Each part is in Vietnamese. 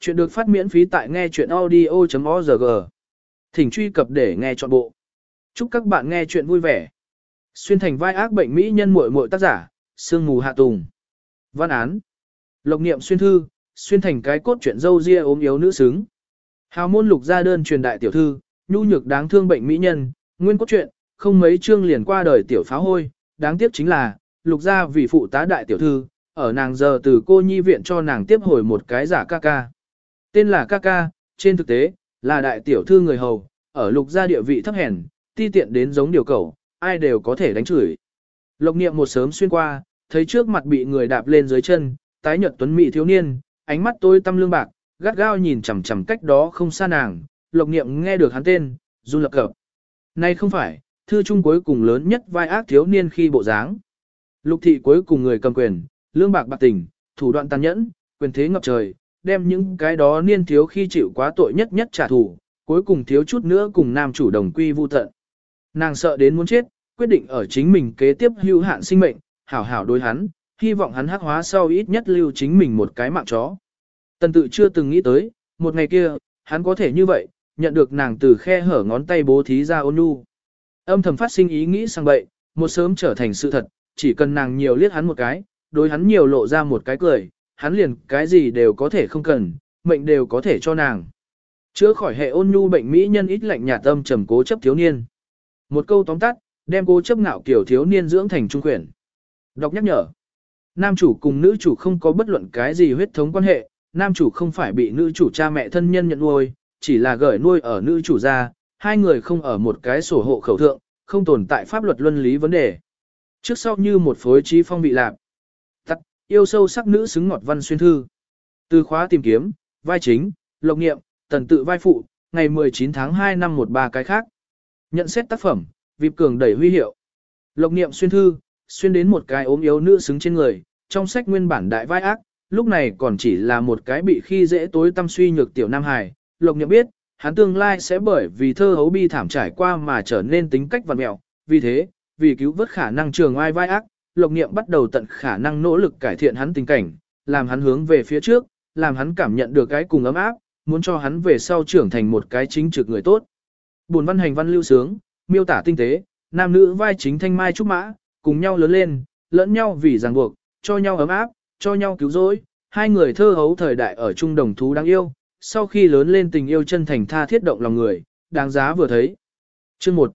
Chuyện được phát miễn phí tại nghe chuyện audio.org. Thỉnh truy cập để nghe trọn bộ. Chúc các bạn nghe chuyện vui vẻ. Xuyên thành vai ác bệnh mỹ nhân muội muội tác giả, Sương mù hạ tùng. Văn án. Lộc niệm xuyên thư, xuyên thành cái cốt chuyện dâu ria ốm yếu nữ xứng. Hào môn lục ra đơn truyền đại tiểu thư, nhu nhược đáng thương bệnh mỹ nhân, nguyên cốt truyện, không mấy chương liền qua đời tiểu phá hôi, đáng tiếc chính là, lục gia vì phụ tá đại tiểu thư, ở nàng giờ từ cô nhi viện cho nàng tiếp hồi một cái giả ca ca. Tên là ca ca, trên thực tế, là đại tiểu thư người hầu, ở lục gia địa vị thấp hèn, ti tiện đến giống điều cầu, ai đều có thể đánh chửi. Lộc niệm một sớm xuyên qua, thấy trước mặt bị người đạp lên dưới chân, tái nhợt tuấn mỹ thiếu niên, ánh mắt tôi tâm lương bạc, gắt gao nhìn chằm chằm cách đó không xa nàng, lộc niệm nghe được hắn tên, run lập cập. Nay không phải, thư trung cuối cùng lớn nhất vai ác thiếu niên khi bộ dáng. Lục thị cuối cùng người cầm quyền, lương bạc bạc tình, thủ đoạn tàn nhẫn, quyền thế ngập trời, đem những cái đó niên thiếu khi chịu quá tội nhất nhất trả thù, cuối cùng thiếu chút nữa cùng nam chủ đồng quy vu tận. Nàng sợ đến muốn chết, quyết định ở chính mình kế tiếp hưu hạn sinh mệnh, hảo hảo đối hắn, hy vọng hắn hắc hóa sau ít nhất lưu chính mình một cái mạng chó. Tần tự chưa từng nghĩ tới, một ngày kia, hắn có thể như vậy, nhận được nàng từ khe hở ngón tay bố thí ra ôn nhu. Âm thầm phát sinh ý nghĩ sang bậy, một sớm trở thành sự thật, chỉ cần nàng nhiều liếc hắn một cái, đối hắn nhiều lộ ra một cái cười, hắn liền cái gì đều có thể không cần, mệnh đều có thể cho nàng. Chữa khỏi hệ ôn nhu bệnh mỹ nhân ít lạnh nhà tâm trầm cố chấp thiếu niên. Một câu tóm tắt, đem cố chấp ngạo kiểu thiếu niên dưỡng thành trung quyển. Đọc nhắc nhở. Nam chủ cùng nữ chủ không có bất luận cái gì huyết thống quan hệ, nam chủ không phải bị nữ chủ cha mẹ thân nhân nhận nuôi, chỉ là gửi nuôi ở nữ chủ gia, hai người không ở một cái sổ hộ khẩu thượng, không tồn tại pháp luật luân lý vấn đề. Trước sau như một phối trí phong bị lạc yêu sâu sắc nữ xứng ngọt văn xuyên thư. Từ khóa tìm kiếm, vai chính, lộc nghiệm, tần tự vai phụ, ngày 19 tháng 2 năm 13 cái khác. Nhận xét tác phẩm, vịp cường đẩy huy hiệu. Lộc nghiệm xuyên thư, xuyên đến một cái ốm yếu nữ xứng trên người, trong sách nguyên bản đại vai ác, lúc này còn chỉ là một cái bị khi dễ tối tâm suy nhược tiểu Nam Hải. Lộc nghiệm biết, hắn tương lai sẽ bởi vì thơ hấu bi thảm trải qua mà trở nên tính cách vật mẹo, vì thế, vì cứu vớt khả năng trường ai vai ác, Lộc Niệm bắt đầu tận khả năng nỗ lực cải thiện hắn tình cảnh, làm hắn hướng về phía trước, làm hắn cảm nhận được cái cùng ấm áp, muốn cho hắn về sau trưởng thành một cái chính trực người tốt. Buồn văn hành văn lưu sướng, miêu tả tinh tế, nam nữ vai chính thanh mai trúc mã, cùng nhau lớn lên, lẫn nhau vì ràng buộc, cho nhau ấm áp, cho nhau cứu rỗi, hai người thơ hấu thời đại ở chung đồng thú đáng yêu, sau khi lớn lên tình yêu chân thành tha thiết động lòng người, đáng giá vừa thấy. Chương 1.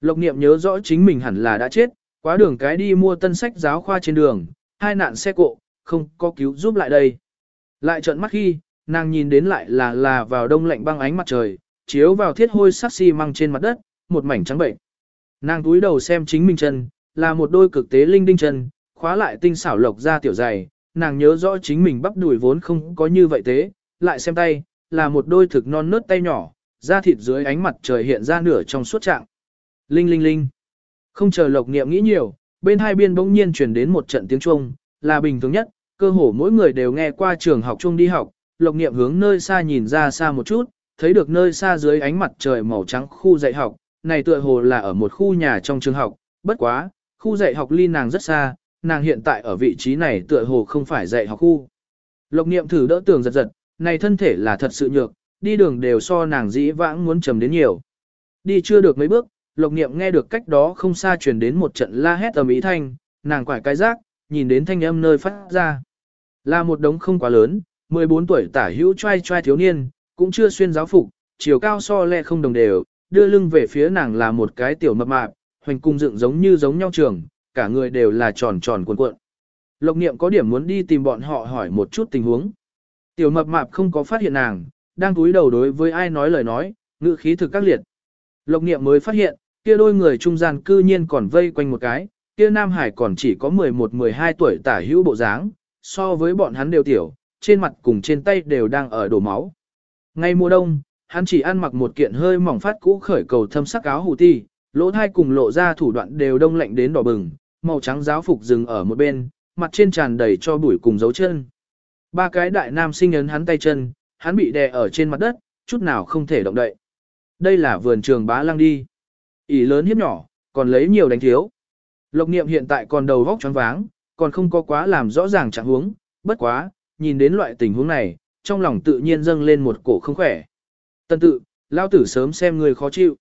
Lộc Niệm nhớ rõ chính mình hẳn là đã chết, Quá đường cái đi mua tân sách giáo khoa trên đường, hai nạn xe cộ, không có cứu giúp lại đây. Lại trợn mắt khi, nàng nhìn đến lại là là vào đông lạnh băng ánh mặt trời, chiếu vào thiết hôi sắc xi măng trên mặt đất, một mảnh trắng bệnh. Nàng túi đầu xem chính mình chân, là một đôi cực tế linh đinh chân, khóa lại tinh xảo lộc ra tiểu dày, nàng nhớ rõ chính mình bắp đùi vốn không có như vậy tế, lại xem tay, là một đôi thực non nớt tay nhỏ, da thịt dưới ánh mặt trời hiện ra nửa trong suốt trạng. Linh linh linh. Không chờ lộc niệm nghĩ nhiều, bên hai biên bỗng nhiên truyền đến một trận tiếng chuông, là bình thường nhất, cơ hồ mỗi người đều nghe qua trường học chung đi học, lộc niệm hướng nơi xa nhìn ra xa một chút, thấy được nơi xa dưới ánh mặt trời màu trắng khu dạy học, này tựa hồ là ở một khu nhà trong trường học, bất quá, khu dạy học ly nàng rất xa, nàng hiện tại ở vị trí này tựa hồ không phải dạy học khu. Lộc niệm thử đỡ tường giật giật, này thân thể là thật sự nhược, đi đường đều so nàng dĩ vãng muốn trầm đến nhiều. Đi chưa được mấy bước, Lộc Niệm nghe được cách đó không xa truyền đến một trận la hét ầm ĩ thanh, nàng quải cái rác, nhìn đến thanh âm nơi phát ra. Là một đống không quá lớn, 14 tuổi tả hữu trai trai thiếu niên, cũng chưa xuyên giáo phục, chiều cao so le không đồng đều, đưa lưng về phía nàng là một cái tiểu mập mạp, hoành cung dựng giống như giống nhau trường, cả người đều là tròn tròn cuộn cuộn. Lộc Niệm có điểm muốn đi tìm bọn họ hỏi một chút tình huống. Tiểu mập mạp không có phát hiện nàng, đang cúi đầu đối với ai nói lời nói, ngữ khí thực các liệt. Lộc Niệm mới phát hiện, kia đôi người trung gian cư nhiên còn vây quanh một cái, kia Nam Hải còn chỉ có 11-12 tuổi tả hữu bộ dáng, so với bọn hắn đều tiểu, trên mặt cùng trên tay đều đang ở đổ máu. Ngay mùa đông, hắn chỉ ăn mặc một kiện hơi mỏng phát cũ khởi cầu thâm sắc áo hủ ti, lỗ thai cùng lộ ra thủ đoạn đều đông lạnh đến đỏ bừng, màu trắng giáo phục dừng ở một bên, mặt trên tràn đầy cho bụi cùng dấu chân. Ba cái đại nam sinh ấn hắn tay chân, hắn bị đè ở trên mặt đất, chút nào không thể động đậy. Đây là vườn trường bá lăng đi ỷ lớn hiếp nhỏ, còn lấy nhiều đánh thiếu. Lộc niệm hiện tại còn đầu vóc choáng váng, còn không có quá làm rõ ràng trạng huống, bất quá, nhìn đến loại tình huống này, trong lòng tự nhiên dâng lên một cổ không khỏe. Tân tự, lao tử sớm xem người khó chịu.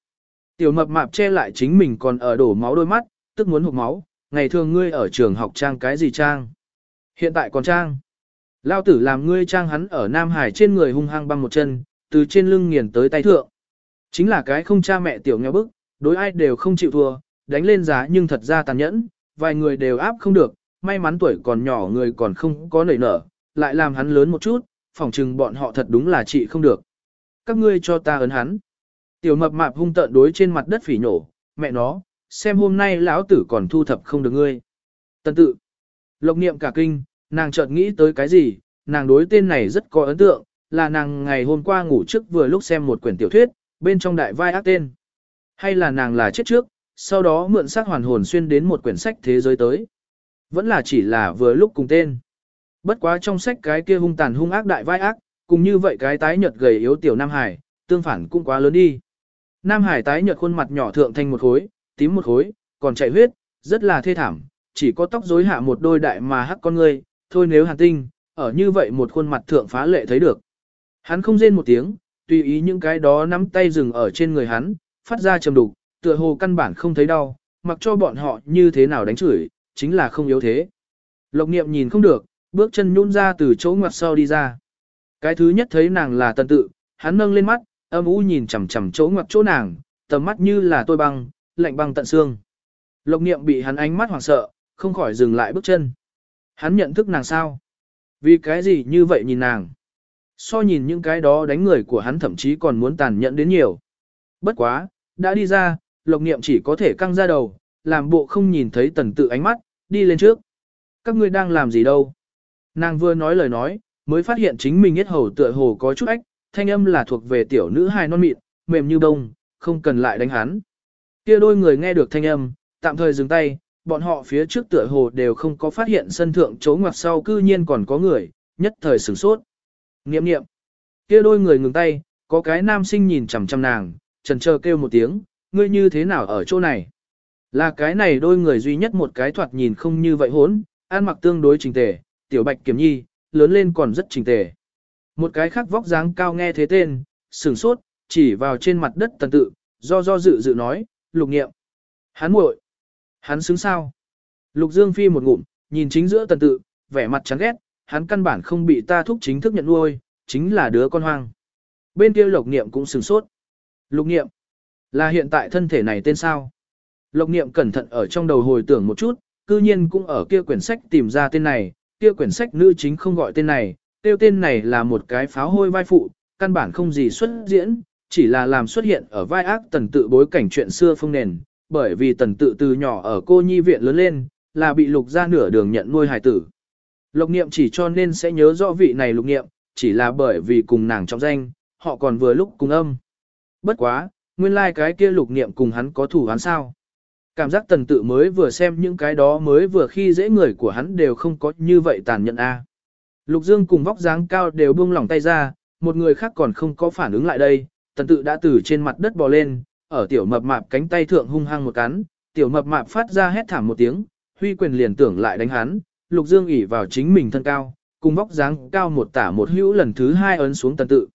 Tiểu mập mạp che lại chính mình còn ở đổ máu đôi mắt, tức muốn hụt máu, ngày thường ngươi ở trường học trang cái gì trang. Hiện tại còn trang. Lao tử làm ngươi trang hắn ở Nam Hải trên người hung hăng băng một chân, từ trên lưng nghiền tới tay thượng. Chính là cái không cha mẹ tiểu nghèo bức, đối ai đều không chịu thua, đánh lên giá nhưng thật ra tàn nhẫn, vài người đều áp không được, may mắn tuổi còn nhỏ người còn không có nảy nở, lại làm hắn lớn một chút, phỏng chừng bọn họ thật đúng là trị không được. Các ngươi cho ta ấn hắn. Tiểu mập mạp hung tợn đối trên mặt đất phỉ nổ, mẹ nó, xem hôm nay lão tử còn thu thập không được ngươi. Tân tự. Lộc niệm cả kinh, nàng chợt nghĩ tới cái gì, nàng đối tên này rất có ấn tượng, là nàng ngày hôm qua ngủ trước vừa lúc xem một quyển tiểu thuyết, bên trong đại vai ác tên. Hay là nàng là chết trước, sau đó mượn xác hoàn hồn xuyên đến một quyển sách thế giới tới. Vẫn là chỉ là vừa lúc cùng tên. Bất quá trong sách cái kia hung tàn hung ác đại vai ác, cùng như vậy cái tái nhợt gầy yếu tiểu Nam Hải, tương phản cũng quá lớn đi. Nam Hải tái nhợt khuôn mặt nhỏ thượng thành một khối, tím một khối, còn chảy huyết, rất là thê thảm, chỉ có tóc rối hạ một đôi đại mà hắc con ngươi, thôi nếu hàn tinh, ở như vậy một khuôn mặt thượng phá lệ thấy được. Hắn không rên một tiếng, tùy ý những cái đó nắm tay dừng ở trên người hắn, phát ra trầm đục, tựa hồ căn bản không thấy đau, mặc cho bọn họ như thế nào đánh chửi, chính là không yếu thế. Lộc niệm nhìn không được, bước chân nhún ra từ chỗ ngoặt sau đi ra. Cái thứ nhất thấy nàng là tần tự, hắn nâng lên mắt, âm u nhìn chằm chằm chỗ ngoặt chỗ nàng, tầm mắt như là tôi băng, lạnh băng tận xương. Lộc niệm bị hắn ánh mắt hoảng sợ, không khỏi dừng lại bước chân. Hắn nhận thức nàng sao? Vì cái gì như vậy nhìn nàng? So nhìn những cái đó đánh người của hắn thậm chí còn muốn tàn nhẫn đến nhiều. Bất quá, đã đi ra, lộc niệm chỉ có thể căng ra đầu, làm bộ không nhìn thấy tần tự ánh mắt, đi lên trước. Các ngươi đang làm gì đâu? Nàng vừa nói lời nói, mới phát hiện chính mình hết hầu tựa hồ có chút ách, thanh âm là thuộc về tiểu nữ hài non mịn, mềm như bông, không cần lại đánh hắn. Kia đôi người nghe được thanh âm, tạm thời dừng tay, bọn họ phía trước tựa hồ đều không có phát hiện sân thượng chỗ ngoặt sau cư nhiên còn có người, nhất thời sửng sốt. Nghiệm nghiệm. Kia đôi người ngừng tay, có cái nam sinh nhìn chằm chằm nàng, trần chờ kêu một tiếng, ngươi như thế nào ở chỗ này? Là cái này đôi người duy nhất một cái thoạt nhìn không như vậy hốn, ăn mặc tương đối trình tề, tiểu bạch kiểm nhi, lớn lên còn rất trình tề. Một cái khác vóc dáng cao nghe thế tên, sửng sốt, chỉ vào trên mặt đất tần tự, do do dự dự nói, lục nghiệm. Hắn muội, Hắn xứng sao? Lục Dương Phi một ngụm, nhìn chính giữa tần tự, vẻ mặt chán ghét, hắn căn bản không bị ta thúc chính thức nhận nuôi, chính là đứa con hoang. Bên kia lục niệm cũng sửng sốt. Lục niệm, là hiện tại thân thể này tên sao? Lục niệm cẩn thận ở trong đầu hồi tưởng một chút, cư nhiên cũng ở kia quyển sách tìm ra tên này, kia quyển sách nữ chính không gọi tên này, tiêu tên này là một cái pháo hôi vai phụ, căn bản không gì xuất diễn, chỉ là làm xuất hiện ở vai ác tần tự bối cảnh chuyện xưa phong nền, bởi vì tần tự từ nhỏ ở cô nhi viện lớn lên, là bị lục ra nửa đường nhận nuôi hài tử. Lục niệm chỉ cho nên sẽ nhớ rõ vị này lục niệm, chỉ là bởi vì cùng nàng trong danh, họ còn vừa lúc cùng âm. Bất quá, nguyên lai like cái kia lục niệm cùng hắn có thủ hắn sao. Cảm giác tần tự mới vừa xem những cái đó mới vừa khi dễ người của hắn đều không có như vậy tàn nhẫn a. Lục Dương cùng vóc dáng cao đều buông lỏng tay ra, một người khác còn không có phản ứng lại đây, tần tự đã từ trên mặt đất bò lên, ở tiểu mập mạp cánh tay thượng hung hăng một cắn, tiểu mập mạp phát ra hét thảm một tiếng, huy quyền liền tưởng lại đánh hắn, Lục Dương ỉ vào chính mình thân cao, cùng vóc dáng cao một tả một hữu lần thứ hai ấn xuống tần tự.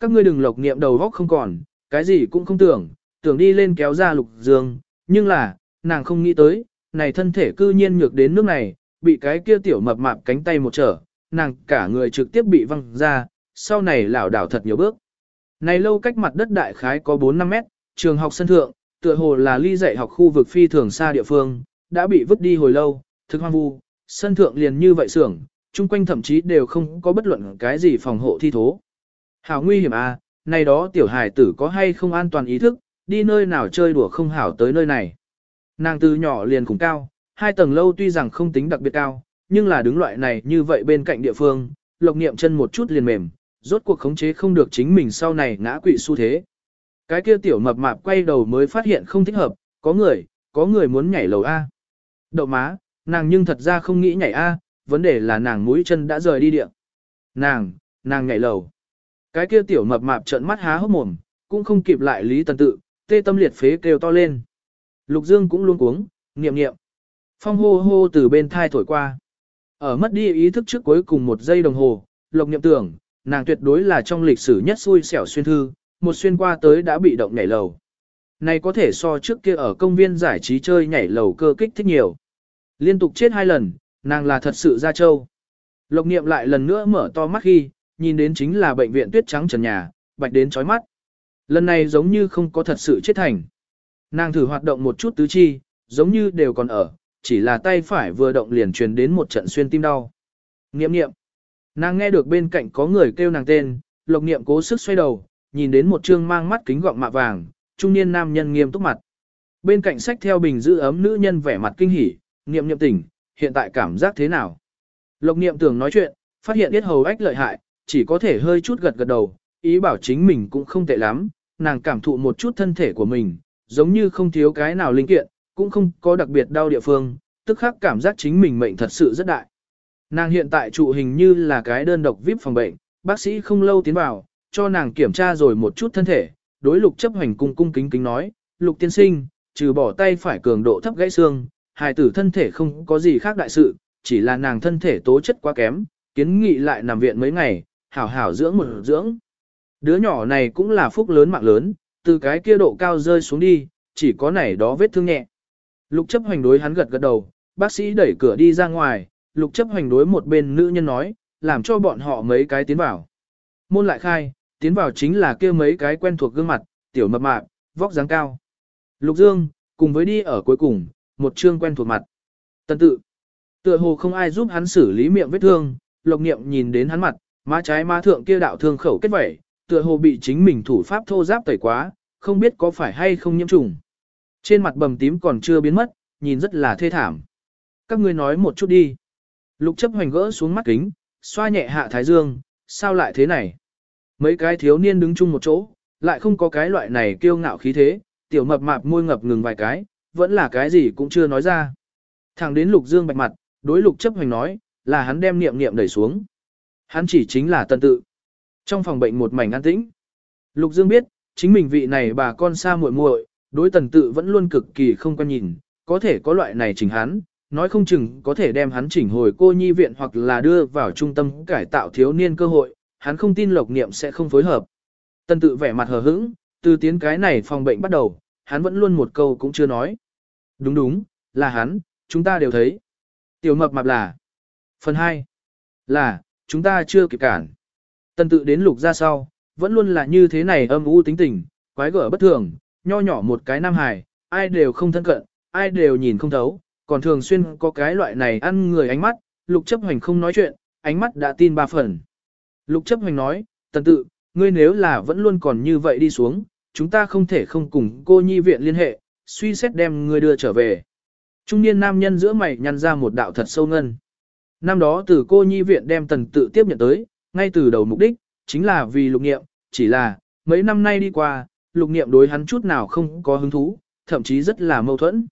Các ngươi đừng lộc niệm đầu vóc không còn, cái gì cũng không tưởng, tưởng đi lên kéo ra Lục Dương, nhưng là, nàng không nghĩ tới, này thân thể cư nhiên nhược đến nước này, bị cái kia tiểu mập mạp cánh tay một trở, nàng cả người trực tiếp bị văng ra, sau này lảo đảo thật nhiều bước. Này lâu cách mặt đất đại khái có 4-5 mét, trường học sân thượng, tựa hồ là ly dạy học khu vực phi thường xa địa phương, đã bị vứt đi hồi lâu, thực hoang vu, sân thượng liền như vậy xưởng, chung quanh thậm chí đều không có bất luận cái gì phòng hộ thi thố. Hảo nguy hiểm à, này đó tiểu hài tử có hay không an toàn ý thức, đi nơi nào chơi đùa không hảo tới nơi này. Nàng từ nhỏ liền cùng cao, hai tầng lâu tuy rằng không tính đặc biệt cao, nhưng là đứng loại này như vậy bên cạnh địa phương, lộc niệm chân một chút liền mềm, rốt cuộc khống chế không được chính mình sau này ngã quỵ xu thế. Cái kia tiểu mập mạp quay đầu mới phát hiện không thích hợp, có người, có người muốn nhảy lầu A. Đậu má, nàng nhưng thật ra không nghĩ nhảy A, vấn đề là nàng mũi chân đã rời đi địa. Nàng, nàng nhảy lầu. Cái kia tiểu mập mạp trợn mắt há hốc mồm, cũng không kịp lại lý tần tự, tê tâm liệt phế kêu to lên. Lục Dương cũng luôn cuống, niệm niệm. Phong hô hô từ bên thai thổi qua. Ở mất đi ý thức trước cuối cùng một giây đồng hồ, Lục niệm tưởng, nàng tuyệt đối là trong lịch sử nhất xui xẻo xuyên thư, một xuyên qua tới đã bị động nhảy lầu. Này có thể so trước kia ở công viên giải trí chơi nhảy lầu cơ kích thích nhiều. Liên tục chết hai lần, nàng là thật sự ra châu. Lộc niệm lại lần nữa mở to mắt khi, nhìn đến chính là bệnh viện tuyết trắng trần nhà, bạch đến chói mắt. Lần này giống như không có thật sự chết thành. Nàng thử hoạt động một chút tứ chi, giống như đều còn ở, chỉ là tay phải vừa động liền truyền đến một trận xuyên tim đau. Niệm niệm. Nàng nghe được bên cạnh có người kêu nàng tên, lộc niệm cố sức xoay đầu, nhìn đến một trương mang mắt kính gọng mạ vàng, trung niên nam nhân nghiêm túc mặt. Bên cạnh sách theo bình giữ ấm nữ nhân vẻ mặt kinh hỉ, niệm niệm tỉnh, hiện tại cảm giác thế nào? Lộc niệm tưởng nói chuyện, phát hiện biết hầu ách lợi hại, chỉ có thể hơi chút gật gật đầu, ý bảo chính mình cũng không tệ lắm, nàng cảm thụ một chút thân thể của mình, giống như không thiếu cái nào linh kiện, cũng không có đặc biệt đau địa phương, tức khắc cảm giác chính mình mệnh thật sự rất đại. Nàng hiện tại trụ hình như là cái đơn độc VIP phòng bệnh, bác sĩ không lâu tiến vào, cho nàng kiểm tra rồi một chút thân thể, đối lục chấp hành cung cung kính kính nói, lục tiên sinh, trừ bỏ tay phải cường độ thấp gãy xương, hài tử thân thể không có gì khác đại sự, chỉ là nàng thân thể tố chất quá kém, kiến nghị lại nằm viện mấy ngày, hảo hảo dưỡng một dưỡng. Đứa nhỏ này cũng là phúc lớn mạng lớn, từ cái kia độ cao rơi xuống đi, chỉ có này đó vết thương nhẹ. Lục chấp hành đối hắn gật gật đầu, bác sĩ đẩy cửa đi ra ngoài, lục chấp hành đối một bên nữ nhân nói, làm cho bọn họ mấy cái tiến vào. Môn lại khai, tiến vào chính là kia mấy cái quen thuộc gương mặt, tiểu mập mạp, vóc dáng cao. Lục Dương, cùng với đi ở cuối cùng, một chương quen thuộc mặt. tần tự, tựa hồ không ai giúp hắn xử lý miệng vết thương, lộc niệm nhìn đến hắn mặt, má trái má thượng kia đạo thương khẩu kết vẩy, tựa hồ bị chính mình thủ pháp thô giáp tẩy quá, không biết có phải hay không nhiễm trùng. Trên mặt bầm tím còn chưa biến mất, nhìn rất là thê thảm. Các ngươi nói một chút đi. Lục chấp hoành gỡ xuống mắt kính, xoa nhẹ hạ thái dương, sao lại thế này? Mấy cái thiếu niên đứng chung một chỗ, lại không có cái loại này kiêu ngạo khí thế, tiểu mập mạp môi ngập ngừng vài cái, vẫn là cái gì cũng chưa nói ra. Thẳng đến lục dương bạch mặt, đối lục chấp hoành nói, là hắn đem niệm niệm đẩy xuống. Hắn chỉ chính là tân tự. Trong phòng bệnh một mảnh an tĩnh, lục dương biết, chính mình vị này bà con xa muội muội, đối tần tự vẫn luôn cực kỳ không quan nhìn, có thể có loại này chỉnh hắn, nói không chừng có thể đem hắn chỉnh hồi cô nhi viện hoặc là đưa vào trung tâm cải tạo thiếu niên cơ hội, hắn không tin lộc niệm sẽ không phối hợp. Tần tự vẻ mặt hờ hững, từ tiến cái này phòng bệnh bắt đầu, hắn vẫn luôn một câu cũng chưa nói. Đúng đúng, là hắn, chúng ta đều thấy. Tiểu mập mạp là. Phần 2. Là, chúng ta chưa kịp cản. Tần tự đến lục ra sau, vẫn luôn là như thế này âm u tính tình, quái gở bất thường, nho nhỏ một cái nam hài, ai đều không thân cận, ai đều nhìn không thấu, còn thường xuyên có cái loại này ăn người ánh mắt, lục chấp hoành không nói chuyện, ánh mắt đã tin ba phần. Lục chấp hoành nói, tần tự, ngươi nếu là vẫn luôn còn như vậy đi xuống, chúng ta không thể không cùng cô nhi viện liên hệ, suy xét đem ngươi đưa trở về. Trung niên nam nhân giữa mày nhăn ra một đạo thật sâu ngân. Năm đó từ cô nhi viện đem tần tự tiếp nhận tới, ngay từ đầu mục đích, chính là vì lục nghiệm, chỉ là, mấy năm nay đi qua, lục nghiệm đối hắn chút nào không có hứng thú, thậm chí rất là mâu thuẫn.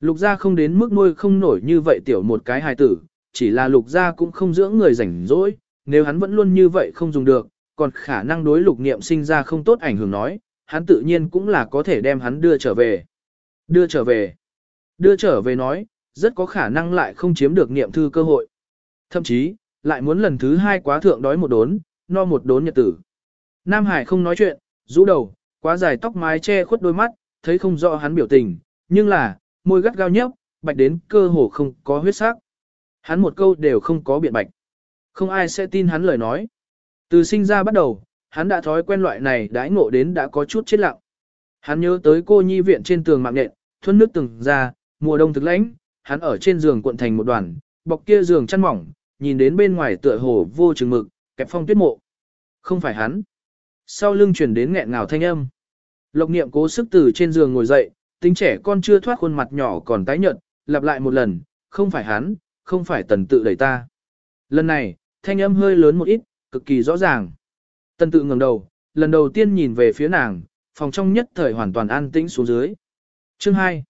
Lục gia không đến mức nuôi không nổi như vậy tiểu một cái hài tử, chỉ là lục gia cũng không dưỡng người rảnh rỗi, nếu hắn vẫn luôn như vậy không dùng được, còn khả năng đối lục niệm sinh ra không tốt ảnh hưởng nói, hắn tự nhiên cũng là có thể đem hắn đưa trở về. Đưa trở về. Đưa trở về nói, rất có khả năng lại không chiếm được niệm thư cơ hội. Thậm chí, lại muốn lần thứ hai quá thượng đói một đốn, no một đốn nhật tử. Nam Hải không nói chuyện, rũ đầu, quá dài tóc mái che khuất đôi mắt, thấy không rõ hắn biểu tình, nhưng là, môi gắt gao nhấp, bạch đến cơ hồ không có huyết sắc. Hắn một câu đều không có biện bạch. Không ai sẽ tin hắn lời nói. Từ sinh ra bắt đầu, hắn đã thói quen loại này đãi ngộ đến đã có chút chết lặng. Hắn nhớ tới cô nhi viện trên tường mạng nện, thuần nước từng ra, mùa đông thực lãnh, hắn ở trên giường cuộn thành một đoàn, bọc kia giường chăn mỏng, nhìn đến bên ngoài tựa hồ vô chừng mực, kẹp phong tuyết mộ. Không phải hắn. Sau lưng chuyển đến nghẹn ngào thanh âm. Lộc niệm cố sức từ trên giường ngồi dậy, tính trẻ con chưa thoát khuôn mặt nhỏ còn tái nhợt, lặp lại một lần, không phải hắn, không phải tần tự đẩy ta. Lần này, thanh âm hơi lớn một ít, cực kỳ rõ ràng. Tần tự ngẩng đầu, lần đầu tiên nhìn về phía nàng, phòng trong nhất thời hoàn toàn an tĩnh xuống dưới. Chương 2.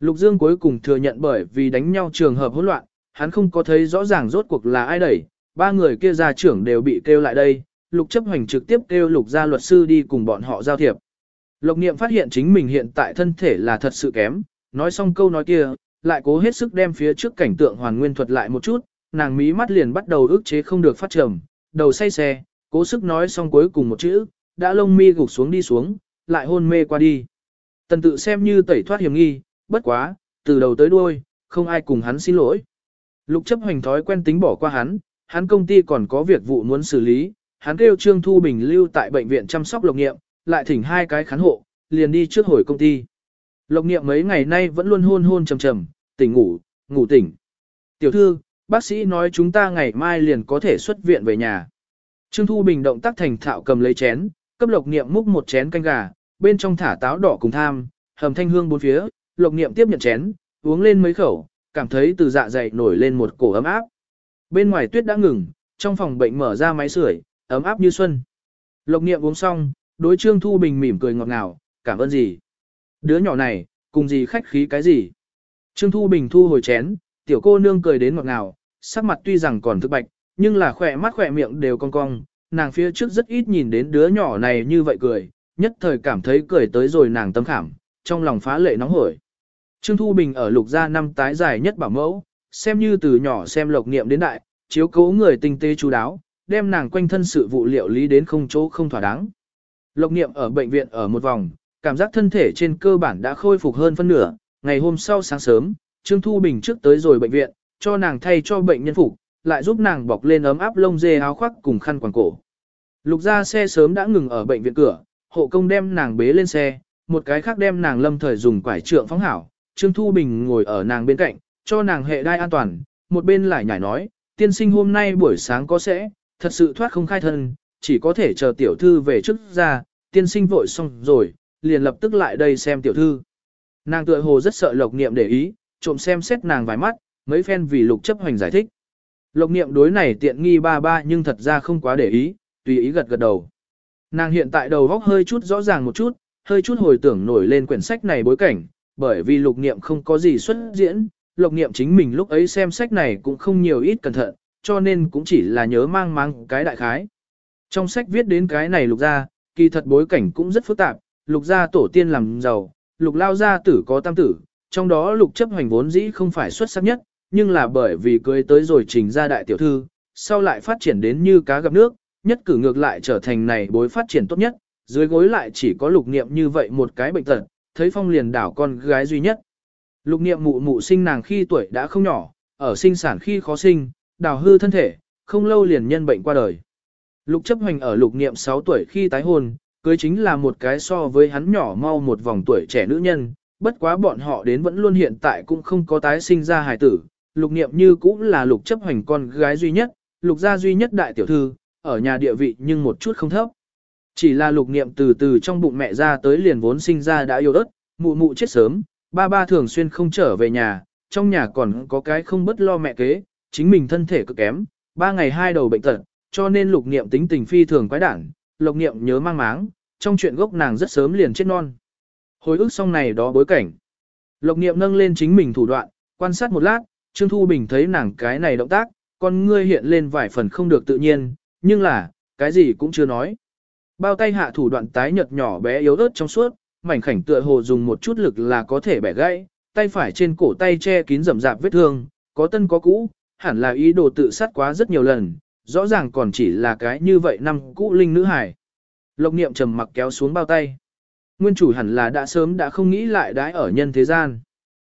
Lục Dương cuối cùng thừa nhận bởi vì đánh nhau trường hợp hỗn loạn, hắn không có thấy rõ ràng rốt cuộc là ai đẩy, ba người kia gia trưởng đều bị kêu lại đây, lục chấp hành trực tiếp kêu lục gia luật sư đi cùng bọn họ giao thiệp. Lộc niệm phát hiện chính mình hiện tại thân thể là thật sự kém, nói xong câu nói kia, lại cố hết sức đem phía trước cảnh tượng hoàn nguyên thuật lại một chút, nàng mí mắt liền bắt đầu ức chế không được phát trầm, đầu say xe, cố sức nói xong cuối cùng một chữ, đã lông mi gục xuống đi xuống, lại hôn mê qua đi. Tần tự xem như tẩy thoát hiểm nghi, bất quá, từ đầu tới đuôi, không ai cùng hắn xin lỗi. Lục chấp hành thói quen tính bỏ qua hắn, hắn công ty còn có việc vụ muốn xử lý, hắn kêu Trương Thu Bình lưu tại bệnh viện chăm sóc lộc nghiệm, lại thỉnh hai cái khán hộ, liền đi trước hồi công ty. Lộc nghiệm mấy ngày nay vẫn luôn hôn hôn trầm trầm, tỉnh ngủ, ngủ tỉnh. Tiểu thư, bác sĩ nói chúng ta ngày mai liền có thể xuất viện về nhà. Trương Thu Bình động tác thành thạo cầm lấy chén, cấp lộc nghiệm múc một chén canh gà, bên trong thả táo đỏ cùng tham, hầm thanh hương bốn phía, lộc nghiệm tiếp nhận chén, uống lên mấy khẩu, cảm thấy từ dạ dày nổi lên một cổ ấm áp. Bên ngoài tuyết đã ngừng, trong phòng bệnh mở ra máy sưởi, ấm áp như xuân. Lộc niệm uống xong, đối Trương Thu Bình mỉm cười ngọt ngào, cảm ơn gì. Đứa nhỏ này, cùng gì khách khí cái gì. Trương Thu Bình thu hồi chén, tiểu cô nương cười đến ngọt ngào, sắc mặt tuy rằng còn thức bạch, nhưng là khỏe mắt khỏe miệng đều cong cong, nàng phía trước rất ít nhìn đến đứa nhỏ này như vậy cười, nhất thời cảm thấy cười tới rồi nàng tâm khảm, trong lòng phá lệ nóng hổi. Trương Thu Bình ở lục gia năm tái dài nhất bảo mẫu, xem như từ nhỏ xem lộc niệm đến đại, chiếu cố người tinh tế chú đáo, đem nàng quanh thân sự vụ liệu lý đến không chỗ không thỏa đáng. Lộc niệm ở bệnh viện ở một vòng, cảm giác thân thể trên cơ bản đã khôi phục hơn phân nửa, ngày hôm sau sáng sớm, Trương Thu Bình trước tới rồi bệnh viện, cho nàng thay cho bệnh nhân phục, lại giúp nàng bọc lên ấm áp lông dê áo khoác cùng khăn quàng cổ. Lục ra xe sớm đã ngừng ở bệnh viện cửa, hộ công đem nàng bế lên xe, một cái khác đem nàng lâm thời dùng quải trượng phóng hảo, Trương Thu Bình ngồi ở nàng bên cạnh, cho nàng hệ đai an toàn, một bên lại nhảy nói, tiên sinh hôm nay buổi sáng có sẽ, thật sự thoát không khai thân, chỉ có thể chờ tiểu thư về trước ra, tiên sinh vội xong rồi, liền lập tức lại đây xem tiểu thư. Nàng tựa hồ rất sợ lộc niệm để ý, trộm xem xét nàng vài mắt, mấy phen vì lục chấp hành giải thích. Lộc niệm đối này tiện nghi ba ba nhưng thật ra không quá để ý, tùy ý gật gật đầu. Nàng hiện tại đầu góc hơi chút rõ ràng một chút, hơi chút hồi tưởng nổi lên quyển sách này bối cảnh, bởi vì lục niệm không có gì xuất diễn, lục niệm chính mình lúc ấy xem sách này cũng không nhiều ít cẩn thận, cho nên cũng chỉ là nhớ mang mang cái đại khái. Trong sách viết đến cái này lục gia, kỳ thật bối cảnh cũng rất phức tạp, lục gia tổ tiên làm giàu, lục lao gia tử có tam tử, trong đó lục chấp hành vốn dĩ không phải xuất sắc nhất, nhưng là bởi vì cưới tới rồi trình ra đại tiểu thư, sau lại phát triển đến như cá gặp nước, nhất cử ngược lại trở thành này bối phát triển tốt nhất, dưới gối lại chỉ có lục niệm như vậy một cái bệnh tật, thấy phong liền đảo con gái duy nhất. Lục niệm mụ mụ sinh nàng khi tuổi đã không nhỏ, ở sinh sản khi khó sinh, đào hư thân thể, không lâu liền nhân bệnh qua đời. Lục chấp hành ở lục niệm 6 tuổi khi tái hôn, cưới chính là một cái so với hắn nhỏ mau một vòng tuổi trẻ nữ nhân, bất quá bọn họ đến vẫn luôn hiện tại cũng không có tái sinh ra hài tử. Lục niệm như cũng là lục chấp hành con gái duy nhất, lục gia duy nhất đại tiểu thư, ở nhà địa vị nhưng một chút không thấp. Chỉ là lục niệm từ từ trong bụng mẹ ra tới liền vốn sinh ra đã yêu ớt, mụ mụ chết sớm, ba ba thường xuyên không trở về nhà, trong nhà còn có cái không bất lo mẹ kế, chính mình thân thể cực kém, ba ngày hai đầu bệnh tật, cho nên lục niệm tính tình phi thường quái đản, lục niệm nhớ mang máng, trong chuyện gốc nàng rất sớm liền chết non. Hồi ức xong này đó bối cảnh. Lục niệm nâng lên chính mình thủ đoạn, quan sát một lát, Trương Thu Bình thấy nàng cái này động tác, con ngươi hiện lên vài phần không được tự nhiên, nhưng là, cái gì cũng chưa nói. Bao tay hạ thủ đoạn tái nhợt nhỏ bé yếu ớt trong suốt, mảnh khảnh tựa hồ dùng một chút lực là có thể bẻ gãy, tay phải trên cổ tay che kín rậm rạp vết thương, có tân có cũ, hẳn là ý đồ tự sát quá rất nhiều lần, rõ ràng còn chỉ là cái như vậy năm cũ linh nữ hải. Lộc niệm trầm mặc kéo xuống bao tay. Nguyên chủ hẳn là đã sớm đã không nghĩ lại đãi ở nhân thế gian.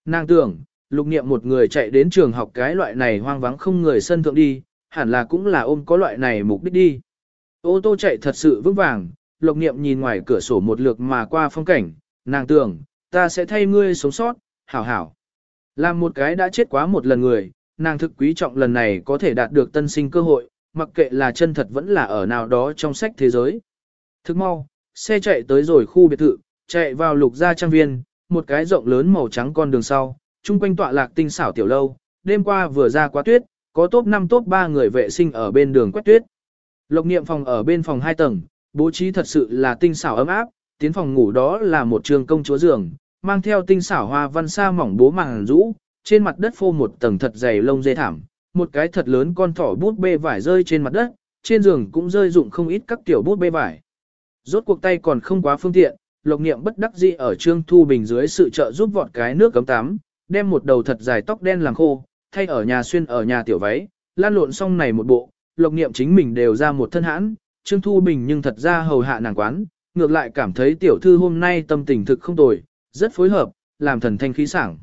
Nàng tưởng, lục niệm một người chạy đến trường học cái loại này hoang vắng không người sân thượng đi, hẳn là cũng là ôm có loại này mục đích đi. Ô tô chạy thật sự vững vàng, lộc niệm nhìn ngoài cửa sổ một lượt mà qua phong cảnh, nàng tưởng, ta sẽ thay ngươi sống sót, hảo hảo. Làm một cái đã chết quá một lần người, nàng thực quý trọng lần này có thể đạt được tân sinh cơ hội, mặc kệ là chân thật vẫn là ở nào đó trong sách thế giới. Thức mau, xe chạy tới rồi khu biệt thự, chạy vào lục gia trang viên, một cái rộng lớn màu trắng con đường sau, chung quanh tọa lạc tinh xảo tiểu lâu, đêm qua vừa ra quá tuyết, có top 5 top 3 người vệ sinh ở bên đường quét tuyết. Lộc niệm phòng ở bên phòng 2 tầng, bố trí thật sự là tinh xảo ấm áp, tiến phòng ngủ đó là một trường công chúa giường, mang theo tinh xảo hoa văn sa mỏng bố màng rũ, trên mặt đất phô một tầng thật dày lông dê thảm, một cái thật lớn con thỏ bút bê vải rơi trên mặt đất, trên giường cũng rơi dụng không ít các tiểu bút bê vải. Rốt cuộc tay còn không quá phương tiện, lộc niệm bất đắc dĩ ở trương thu bình dưới sự trợ giúp vọt cái nước cấm tắm, đem một đầu thật dài tóc đen làm khô, thay ở nhà xuyên ở nhà tiểu váy, lan lộn xong này một bộ, lộc niệm chính mình đều ra một thân hãn, Trương Thu Bình nhưng thật ra hầu hạ nàng quán, ngược lại cảm thấy tiểu thư hôm nay tâm tình thực không tồi, rất phối hợp, làm thần thanh khí sảng.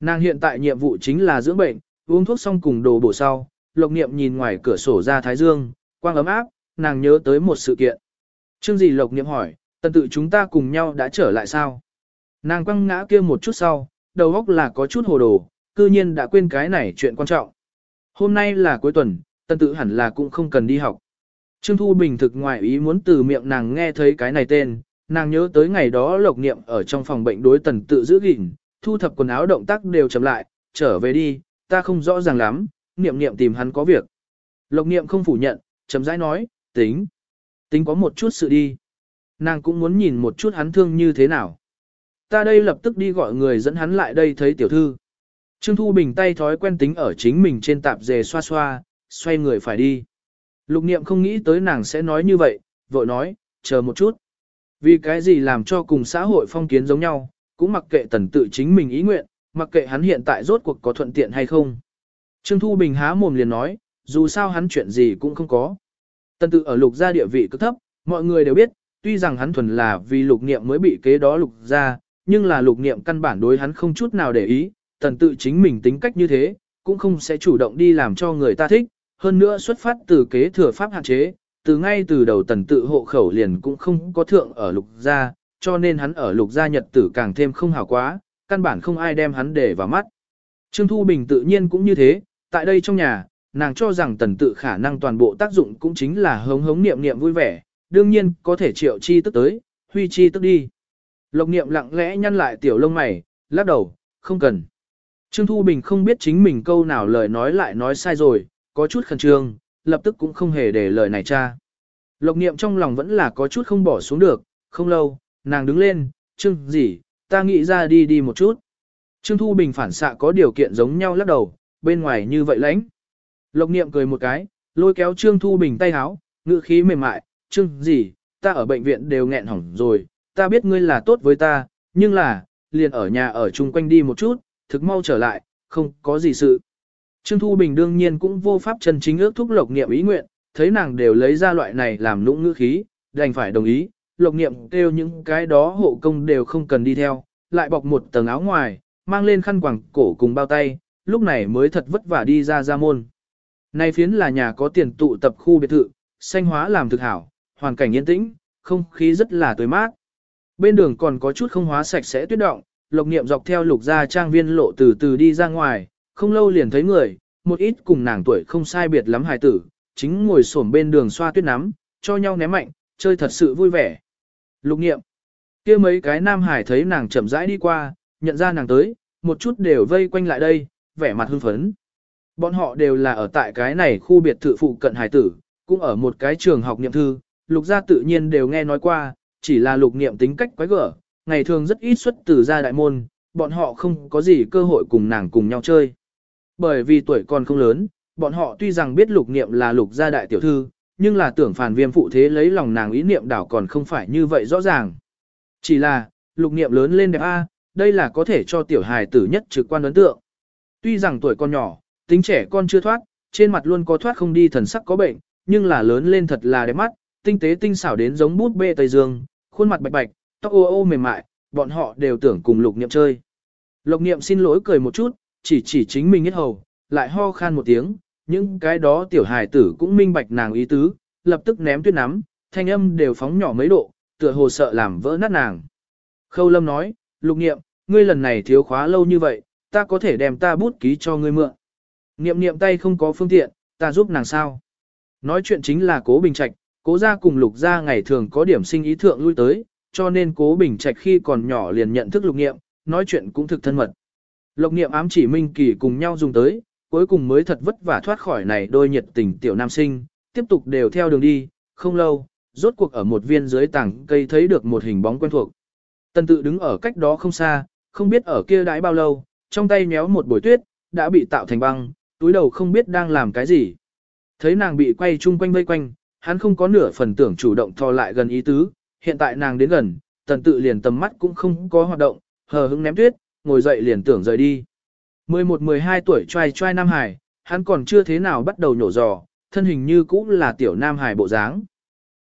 Nàng hiện tại nhiệm vụ chính là dưỡng bệnh, uống thuốc xong cùng đồ bổ sau, Lộc Niệm nhìn ngoài cửa sổ ra thái dương, quang ấm áp, nàng nhớ tới một sự kiện. Trương gì Lộc Niệm hỏi, tần tự chúng ta cùng nhau đã trở lại sao? Nàng quăng ngã kia một chút sau, đầu óc là có chút hồ đồ, cư nhiên đã quên cái này chuyện quan trọng. Hôm nay là cuối tuần, tần tự hẳn là cũng không cần đi học. Trương Thu Bình thực ngoại ý muốn từ miệng nàng nghe thấy cái này tên, nàng nhớ tới ngày đó lộc niệm ở trong phòng bệnh đối tần tự giữ gìn, thu thập quần áo động tác đều chậm lại, trở về đi, ta không rõ ràng lắm, niệm niệm tìm hắn có việc. Lộc niệm không phủ nhận, chậm rãi nói, tính, tính có một chút sự đi. Nàng cũng muốn nhìn một chút hắn thương như thế nào. Ta đây lập tức đi gọi người dẫn hắn lại đây thấy tiểu thư. Trương Thu Bình tay thói quen tính ở chính mình trên tạp dề xoa xoa, xoay người phải đi. Lục niệm không nghĩ tới nàng sẽ nói như vậy, vội nói, chờ một chút. Vì cái gì làm cho cùng xã hội phong kiến giống nhau, cũng mặc kệ tần tự chính mình ý nguyện, mặc kệ hắn hiện tại rốt cuộc có thuận tiện hay không. Trương Thu Bình há mồm liền nói, dù sao hắn chuyện gì cũng không có. Tần tự ở lục gia địa vị cực thấp, mọi người đều biết, tuy rằng hắn thuần là vì lục niệm mới bị kế đó lục gia, nhưng là lục niệm căn bản đối hắn không chút nào để ý, tần tự chính mình tính cách như thế, cũng không sẽ chủ động đi làm cho người ta thích, hơn nữa xuất phát từ kế thừa pháp hạn chế, từ ngay từ đầu tần tự hộ khẩu liền cũng không có thượng ở lục gia, cho nên hắn ở lục gia nhật tử càng thêm không hảo quá, căn bản không ai đem hắn để vào mắt. Trương Thu Bình tự nhiên cũng như thế, tại đây trong nhà, nàng cho rằng tần tự khả năng toàn bộ tác dụng cũng chính là hống hống niệm niệm vui vẻ, đương nhiên có thể triệu chi tức tới, huy chi tức đi. Lộc niệm lặng lẽ nhăn lại tiểu lông mày, lắc đầu, không cần. Trương Thu Bình không biết chính mình câu nào lời nói lại nói sai rồi, có chút khẩn trương, lập tức cũng không hề để lời này cha. Lộc niệm trong lòng vẫn là có chút không bỏ xuống được, không lâu, nàng đứng lên, Trương gì, ta nghĩ ra đi đi một chút. Trương Thu Bình phản xạ có điều kiện giống nhau lắc đầu, bên ngoài như vậy lãnh. Lộc niệm cười một cái, lôi kéo Trương Thu Bình tay háo, ngữ khí mềm mại, Trương gì, ta ở bệnh viện đều nghẹn hỏng rồi, ta biết ngươi là tốt với ta, nhưng là, liền ở nhà ở chung quanh đi một chút, thực mau trở lại, không có gì sự. Trương Thu Bình đương nhiên cũng vô pháp chân chính ước thúc lộc niệm ý nguyện, thấy nàng đều lấy ra loại này làm nũng ngữ khí, đành phải đồng ý, lộc niệm kêu những cái đó hộ công đều không cần đi theo, lại bọc một tầng áo ngoài, mang lên khăn quàng cổ cùng bao tay, lúc này mới thật vất vả đi ra ra môn. Này phiến là nhà có tiền tụ tập khu biệt thự, xanh hóa làm thực hảo, hoàn cảnh yên tĩnh, không khí rất là tươi mát. Bên đường còn có chút không hóa sạch sẽ tuyết động, lộc niệm dọc theo lục gia trang viên lộ từ từ đi ra ngoài, không lâu liền thấy người, một ít cùng nàng tuổi không sai biệt lắm hài tử, chính ngồi xổm bên đường xoa tuyết nắm, cho nhau ném mạnh, chơi thật sự vui vẻ. Lục niệm, kia mấy cái nam hải thấy nàng chậm rãi đi qua, nhận ra nàng tới, một chút đều vây quanh lại đây, vẻ mặt hưng phấn. Bọn họ đều là ở tại cái này khu biệt thự phụ cận hải tử, cũng ở một cái trường học niệm thư, lục gia tự nhiên đều nghe nói qua, chỉ là lục niệm tính cách quái gở, ngày thường rất ít xuất từ gia đại môn, bọn họ không có gì cơ hội cùng nàng cùng nhau chơi. Bởi vì tuổi còn không lớn, bọn họ tuy rằng biết lục niệm là lục gia đại tiểu thư, nhưng là tưởng phản viêm phụ thế lấy lòng nàng ý niệm đảo còn không phải như vậy rõ ràng. Chỉ là, lục niệm lớn lên đẹp A, đây là có thể cho tiểu hài tử nhất trực quan ấn tượng. Tuy rằng tuổi con nhỏ, tính trẻ con chưa thoát, trên mặt luôn có thoát không đi thần sắc có bệnh, nhưng là lớn lên thật là đẹp mắt, tinh tế tinh xảo đến giống bút bê Tây Dương, khuôn mặt bạch bạch, tóc ô ô mềm mại, bọn họ đều tưởng cùng lục niệm chơi. Lục niệm xin lỗi cười một chút, chỉ chỉ chính mình hết hầu, lại ho khan một tiếng, những cái đó tiểu hài tử cũng minh bạch nàng ý tứ, lập tức ném tuyết nắm, thanh âm đều phóng nhỏ mấy độ, tựa hồ sợ làm vỡ nát nàng. Khâu lâm nói, lục niệm, ngươi lần này thiếu khóa lâu như vậy, ta có thể đem ta bút ký cho ngươi mượn. Niệm niệm tay không có phương tiện, ta giúp nàng sao. Nói chuyện chính là cố bình trạch, cố gia cùng lục gia ngày thường có điểm sinh ý thượng lui tới, cho nên cố bình trạch khi còn nhỏ liền nhận thức lục niệm, nói chuyện cũng thực thân mật. Lộc niệm ám chỉ Minh Kỳ cùng nhau dùng tới, cuối cùng mới thật vất vả thoát khỏi này đôi nhiệt tình tiểu nam sinh, tiếp tục đều theo đường đi, không lâu, rốt cuộc ở một viên dưới tảng cây thấy được một hình bóng quen thuộc. Tần tự đứng ở cách đó không xa, không biết ở kia đãi bao lâu, trong tay nhéo một bồi tuyết, đã bị tạo thành băng, túi đầu không biết đang làm cái gì. Thấy nàng bị quay chung quanh vây quanh, hắn không có nửa phần tưởng chủ động thò lại gần ý tứ, hiện tại nàng đến gần, tần tự liền tầm mắt cũng không có hoạt động, hờ hững ném tuyết, ngồi dậy liền tưởng rời đi. 11-12 tuổi trai trai Nam Hải, hắn còn chưa thế nào bắt đầu nhổ giò, thân hình như cũng là tiểu Nam Hải bộ dáng.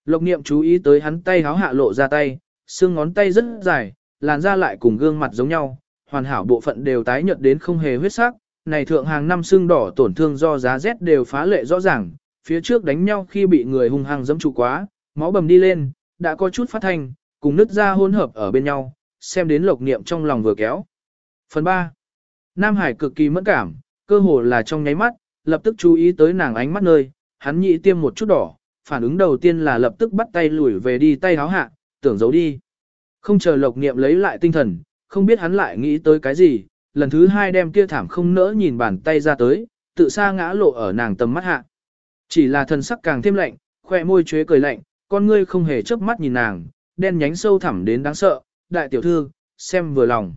Lộc niệm chú ý tới hắn tay háo hạ lộ ra tay, xương ngón tay rất dài, làn da lại cùng gương mặt giống nhau, hoàn hảo bộ phận đều tái nhợt đến không hề huyết sắc. Này thượng hàng năm xương đỏ tổn thương do giá rét đều phá lệ rõ ràng, phía trước đánh nhau khi bị người hung hăng dẫm trụ quá, máu bầm đi lên, đã có chút phát thanh, cùng nứt ra hỗn hợp ở bên nhau, xem đến lộc niệm trong lòng vừa kéo. Phần 3. Nam Hải cực kỳ mẫn cảm, cơ hồ là trong nháy mắt, lập tức chú ý tới nàng ánh mắt nơi, hắn nhị tiêm một chút đỏ, phản ứng đầu tiên là lập tức bắt tay lùi về đi tay háo hạ, tưởng giấu đi. Không chờ lộc niệm lấy lại tinh thần, không biết hắn lại nghĩ tới cái gì, lần thứ hai đem kia thảm không nỡ nhìn bàn tay ra tới, tự xa ngã lộ ở nàng tầm mắt hạ. Chỉ là thần sắc càng thêm lạnh, khoe môi chế cười lạnh, con ngươi không hề chớp mắt nhìn nàng, đen nhánh sâu thẳm đến đáng sợ, đại tiểu thư, xem vừa lòng.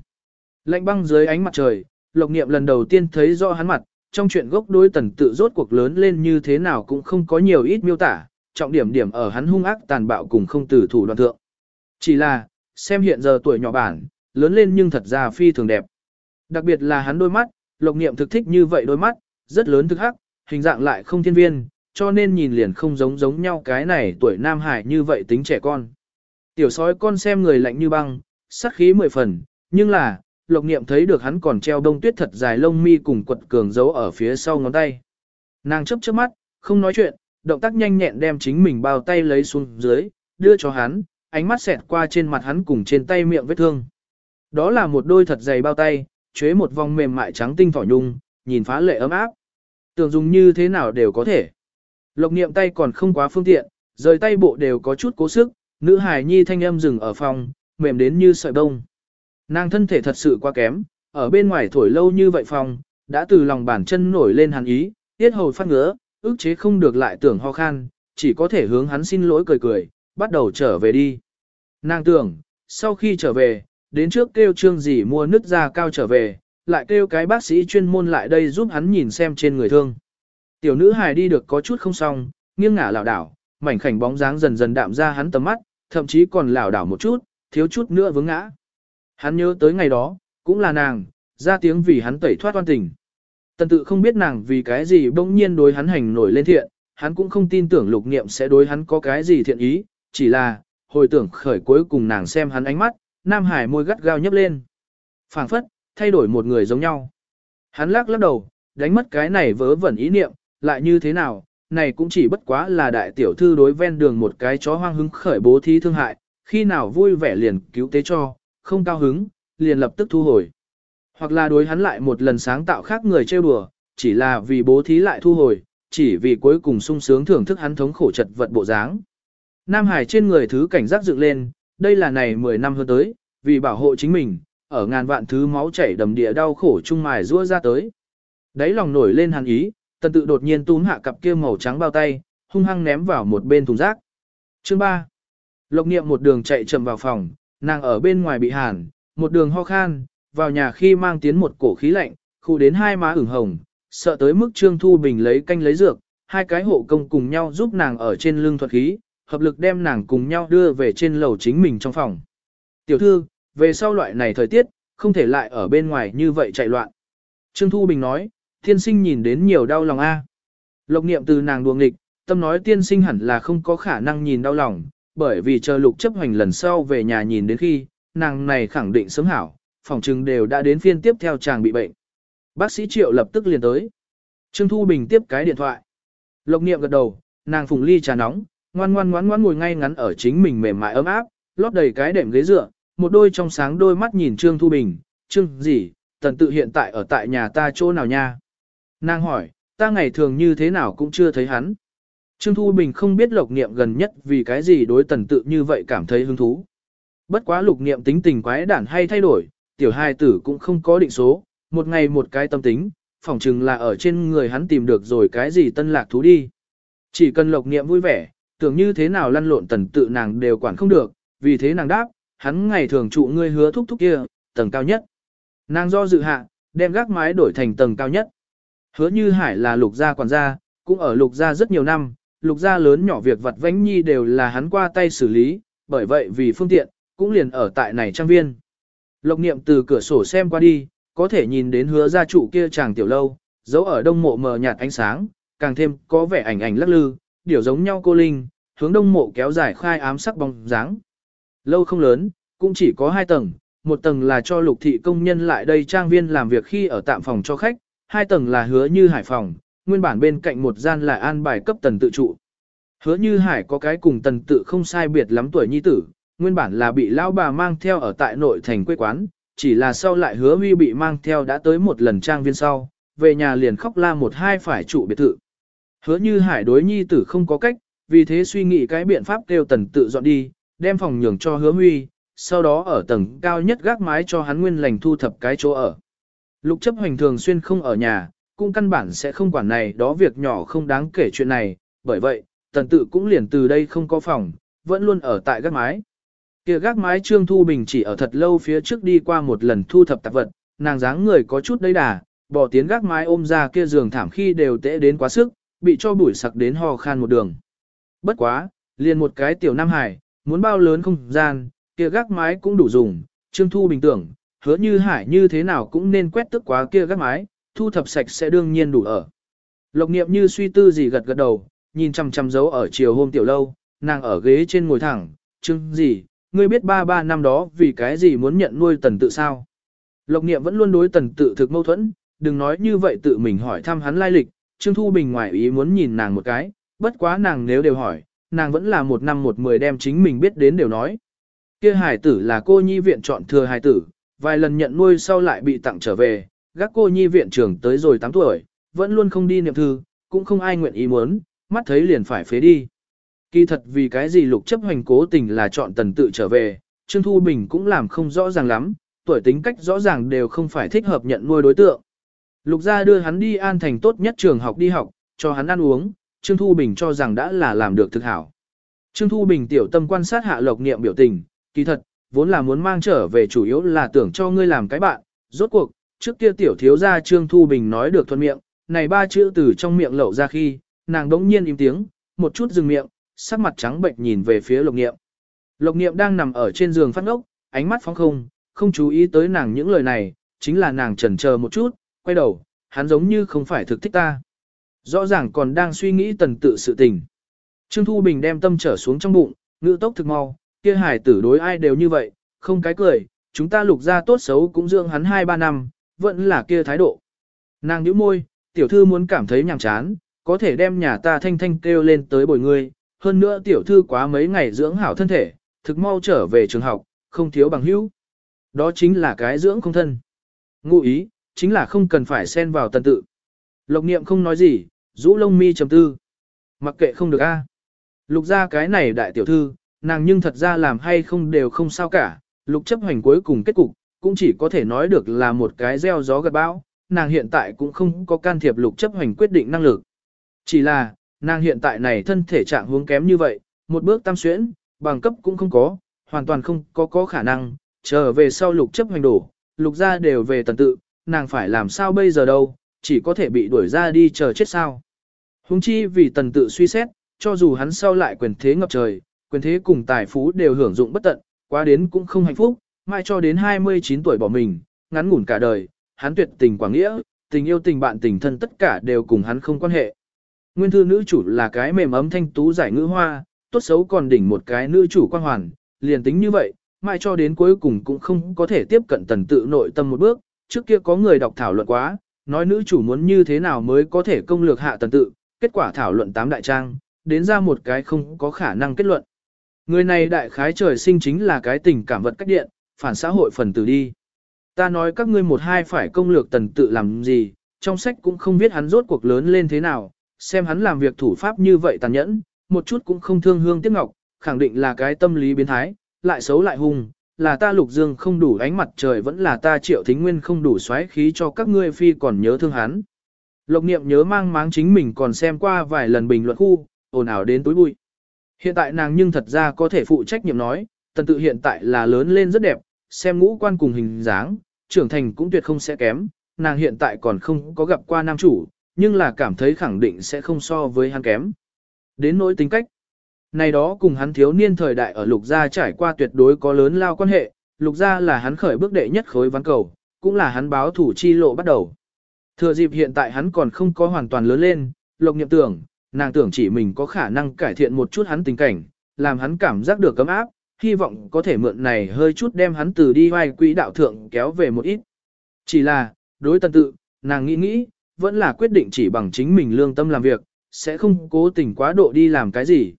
Lạnh băng dưới ánh mặt trời, lộc niệm lần đầu tiên thấy rõ hắn mặt, trong chuyện gốc đối tần tự rốt cuộc lớn lên như thế nào cũng không có nhiều ít miêu tả, trọng điểm điểm ở hắn hung ác tàn bạo cùng không tử thủ đoạn thượng. Chỉ là, xem hiện giờ tuổi nhỏ bản, lớn lên nhưng thật ra phi thường đẹp. Đặc biệt là hắn đôi mắt, lộc niệm thực thích như vậy đôi mắt, rất lớn thực hắc, hình dạng lại không thiên viên, cho nên nhìn liền không giống giống nhau cái này tuổi nam hải như vậy tính trẻ con. Tiểu sói con xem người lạnh như băng, sắc khí mười phần, nhưng là, lộc niệm thấy được hắn còn treo đông tuyết thật dài lông mi cùng quật cường giấu ở phía sau ngón tay. Nàng chấp chớp mắt, không nói chuyện, động tác nhanh nhẹn đem chính mình bao tay lấy xuống dưới, đưa cho hắn, ánh mắt xẹt qua trên mặt hắn cùng trên tay miệng vết thương. Đó là một đôi thật dày bao tay, chế một vòng mềm mại trắng tinh thỏ nhung, nhìn phá lệ ấm áp. Tưởng dùng như thế nào đều có thể. Lộc niệm tay còn không quá phương tiện, rời tay bộ đều có chút cố sức, nữ hài nhi thanh âm dừng ở phòng, mềm đến như sợi bông. Nàng thân thể thật sự quá kém, ở bên ngoài thổi lâu như vậy phòng, đã từ lòng bàn chân nổi lên hàn ý, tiết hầu phát ngứa, ức chế không được lại tưởng ho khan, chỉ có thể hướng hắn xin lỗi cười cười, bắt đầu trở về đi. Nàng tưởng, sau khi trở về, đến trước kêu trương gì mua nứt da cao trở về, lại kêu cái bác sĩ chuyên môn lại đây giúp hắn nhìn xem trên người thương. Tiểu nữ hài đi được có chút không xong, nghiêng ngả lảo đảo, mảnh khảnh bóng dáng dần dần đạm ra hắn tầm mắt, thậm chí còn lảo đảo một chút, thiếu chút nữa vướng ngã. Hắn nhớ tới ngày đó, cũng là nàng, ra tiếng vì hắn tẩy thoát oan tình. Tần tự không biết nàng vì cái gì bỗng nhiên đối hắn hành nổi lên thiện, hắn cũng không tin tưởng lục niệm sẽ đối hắn có cái gì thiện ý, chỉ là, hồi tưởng khởi cuối cùng nàng xem hắn ánh mắt, Nam Hải môi gắt gao nhấp lên. phảng phất, thay đổi một người giống nhau. Hắn lắc lắc đầu, đánh mất cái này vớ vẩn ý niệm, lại như thế nào, này cũng chỉ bất quá là đại tiểu thư đối ven đường một cái chó hoang hứng khởi bố thí thương hại, khi nào vui vẻ liền cứu tế cho, không cao hứng, liền lập tức thu hồi. Hoặc là đối hắn lại một lần sáng tạo khác người trêu đùa, chỉ là vì bố thí lại thu hồi, chỉ vì cuối cùng sung sướng thưởng thức hắn thống khổ chật vật bộ dáng. Nam Hải trên người thứ cảnh giác dựng lên, đây là này 10 năm hơn tới, vì bảo hộ chính mình, ở ngàn vạn thứ máu chảy đầm địa đau khổ chung mài rua ra tới. Đấy lòng nổi lên hàn ý, tần tự đột nhiên túm hạ cặp kia màu trắng bao tay, hung hăng ném vào một bên thùng rác. Chương 3. Lộc niệm một đường chạy chậm vào phòng, nàng ở bên ngoài bị hàn, một đường ho khan, vào nhà khi mang tiến một cổ khí lạnh, khu đến hai má ửng hồng, sợ tới mức Trương Thu Bình lấy canh lấy dược, hai cái hộ công cùng nhau giúp nàng ở trên lưng thuật khí, hợp lực đem nàng cùng nhau đưa về trên lầu chính mình trong phòng. Tiểu thư, về sau loại này thời tiết, không thể lại ở bên ngoài như vậy chạy loạn. Trương Thu Bình nói, tiên sinh nhìn đến nhiều đau lòng a. Lộc niệm từ nàng đuồng nghịch, tâm nói tiên sinh hẳn là không có khả năng nhìn đau lòng, bởi vì chờ lục chấp hành lần sau về nhà nhìn đến khi, nàng này khẳng định sớm hảo, phòng trừng đều đã đến phiên tiếp theo chàng bị bệnh. Bác sĩ Triệu lập tức liền tới. Trương Thu Bình tiếp cái điện thoại. Lộc niệm gật đầu, nàng phùng ly trà nóng, ngoan ngoan ngoan ngoan ngồi ngay ngắn ở chính mình mềm mại ấm áp, lót đầy cái đệm ghế dựa, một đôi trong sáng đôi mắt nhìn Trương Thu Bình, Trương gì, tần tự hiện tại ở tại nhà ta chỗ nào nha? Nàng hỏi, ta ngày thường như thế nào cũng chưa thấy hắn. Trương Thu Bình không biết lục niệm gần nhất vì cái gì đối tần tự như vậy cảm thấy hứng thú. Bất quá lục niệm tính tình quái đản hay thay đổi, tiểu hai tử cũng không có định số, một ngày một cái tâm tính, phỏng chừng là ở trên người hắn tìm được rồi cái gì tân lạc thú đi. Chỉ cần lục niệm vui vẻ, tưởng như thế nào lăn lộn tần tự nàng đều quản không được, vì thế nàng đáp, hắn ngày thường trụ ngươi hứa thúc thúc kia, tầng cao nhất. Nàng do dự hạ, đem gác mái đổi thành tầng cao nhất. Hứa như hải là lục gia quản gia, cũng ở lục gia rất nhiều năm, lục gia lớn nhỏ việc vặt vánh nhi đều là hắn qua tay xử lý, bởi vậy vì phương tiện, cũng liền ở tại này trang viên. Lộc niệm từ cửa sổ xem qua đi, có thể nhìn đến hứa gia trụ kia chàng tiểu lâu, giấu ở đông mộ mờ nhạt ánh sáng, càng thêm có vẻ ảnh ảnh lắc lư, điều giống nhau cô linh, hướng đông mộ kéo dài khai ám sắc bóng dáng. Lâu không lớn, cũng chỉ có hai tầng, một tầng là cho lục thị công nhân lại đây trang viên làm việc khi ở tạm phòng cho khách, hai tầng là hứa như hải phòng, nguyên bản bên cạnh một gian là an bài cấp tần tự trụ. Hứa như hải có cái cùng tần tự không sai biệt lắm tuổi nhi tử, nguyên bản là bị lão bà mang theo ở tại nội thành quê quán, chỉ là sau lại hứa huy bị mang theo đã tới một lần trang viên sau, về nhà liền khóc la một hai phải trụ biệt thự. Hứa như hải đối nhi tử không có cách, vì thế suy nghĩ cái biện pháp kêu tần tự dọn đi, đem phòng nhường cho hứa huy, sau đó ở tầng cao nhất gác mái cho hắn nguyên lành thu thập cái chỗ ở. Lục chấp hoành thường xuyên không ở nhà, cũng căn bản sẽ không quản này đó việc nhỏ không đáng kể chuyện này, bởi vậy, tần tự cũng liền từ đây không có phòng, vẫn luôn ở tại gác mái. Kia gác mái Trương Thu Bình chỉ ở thật lâu phía trước đi qua một lần thu thập tạp vật, nàng dáng người có chút đấy đà, bỏ tiến gác mái ôm ra kia giường thảm khi đều tễ đến quá sức, bị cho bụi sặc đến ho khan một đường. Bất quá, liền một cái tiểu nam hải, muốn bao lớn không gian, kia gác mái cũng đủ dùng, Trương Thu Bình tưởng, hứa như hải như thế nào cũng nên quét tức quá kia gác mái, thu thập sạch sẽ đương nhiên đủ ở. Lộc niệm như suy tư gì gật gật đầu, nhìn chăm chăm dấu ở chiều hôm tiểu lâu, nàng ở ghế trên ngồi thẳng, chưng gì, ngươi biết ba ba năm đó vì cái gì muốn nhận nuôi tần tự sao? Lộc niệm vẫn luôn đối tần tự thực mâu thuẫn, đừng nói như vậy tự mình hỏi thăm hắn lai lịch, Trương Thu Bình ngoài ý muốn nhìn nàng một cái, bất quá nàng nếu đều hỏi, nàng vẫn là một năm một mười đem chính mình biết đến đều nói. Kia hải tử là cô nhi viện chọn thừa hải tử, vài lần nhận nuôi sau lại bị tặng trở về, gác cô nhi viện trưởng tới rồi 8 tuổi, vẫn luôn không đi niệm thư, cũng không ai nguyện ý muốn, mắt thấy liền phải phế đi. Kỳ thật vì cái gì lục chấp hành cố tình là chọn tần tự trở về, Trương Thu Bình cũng làm không rõ ràng lắm, tuổi tính cách rõ ràng đều không phải thích hợp nhận nuôi đối tượng. Lục gia đưa hắn đi an thành tốt nhất trường học đi học, cho hắn ăn uống, Trương Thu Bình cho rằng đã là làm được thực hảo. Trương Thu Bình tiểu tâm quan sát hạ lộc niệm biểu tình, kỳ thật, vốn là muốn mang trở về chủ yếu là tưởng cho ngươi làm cái bạn, rốt cuộc, trước kia tiểu thiếu gia Trương Thu Bình nói được thuận miệng, này ba chữ từ trong miệng lậu ra khi, nàng đống nhiên im tiếng, một chút dừng miệng, sắc mặt trắng bệnh nhìn về phía lộc niệm. Lộc niệm đang nằm ở trên giường phát ngốc, ánh mắt phóng không, không chú ý tới nàng những lời này, chính là nàng chần chờ một chút, quay đầu, hắn giống như không phải thực thích ta. Rõ ràng còn đang suy nghĩ tần tự sự tình. Trương Thu Bình đem tâm trở xuống trong bụng, ngữ tốc thực mau, kia hải tử đối ai đều như vậy, không cái cười, chúng ta lục ra tốt xấu cũng dưỡng hắn 2-3 năm, vẫn là kia thái độ. Nàng nhíu môi, tiểu thư muốn cảm thấy nhàm chán, có thể đem nhà ta thanh thanh kêu lên tới bồi ngươi, hơn nữa tiểu thư quá mấy ngày dưỡng hảo thân thể, thực mau trở về trường học, không thiếu bằng hữu. Đó chính là cái dưỡng không thân. Ngụ ý, chính là không cần phải xen vào tần tự. Lộc niệm không nói gì, rũ lông mi trầm tư. Mặc kệ không được a. Lục ra cái này đại tiểu thư, nàng nhưng thật ra làm hay không đều không sao cả, lục chấp hành cuối cùng kết cục, cũng chỉ có thể nói được là một cái gieo gió gật bão, nàng hiện tại cũng không có can thiệp lục chấp hành quyết định năng lực. Chỉ là, nàng hiện tại này thân thể trạng huống kém như vậy, một bước tam xuyễn, bằng cấp cũng không có, hoàn toàn không có có khả năng, trở về sau lục chấp hành đổ, lục ra đều về tần tự, nàng phải làm sao bây giờ đâu, chỉ có thể bị đuổi ra đi chờ chết sao. Hùng chi vì tần tự suy xét, cho dù hắn sau lại quyền thế ngập trời, quyền thế cùng tài phú đều hưởng dụng bất tận, quá đến cũng không hạnh phúc, mai cho đến 29 tuổi bỏ mình, ngắn ngủn cả đời, hắn tuyệt tình quảng nghĩa, tình yêu tình bạn tình thân tất cả đều cùng hắn không quan hệ. Nguyên thư nữ chủ là cái mềm ấm thanh tú giải ngữ hoa, tốt xấu còn đỉnh một cái nữ chủ quan hoàn, liền tính như vậy, mai cho đến cuối cùng cũng không có thể tiếp cận tần tự nội tâm một bước, trước kia có người đọc thảo luận quá, nói nữ chủ muốn như thế nào mới có thể công lược hạ tần tự, kết quả thảo luận tám đại trang, đến ra một cái không có khả năng kết luận. Người này đại khái trời sinh chính là cái tình cảm vật cách điện, phản xã hội phần tử đi. Ta nói các ngươi một hai phải công lược tần tự làm gì, trong sách cũng không biết hắn rốt cuộc lớn lên thế nào, xem hắn làm việc thủ pháp như vậy tàn nhẫn, một chút cũng không thương hương tiếc ngọc, khẳng định là cái tâm lý biến thái, lại xấu lại hung, là ta lục dương không đủ ánh mặt trời vẫn là ta triệu thính nguyên không đủ xoáy khí cho các ngươi phi còn nhớ thương hắn. Lộc niệm nhớ mang máng chính mình còn xem qua vài lần bình luận khu, ồn ào đến tối bụi. Hiện tại nàng nhưng thật ra có thể phụ trách nhiệm nói, tần tự hiện tại là lớn lên rất đẹp, xem ngũ quan cùng hình dáng, trưởng thành cũng tuyệt không sẽ kém, nàng hiện tại còn không có gặp qua nam chủ, nhưng là cảm thấy khẳng định sẽ không so với hắn kém. Đến nỗi tính cách, này đó cùng hắn thiếu niên thời đại ở lục gia trải qua tuyệt đối có lớn lao quan hệ, lục gia là hắn khởi bước đệ nhất khối ván cầu, cũng là hắn báo thủ chi lộ bắt đầu. Thừa dịp hiện tại hắn còn không có hoàn toàn lớn lên, lục nhậm tưởng, nàng tưởng chỉ mình có khả năng cải thiện một chút hắn tình cảnh, làm hắn cảm giác được cấm áp, hy vọng có thể mượn này hơi chút đem hắn từ đi vai quỹ đạo thượng kéo về một ít. Chỉ là, đối tần tự, nàng nghĩ nghĩ, vẫn là quyết định chỉ bằng chính mình lương tâm làm việc, sẽ không cố tình quá độ đi làm cái gì.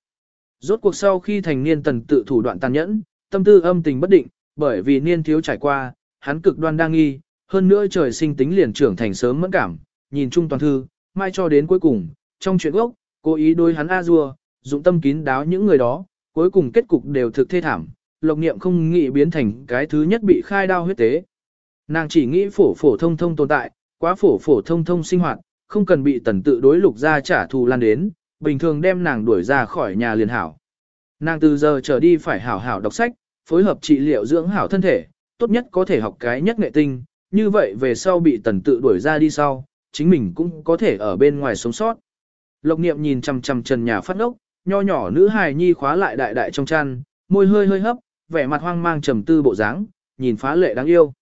Rốt cuộc sau khi thành niên tần tự thủ đoạn tàn nhẫn, tâm tư âm tình bất định, bởi vì niên thiếu trải qua, hắn cực đoan đa nghi, hơn nữa trời sinh tính liền trưởng thành sớm mẫn cảm, nhìn chung toàn thư, mai cho đến cuối cùng, trong chuyện gốc, cố ý đối hắn a dua, dụng tâm kín đáo những người đó, cuối cùng kết cục đều thực thê thảm, lộc niệm không nghĩ biến thành cái thứ nhất bị khai đao huyết tế. Nàng chỉ nghĩ phổ phổ thông thông tồn tại, quá phổ phổ thông thông sinh hoạt, không cần bị tần tự đối lục ra trả thù lan đến, bình thường đem nàng đuổi ra khỏi nhà liền hảo. Nàng từ giờ trở đi phải hảo hảo đọc sách, phối hợp trị liệu dưỡng hảo thân thể, tốt nhất có thể học cái nhất nghệ tinh, như vậy về sau bị tần tự đuổi ra đi sau, chính mình cũng có thể ở bên ngoài sống sót. Lộc niệm nhìn chằm chằm trần nhà phát ốc, nho nhỏ nữ hài nhi khóa lại đại đại trong chăn, môi hơi hơi hấp, vẻ mặt hoang mang trầm tư bộ dáng, nhìn phá lệ đáng yêu.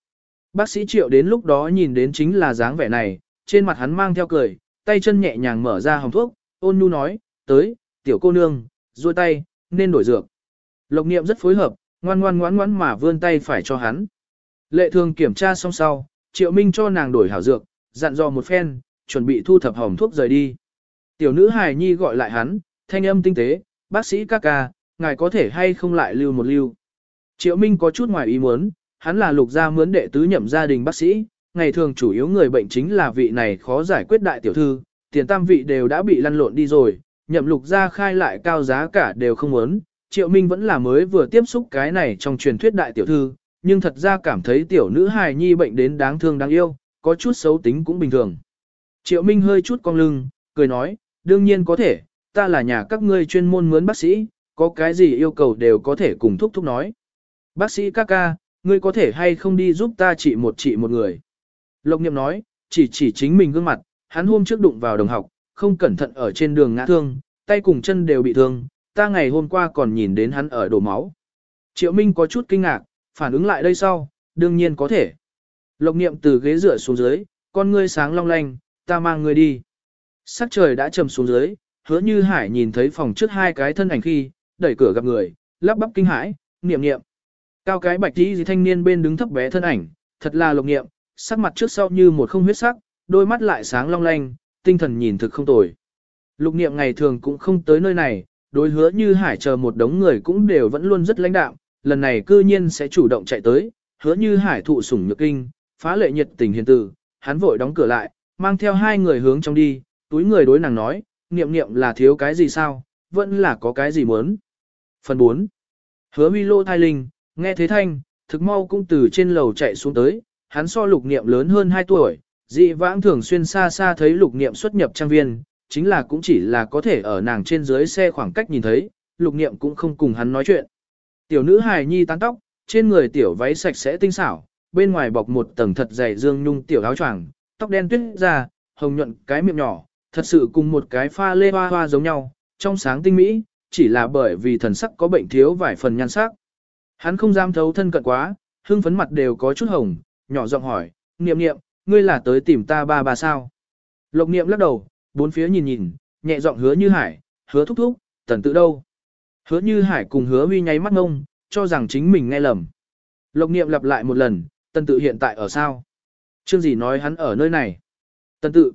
Bác sĩ triệu đến lúc đó nhìn đến chính là dáng vẻ này, trên mặt hắn mang theo cười, tay chân nhẹ nhàng mở ra hồng thuốc, ôn nhu nói, tới, tiểu cô nương, duỗi tay, nên đổi dược. Lộc niệm rất phối hợp, ngoan ngoan ngoan ngoan mà vươn tay phải cho hắn. Lệ thường kiểm tra xong sau, triệu minh cho nàng đổi hảo dược, dặn dò một phen, chuẩn bị thu thập hồng thuốc rời đi. Tiểu nữ hài nhi gọi lại hắn, thanh âm tinh tế, bác sĩ ca ca, ngài có thể hay không lại lưu một lưu. Triệu Minh có chút ngoài ý muốn, hắn là lục gia mướn đệ tứ nhậm gia đình bác sĩ, ngày thường chủ yếu người bệnh chính là vị này khó giải quyết đại tiểu thư, tiền tam vị đều đã bị lăn lộn đi rồi, nhậm lục gia khai lại cao giá cả đều không muốn. Triệu Minh vẫn là mới vừa tiếp xúc cái này trong truyền thuyết đại tiểu thư, nhưng thật ra cảm thấy tiểu nữ hài nhi bệnh đến đáng thương đáng yêu, có chút xấu tính cũng bình thường. Triệu Minh hơi chút cong lưng, cười nói, đương nhiên có thể, ta là nhà các ngươi chuyên môn mướn bác sĩ, có cái gì yêu cầu đều có thể cùng thúc thúc nói. Bác sĩ ca ca, ngươi có thể hay không đi giúp ta trị một trị một người. Lộc niệm nói, chỉ chỉ chính mình gương mặt, hắn hôm trước đụng vào đồng học, không cẩn thận ở trên đường ngã thương, tay cùng chân đều bị thương, ta ngày hôm qua còn nhìn đến hắn ở đổ máu. Triệu Minh có chút kinh ngạc, phản ứng lại đây sau, đương nhiên có thể. Lộc niệm từ ghế rửa xuống dưới, con ngươi sáng long lanh, ta mang ngươi đi. Sắc trời đã trầm xuống dưới, hứa như hải nhìn thấy phòng trước hai cái thân ảnh khi, đẩy cửa gặp người, lắp bắp kinh hãi, niệm niệm. Cao cái bạch tí gì thanh niên bên đứng thấp bé thân ảnh, thật là lục niệm, sắc mặt trước sau như một không huyết sắc, đôi mắt lại sáng long lanh, tinh thần nhìn thực không tồi. Lục niệm ngày thường cũng không tới nơi này, đối hứa như hải chờ một đống người cũng đều vẫn luôn rất lãnh đạm, lần này cư nhiên sẽ chủ động chạy tới, hứa như hải thụ sủng nhược kinh, phá lệ nhiệt tình hiền từ, hắn vội đóng cửa lại, mang theo hai người hướng trong đi, túi người đối nàng nói, niệm niệm là thiếu cái gì sao, vẫn là có cái gì muốn. Phần 4. Hứa huy lô thai linh, nghe thế thanh, thực mau cũng từ trên lầu chạy xuống tới, hắn so lục niệm lớn hơn 2 tuổi, dị vãng thường xuyên xa xa thấy lục niệm xuất nhập trang viên, chính là cũng chỉ là có thể ở nàng trên dưới xe khoảng cách nhìn thấy, lục niệm cũng không cùng hắn nói chuyện. Tiểu nữ hài nhi tán tóc, trên người tiểu váy sạch sẽ tinh xảo, bên ngoài bọc một tầng thật dày dương nhung tiểu áo choàng, tóc đen tuyết ra, hồng nhuận cái miệng nhỏ, thật sự cùng một cái pha lê hoa hoa giống nhau, trong sáng tinh mỹ, chỉ là bởi vì thần sắc có bệnh thiếu vài phần nhan sắc. Hắn không dám thấu thân cận quá, hương phấn mặt đều có chút hồng, nhỏ giọng hỏi, niệm niệm, ngươi là tới tìm ta ba ba sao? Lộc niệm lắc đầu, bốn phía nhìn nhìn, nhẹ giọng hứa như hải, hứa thúc thúc, tần tự đâu? Hứa như hải cùng hứa huy nháy mắt ngông, cho rằng chính mình nghe lầm. Lộc niệm lặp lại một lần, tần tự hiện tại ở sao? Chương gì nói hắn ở nơi này? Tần tự.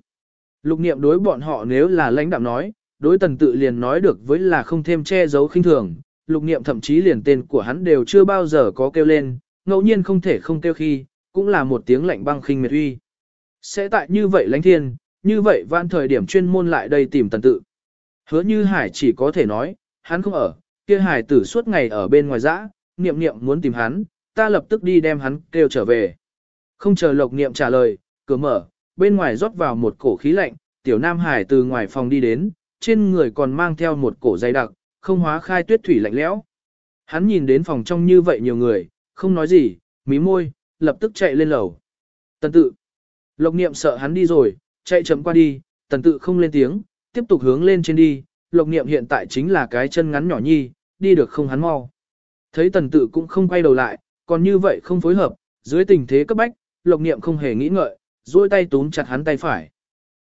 Lục niệm đối bọn họ nếu là lãnh đạm nói, đối tần tự liền nói được với là không thêm che giấu khinh thường. Lục niệm thậm chí liền tên của hắn đều chưa bao giờ có kêu lên, ngẫu nhiên không thể không kêu khi, cũng là một tiếng lạnh băng khinh miệt uy. Sẽ tại như vậy lãnh thiên, như vậy van thời điểm chuyên môn lại đây tìm tần tự. Hứa như hải chỉ có thể nói, hắn không ở, kia hải tử suốt ngày ở bên ngoài dã, niệm niệm muốn tìm hắn, ta lập tức đi đem hắn kêu trở về. Không chờ lộc niệm trả lời, cửa mở, bên ngoài rót vào một cổ khí lạnh, tiểu nam hải từ ngoài phòng đi đến, trên người còn mang theo một cổ dày đặc, không hóa khai tuyết thủy lạnh lẽo. Hắn nhìn đến phòng trong như vậy nhiều người, không nói gì, mí môi, lập tức chạy lên lầu. Tần tự. Lộc niệm sợ hắn đi rồi, chạy chậm qua đi, tần tự không lên tiếng, tiếp tục hướng lên trên đi. Lộc niệm hiện tại chính là cái chân ngắn nhỏ nhi, đi được không hắn mau. Thấy tần tự cũng không quay đầu lại, còn như vậy không phối hợp, dưới tình thế cấp bách, lộc niệm không hề nghĩ ngợi, duỗi tay túm chặt hắn tay phải.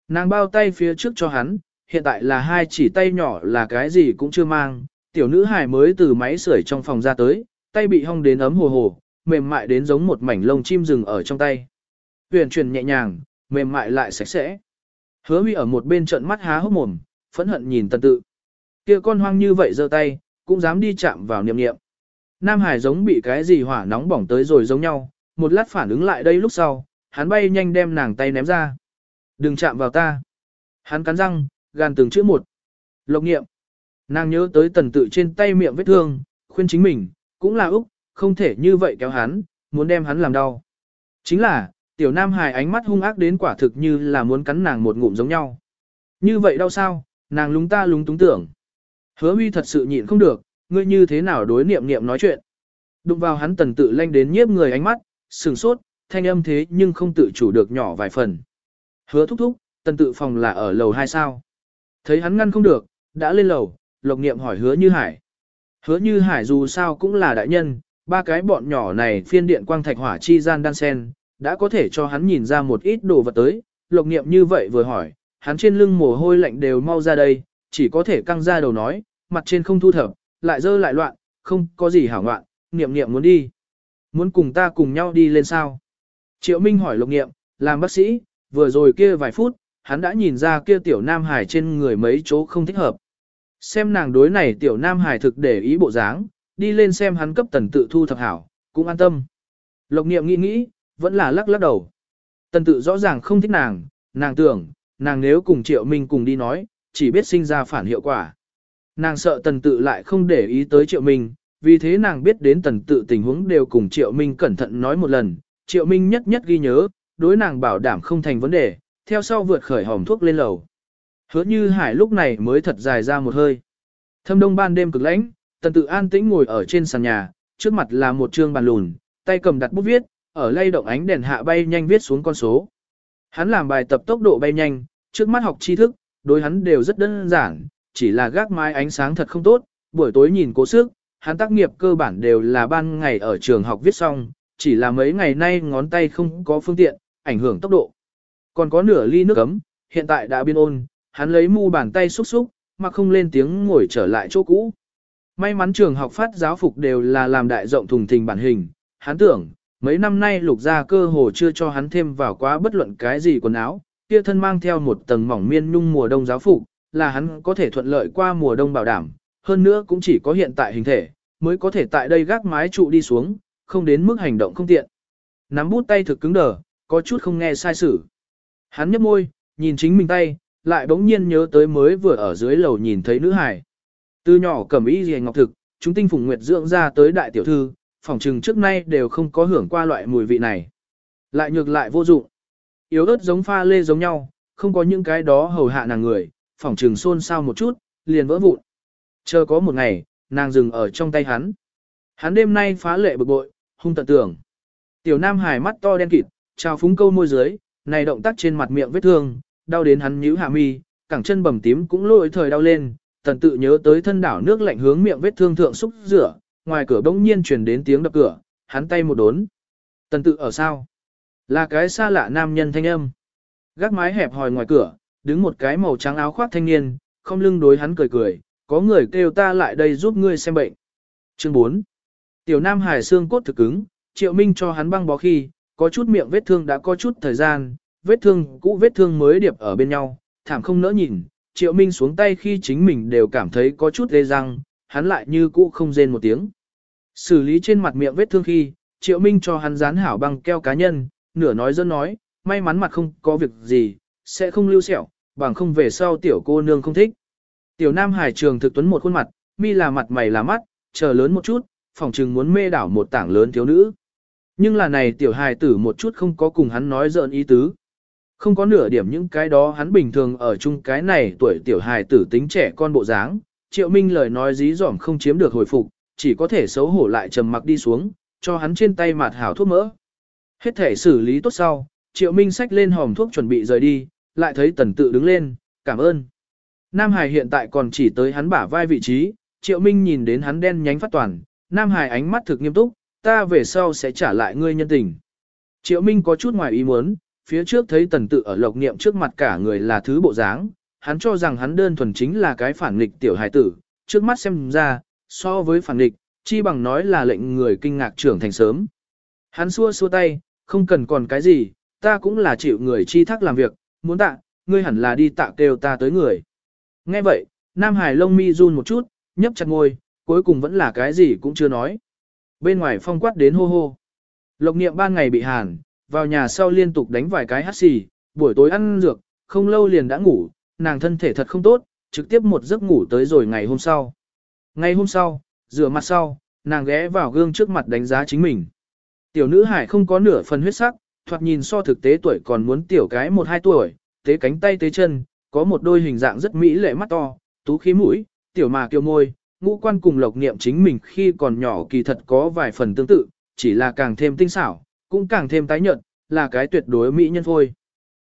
Nàng bao tay phía trước cho hắn, hiện tại là hai chỉ tay nhỏ là cái gì cũng chưa mang, tiểu nữ hài mới từ máy sưởi trong phòng ra tới, tay bị hong đến ấm hồ hồ, mềm mại đến giống một mảnh lông chim rừng ở trong tay. Huyền chuyển nhẹ nhàng, mềm mại lại sạch sẽ. Hứa huy ở một bên trận mắt há hốc mồm, phẫn hận nhìn tần tự. kia con hoang như vậy giơ tay, cũng dám đi chạm vào niệm niệm. Nam Hải giống bị cái gì hỏa nóng bỏng tới rồi giống nhau, một lát phản ứng lại đây lúc sau, hắn bay nhanh đem nàng tay ném ra. Đừng chạm vào ta. Hắn cắn răng, gan từng chữ một. Lộc nghiệm. Nàng nhớ tới tần tự trên tay miệng vết thương, khuyên chính mình, cũng là Úc, không thể như vậy kéo hắn, muốn đem hắn làm đau. Chính là, tiểu nam hài ánh mắt hung ác đến quả thực như là muốn cắn nàng một ngụm giống nhau. Như vậy đau sao, nàng lúng ta lúng túng tưởng. Hứa huy thật sự nhịn không được, ngươi như thế nào đối niệm niệm nói chuyện. Đụng vào hắn tần tự lanh đến nhiếp người ánh mắt, sừng sốt, thanh âm thế nhưng không tự chủ được nhỏ vài phần. Hứa thúc thúc, tần tự phòng là ở lầu 2 sao. Thấy hắn ngăn không được, đã lên lầu, lộc niệm hỏi hứa như hải. Hứa như hải dù sao cũng là đại nhân, ba cái bọn nhỏ này phiên điện quang thạch hỏa chi gian đan sen, đã có thể cho hắn nhìn ra một ít đồ vật tới. Lộc niệm như vậy vừa hỏi, hắn trên lưng mồ hôi lạnh đều mau ra đây, chỉ có thể căng ra đầu nói, mặt trên không thu thập, lại dơ lại loạn, không có gì hảo ngoạn, niệm niệm muốn đi. Muốn cùng ta cùng nhau đi lên sao? Triệu Minh hỏi Lục niệm, làm bác sĩ, vừa rồi kia vài phút, hắn đã nhìn ra kia tiểu nam hải trên người mấy chỗ không thích hợp. Xem nàng đối này tiểu nam hải thực để ý bộ dáng, đi lên xem hắn cấp tần tự thu thập hảo, cũng an tâm. Lộc niệm nghĩ nghĩ, vẫn là lắc lắc đầu. Tần tự rõ ràng không thích nàng, nàng tưởng, nàng nếu cùng triệu minh cùng đi nói, chỉ biết sinh ra phản hiệu quả. Nàng sợ tần tự lại không để ý tới triệu minh, vì thế nàng biết đến tần tự tình huống đều cùng triệu minh cẩn thận nói một lần, triệu minh nhất nhất ghi nhớ, đối nàng bảo đảm không thành vấn đề, theo sau vượt khởi hòm thuốc lên lầu. Hứa như hải lúc này mới thật dài ra một hơi. Thâm đông ban đêm cực lãnh, tần tự an tĩnh ngồi ở trên sàn nhà, trước mặt là một trương bàn lùn, tay cầm đặt bút viết, ở lay động ánh đèn hạ bay nhanh viết xuống con số. Hắn làm bài tập tốc độ bay nhanh, trước mắt học tri thức, đối hắn đều rất đơn giản, chỉ là gác mái ánh sáng thật không tốt, buổi tối nhìn cố sức, hắn tác nghiệp cơ bản đều là ban ngày ở trường học viết xong, chỉ là mấy ngày nay ngón tay không có phương tiện, ảnh hưởng tốc độ. Còn có nửa ly nước cấm, hiện tại đã biên ôn, hắn lấy mu bàn tay xúc xúc, mà không lên tiếng ngồi trở lại chỗ cũ. May mắn trường học phát giáo phục đều là làm đại rộng thùng thình bản hình, hắn tưởng, mấy năm nay lục ra cơ hồ chưa cho hắn thêm vào quá bất luận cái gì quần áo, kia thân mang theo một tầng mỏng miên nhung mùa đông giáo phục, là hắn có thể thuận lợi qua mùa đông bảo đảm, hơn nữa cũng chỉ có hiện tại hình thể, mới có thể tại đây gác mái trụ đi xuống, không đến mức hành động không tiện. Nắm bút tay thực cứng đờ, có chút không nghe sai sử. Hắn nhấp môi, nhìn chính mình tay, lại bỗng nhiên nhớ tới mới vừa ở dưới lầu nhìn thấy nữ hải. Từ nhỏ cầm ý gì ngọc thực, chúng tinh phùng nguyệt dưỡng ra tới đại tiểu thư, phòng trừng trước nay đều không có hưởng qua loại mùi vị này. Lại nhược lại vô dụng. Yếu ớt giống pha lê giống nhau, không có những cái đó hầu hạ nàng người, phòng trừng xôn xao một chút, liền vỡ vụn. Chờ có một ngày, nàng dừng ở trong tay hắn. Hắn đêm nay phá lệ bực bội, hung tận tưởng. Tiểu Nam Hải mắt to đen kịt, trao phúng câu môi dưới, này động tác trên mặt miệng vết thương, đau đến hắn nhíu hạ mi, cẳng chân bầm tím cũng lôi thời đau lên, tần tự nhớ tới thân đảo nước lạnh hướng miệng vết thương thượng xúc rửa, ngoài cửa bỗng nhiên truyền đến tiếng đập cửa, hắn tay một đốn. Tần tự ở sao? Là cái xa lạ nam nhân thanh âm. Gác mái hẹp hòi ngoài cửa, đứng một cái màu trắng áo khoác thanh niên, không lưng đối hắn cười cười, có người kêu ta lại đây giúp ngươi xem bệnh. Chương 4. Tiểu Nam Hải xương cốt thực cứng, Triệu Minh cho hắn băng bó khi, có chút miệng vết thương đã có chút thời gian, vết thương cũ vết thương mới điệp ở bên nhau, thảm không nỡ nhìn. Triệu Minh xuống tay khi chính mình đều cảm thấy có chút ghê răng, hắn lại như cũ không rên một tiếng. Xử lý trên mặt miệng vết thương khi, Triệu Minh cho hắn dán hảo băng keo cá nhân, nửa nói dân nói, may mắn mặt không có việc gì, sẽ không lưu sẹo, bằng không về sau tiểu cô nương không thích. Tiểu Nam Hải trường thực tuấn một khuôn mặt, mi là mặt mày là mắt, chờ lớn một chút, phỏng chừng muốn mê đảo một tảng lớn thiếu nữ. Nhưng là này tiểu hài tử một chút không có cùng hắn nói giỡn ý tứ. Không có nửa điểm những cái đó hắn bình thường ở chung cái này tuổi tiểu hài tử tính trẻ con bộ dáng, triệu minh lời nói dí dỏm không chiếm được hồi phục, chỉ có thể xấu hổ lại trầm mặc đi xuống, cho hắn trên tay mặt hảo thuốc mỡ. Hết thể xử lý tốt sau, triệu minh xách lên hòm thuốc chuẩn bị rời đi, lại thấy tần tự đứng lên, cảm ơn. Nam Hải hiện tại còn chỉ tới hắn bả vai vị trí, triệu minh nhìn đến hắn đen nhánh phát toàn, Nam Hải ánh mắt thực nghiêm túc, ta về sau sẽ trả lại ngươi nhân tình. Triệu Minh có chút ngoài ý muốn, phía trước thấy tần tự ở lộc niệm trước mặt cả người là thứ bộ dáng, hắn cho rằng hắn đơn thuần chính là cái phản nghịch tiểu hài tử, trước mắt xem ra, so với phản nghịch, chi bằng nói là lệnh người kinh ngạc trưởng thành sớm. Hắn xua xua tay, không cần còn cái gì, ta cũng là chịu người chi thác làm việc, muốn tạ, ngươi hẳn là đi tạ kêu ta tới người. Nghe vậy, Nam Hải lông mi run một chút, nhấp chặt ngôi, cuối cùng vẫn là cái gì cũng chưa nói. Bên ngoài phong quát đến hô hô. Lộc niệm ban ngày bị hàn, vào nhà sau liên tục đánh vài cái hát xì, buổi tối ăn dược, không lâu liền đã ngủ, nàng thân thể thật không tốt, trực tiếp một giấc ngủ tới rồi ngày hôm sau. Ngày hôm sau, rửa mặt sau, nàng ghé vào gương trước mặt đánh giá chính mình. Tiểu nữ hải không có nửa phần huyết sắc, thoạt nhìn so thực tế tuổi còn muốn tiểu cái một hai tuổi, tế cánh tay tế chân, có một đôi hình dạng rất mỹ lệ mắt to, tú khí mũi, tiểu mà kiều môi, ngũ quan cùng lộc niệm chính mình khi còn nhỏ kỳ thật có vài phần tương tự, chỉ là càng thêm tinh xảo, cũng càng thêm tái nhợt, là cái tuyệt đối mỹ nhân thôi.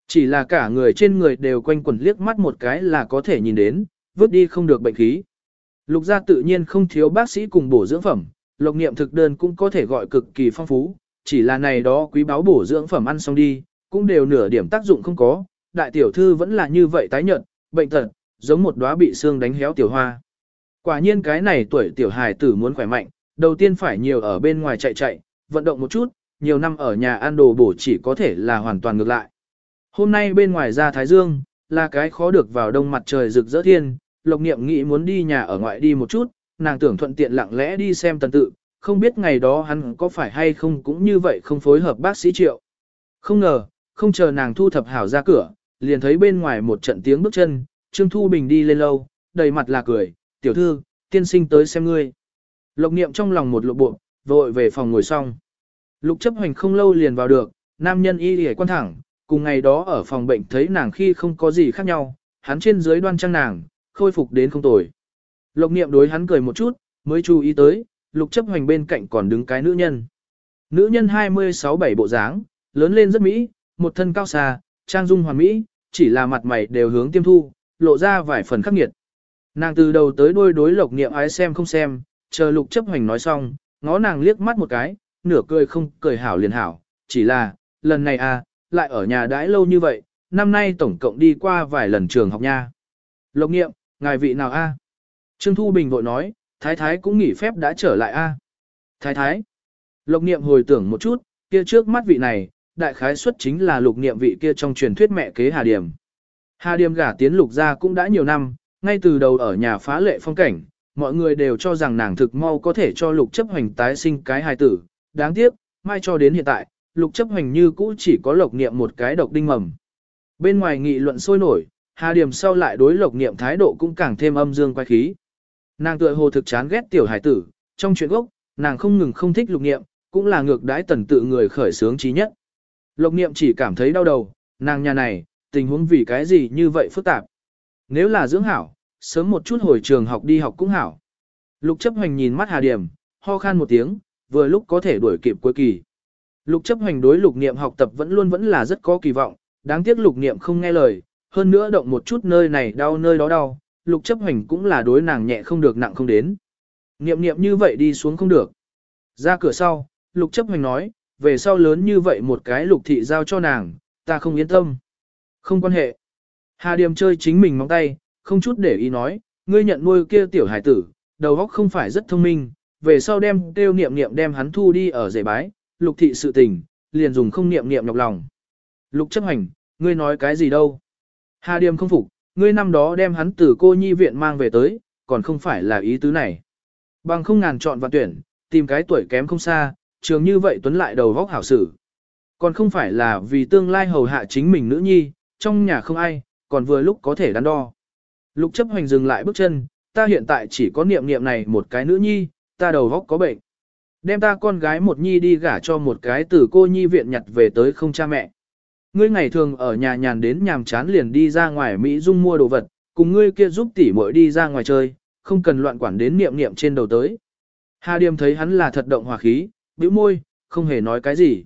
Chỉ là cả người trên người đều quanh quẩn liếc mắt một cái là có thể nhìn đến, vứt đi không được bệnh khí. Lục gia tự nhiên không thiếu bác sĩ cùng bổ dưỡng phẩm, lộc niệm thực đơn cũng có thể gọi cực kỳ phong phú, chỉ là này đó quý báo bổ dưỡng phẩm ăn xong đi, cũng đều nửa điểm tác dụng không có, đại tiểu thư vẫn là như vậy tái nhợt, bệnh tật, giống một đóa bị xương đánh héo tiểu hoa. Quả nhiên cái này tuổi tiểu hài tử muốn khỏe mạnh, đầu tiên phải nhiều ở bên ngoài chạy chạy, vận động một chút, nhiều năm ở nhà ăn đồ bổ chỉ có thể là hoàn toàn ngược lại. Hôm nay bên ngoài ra Thái Dương, là cái khó được vào đông mặt trời rực rỡ thiên, Lộc Niệm nghĩ muốn đi nhà ở ngoại đi một chút, nàng tưởng thuận tiện lặng lẽ đi xem tần tự, không biết ngày đó hắn có phải hay không cũng như vậy không phối hợp bác sĩ Triệu. Không ngờ, không chờ nàng thu thập hảo ra cửa, liền thấy bên ngoài một trận tiếng bước chân, Trương Thu Bình đi lên lâu, đầy mặt là cười, tiểu thư, tiên sinh tới xem ngươi. Lộc Niệm trong lòng một lộ bộ, vội về phòng ngồi xong. Lục chấp hành không lâu liền vào được, nam nhân y lìa quan thẳng, cùng ngày đó ở phòng bệnh thấy nàng khi không có gì khác nhau, hắn trên dưới đoan trang nàng, khôi phục đến không tồi. Lộc niệm đối hắn cười một chút, mới chú ý tới, lục chấp hoành bên cạnh còn đứng cái nữ nhân. Nữ nhân 26-7 bộ dáng, lớn lên rất mỹ, một thân cao xa, trang dung hoàn mỹ, chỉ là mặt mày đều hướng tiêm thu, lộ ra vài phần khắc nghiệt. Nàng từ đầu tới đuôi đối lộc niệm ái xem không xem, chờ lục chấp hành nói xong, ngó nàng liếc mắt một cái, nửa cười không cười hảo liền hảo, chỉ là, lần này à, lại ở nhà đãi lâu như vậy, năm nay tổng cộng đi qua vài lần trường học nha. Lộc niệm, ngài vị nào a? Trương Thu Bình vội nói, thái thái cũng nghỉ phép đã trở lại a. Thái thái. Lộc niệm hồi tưởng một chút, kia trước mắt vị này, đại khái xuất chính là lục niệm vị kia trong truyền thuyết mẹ kế Hà Điềm. Hà Điềm gả tiến lục ra cũng đã nhiều năm, ngay từ đầu ở nhà phá lệ phong cảnh, mọi người đều cho rằng nàng thực mau có thể cho lục chấp hoành tái sinh cái hài tử. Đáng tiếc, mai cho đến hiện tại, lục chấp hoành như cũ chỉ có lộc niệm một cái độc đinh mầm. Bên ngoài nghị luận sôi nổi, Hà Điểm sau lại đối lộc niệm thái độ cũng càng thêm âm dương quay khí. Nàng tựa hồ thực chán ghét tiểu hải tử, trong chuyện gốc, nàng không ngừng không thích lục niệm, cũng là ngược đãi tần tự người khởi sướng trí nhất. Lộc niệm chỉ cảm thấy đau đầu, nàng nhà này, tình huống vì cái gì như vậy phức tạp. Nếu là dưỡng hảo, sớm một chút hồi trường học đi học cũng hảo. Lục chấp hoành nhìn mắt Hà Điểm, ho khan một tiếng, vừa lúc có thể đuổi kịp cuối kỳ. Lục chấp hành đối lục niệm học tập vẫn luôn vẫn là rất có kỳ vọng, đáng tiếc lục niệm không nghe lời, hơn nữa động một chút nơi này đau nơi đó đau, lục chấp hành cũng là đối nàng nhẹ không được nặng không đến. Niệm niệm như vậy đi xuống không được. Ra cửa sau, lục chấp hành nói, về sau lớn như vậy một cái lục thị giao cho nàng, ta không yên tâm. Không quan hệ. Hà Điềm chơi chính mình móng tay, không chút để ý nói, ngươi nhận nuôi kia tiểu hải tử, đầu óc không phải rất thông minh, về sau đem tiêu niệm niệm đem hắn thu đi ở rể bái, lục thị sự tình, liền dùng không niệm niệm nhọc lòng. Lục chấp hành, ngươi nói cái gì đâu? Hà Điềm không phục, ngươi năm đó đem hắn từ cô nhi viện mang về tới, còn không phải là ý tứ này. Bằng không ngàn chọn và tuyển, tìm cái tuổi kém không xa, trường như vậy tuấn lại đầu vóc hảo sử. Còn không phải là vì tương lai hầu hạ chính mình nữ nhi, trong nhà không ai, còn vừa lúc có thể đắn đo. Lục chấp hành dừng lại bước chân, ta hiện tại chỉ có niệm niệm này một cái nữ nhi, ta đầu vóc có bệnh. Đem ta con gái một nhi đi gả cho một cái từ cô nhi viện nhặt về tới không cha mẹ. Ngươi ngày thường ở nhà nhàn đến nhàm chán liền đi ra ngoài Mỹ Dung mua đồ vật, cùng ngươi kia giúp tỷ muội đi ra ngoài chơi, không cần loạn quản đến niệm niệm trên đầu tới. Hà Điềm thấy hắn là thật động hòa khí, bĩu môi, không hề nói cái gì.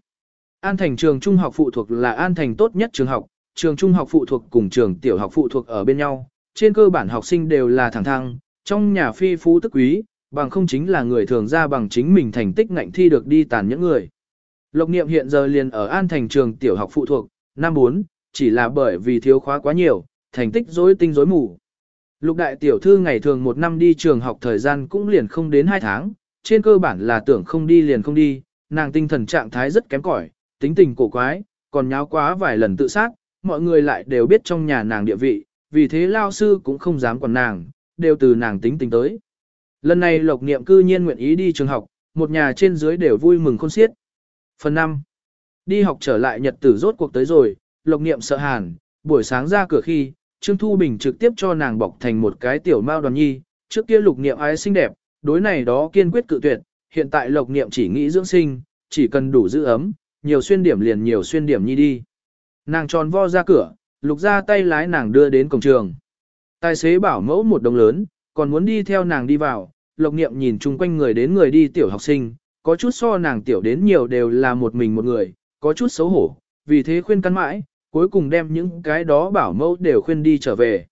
An thành trường trung học phụ thuộc là an thành tốt nhất trường học, trường trung học phụ thuộc cùng trường tiểu học phụ thuộc ở bên nhau, trên cơ bản học sinh đều là thẳng thăng, trong nhà phi phú tức quý, bằng không chính là người thường ra bằng chính mình thành tích ngạnh thi được đi tàn những người. Lộc niệm hiện giờ liền ở An Thành trường tiểu học phụ thuộc, năm 4, chỉ là bởi vì thiếu khóa quá nhiều, thành tích rối tinh rối mù. Lục đại tiểu thư ngày thường một năm đi trường học thời gian cũng liền không đến hai tháng, trên cơ bản là tưởng không đi liền không đi, nàng tinh thần trạng thái rất kém cỏi, tính tình cổ quái, còn nháo quá vài lần tự sát, mọi người lại đều biết trong nhà nàng địa vị, vì thế lao sư cũng không dám quản nàng, đều từ nàng tính tình tới. Lần này lộc niệm cư nhiên nguyện ý đi trường học, một nhà trên dưới đều vui mừng khôn xiết. Phần 5. Đi học trở lại nhật tử rốt cuộc tới rồi, lộc niệm sợ hàn, buổi sáng ra cửa khi, Trương Thu Bình trực tiếp cho nàng bọc thành một cái tiểu mao đoàn nhi, trước kia lục niệm ái xinh đẹp, đối này đó kiên quyết cự tuyệt, hiện tại lộc niệm chỉ nghĩ dưỡng sinh, chỉ cần đủ giữ ấm, nhiều xuyên điểm liền nhiều xuyên điểm nhi đi. Nàng tròn vo ra cửa, lục ra tay lái nàng đưa đến cổng trường. Tài xế bảo mẫu một đồng lớn, còn muốn đi theo nàng đi vào, lộc niệm nhìn chung quanh người đến người đi tiểu học sinh, có chút so nàng tiểu đến nhiều đều là một mình một người, có chút xấu hổ, vì thế khuyên căn mãi, cuối cùng đem những cái đó bảo mẫu đều khuyên đi trở về.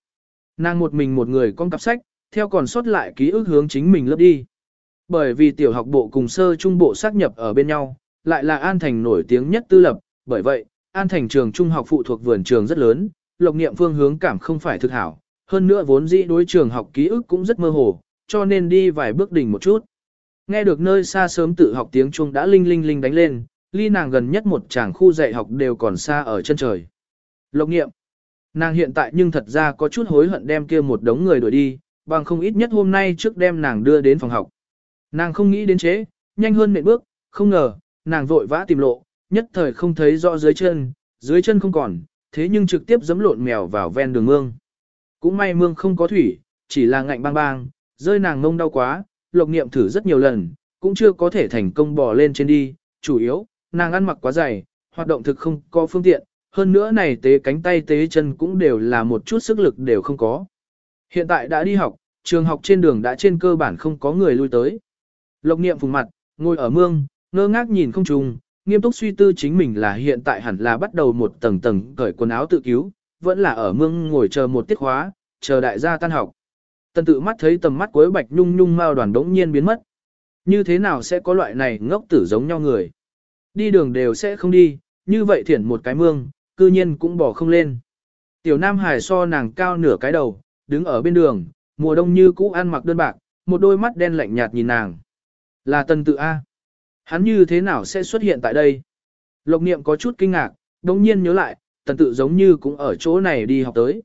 Nàng một mình một người con cặp sách, theo còn sót lại ký ức hướng chính mình lớp đi. Bởi vì tiểu học bộ cùng sơ trung bộ xác nhập ở bên nhau, lại là An Thành nổi tiếng nhất tư lập, bởi vậy, An Thành trường trung học phụ thuộc vườn trường rất lớn, lộc niệm phương hướng cảm không phải thực hảo, hơn nữa vốn dĩ đối trường học ký ức cũng rất mơ hồ, cho nên đi vài bước đỉnh một chút. Nghe được nơi xa sớm tự học tiếng chuông đã linh linh linh đánh lên, ly nàng gần nhất một tràng khu dạy học đều còn xa ở chân trời. Lộc Niệm, Nàng hiện tại nhưng thật ra có chút hối hận đem kia một đống người đuổi đi, bằng không ít nhất hôm nay trước đem nàng đưa đến phòng học. Nàng không nghĩ đến chế, nhanh hơn mệt bước, không ngờ, nàng vội vã tìm lộ, nhất thời không thấy rõ dưới chân, dưới chân không còn, thế nhưng trực tiếp giấm lộn mèo vào ven đường mương. Cũng may mương không có thủy, chỉ là ngạnh bang bang, rơi nàng ngông đau quá, lộc niệm thử rất nhiều lần, cũng chưa có thể thành công bò lên trên đi, chủ yếu, nàng ăn mặc quá dày, hoạt động thực không có phương tiện, hơn nữa này tế cánh tay tế chân cũng đều là một chút sức lực đều không có. Hiện tại đã đi học, trường học trên đường đã trên cơ bản không có người lui tới. Lộc niệm phùng mặt, ngồi ở mương, ngơ ngác nhìn không trùng, nghiêm túc suy tư chính mình là hiện tại hẳn là bắt đầu một tầng tầng cởi quần áo tự cứu, vẫn là ở mương ngồi chờ một tiết khóa, chờ đại gia tan học. Tần tự mắt thấy tầm mắt cuối bạch nhung nhung mao đoàn đống nhiên biến mất. Như thế nào sẽ có loại này ngốc tử giống nhau người? Đi đường đều sẽ không đi, như vậy thiển một cái mương, cư nhiên cũng bỏ không lên. Tiểu Nam Hải so nàng cao nửa cái đầu, đứng ở bên đường, mùa đông như cũ ăn mặc đơn bạc, một đôi mắt đen lạnh nhạt nhìn nàng. Là tần tự A. Hắn như thế nào sẽ xuất hiện tại đây? Lộc niệm có chút kinh ngạc, đồng nhiên nhớ lại, tần tự giống như cũng ở chỗ này đi học tới.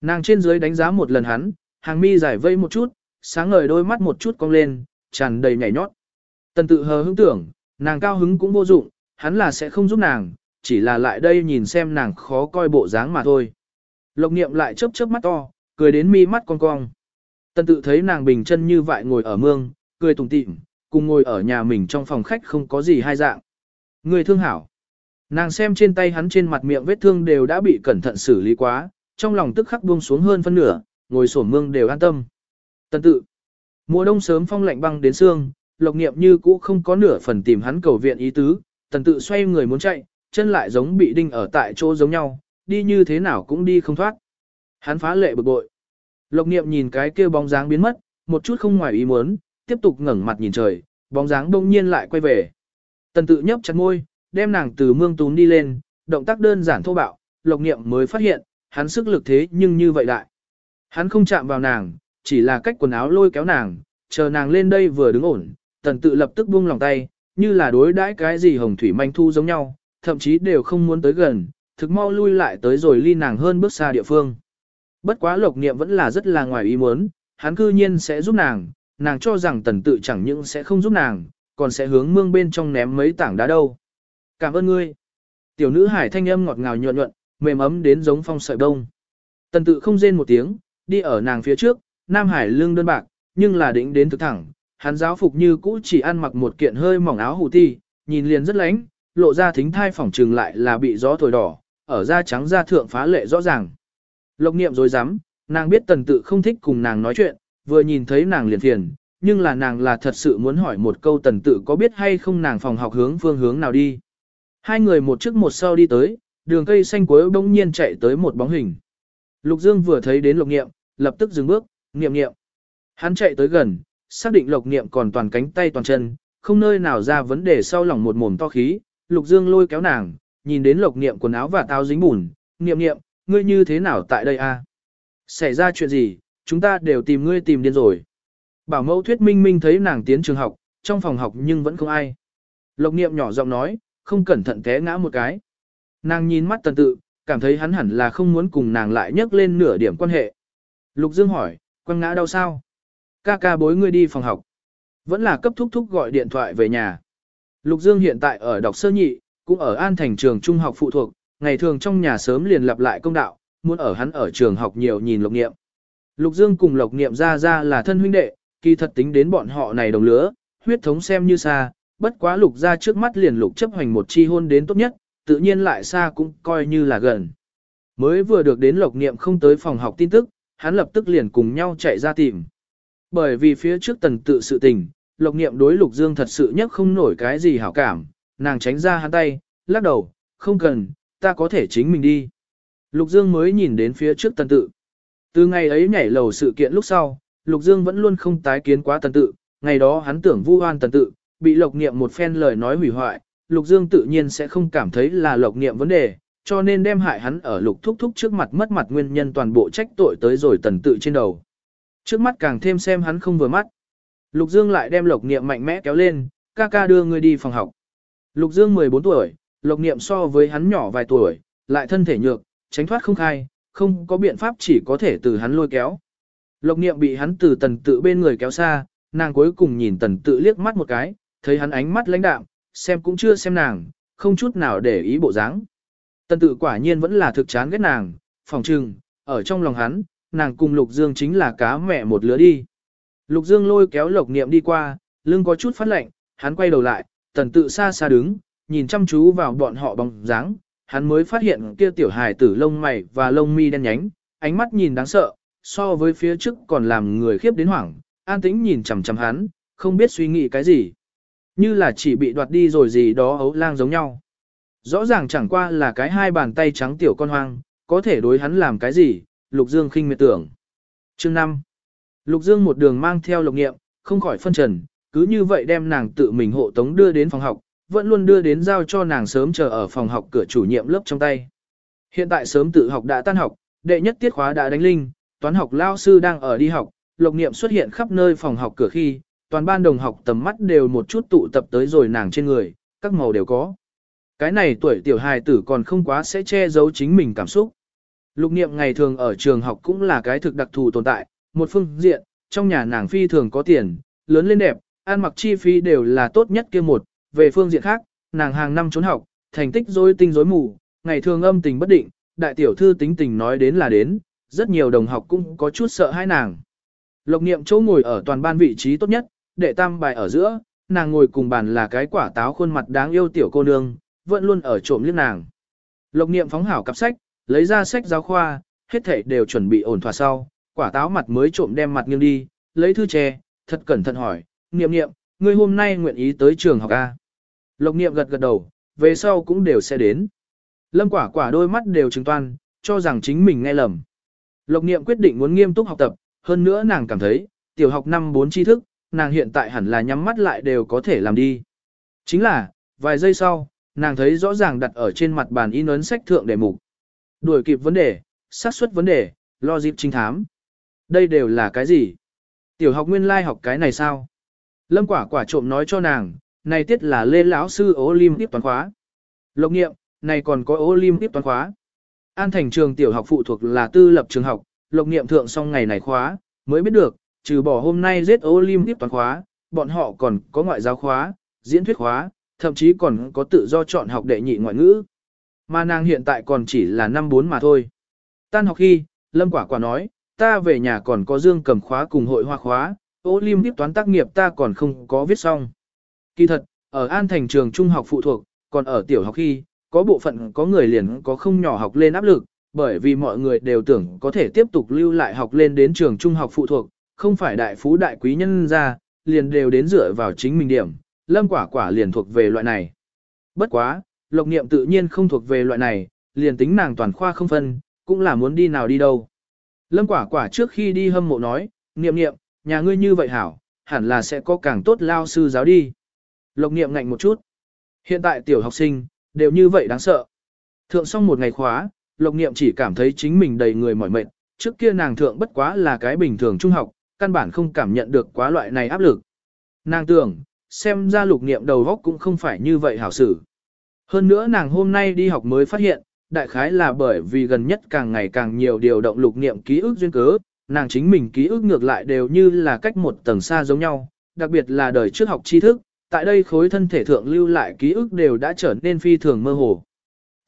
Nàng trên dưới đánh giá một lần hắn, hàng mi giải vây một chút, sáng ngời đôi mắt một chút cong lên, tràn đầy nhảy nhót. Tần tự hờ hững tưởng, nàng cao hứng cũng vô dụng, hắn là sẽ không giúp nàng, chỉ là lại đây nhìn xem nàng khó coi bộ dáng mà thôi. Lộc niệm lại chớp chớp mắt to, cười đến mi mắt cong cong. Tần tự thấy nàng bình chân như vậy ngồi ở mương, cười tùng tịm, cùng ngồi ở nhà mình trong phòng khách không có gì hai dạng. Người thương hảo. Nàng xem trên tay hắn trên mặt miệng vết thương đều đã bị cẩn thận xử lý quá, trong lòng tức khắc buông xuống hơn phân nửa, ngồi sổm mương đều an tâm. Tần tự. Mùa đông sớm phong lạnh băng đến xương, lộc niệm như cũ không có nửa phần tìm hắn cầu viện ý tứ, tần tự xoay người muốn chạy, chân lại giống bị đinh ở tại chỗ giống nhau, đi như thế nào cũng đi không thoát. Hắn phá lệ bực bội. Lộc niệm nhìn cái kia bóng dáng biến mất, một chút không ngoài ý muốn, tiếp tục ngẩng mặt nhìn trời, bóng dáng đông nhiên lại quay về. Tần tự nhấp chặt môi, đem nàng từ mương tún đi lên, động tác đơn giản thô bạo, lộc niệm mới phát hiện, hắn sức lực thế nhưng như vậy lại, Hắn không chạm vào nàng, chỉ là cách quần áo lôi kéo nàng, chờ nàng lên đây vừa đứng ổn, tần tự lập tức buông lòng tay, như là đối đãi cái gì hồng thủy manh thu giống nhau, thậm chí đều không muốn tới gần, thực mau lui lại tới rồi ly nàng hơn bước xa địa phương. Bất quá lộc niệm vẫn là rất là ngoài ý muốn, hắn cư nhiên sẽ giúp nàng, nàng cho rằng tần tự chẳng những sẽ không giúp nàng, còn sẽ hướng mương bên trong ném mấy tảng đá đâu. Cảm ơn ngươi. Tiểu nữ hải thanh âm ngọt ngào nhuận nhuận, mềm ấm đến giống phong sợi đông. Tần tự không rên một tiếng, đi ở nàng phía trước, Nam Hải lưng đơn bạc, nhưng là đỉnh đến thực thẳng, hắn giáo phục như cũ chỉ ăn mặc một kiện hơi mỏng áo hủ ti, nhìn liền rất lánh, lộ ra thính thai phỏng trừng lại là bị gió thổi đỏ, ở da trắng da thượng phá lệ rõ ràng. Lộc niệm rồi dám, nàng biết tần tự không thích cùng nàng nói chuyện, vừa nhìn thấy nàng liền phiền, nhưng là nàng là thật sự muốn hỏi một câu tần tự có biết hay không nàng phòng học hướng phương hướng nào đi. Hai người một trước một sau đi tới, đường cây xanh cuối bỗng nhiên chạy tới một bóng hình. Lục Dương vừa thấy đến lục Niệm, lập tức dừng bước, niệm niệm. Hắn chạy tới gần, xác định Lộc Niệm còn toàn cánh tay toàn chân, không nơi nào ra vấn đề sau lòng một mồm to khí. Lục Dương lôi kéo nàng, nhìn đến Lộc Niệm quần áo và táo dính bùn, niệm niệm, ngươi như thế nào tại đây a? Xảy ra chuyện gì, chúng ta đều tìm ngươi tìm điên rồi. Bảo mẫu thuyết minh minh thấy nàng tiến trường học, trong phòng học nhưng vẫn không ai. Lộc niệm nhỏ giọng nói, không cẩn thận té ngã một cái. Nàng nhìn mắt tần tự, cảm thấy hắn hẳn là không muốn cùng nàng lại nhắc lên nửa điểm quan hệ. Lục Dương hỏi, quăng ngã đau sao? Ca ca bối ngươi đi phòng học. Vẫn là cấp thúc thúc gọi điện thoại về nhà. Lục Dương hiện tại ở đọc sơ nhị, cũng ở An Thành trường trung học phụ thuộc, ngày thường trong nhà sớm liền lặp lại công đạo, muốn ở hắn ở trường học nhiều nhìn Lộc Niệm. Lục Dương cùng Lộc Niệm ra ra là thân huynh đệ, kỳ thật tính đến bọn họ này đồng lứa, huyết thống xem như xa, bất quá Lục ra trước mắt liền Lục chấp hành một chi hôn đến tốt nhất, tự nhiên lại xa cũng coi như là gần. Mới vừa được đến Lộc Niệm không tới phòng học tin tức, hắn lập tức liền cùng nhau chạy ra tìm. Bởi vì phía trước tần tự sự tình, Lộc Niệm đối Lục Dương thật sự nhất không nổi cái gì hảo cảm, nàng tránh ra hắn tay, lắc đầu, không cần, ta có thể chính mình đi. Lục Dương mới nhìn đến phía trước tần tự. Từ ngày ấy nhảy lầu sự kiện lúc sau, Lục Dương vẫn luôn không tái kiến quá tần tự, ngày đó hắn tưởng vu oan tần tự, bị Lộc Niệm một phen lời nói hủy hoại, Lục Dương tự nhiên sẽ không cảm thấy là Lộc Niệm vấn đề, cho nên đem hại hắn ở Lục Thúc Thúc trước mặt mất mặt nguyên nhân toàn bộ trách tội tới rồi tần tự trên đầu. Trước mắt càng thêm xem hắn không vừa mắt. Lục Dương lại đem Lộc Niệm mạnh mẽ kéo lên, ca ca đưa người đi phòng học. Lục Dương 14 tuổi, Lộc Niệm so với hắn nhỏ vài tuổi, lại thân thể nhược, tránh thoát không khai, không có biện pháp chỉ có thể từ hắn lôi kéo. Lộc Niệm bị hắn từ tần tự bên người kéo xa, nàng cuối cùng nhìn tần tự liếc mắt một cái, thấy hắn ánh mắt lãnh đạm, xem cũng chưa xem nàng, không chút nào để ý bộ dáng. Tần tự quả nhiên vẫn là thực chán ghét nàng, phòng trừng, ở trong lòng hắn, nàng cùng Lục Dương chính là cá mẹ một lứa đi. Lục Dương lôi kéo Lộc Niệm đi qua, lưng có chút phát lạnh, hắn quay đầu lại, tần tự xa xa đứng, nhìn chăm chú vào bọn họ bóng dáng, hắn mới phát hiện kia tiểu hài tử lông mày và lông mi đen nhánh, ánh mắt nhìn đáng sợ, so với phía trước còn làm người khiếp đến hoảng, an tĩnh nhìn chằm chằm hắn, không biết suy nghĩ cái gì. Như là chỉ bị đoạt đi rồi gì đó ấu lang giống nhau. Rõ ràng chẳng qua là cái hai bàn tay trắng tiểu con hoang, có thể đối hắn làm cái gì, Lục Dương khinh miệt tưởng. Chương 5. Lục Dương một đường mang theo lục nghiệm, không khỏi phân trần, cứ như vậy đem nàng tự mình hộ tống đưa đến phòng học, vẫn luôn đưa đến giao cho nàng sớm chờ ở phòng học cửa chủ nhiệm lớp trong tay. Hiện tại sớm tự học đã tan học, đệ nhất tiết khóa đã đánh linh, toán học lao sư đang ở đi học, lục niệm xuất hiện khắp nơi phòng học cửa khi, toàn ban đồng học tầm mắt đều một chút tụ tập tới rồi nàng trên người, các màu đều có. Cái này tuổi tiểu hài tử còn không quá sẽ che giấu chính mình cảm xúc. Lục niệm ngày thường ở trường học cũng là cái thực đặc thù tồn tại, một phương diện, trong nhà nàng phi thường có tiền, lớn lên đẹp, ăn mặc chi phí đều là tốt nhất kia một, về phương diện khác, nàng hàng năm trốn học, thành tích rối tinh rối mù, ngày thường âm tình bất định, đại tiểu thư tính tình nói đến là đến, rất nhiều đồng học cũng có chút sợ hai nàng. Lộc niệm chỗ ngồi ở toàn ban vị trí tốt nhất, đệ tam bài ở giữa, nàng ngồi cùng bàn là cái quả táo khuôn mặt đáng yêu tiểu cô nương, vẫn luôn ở trộm liếc nàng. Lộc niệm phóng hảo cặp sách, lấy ra sách giáo khoa, hết thảy đều chuẩn bị ổn thỏa sau, quả táo mặt mới trộm đem mặt nghiêng đi, lấy thư che, thật cẩn thận hỏi, niệm niệm, ngươi hôm nay nguyện ý tới trường học A. Lộc niệm gật gật đầu, về sau cũng đều sẽ đến. Lâm quả quả đôi mắt đều trừng toan, cho rằng chính mình nghe lầm. Lộc niệm quyết định muốn nghiêm túc học tập, hơn nữa nàng cảm thấy, tiểu học năm 4 tri thức, nàng hiện tại hẳn là nhắm mắt lại đều có thể làm đi. Chính là, vài giây sau, nàng thấy rõ ràng đặt ở trên mặt bàn in ấn sách thượng đề mục. Đuổi kịp vấn đề, xác suất vấn đề, lo dịp trinh thám. Đây đều là cái gì? Tiểu học nguyên lai học cái này sao? Lâm quả quả trộm nói cho nàng, này tiết là lê lão sư Olympic toán khóa. Lộc nghiệm, này còn có Olympic toán khóa. An thành trường tiểu học phụ thuộc là tư lập trường học, lộc nghiệm thượng xong ngày này khóa, mới biết được, trừ bỏ hôm nay giết Olympic toán khóa, bọn họ còn có ngoại giáo khóa, diễn thuyết khóa, thậm chí còn có tự do chọn học đệ nhị ngoại ngữ. Mà nàng hiện tại còn chỉ là năm bốn mà thôi. Tan học khi, Lâm Quả Quả nói, ta về nhà còn có dương cầm khóa cùng hội hoa khóa, Olympic toán tác nghiệp ta còn không có viết xong. Kỳ thật, ở An Thành trường trung học phụ thuộc, còn ở tiểu học khi, có bộ phận có người liền có không nhỏ học lên áp lực, bởi vì mọi người đều tưởng có thể tiếp tục lưu lại học lên đến trường trung học phụ thuộc, không phải đại phú đại quý nhân ra, liền đều đến dựa vào chính mình điểm, lâm quả quả liền thuộc về loại này. Bất quá, lộc niệm tự nhiên không thuộc về loại này, liền tính nàng toàn khoa không phân, cũng là muốn đi nào đi đâu. Lâm quả quả trước khi đi hâm mộ nói, niệm niệm, nhà ngươi như vậy hảo, hẳn là sẽ có càng tốt lao sư giáo đi. Lộc niệm ngạnh một chút. Hiện tại tiểu học sinh, đều như vậy đáng sợ. Thượng xong một ngày khóa, lộc niệm chỉ cảm thấy chính mình đầy người mỏi mệt, trước kia nàng thượng bất quá là cái bình thường trung học, căn bản không cảm nhận được quá loại này áp lực. Nàng tưởng, xem ra lục niệm đầu góc cũng không phải như vậy hảo xử. Hơn nữa nàng hôm nay đi học mới phát hiện, đại khái là bởi vì gần nhất càng ngày càng nhiều điều động lục niệm ký ức duyên cớ, nàng chính mình ký ức ngược lại đều như là cách một tầng xa giống nhau, đặc biệt là đời trước học tri thức, tại đây khối thân thể thượng lưu lại ký ức đều đã trở nên phi thường mơ hồ.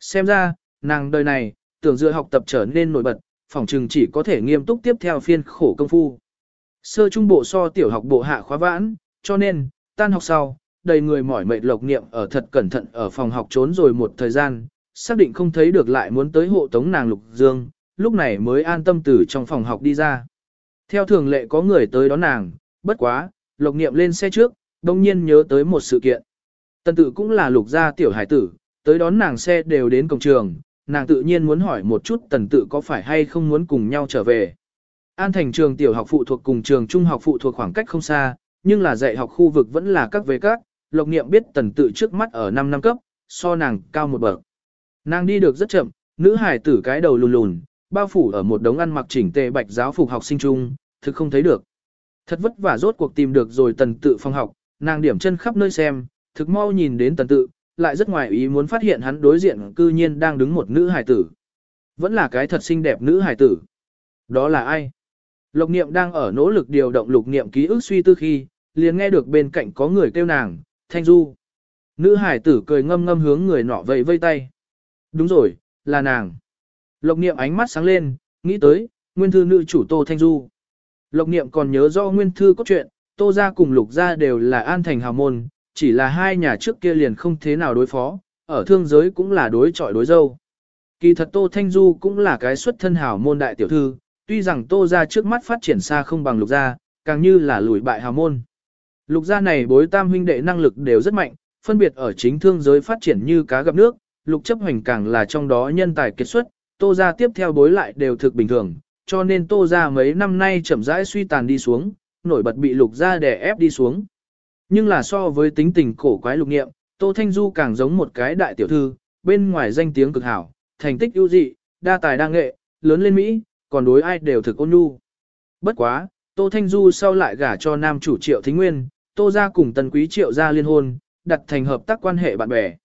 Xem ra, nàng đời này, tưởng dựa học tập trở nên nổi bật, phòng trừng chỉ có thể nghiêm túc tiếp theo phiên khổ công phu. Sơ trung bộ so tiểu học bộ hạ khóa vãn, cho nên, tan học sau, đầy người mỏi mệt lộc niệm ở thật cẩn thận ở phòng học trốn rồi một thời gian, xác định không thấy được lại muốn tới hộ tống nàng Lục Dương, lúc này mới an tâm từ trong phòng học đi ra. Theo thường lệ có người tới đón nàng, bất quá, lộc niệm lên xe trước, đông nhiên nhớ tới một sự kiện. Tần tự cũng là lục gia tiểu hải tử, tới đón nàng xe đều đến cổng trường, nàng tự nhiên muốn hỏi một chút tần tự có phải hay không muốn cùng nhau trở về. An thành trường tiểu học phụ thuộc cùng trường trung học phụ thuộc khoảng cách không xa, nhưng là dạy học khu vực vẫn là các về các, lộc niệm biết tần tự trước mắt ở 5 năm cấp, so nàng cao một bậc. Nàng đi được rất chậm, nữ hải tử cái đầu lùn lùn, bao phủ ở một đống ăn mặc chỉnh tề bạch giáo phục học sinh trung, thực không thấy được. Thật vất vả rốt cuộc tìm được rồi tần tự phòng học, nàng điểm chân khắp nơi xem, thực mau nhìn đến tần tự, lại rất ngoài ý muốn phát hiện hắn đối diện cư nhiên đang đứng một nữ hải tử. Vẫn là cái thật xinh đẹp nữ hải tử. Đó là ai? Lục niệm đang ở nỗ lực điều động lục niệm ký ức suy tư khi, liền nghe được bên cạnh có người kêu nàng, Thanh Du. Nữ hải tử cười ngâm ngâm hướng người nọ vẫy vây tay. Đúng rồi, là nàng. Lộc niệm ánh mắt sáng lên, nghĩ tới, nguyên thư nữ chủ Tô Thanh Du. Lộc niệm còn nhớ do nguyên thư cốt truyện, Tô gia cùng Lục gia đều là an thành hào môn, chỉ là hai nhà trước kia liền không thế nào đối phó, ở thương giới cũng là đối trọi đối dâu. Kỳ thật Tô Thanh Du cũng là cái xuất thân hào môn đại tiểu thư, tuy rằng Tô gia trước mắt phát triển xa không bằng Lục gia, càng như là lùi bại hào môn. Lục gia này bối tam huynh đệ năng lực đều rất mạnh, phân biệt ở chính thương giới phát triển như cá gặp nước, lục chấp hoành càng là trong đó nhân tài kết xuất, tô gia tiếp theo bối lại đều thực bình thường, cho nên tô gia mấy năm nay chậm rãi suy tàn đi xuống, nổi bật bị lục gia đè ép đi xuống. Nhưng là so với tính tình cổ quái lục nghiệm, tô thanh du càng giống một cái đại tiểu thư, bên ngoài danh tiếng cực hảo, thành tích ưu dị, đa tài đa nghệ, lớn lên Mỹ, còn đối ai đều thực ôn nhu. Bất quá, Tô Thanh Du sau lại gả cho nam chủ Triệu Thính Nguyên, Tô gia cùng Tần Quý Triệu gia liên hôn, đặt thành hợp tác quan hệ bạn bè.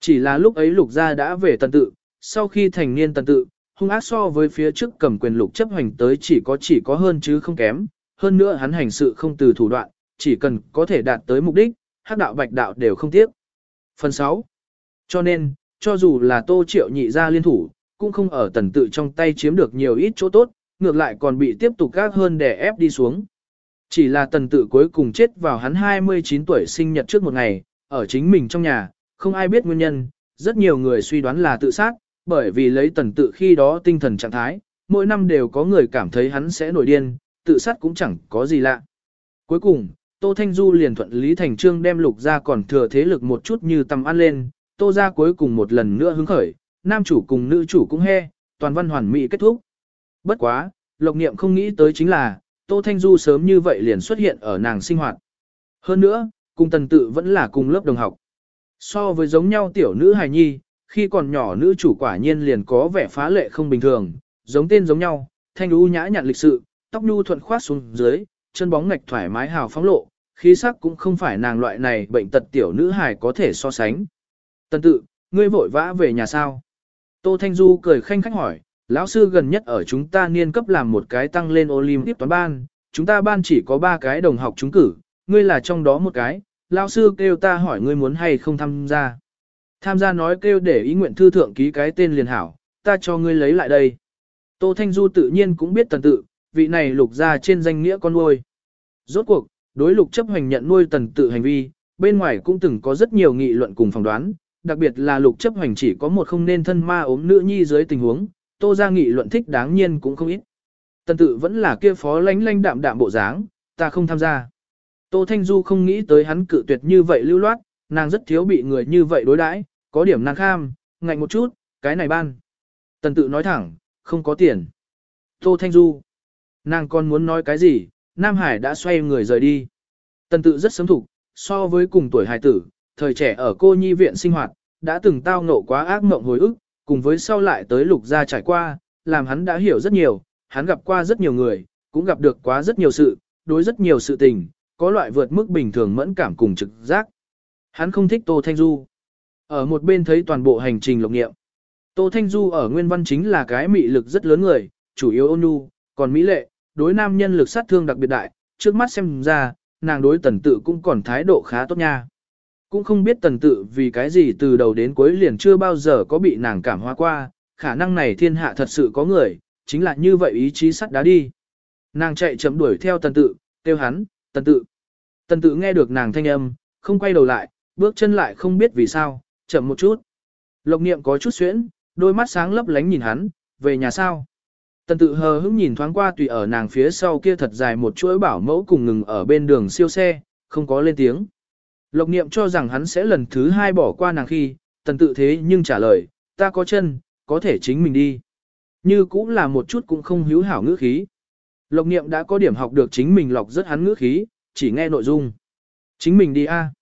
Chỉ là lúc ấy lục gia đã về tần tự, sau khi thành niên tần tự, hung ác so với phía trước cầm quyền lục chấp hành tới chỉ có chỉ có hơn chứ không kém, hơn nữa hắn hành sự không từ thủ đoạn, chỉ cần có thể đạt tới mục đích, hắc đạo bạch đạo đều không tiếc. Phần 6. Cho nên, cho dù là tô triệu nhị gia liên thủ, cũng không ở tần tự trong tay chiếm được nhiều ít chỗ tốt, ngược lại còn bị tiếp tục các hơn để ép đi xuống. Chỉ là tần tự cuối cùng chết vào hắn 29 tuổi sinh nhật trước một ngày, ở chính mình trong nhà, không ai biết nguyên nhân, rất nhiều người suy đoán là tự sát, bởi vì lấy tần tự khi đó tinh thần trạng thái, mỗi năm đều có người cảm thấy hắn sẽ nổi điên, tự sát cũng chẳng có gì lạ. Cuối cùng, Tô Thanh Du liền thuận lý thành trương đem lục ra còn thừa thế lực một chút như tầm ăn lên, Tô ra cuối cùng một lần nữa hứng khởi, nam chủ cùng nữ chủ cũng he, toàn văn hoàn mỹ kết thúc. Bất quá, Lộc Niệm không nghĩ tới chính là, Tô Thanh Du sớm như vậy liền xuất hiện ở nàng sinh hoạt. Hơn nữa, cùng tần tự vẫn là cùng lớp đồng học. So với giống nhau tiểu nữ hài nhi, khi còn nhỏ nữ chủ quả nhiên liền có vẻ phá lệ không bình thường, giống tên giống nhau, thanh đu nhã nhặn lịch sự, tóc nhu thuận khoát xuống dưới, chân bóng ngạch thoải mái hào phóng lộ, khí sắc cũng không phải nàng loại này bệnh tật tiểu nữ hài có thể so sánh. Tần tự, ngươi vội vã về nhà sao? Tô Thanh Du cười khanh khách hỏi, lão sư gần nhất ở chúng ta niên cấp làm một cái tăng lên Olympic toán ban, chúng ta ban chỉ có 3 cái đồng học trúng cử, ngươi là trong đó một cái, lão sư kêu ta hỏi ngươi muốn hay không tham gia. Tham gia nói kêu để ý nguyện thư thượng ký cái tên liền hảo, ta cho ngươi lấy lại đây. Tô Thanh Du tự nhiên cũng biết tần tự, vị này lục ra trên danh nghĩa con nuôi. Rốt cuộc, đối lục chấp hành nhận nuôi tần tự hành vi, bên ngoài cũng từng có rất nhiều nghị luận cùng phỏng đoán, đặc biệt là lục chấp hành chỉ có một không nên thân ma ốm nữ nhi dưới tình huống, tô ra nghị luận thích đáng nhiên cũng không ít. Tần tự vẫn là kia phó lánh lánh đạm đạm bộ dáng, ta không tham gia. Tô Thanh Du không nghĩ tới hắn cự tuyệt như vậy lưu loát, nàng rất thiếu bị người như vậy đối đãi, có điểm nàng kham, ngạnh một chút, cái này ban. Tần tự nói thẳng, không có tiền. Tô Thanh Du. Nàng còn muốn nói cái gì, Nam Hải đã xoay người rời đi. Tần tự rất sớm thủ, so với cùng tuổi hài tử, thời trẻ ở cô nhi viện sinh hoạt, đã từng tao ngộ quá ác mộng hồi ức, cùng với sau lại tới lục gia trải qua, làm hắn đã hiểu rất nhiều, hắn gặp qua rất nhiều người, cũng gặp được quá rất nhiều sự, đối rất nhiều sự tình, có loại vượt mức bình thường mẫn cảm cùng trực giác. Hắn không thích Tô Thanh Du. Ở một bên thấy toàn bộ hành trình lục nghiệm. Tô Thanh Du ở nguyên văn chính là cái mị lực rất lớn người, chủ yếu ôn nhu, còn mỹ lệ, đối nam nhân lực sát thương đặc biệt đại, trước mắt xem ra, nàng đối tần tự cũng còn thái độ khá tốt nha. Cũng không biết tần tự vì cái gì từ đầu đến cuối liền chưa bao giờ có bị nàng cảm hóa qua, khả năng này thiên hạ thật sự có người, chính là như vậy ý chí sắt đá đi. Nàng chạy chậm đuổi theo tần tự, kêu hắn, tần tự. Tần tự nghe được nàng thanh âm, không quay đầu lại, bước chân lại không biết vì sao, chậm một chút. Lộc niệm có chút xuyễn, đôi mắt sáng lấp lánh nhìn hắn, về nhà sao. Tần tự hờ hững nhìn thoáng qua tùy ở nàng phía sau kia thật dài một chuỗi bảo mẫu cùng ngừng ở bên đường siêu xe, không có lên tiếng. Lộc niệm cho rằng hắn sẽ lần thứ hai bỏ qua nàng khi, tần tự thế nhưng trả lời, ta có chân, có thể chính mình đi. Như cũng là một chút cũng không hiếu hảo ngữ khí. Lộc niệm đã có điểm học được chính mình lọc rất hắn ngữ khí, chỉ nghe nội dung. Chính mình đi a.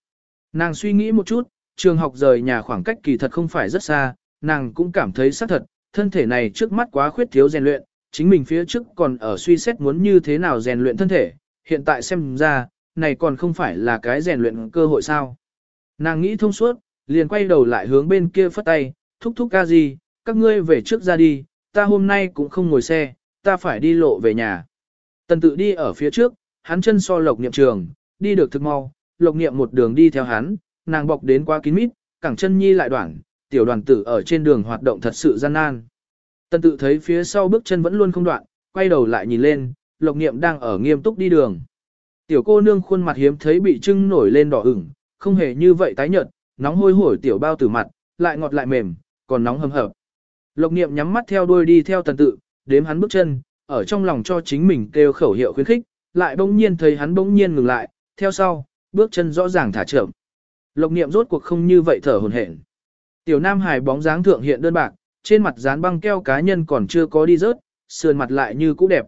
Nàng suy nghĩ một chút, trường học rời nhà khoảng cách kỳ thật không phải rất xa, nàng cũng cảm thấy xác thật, thân thể này trước mắt quá khuyết thiếu rèn luyện, chính mình phía trước còn ở suy xét muốn như thế nào rèn luyện thân thể, hiện tại xem ra, này còn không phải là cái rèn luyện cơ hội sao. Nàng nghĩ thông suốt, liền quay đầu lại hướng bên kia phất tay, thúc thúc ca gì, các ngươi về trước ra đi, ta hôm nay cũng không ngồi xe, ta phải đi lộ về nhà. Tần tự đi ở phía trước, hắn chân so lộc niệm trường, đi được thực mau, lộc niệm một đường đi theo hắn, nàng bọc đến quá kín mít, cẳng chân nhi lại đoạn, tiểu đoàn tử ở trên đường hoạt động thật sự gian nan. Tần tự thấy phía sau bước chân vẫn luôn không đoạn, quay đầu lại nhìn lên, lộc niệm đang ở nghiêm túc đi đường. Tiểu cô nương khuôn mặt hiếm thấy bị trưng nổi lên đỏ ửng, không hề như vậy tái nhợt, nóng hôi hổi tiểu bao tử mặt, lại ngọt lại mềm, còn nóng hầm hập. Lộc niệm nhắm mắt theo đuôi đi theo tần tự, đếm hắn bước chân, ở trong lòng cho chính mình kêu khẩu hiệu khuyến khích, lại bỗng nhiên thấy hắn bỗng nhiên ngừng lại, theo sau, bước chân rõ ràng thả chậm. Lộc niệm rốt cuộc không như vậy thở hồn hển. Tiểu Nam Hải bóng dáng thượng hiện đơn bạc, trên mặt dán băng keo cá nhân còn chưa có đi rớt, sườn mặt lại như cũ đẹp.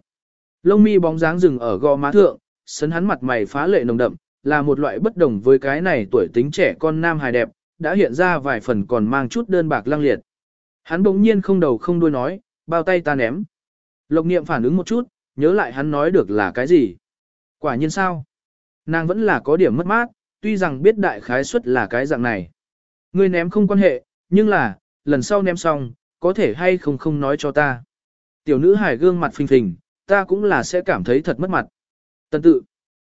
Lông mi bóng dáng rừng ở gò má thượng, sấn hắn mặt mày phá lệ nồng đậm, là một loại bất đồng với cái này tuổi tính trẻ con nam hài đẹp, đã hiện ra vài phần còn mang chút đơn bạc lăng liệt. Hắn bỗng nhiên không đầu không đuôi nói, bao tay ta ném. Lộc niệm phản ứng một chút, nhớ lại hắn nói được là cái gì. Quả nhiên sao? Nàng vẫn là có điểm mất mát, tuy rằng biết đại khái suất là cái dạng này. Ngươi ném không quan hệ, nhưng là, lần sau ném xong, có thể hay không không nói cho ta. Tiểu nữ hải gương mặt phình phình, ta cũng là sẽ cảm thấy thật mất mặt. Tần tự.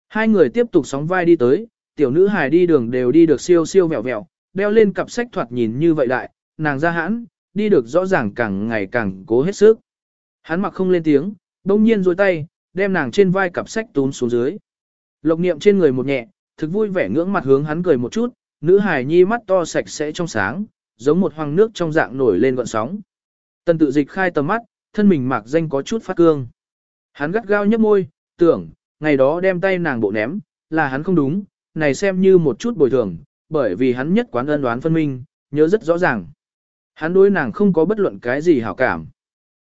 Hai người tiếp tục sóng vai đi tới, tiểu nữ hải đi đường đều đi được siêu siêu vẹo vẹo, đeo lên cặp sách thoạt nhìn như vậy đại, nàng ra hãn, đi được rõ ràng càng ngày càng cố hết sức. Hắn mặc không lên tiếng, đông nhiên dôi tay, đem nàng trên vai cặp sách tún xuống dưới. Lộc niệm trên người một nhẹ, thực vui vẻ ngưỡng mặt hướng hắn cười một chút, nữ hải nhi mắt to sạch sẽ trong sáng, giống một hoang nước trong dạng nổi lên gọn sóng. Tần tự dịch khai tầm mắt, thân mình mạc danh có chút phát cương. Hắn gắt gao nhấp môi, tưởng, ngày đó đem tay nàng bộ ném, là hắn không đúng, này xem như một chút bồi thường, bởi vì hắn nhất quán ân đoán phân minh, nhớ rất rõ ràng. Hắn đối nàng không có bất luận cái gì hảo cảm.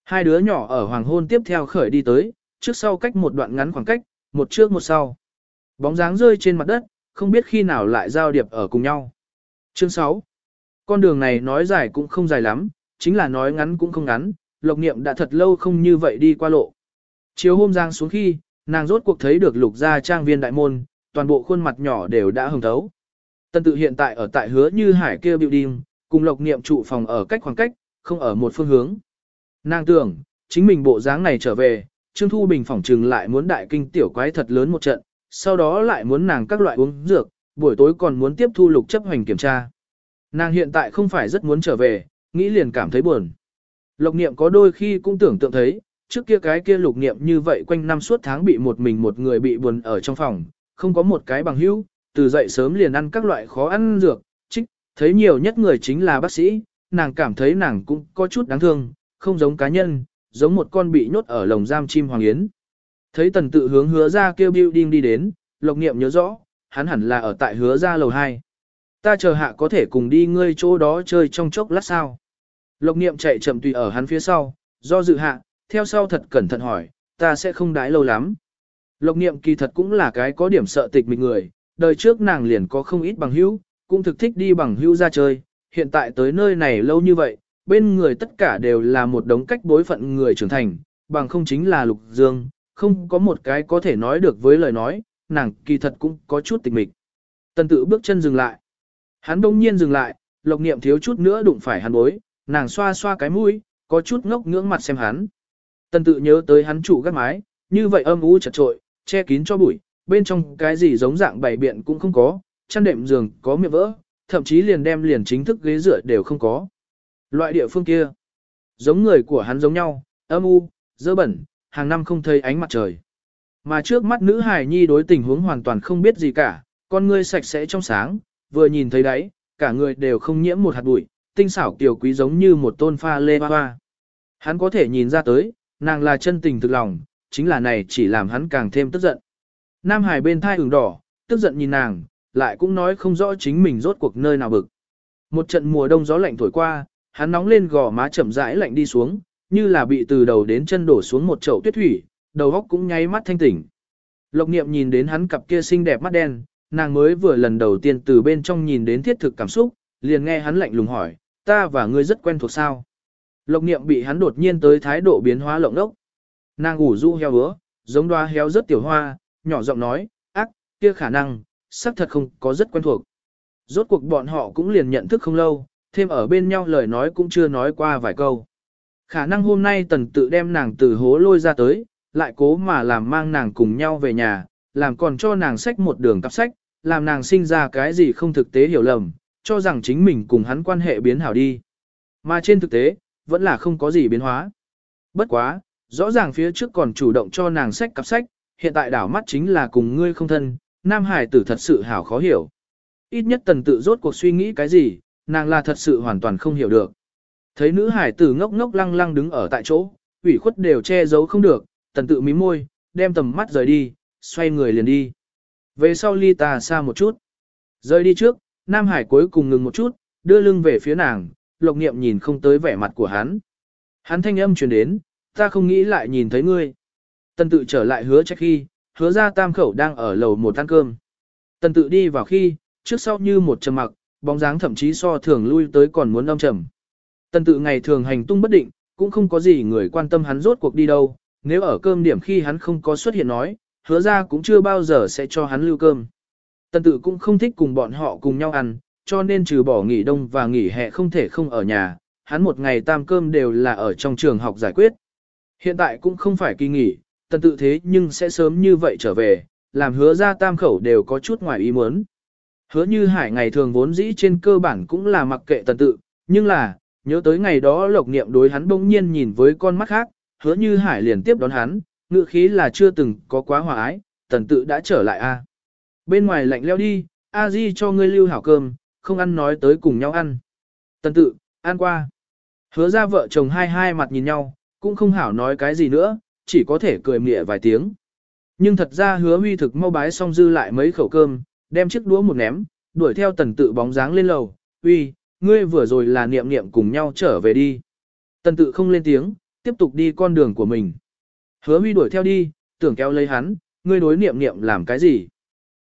Hai đứa nhỏ ở hoàng hôn tiếp theo khởi đi tới, trước sau cách một đoạn ngắn khoảng cách, một trước một sau. Bóng dáng rơi trên mặt đất, không biết khi nào lại giao điệp ở cùng nhau. Chương 6 con đường này nói dài cũng không dài lắm, chính là nói ngắn cũng không ngắn, lộc niệm đã thật lâu không như vậy đi qua lộ. Chiều hôm giang xuống khi, nàng rốt cuộc thấy được lục gia trang viên đại môn, toàn bộ khuôn mặt nhỏ đều đã hồng thấu. Tân tự hiện tại ở tại hứa như hải kia biểu building, cùng lộc niệm trụ phòng ở cách khoảng cách, không ở một phương hướng. Nàng tưởng, chính mình bộ dáng này trở về, Trương Thu Bình phỏng trừng lại muốn đại kinh tiểu quái thật lớn một trận, sau đó lại muốn nàng các loại uống dược, buổi tối còn muốn tiếp thu lục chấp hành kiểm tra. Nàng hiện tại không phải rất muốn trở về, nghĩ liền cảm thấy buồn. Lộc niệm có đôi khi cũng tưởng tượng thấy, trước kia cái kia lục niệm như vậy quanh năm suốt tháng bị một mình một người bị buồn ở trong phòng, không có một cái bằng hữu, từ dậy sớm liền ăn các loại khó ăn dược, trích, thấy nhiều nhất người chính là bác sĩ, nàng cảm thấy nàng cũng có chút đáng thương, không giống cá nhân, giống một con bị nhốt ở lồng giam chim hoàng yến. Thấy tần tự hướng hứa ra kêu building đi đến, lộc niệm nhớ rõ, hắn hẳn là ở tại hứa ra lầu 2. Ta chờ hạ có thể cùng đi ngươi chỗ đó chơi trong chốc lát sao. Lộc niệm chạy chậm tùy ở hắn phía sau, do dự hạ, theo sau thật cẩn thận hỏi, ta sẽ không đái lâu lắm. Lộc niệm kỳ thật cũng là cái có điểm sợ tịch mịch người, đời trước nàng liền có không ít bằng hữu, cũng thực thích đi bằng hữu ra chơi, hiện tại tới nơi này lâu như vậy, bên người tất cả đều là một đống cách bối phận người trưởng thành, bằng không chính là Lục Dương, không có một cái có thể nói được với lời nói, nàng kỳ thật cũng có chút tịch mịch. Tần tự bước chân dừng lại. Hắn đông nhiên dừng lại, lộc niệm thiếu chút nữa đụng phải hắn bối, nàng xoa xoa cái mũi, có chút ngốc ngưỡng mặt xem hắn. Tần tự nhớ tới hắn trụ gác mái, như vậy âm u chật trội, che kín cho bụi, bên trong cái gì giống dạng bày biện cũng không có, chăn đệm giường có miệng vỡ, thậm chí liền đem liền chính thức ghế dựa đều không có. Loại địa phương kia, giống người của hắn giống nhau, âm u, dơ bẩn, hàng năm không thấy ánh mặt trời. Mà trước mắt nữ hài nhi đối tình huống hoàn toàn không biết gì cả, con ngươi sạch sẽ trong sáng, vừa nhìn thấy đấy, cả người đều không nhiễm một hạt bụi, tinh xảo kiều quý giống như một tôn pha lê hoa hoa. Hắn có thể nhìn ra tới, nàng là chân tình thực lòng, chính là này chỉ làm hắn càng thêm tức giận. Nam Hải bên thai ửng đỏ, tức giận nhìn nàng, lại cũng nói không rõ chính mình rốt cuộc nơi nào bực. Một trận mùa đông gió lạnh thổi qua, hắn nóng lên gò má chậm rãi lạnh đi xuống, như là bị từ đầu đến chân đổ xuống một chậu tuyết thủy, đầu óc cũng nháy mắt thanh tỉnh. Lộc niệm nhìn đến hắn cặp kia xinh đẹp mắt đen, nàng mới vừa lần đầu tiên từ bên trong nhìn đến thiết thực cảm xúc, liền nghe hắn lạnh lùng hỏi, ta và ngươi rất quen thuộc sao. Lộc niệm bị hắn đột nhiên tới thái độ biến hóa lộng đốc. Nàng ủ rũ heo bữa, giống đoa heo rất tiểu hoa, nhỏ giọng nói, ác, kia khả năng, xác thật không có rất quen thuộc. Rốt cuộc bọn họ cũng liền nhận thức không lâu, thêm ở bên nhau lời nói cũng chưa nói qua vài câu. Khả năng hôm nay tần tự đem nàng từ hố lôi ra tới, lại cố mà làm mang nàng cùng nhau về nhà, làm còn cho nàng sách một đường cặp sách, làm nàng sinh ra cái gì không thực tế hiểu lầm, cho rằng chính mình cùng hắn quan hệ biến hảo đi. Mà trên thực tế, vẫn là không có gì biến hóa. Bất quá, rõ ràng phía trước còn chủ động cho nàng sách cặp sách, hiện tại đảo mắt chính là cùng ngươi không thân, nam hải tử thật sự hảo khó hiểu. Ít nhất tần tự rốt cuộc suy nghĩ cái gì, nàng là thật sự hoàn toàn không hiểu được. Thấy nữ hải tử ngốc ngốc lăng lăng đứng ở tại chỗ, ủy khuất đều che giấu không được, tần tự mím môi, đem tầm mắt rời đi, xoay người liền đi. Về sau ly ta xa một chút. Rời đi trước, Nam Hải cuối cùng ngừng một chút, đưa lưng về phía nàng, lộc niệm nhìn không tới vẻ mặt của hắn. Hắn thanh âm truyền đến, ta không nghĩ lại nhìn thấy ngươi. Tần tự trở lại hứa trách khi, hứa ra tam khẩu đang ở lầu một ăn cơm. Tần tự đi vào khi, trước sau như một trầm mặc, bóng dáng thậm chí so thường lui tới còn muốn âm trầm. Tần tự ngày thường hành tung bất định, cũng không có gì người quan tâm hắn rốt cuộc đi đâu, nếu ở cơm điểm khi hắn không có xuất hiện nói, hứa ra cũng chưa bao giờ sẽ cho hắn lưu cơm. Tần tự cũng không thích cùng bọn họ cùng nhau ăn, cho nên trừ bỏ nghỉ đông và nghỉ hè không thể không ở nhà, hắn một ngày tam cơm đều là ở trong trường học giải quyết. Hiện tại cũng không phải kỳ nghỉ, tần tự thế nhưng sẽ sớm như vậy trở về, làm hứa ra tam khẩu đều có chút ngoài ý muốn. Hứa như hải ngày thường vốn dĩ trên cơ bản cũng là mặc kệ tần tự, nhưng là, nhớ tới ngày đó lộc niệm đối hắn bỗng nhiên nhìn với con mắt khác, hứa như hải liền tiếp đón hắn, ngự khí là chưa từng có quá hòa ái, tần tự đã trở lại a. Bên ngoài lạnh leo đi, a di cho ngươi lưu hảo cơm, không ăn nói tới cùng nhau ăn. Tần tự, ăn qua. Hứa ra vợ chồng hai hai mặt nhìn nhau, cũng không hảo nói cái gì nữa, chỉ có thể cười mỉa vài tiếng. Nhưng thật ra hứa huy thực mau bái xong dư lại mấy khẩu cơm, đem chiếc đũa một ném, đuổi theo tần tự bóng dáng lên lầu, huy ngươi vừa rồi là niệm niệm cùng nhau trở về đi. Tần tự không lên tiếng, tiếp tục đi con đường của mình. Hứa huy đuổi theo đi, tưởng kéo lấy hắn, ngươi đối niệm niệm làm cái gì.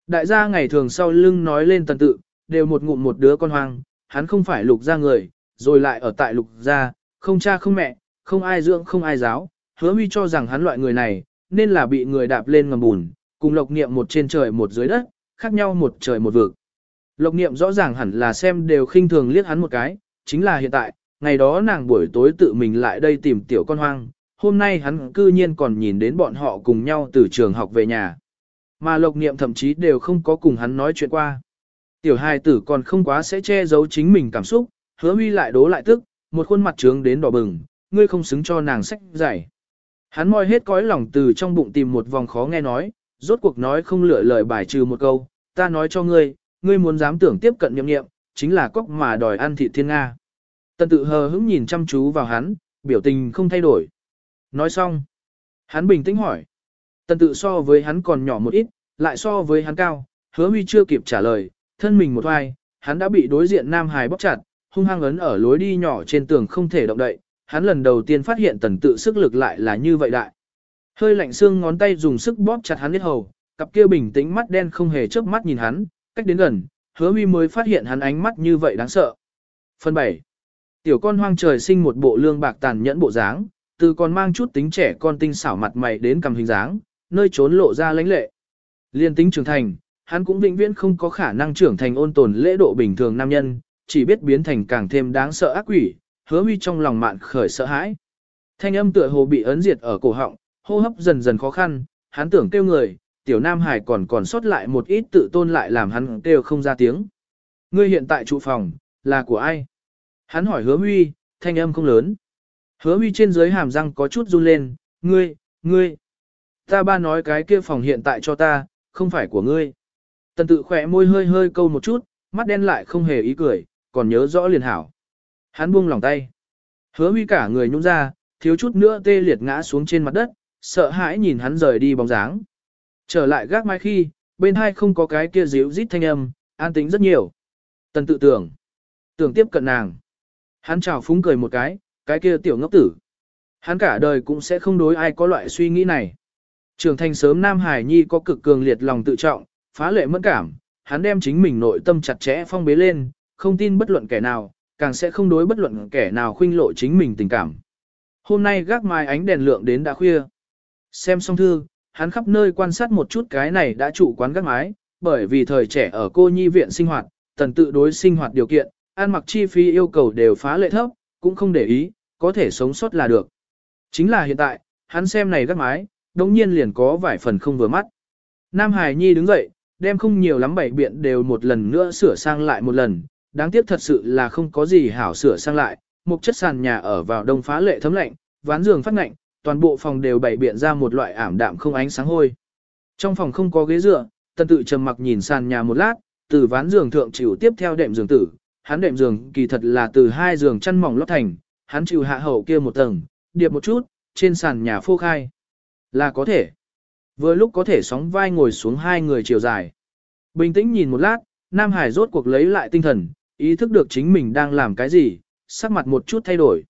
Đại gia ngày thường sau lưng nói lên tần tự, đều một ngụm một đứa con hoang, hắn không phải lục gia người, rồi lại ở tại lục gia, không cha không mẹ, không ai dưỡng không ai giáo. Hứa huy cho rằng hắn loại người này, nên là bị người đạp lên ngầm bùn, cùng lộc niệm một trên trời một dưới đất, khác nhau một trời một vực. Lộc niệm rõ ràng hẳn là xem đều khinh thường liếc hắn một cái, chính là hiện tại, ngày đó nàng buổi tối tự mình lại đây tìm tiểu con hoang, hôm nay hắn cư nhiên còn nhìn đến bọn họ cùng nhau từ trường học về nhà. Mà lộc niệm thậm chí đều không có cùng hắn nói chuyện qua. Tiểu hài tử còn không quá sẽ che giấu chính mình cảm xúc, hứa huy lại đố lại tức, một khuôn mặt trướng đến đỏ bừng, ngươi không xứng cho nàng sách giải. Hắn moi hết cõi lòng từ trong bụng tìm một vòng khó nghe nói, rốt cuộc nói không lựa lời bài trừ một câu, ta nói cho ngươi, ngươi muốn dám tưởng tiếp cận niệm niệm, chính là cóc mà đòi ăn thị thiên Nga. Tần tự hờ hững nhìn chăm chú vào hắn, biểu tình không thay đổi. Nói xong, hắn bình tĩnh hỏi. Tần tự so với hắn còn nhỏ một ít, lại so với hắn cao, hứa huy chưa kịp trả lời, thân mình một hoài, hắn đã bị đối diện Nam Hải bóc chặt, hung hăng ấn ở lối đi nhỏ trên tường không thể động đậy. Hắn lần đầu tiên phát hiện tần tự sức lực lại là như vậy đại. Hơi lạnh xương ngón tay dùng sức bóp chặt hắn hết hầu, cặp kia bình tĩnh mắt đen không hề chớp mắt nhìn hắn, cách đến gần, hứa huy mới phát hiện hắn ánh mắt như vậy đáng sợ. Phần 7. Tiểu con hoang trời sinh một bộ lương bạc tàn nhẫn bộ dáng, từ còn mang chút tính trẻ con tinh xảo mặt mày đến cầm hình dáng, nơi trốn lộ ra lãnh lệ. Liên tính trưởng thành, hắn cũng vĩnh viễn không có khả năng trưởng thành ôn tồn lễ độ bình thường nam nhân, chỉ biết biến thành càng thêm đáng sợ ác quỷ, hứa huy trong lòng mạn khởi sợ hãi. Thanh âm tựa hồ bị ấn diệt ở cổ họng, hô hấp dần dần khó khăn, hắn tưởng kêu người, tiểu nam hải còn còn sót lại một ít tự tôn lại làm hắn kêu không ra tiếng. Ngươi hiện tại trụ phòng, là của ai? Hắn hỏi hứa huy, thanh âm không lớn. Hứa huy trên dưới hàm răng có chút run lên, ngươi, ngươi. Ta ba nói cái kia phòng hiện tại cho ta, không phải của ngươi. Tần tự khỏe môi hơi hơi câu một chút, mắt đen lại không hề ý cười, còn nhớ rõ liền hảo. Hắn buông lòng tay. Hứa huy cả người nhún ra, thiếu chút nữa tê liệt ngã xuống trên mặt đất, sợ hãi nhìn hắn rời đi bóng dáng. Trở lại gác mai khi, bên hai không có cái kia díu rít thanh âm, an tính rất nhiều. Tần tự tưởng. Tưởng tiếp cận nàng. Hắn chào phúng cười một cái, cái kia tiểu ngốc tử. Hắn cả đời cũng sẽ không đối ai có loại suy nghĩ này. Trường thành sớm Nam Hải Nhi có cực cường liệt lòng tự trọng, phá lệ mẫn cảm, hắn đem chính mình nội tâm chặt chẽ phong bế lên, không tin bất luận kẻ nào, càng sẽ không đối bất luận kẻ nào khuynh lộ chính mình tình cảm. Hôm nay gác mai ánh đèn lượng đến đã khuya. Xem xong thư, hắn khắp nơi quan sát một chút cái này đã trụ quán gác mái, bởi vì thời trẻ ở cô nhi viện sinh hoạt, tần tự đối sinh hoạt điều kiện, ăn mặc chi phí yêu cầu đều phá lệ thấp, cũng không để ý, có thể sống sót là được. Chính là hiện tại, hắn xem này gắt mái, đồng nhiên liền có vài phần không vừa mắt. Nam Hải Nhi đứng dậy, đem không nhiều lắm bảy biện đều một lần nữa sửa sang lại một lần, đáng tiếc thật sự là không có gì hảo sửa sang lại, một chất sàn nhà ở vào đông phá lệ thấm lạnh, ván giường phát lạnh, toàn bộ phòng đều bảy biện ra một loại ảm đạm không ánh sáng hôi. Trong phòng không có ghế dựa, tân tự trầm mặc nhìn sàn nhà một lát, từ ván giường thượng chịu tiếp theo đệm giường tử, hắn đệm giường kỳ thật là từ hai giường chăn mỏng lót thành, hắn chịu hạ hậu kia một tầng, điệp một chút, trên sàn nhà phô khai. Là có thể. Vừa lúc có thể sóng vai ngồi xuống hai người chiều dài. Bình tĩnh nhìn một lát, Nam Hải rốt cuộc lấy lại tinh thần, ý thức được chính mình đang làm cái gì, sắc mặt một chút thay đổi.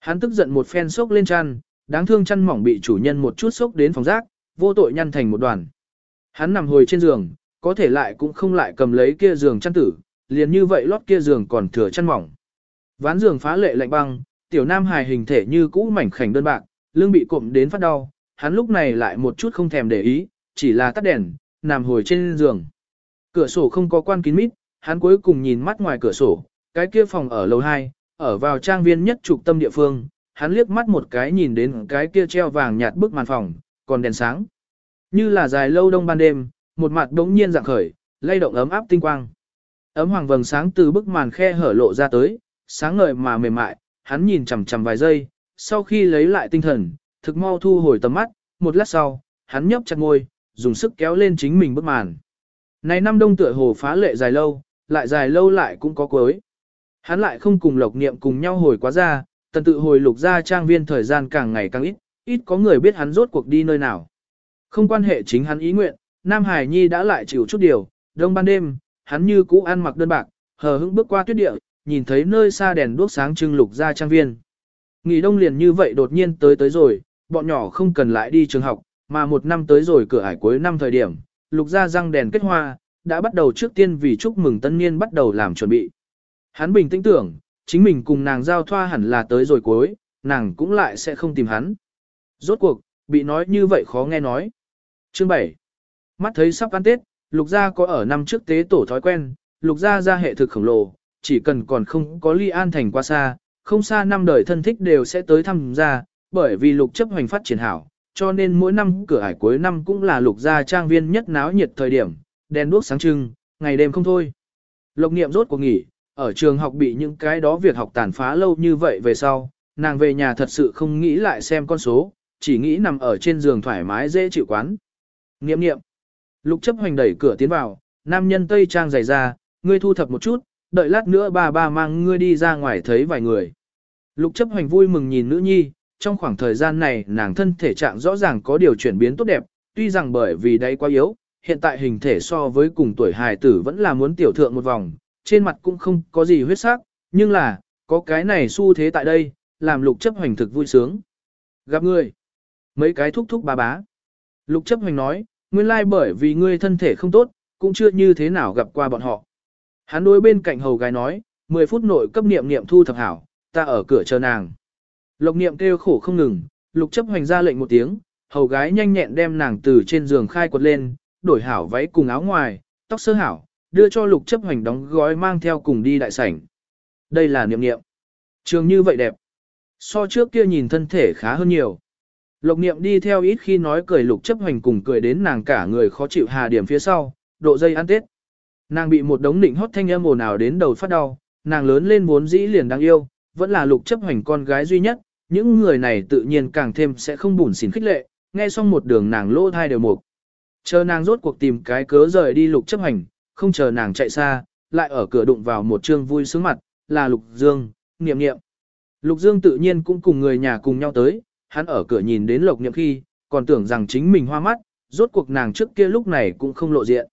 Hắn tức giận một phen sốc lên chăn, đáng thương chăn mỏng bị chủ nhân một chút sốc đến phòng rác, vô tội nhăn thành một đoàn. Hắn nằm hồi trên giường, có thể lại cũng không lại cầm lấy kia giường chăn tử, liền như vậy lót kia giường còn thừa chăn mỏng. Ván giường phá lệ lạnh băng, tiểu nam hài hình thể như cũ mảnh khảnh đơn bạc, lưng bị cụm đến phát đau, hắn lúc này lại một chút không thèm để ý, chỉ là tắt đèn, nằm hồi trên giường. Cửa sổ không có quan kín mít, hắn cuối cùng nhìn mắt ngoài cửa sổ, cái kia phòng ở lầu 2, ở vào trang viên nhất trục tâm địa phương, hắn liếc mắt một cái nhìn đến cái kia treo vàng nhạt bức màn phòng, còn đèn sáng. Như là dài lâu đông ban đêm, một mặt đống nhiên dạng khởi, lay động ấm áp tinh quang. Ấm hoàng vầng sáng từ bức màn khe hở lộ ra tới, sáng ngời mà mềm mại, hắn nhìn chằm chằm vài giây, sau khi lấy lại tinh thần, thực mau thu hồi tầm mắt, một lát sau, hắn nhấp chặt môi, dùng sức kéo lên chính mình bức màn. Này năm đông tựa hồ phá lệ dài lâu, lại dài lâu lại cũng có cuối. Hắn lại không cùng lộc niệm cùng nhau hồi quá ra, tần tự hồi lục ra trang viên thời gian càng ngày càng ít, ít có người biết hắn rốt cuộc đi nơi nào. Không quan hệ chính hắn ý nguyện, Nam Hải Nhi đã lại chịu chút điều, đông ban đêm, hắn như cũ ăn mặc đơn bạc, hờ hững bước qua tuyết địa, nhìn thấy nơi xa đèn đuốc sáng trưng lục ra trang viên. Nghỉ đông liền như vậy đột nhiên tới tới rồi, bọn nhỏ không cần lại đi trường học, mà một năm tới rồi cửa ải cuối năm thời điểm, lục ra răng đèn kết hoa, đã bắt đầu trước tiên vì chúc mừng tân niên bắt đầu làm chuẩn bị. Hắn bình tĩnh tưởng, chính mình cùng nàng giao thoa hẳn là tới rồi cuối, nàng cũng lại sẽ không tìm hắn. Rốt cuộc, bị nói như vậy khó nghe nói. Chương 7. Mắt thấy sắp ăn Tết, lục gia có ở năm trước tế tổ thói quen, lục gia ra hệ thực khổng lồ, chỉ cần còn không có ly an thành qua xa, không xa năm đời thân thích đều sẽ tới thăm gia, bởi vì lục chấp hoành phát triển hảo, cho nên mỗi năm cửa ải cuối năm cũng là lục gia trang viên nhất náo nhiệt thời điểm, đèn đuốc sáng trưng, ngày đêm không thôi. Lộc niệm rốt cuộc nghỉ, ở trường học bị những cái đó việc học tàn phá lâu như vậy về sau, nàng về nhà thật sự không nghĩ lại xem con số, chỉ nghĩ nằm ở trên giường thoải mái dễ chịu quán. Niệm niệm. Lục chấp hoành đẩy cửa tiến vào, nam nhân tây trang dày ra, ngươi thu thập một chút, đợi lát nữa bà bà mang ngươi đi ra ngoài thấy vài người. Lục chấp hoành vui mừng nhìn nữ nhi, trong khoảng thời gian này nàng thân thể trạng rõ ràng có điều chuyển biến tốt đẹp, tuy rằng bởi vì đây quá yếu, hiện tại hình thể so với cùng tuổi hài tử vẫn là muốn tiểu thượng một vòng, trên mặt cũng không có gì huyết sắc, nhưng là, có cái này xu thế tại đây, làm lục chấp hoành thực vui sướng. Gặp ngươi, mấy cái thúc thúc bà bá. Lục chấp hoành nói, nguyên lai bởi vì ngươi thân thể không tốt, cũng chưa như thế nào gặp qua bọn họ. Hắn đối bên cạnh hầu gái nói, 10 phút nội cấp niệm niệm thu thập hảo, ta ở cửa chờ nàng. Lộc niệm kêu khổ không ngừng, lục chấp hoành ra lệnh một tiếng, hầu gái nhanh nhẹn đem nàng từ trên giường khai quật lên, đổi hảo váy cùng áo ngoài, tóc sơ hảo, đưa cho lục chấp hoành đóng gói mang theo cùng đi đại sảnh. Đây là niệm niệm. Trường như vậy đẹp. So trước kia nhìn thân thể khá hơn nhiều. Lộc niệm đi theo ít khi nói cười lục chấp hoành cùng cười đến nàng cả người khó chịu hà điểm phía sau, độ dây ăn tết. Nàng bị một đống nịnh hót thanh âm ồn ào đến đầu phát đau, nàng lớn lên vốn dĩ liền đáng yêu, vẫn là lục chấp hoành con gái duy nhất, những người này tự nhiên càng thêm sẽ không bùn xỉn khích lệ, nghe xong một đường nàng lỗ thai đều mục. Chờ nàng rốt cuộc tìm cái cớ rời đi lục chấp hành, không chờ nàng chạy xa, lại ở cửa đụng vào một trương vui sướng mặt, là lục dương, niệm niệm. Lục dương tự nhiên cũng cùng người nhà cùng nhau tới, hắn ở cửa nhìn đến lộc niệm khi, còn tưởng rằng chính mình hoa mắt, rốt cuộc nàng trước kia lúc này cũng không lộ diện.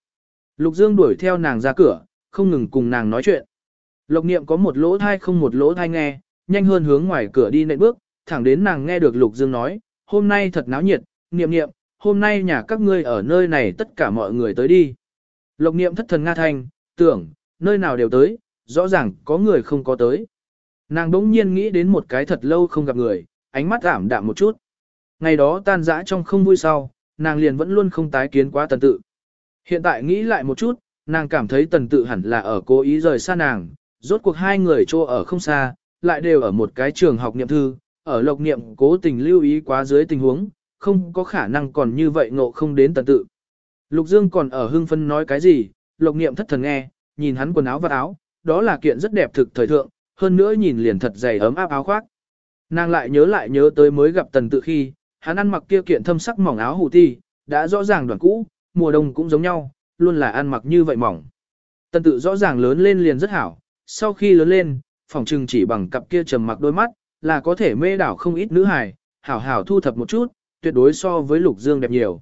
Lục dương đuổi theo nàng ra cửa, không ngừng cùng nàng nói chuyện. Lộc niệm có một lỗ thai không một lỗ thai nghe, nhanh hơn hướng ngoài cửa đi nệm bước, thẳng đến nàng nghe được lục dương nói, hôm nay thật náo nhiệt, niệm niệm, hôm nay nhà các ngươi ở nơi này tất cả mọi người tới đi. Lộc niệm thất thần Nga Thanh, tưởng, nơi nào đều tới, rõ ràng có người không có tới. Nàng đống nhiên nghĩ đến một cái thật lâu không gặp người, ánh mắt ảm đạm một chút. Ngày đó tan dã trong không vui sau, nàng liền vẫn luôn không tái kiến quá tần tự. Hiện tại nghĩ lại một chút, nàng cảm thấy tần tự hẳn là ở cố ý rời xa nàng, rốt cuộc hai người trô ở không xa, lại đều ở một cái trường học niệm thư, ở lộc niệm cố tình lưu ý quá dưới tình huống, không có khả năng còn như vậy ngộ không đến tần tự. Lục Dương còn ở hưng phân nói cái gì, lộc niệm thất thần nghe, nhìn hắn quần áo và áo, đó là kiện rất đẹp thực thời thượng, hơn nữa nhìn liền thật dày ấm áp áo khoác. Nàng lại nhớ lại nhớ tới mới gặp tần tự khi, hắn ăn mặc kia kiện thâm sắc mỏng áo hủ ti, đã rõ ràng đoạn cũ, mùa đông cũng giống nhau, luôn là ăn mặc như vậy mỏng. Tần tự rõ ràng lớn lên liền rất hảo, sau khi lớn lên, phòng trừng chỉ bằng cặp kia trầm mặc đôi mắt, là có thể mê đảo không ít nữ hài, hảo hảo thu thập một chút, tuyệt đối so với Lục Dương đẹp nhiều.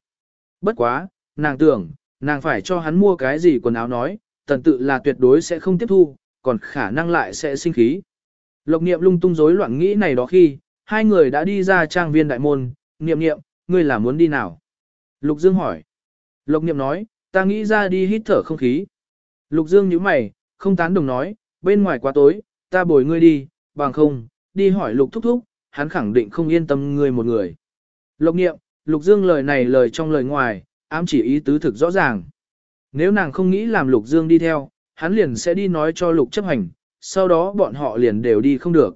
Bất quá, nàng tưởng, nàng phải cho hắn mua cái gì quần áo nói, tần tự là tuyệt đối sẽ không tiếp thu, còn khả năng lại sẽ sinh khí. Lộc niệm lung tung rối loạn nghĩ này đó khi, hai người đã đi ra trang viên đại môn, niệm niệm, ngươi là muốn đi nào? Lục Dương hỏi. Lộc niệm nói, ta nghĩ ra đi hít thở không khí. Lục Dương nhíu mày, không tán đồng nói, bên ngoài quá tối, ta bồi ngươi đi, bằng không, đi hỏi lục thúc thúc, hắn khẳng định không yên tâm ngươi một người. Lộc Niệm, lục dương lời này lời trong lời ngoài, ám chỉ ý tứ thực rõ ràng. Nếu nàng không nghĩ làm lục dương đi theo, hắn liền sẽ đi nói cho lục chấp hành, sau đó bọn họ liền đều đi không được.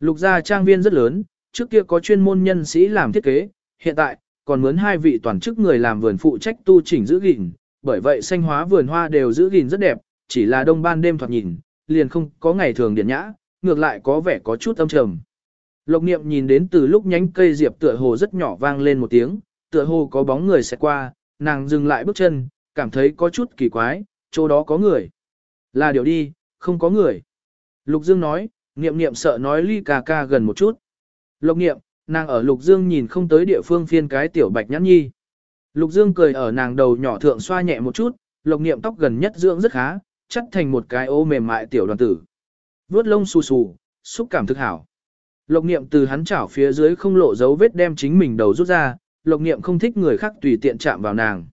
Lục gia trang viên rất lớn, trước kia có chuyên môn nhân sĩ làm thiết kế, hiện tại, còn mướn hai vị toàn chức người làm vườn phụ trách tu chỉnh giữ gìn, bởi vậy xanh hóa vườn hoa đều giữ gìn rất đẹp, chỉ là đông ban đêm thoạt nhìn, liền không có ngày thường điện nhã, ngược lại có vẻ có chút âm trầm. Lộc niệm nhìn đến từ lúc nhánh cây diệp tựa hồ rất nhỏ vang lên một tiếng, tựa hồ có bóng người sẽ qua, nàng dừng lại bước chân, cảm thấy có chút kỳ quái, chỗ đó có người. Là điều đi, không có người. Lục Dương nói, niệm niệm sợ nói ly ca ca gần một chút. Lộc niệm, nàng ở Lục Dương nhìn không tới địa phương phiên cái tiểu bạch nhãn nhi. Lục Dương cười ở nàng đầu nhỏ thượng xoa nhẹ một chút, lộc niệm tóc gần nhất dưỡng rất khá, chất thành một cái ô mềm mại tiểu đoàn tử. Vuốt lông xù xù, xúc cảm thực hảo. Lộc niệm từ hắn chảo phía dưới không lộ dấu vết đem chính mình đầu rút ra, lộc niệm không thích người khác tùy tiện chạm vào nàng.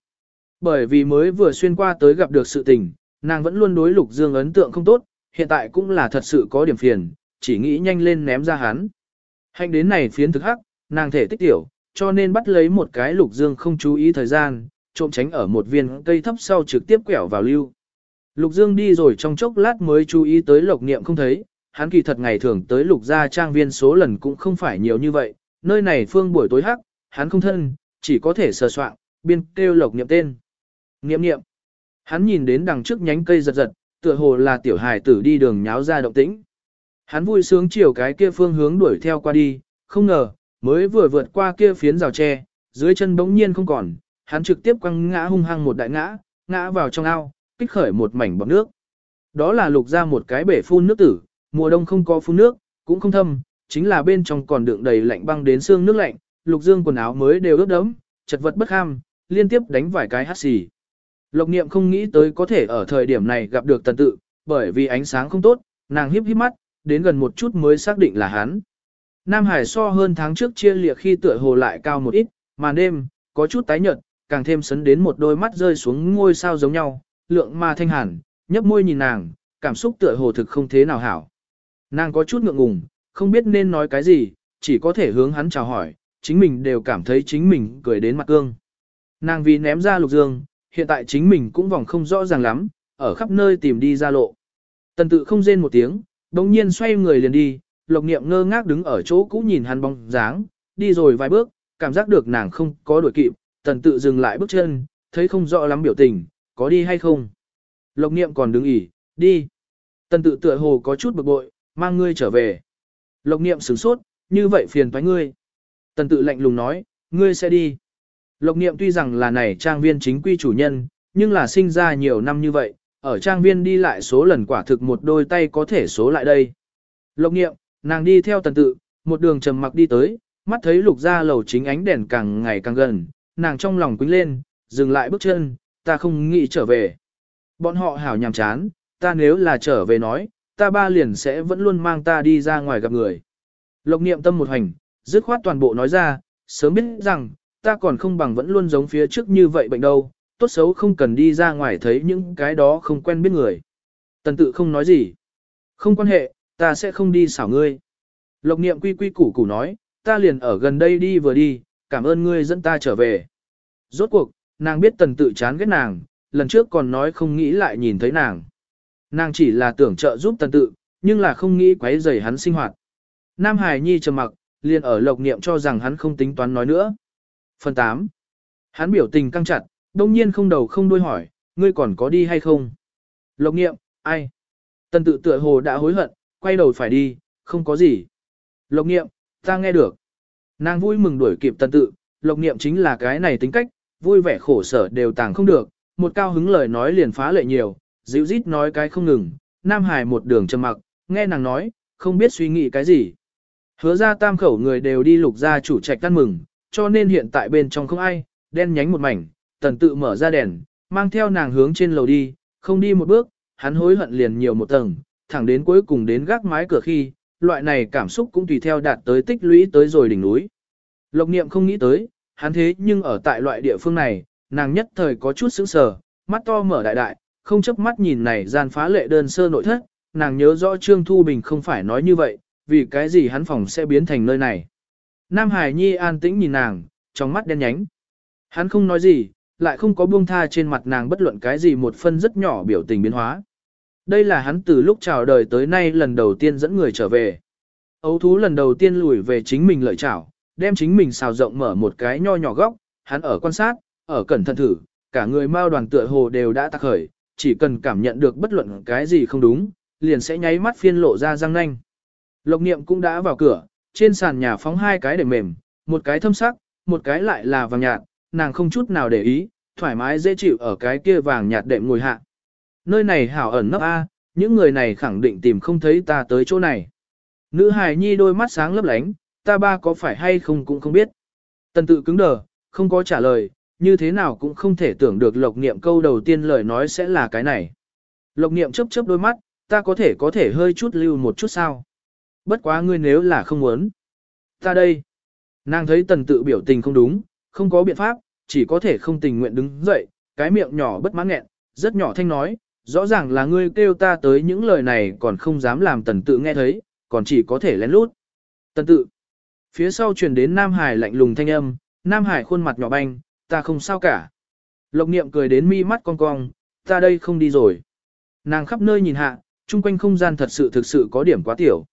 Bởi vì mới vừa xuyên qua tới gặp được sự tình, nàng vẫn luôn đối lục dương ấn tượng không tốt, hiện tại cũng là thật sự có điểm phiền, chỉ nghĩ nhanh lên ném ra hắn. Hành đến này phiến thực hắc, nàng thể tích tiểu, cho nên bắt lấy một cái lục dương không chú ý thời gian, trộm tránh ở một viên cây thấp sau trực tiếp quẹo vào lưu. Lục Dương đi rồi trong chốc lát mới chú ý tới lộc niệm không thấy, hắn kỳ thật ngày thường tới lục gia trang viên số lần cũng không phải nhiều như vậy, nơi này phương buổi tối hắc, hắn không thân, chỉ có thể sờ soạn, biên kêu lộc niệm tên. Niệm niệm. Hắn nhìn đến đằng trước nhánh cây giật giật, tựa hồ là tiểu hài tử đi đường nháo ra động tĩnh. Hắn vui sướng chiều cái kia phương hướng đuổi theo qua đi, không ngờ, mới vừa vượt qua kia phiến rào tre, dưới chân bỗng nhiên không còn, hắn trực tiếp quăng ngã hung hăng một đại ngã, ngã vào trong ao, kích khởi một mảnh bọt nước. Đó là lục ra một cái bể phun nước tử, mùa đông không có phun nước, cũng không thâm, chính là bên trong còn đựng đầy lạnh băng đến xương nước lạnh, lục dương quần áo mới đều ướt đẫm, chật vật bất ham, liên tiếp đánh vài cái hắt xì. Lộc niệm không nghĩ tới có thể ở thời điểm này gặp được tần tự, bởi vì ánh sáng không tốt, nàng híp híp mắt, đến gần một chút mới xác định là hắn. Nam Hải so hơn tháng trước chia liệt khi tựa hồ lại cao một ít, mà đêm, có chút tái nhợt, càng thêm sấn đến một đôi mắt rơi xuống ngôi sao giống nhau, lượng mà thanh hẳn, nhấp môi nhìn nàng, cảm xúc tựa hồ thực không thế nào hảo. Nàng có chút ngượng ngùng, không biết nên nói cái gì, chỉ có thể hướng hắn chào hỏi, chính mình đều cảm thấy chính mình cười đến mặt cương. Nàng vì ném ra lục dương, hiện tại chính mình cũng vòng không rõ ràng lắm, ở khắp nơi tìm đi ra lộ. Tần tự không rên một tiếng, đồng nhiên xoay người liền đi, lộc niệm ngơ ngác đứng ở chỗ cũ nhìn hắn bóng dáng, đi rồi vài bước, cảm giác được nàng không có đuổi kịp, tần tự dừng lại bước chân, thấy không rõ lắm biểu tình, có đi hay không. Lộc niệm còn đứng ỉ, đi. Tần tự tựa hồ có chút bực bội, mang ngươi trở về. Lộc niệm sửng sốt, như vậy phiền toái ngươi. Tần tự lạnh lùng nói, ngươi sẽ đi. Lộc niệm tuy rằng là này trang viên chính quy chủ nhân, nhưng là sinh ra nhiều năm như vậy, ở trang viên đi lại số lần quả thực một đôi tay có thể số lại đây. Lộc niệm, nàng đi theo tần tự, một đường trầm mặc đi tới, mắt thấy lục ra lầu chính ánh đèn càng ngày càng gần, nàng trong lòng quýnh lên, dừng lại bước chân, ta không nghĩ trở về. Bọn họ hảo nhàm chán, ta nếu là trở về nói, ta ba liền sẽ vẫn luôn mang ta đi ra ngoài gặp người. Lộc niệm tâm một hành, dứt khoát toàn bộ nói ra, sớm biết rằng, ta còn không bằng vẫn luôn giống phía trước như vậy bệnh đâu, tốt xấu không cần đi ra ngoài thấy những cái đó không quen biết người. Tần tự không nói gì. Không quan hệ, ta sẽ không đi xảo ngươi. Lộc niệm quy quy củ củ nói, ta liền ở gần đây đi vừa đi, cảm ơn ngươi dẫn ta trở về. Rốt cuộc, nàng biết tần tự chán ghét nàng, lần trước còn nói không nghĩ lại nhìn thấy nàng. Nàng chỉ là tưởng trợ giúp tần tự, nhưng là không nghĩ quấy rầy hắn sinh hoạt. Nam Hải Nhi trầm mặc, liền ở lộc niệm cho rằng hắn không tính toán nói nữa. Phần 8. Hắn biểu tình căng chặt, đông nhiên không đầu không đuôi hỏi, ngươi còn có đi hay không? Lộc niệm, ai? Tần tự tựa hồ đã hối hận, quay đầu phải đi, không có gì. Lộc niệm, ta nghe được. Nàng vui mừng đuổi kịp tần tự, lộc niệm chính là cái này tính cách, vui vẻ khổ sở đều tàng không được, một cao hứng lời nói liền phá lệ nhiều, dịu rít nói cái không ngừng, Nam Hải một đường trầm mặc, nghe nàng nói, không biết suy nghĩ cái gì. Hứa ra tam khẩu người đều đi lục ra chủ trạch tan mừng, cho nên hiện tại bên trong không ai, đen nhánh một mảnh, tần tự mở ra đèn, mang theo nàng hướng trên lầu đi, không đi một bước, hắn hối hận liền nhiều một tầng, thẳng đến cuối cùng đến gác mái cửa khi, loại này cảm xúc cũng tùy theo đạt tới tích lũy tới rồi đỉnh núi. Lộc niệm không nghĩ tới, hắn thế nhưng ở tại loại địa phương này, nàng nhất thời có chút sững sờ, mắt to mở đại đại, không chấp mắt nhìn này gian phá lệ đơn sơ nội thất, nàng nhớ rõ Trương Thu Bình không phải nói như vậy, vì cái gì hắn phòng sẽ biến thành nơi này. Nam Hải Nhi an tĩnh nhìn nàng, trong mắt đen nhánh. Hắn không nói gì, lại không có buông tha trên mặt nàng bất luận cái gì một phân rất nhỏ biểu tình biến hóa. Đây là hắn từ lúc chào đời tới nay lần đầu tiên dẫn người trở về. Ấu thú lần đầu tiên lùi về chính mình lợi chảo, đem chính mình xào rộng mở một cái nho nhỏ góc, hắn ở quan sát, ở cẩn thận thử, cả người mao đoàn tựa hồ đều đã tạc khởi, chỉ cần cảm nhận được bất luận cái gì không đúng, liền sẽ nháy mắt phiên lộ ra răng nanh. Lộc niệm cũng đã vào cửa, trên sàn nhà phóng hai cái để mềm, một cái thâm sắc, một cái lại là vàng nhạt, nàng không chút nào để ý, thoải mái dễ chịu ở cái kia vàng nhạt đệm ngồi hạ. Nơi này hảo ẩn nấp A, những người này khẳng định tìm không thấy ta tới chỗ này. Nữ hài nhi đôi mắt sáng lấp lánh, ta ba có phải hay không cũng không biết. Tần tự cứng đờ, không có trả lời, như thế nào cũng không thể tưởng được lộc niệm câu đầu tiên lời nói sẽ là cái này. Lộc niệm chớp chớp đôi mắt, ta có thể có thể hơi chút lưu một chút sao. Bất quá ngươi nếu là không muốn. Ta đây. Nàng thấy tần tự biểu tình không đúng, không có biện pháp, chỉ có thể không tình nguyện đứng dậy, cái miệng nhỏ bất mãn nghẹn, rất nhỏ thanh nói, rõ ràng là ngươi kêu ta tới những lời này còn không dám làm tần tự nghe thấy, còn chỉ có thể lén lút. Tần tự. Phía sau truyền đến Nam Hải lạnh lùng thanh âm, Nam Hải khuôn mặt nhỏ banh, ta không sao cả. Lộc niệm cười đến mi mắt cong cong, ta đây không đi rồi. Nàng khắp nơi nhìn hạ, chung quanh không gian thật sự thực sự có điểm quá tiểu.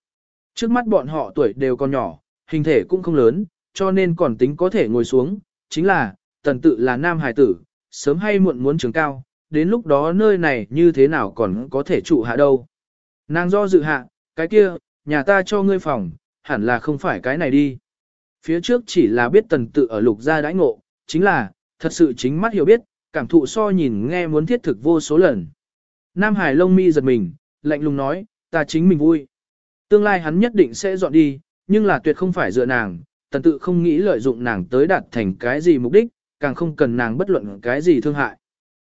Trước mắt bọn họ tuổi đều còn nhỏ, hình thể cũng không lớn, cho nên còn tính có thể ngồi xuống, chính là, tần tự là nam hài tử, sớm hay muộn muốn trường cao, đến lúc đó nơi này như thế nào còn có thể trụ hạ đâu. Nàng do dự hạ, cái kia, nhà ta cho ngươi phòng, hẳn là không phải cái này đi. Phía trước chỉ là biết tần tự ở lục gia đãi ngộ, chính là, thật sự chính mắt hiểu biết, cảm thụ so nhìn nghe muốn thiết thực vô số lần. Nam Hải lông mi giật mình, lạnh lùng nói, ta chính mình vui. Tương lai hắn nhất định sẽ dọn đi, nhưng là tuyệt không phải dựa nàng, tần tự không nghĩ lợi dụng nàng tới đạt thành cái gì mục đích, càng không cần nàng bất luận cái gì thương hại.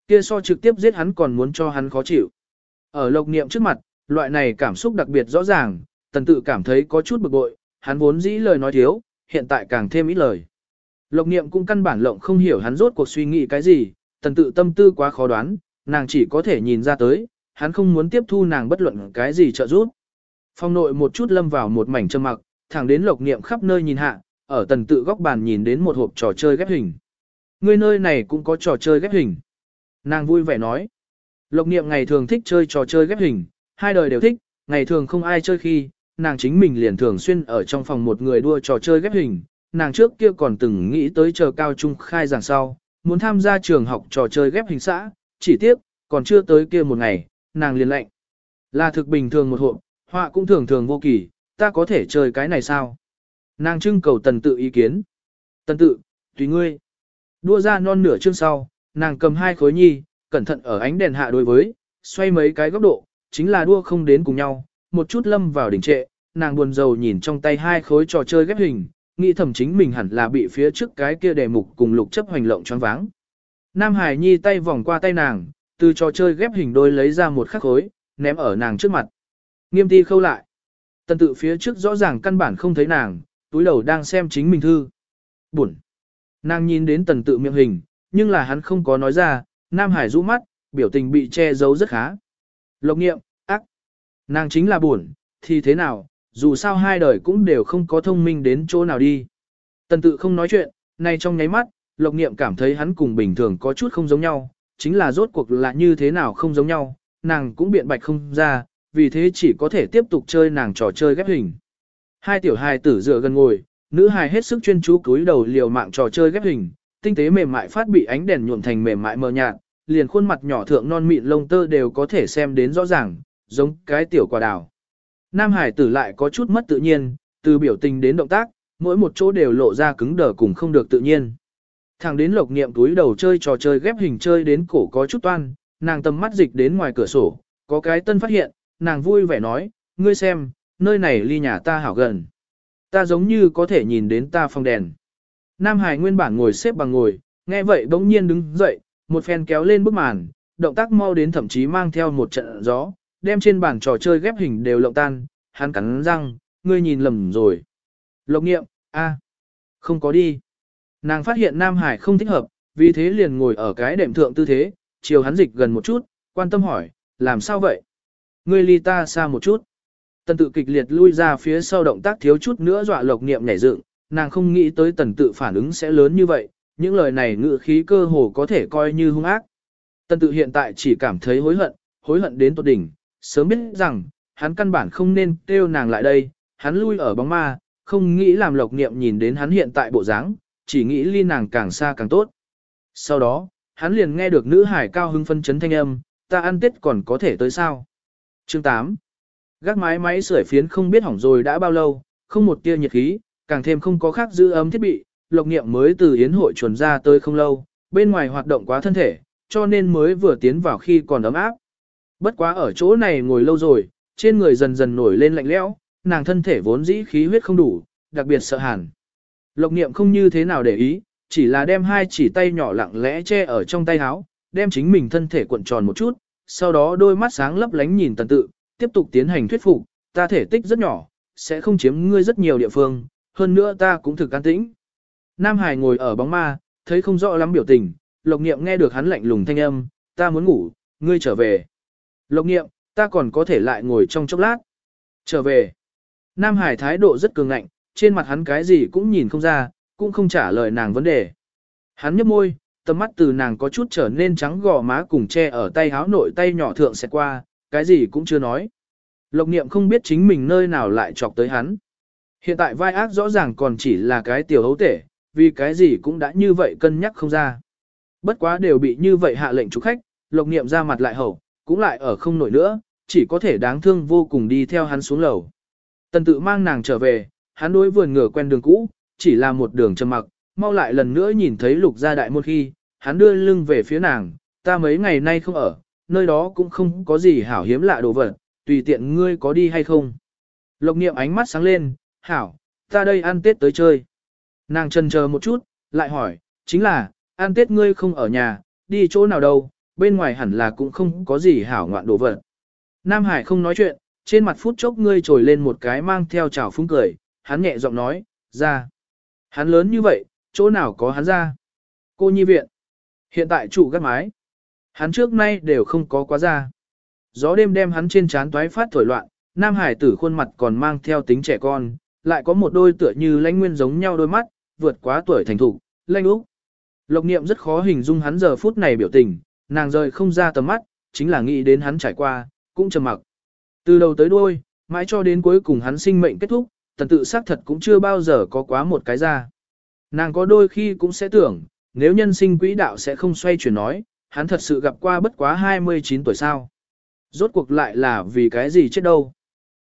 Kia so trực tiếp giết hắn còn muốn cho hắn khó chịu. Ở lộc niệm trước mặt, loại này cảm xúc đặc biệt rõ ràng, tần tự cảm thấy có chút bực bội, hắn vốn dĩ lời nói thiếu, hiện tại càng thêm ít lời. Lộc niệm cũng căn bản lộng không hiểu hắn rốt cuộc suy nghĩ cái gì, tần tự tâm tư quá khó đoán, nàng chỉ có thể nhìn ra tới, hắn không muốn tiếp thu nàng bất luận cái gì trợ giúp. Phong nội một chút lâm vào một mảnh trầm mặc, thẳng đến lộc niệm khắp nơi nhìn hạ, ở tần tự góc bàn nhìn đến một hộp trò chơi ghép hình. Ngươi nơi này cũng có trò chơi ghép hình. Nàng vui vẻ nói. Lộc niệm ngày thường thích chơi trò chơi ghép hình, hai đời đều thích, ngày thường không ai chơi khi, nàng chính mình liền thường xuyên ở trong phòng một người đua trò chơi ghép hình, nàng trước kia còn từng nghĩ tới chờ cao trung khai giảng sau, muốn tham gia trường học trò chơi ghép hình xã, chỉ tiếc, còn chưa tới kia một ngày, nàng liền lệnh. Là thực bình thường một hộp, họa cũng thường thường vô kỳ, ta có thể chơi cái này sao? Nàng trưng cầu tần tự ý kiến. Tần tự, tùy ngươi. Đua ra non nửa chương sau, nàng cầm hai khối nhi, cẩn thận ở ánh đèn hạ đối với, xoay mấy cái góc độ, chính là đua không đến cùng nhau, một chút lâm vào đỉnh trệ, nàng buồn rầu nhìn trong tay hai khối trò chơi ghép hình, nghĩ thầm chính mình hẳn là bị phía trước cái kia đề mục cùng lục chấp hành lộng choáng váng. Nam Hải Nhi tay vòng qua tay nàng, từ trò chơi ghép hình đôi lấy ra một khắc khối, ném ở nàng trước mặt. Nghiêm ti khâu lại. Tần tự phía trước rõ ràng căn bản không thấy nàng, túi đầu đang xem chính mình thư. Buồn. Nàng nhìn đến tần tự miệng hình, nhưng là hắn không có nói ra, Nam Hải rũ mắt, biểu tình bị che giấu rất khá. Lộc nghiệm, ác. Nàng chính là buồn, thì thế nào, dù sao hai đời cũng đều không có thông minh đến chỗ nào đi. Tần tự không nói chuyện, nay trong nháy mắt, lộc niệm cảm thấy hắn cùng bình thường có chút không giống nhau, chính là rốt cuộc là như thế nào không giống nhau, nàng cũng biện bạch không ra, vì thế chỉ có thể tiếp tục chơi nàng trò chơi ghép hình. Hai tiểu hài tử dựa gần ngồi, nữ hài hết sức chuyên chú cúi đầu liều mạng trò chơi ghép hình, tinh tế mềm mại phát bị ánh đèn nhuộm thành mềm mại mờ nhạt, liền khuôn mặt nhỏ thượng non mịn lông tơ đều có thể xem đến rõ ràng, giống cái tiểu quả đào. Nam hải tử lại có chút mất tự nhiên, từ biểu tình đến động tác, mỗi một chỗ đều lộ ra cứng đờ cùng không được tự nhiên. Thẳng đến lộc niệm túi đầu chơi trò chơi ghép hình chơi đến cổ có chút toan, nàng tầm mắt dịch đến ngoài cửa sổ, có cái tân phát hiện, nàng vui vẻ nói, ngươi xem, nơi này ly nhà ta hảo gần. Ta giống như có thể nhìn đến ta phòng đèn. Nam Hải nguyên bản ngồi xếp bằng ngồi, nghe vậy bỗng nhiên đứng dậy, một phen kéo lên bức màn, động tác mau đến thậm chí mang theo một trận gió, đem trên bàn trò chơi ghép hình đều lộng tan, hắn cắn răng, ngươi nhìn lầm rồi. Lộc nghiệm, a, không có đi. Nàng phát hiện Nam Hải không thích hợp, vì thế liền ngồi ở cái đệm thượng tư thế, chiều hắn dịch gần một chút, quan tâm hỏi, làm sao vậy? Ngươi ly ta xa một chút. Tần tự kịch liệt lui ra phía sau động tác thiếu chút nữa dọa lộc niệm nhảy dựng, nàng không nghĩ tới tần tự phản ứng sẽ lớn như vậy, những lời này ngự khí cơ hồ có thể coi như hung ác. Tần tự hiện tại chỉ cảm thấy hối hận, hối hận đến tột đỉnh, sớm biết rằng, hắn căn bản không nên kêu nàng lại đây, hắn lui ở bóng ma, không nghĩ làm lộc niệm nhìn đến hắn hiện tại bộ dáng, chỉ nghĩ ly nàng càng xa càng tốt. Sau đó, hắn liền nghe được nữ hải cao hưng phân chấn thanh âm, ta ăn tết còn có thể tới sao. Chương 8 Gác mái máy sưởi phiến không biết hỏng rồi đã bao lâu, không một tia nhiệt khí, càng thêm không có khác giữ ấm thiết bị, lộc niệm mới từ yến hội chuẩn ra tới không lâu, bên ngoài hoạt động quá thân thể, cho nên mới vừa tiến vào khi còn ấm áp. Bất quá ở chỗ này ngồi lâu rồi, trên người dần dần nổi lên lạnh lẽo, nàng thân thể vốn dĩ khí huyết không đủ, đặc biệt sợ hàn. Lộc niệm không như thế nào để ý, chỉ là đem hai chỉ tay nhỏ lặng lẽ che ở trong tay áo, đem chính mình thân thể cuộn tròn một chút, sau đó đôi mắt sáng lấp lánh nhìn tần tự, tiếp tục tiến hành thuyết phục, ta thể tích rất nhỏ, sẽ không chiếm ngươi rất nhiều địa phương, hơn nữa ta cũng thực can tĩnh. Nam Hải ngồi ở bóng ma, thấy không rõ lắm biểu tình, Lộc Niệm nghe được hắn lạnh lùng thanh âm, ta muốn ngủ, ngươi trở về. Lộc Niệm, ta còn có thể lại ngồi trong chốc lát. Trở về. Nam Hải thái độ rất cường ngạnh, trên mặt hắn cái gì cũng nhìn không ra, cũng không trả lời nàng vấn đề. Hắn nhếch môi, tầm mắt từ nàng có chút trở nên trắng gò má cùng che ở tay háo nội tay nhỏ thượng sẽ qua, cái gì cũng chưa nói. Lộc niệm không biết chính mình nơi nào lại chọc tới hắn. Hiện tại vai ác rõ ràng còn chỉ là cái tiểu hấu tể, vì cái gì cũng đã như vậy cân nhắc không ra. Bất quá đều bị như vậy hạ lệnh chủ khách, lộc niệm ra mặt lại hậu, cũng lại ở không nổi nữa, chỉ có thể đáng thương vô cùng đi theo hắn xuống lầu. Tần tự mang nàng trở về, hắn đối vườn ngửa quen đường cũ, chỉ là một đường trầm mặc, mau lại lần nữa nhìn thấy lục gia đại môn khi, hắn đưa lưng về phía nàng, ta mấy ngày nay không ở, nơi đó cũng không có gì hảo hiếm lạ đồ vật, tùy tiện ngươi có đi hay không. Lộc niệm ánh mắt sáng lên, hảo, ta đây ăn tết tới chơi. Nàng trần chờ một chút, lại hỏi, chính là, ăn tết ngươi không ở nhà, đi chỗ nào đâu, bên ngoài hẳn là cũng không có gì hảo ngoạn đồ vật. Nam Hải không nói chuyện, trên mặt phút chốc ngươi trồi lên một cái mang theo trào phúng cười, hắn nhẹ giọng nói, ra. Hắn lớn như vậy, chỗ nào có hắn ra. Cô nhi viện. Hiện tại chủ gác mái. Hắn trước nay đều không có quá ra. Gió đêm đem hắn trên trán toái phát thổi loạn, Nam Hải tử khuôn mặt còn mang theo tính trẻ con, lại có một đôi tựa như lãnh nguyên giống nhau đôi mắt, vượt quá tuổi thành thục, lãnh úc. Lộc niệm rất khó hình dung hắn giờ phút này biểu tình, nàng rời không ra tầm mắt, chính là nghĩ đến hắn trải qua, cũng trầm mặc. Từ đầu tới đuôi, mãi cho đến cuối cùng hắn sinh mệnh kết thúc, tần tự xác thật cũng chưa bao giờ có quá một cái ra. Nàng có đôi khi cũng sẽ tưởng, nếu nhân sinh quỹ đạo sẽ không xoay chuyển nói, hắn thật sự gặp qua bất quá 29 tuổi sao. Rốt cuộc lại là vì cái gì chết đâu.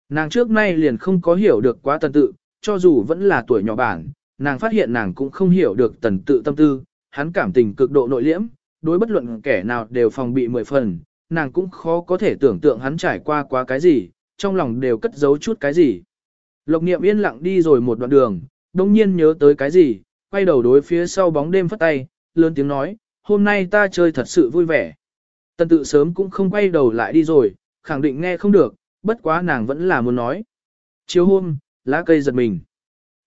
Nàng trước nay liền không có hiểu được quá tần tự, cho dù vẫn là tuổi nhỏ bản, nàng phát hiện nàng cũng không hiểu được tần tự tâm tư, hắn cảm tình cực độ nội liễm, đối bất luận kẻ nào đều phòng bị mười phần, nàng cũng khó có thể tưởng tượng hắn trải qua quá cái gì, trong lòng đều cất giấu chút cái gì. Lộc niệm yên lặng đi rồi một đoạn đường, đông nhiên nhớ tới cái gì, quay đầu đối phía sau bóng đêm phất tay, lớn tiếng nói, hôm nay ta chơi thật sự vui vẻ. Tần tự sớm cũng không quay đầu lại đi rồi, khẳng định nghe không được, bất quá nàng vẫn là muốn nói. Chiều hôm, lá cây giật mình.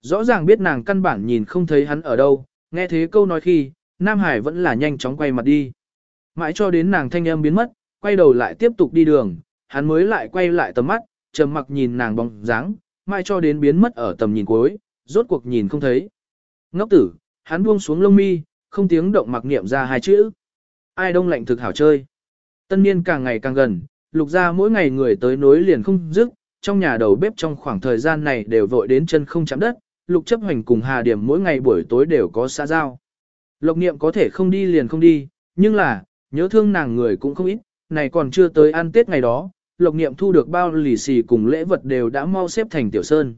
Rõ ràng biết nàng căn bản nhìn không thấy hắn ở đâu, nghe thế câu nói khi, Nam Hải vẫn là nhanh chóng quay mặt đi. Mãi cho đến nàng thanh âm biến mất, quay đầu lại tiếp tục đi đường, hắn mới lại quay lại tầm mắt, trầm mặc nhìn nàng bóng dáng, mãi cho đến biến mất ở tầm nhìn cuối, rốt cuộc nhìn không thấy. Ngốc tử, hắn buông xuống lông mi, không tiếng động mặc niệm ra hai chữ. Ai đông lạnh thực hảo chơi. Tân niên càng ngày càng gần, lục ra mỗi ngày người tới nối liền không dứt, trong nhà đầu bếp trong khoảng thời gian này đều vội đến chân không chạm đất, lục chấp hành cùng hà điểm mỗi ngày buổi tối đều có xã giao. Lộc niệm có thể không đi liền không đi, nhưng là, nhớ thương nàng người cũng không ít, này còn chưa tới ăn tết ngày đó, lộc niệm thu được bao lì xì cùng lễ vật đều đã mau xếp thành tiểu sơn.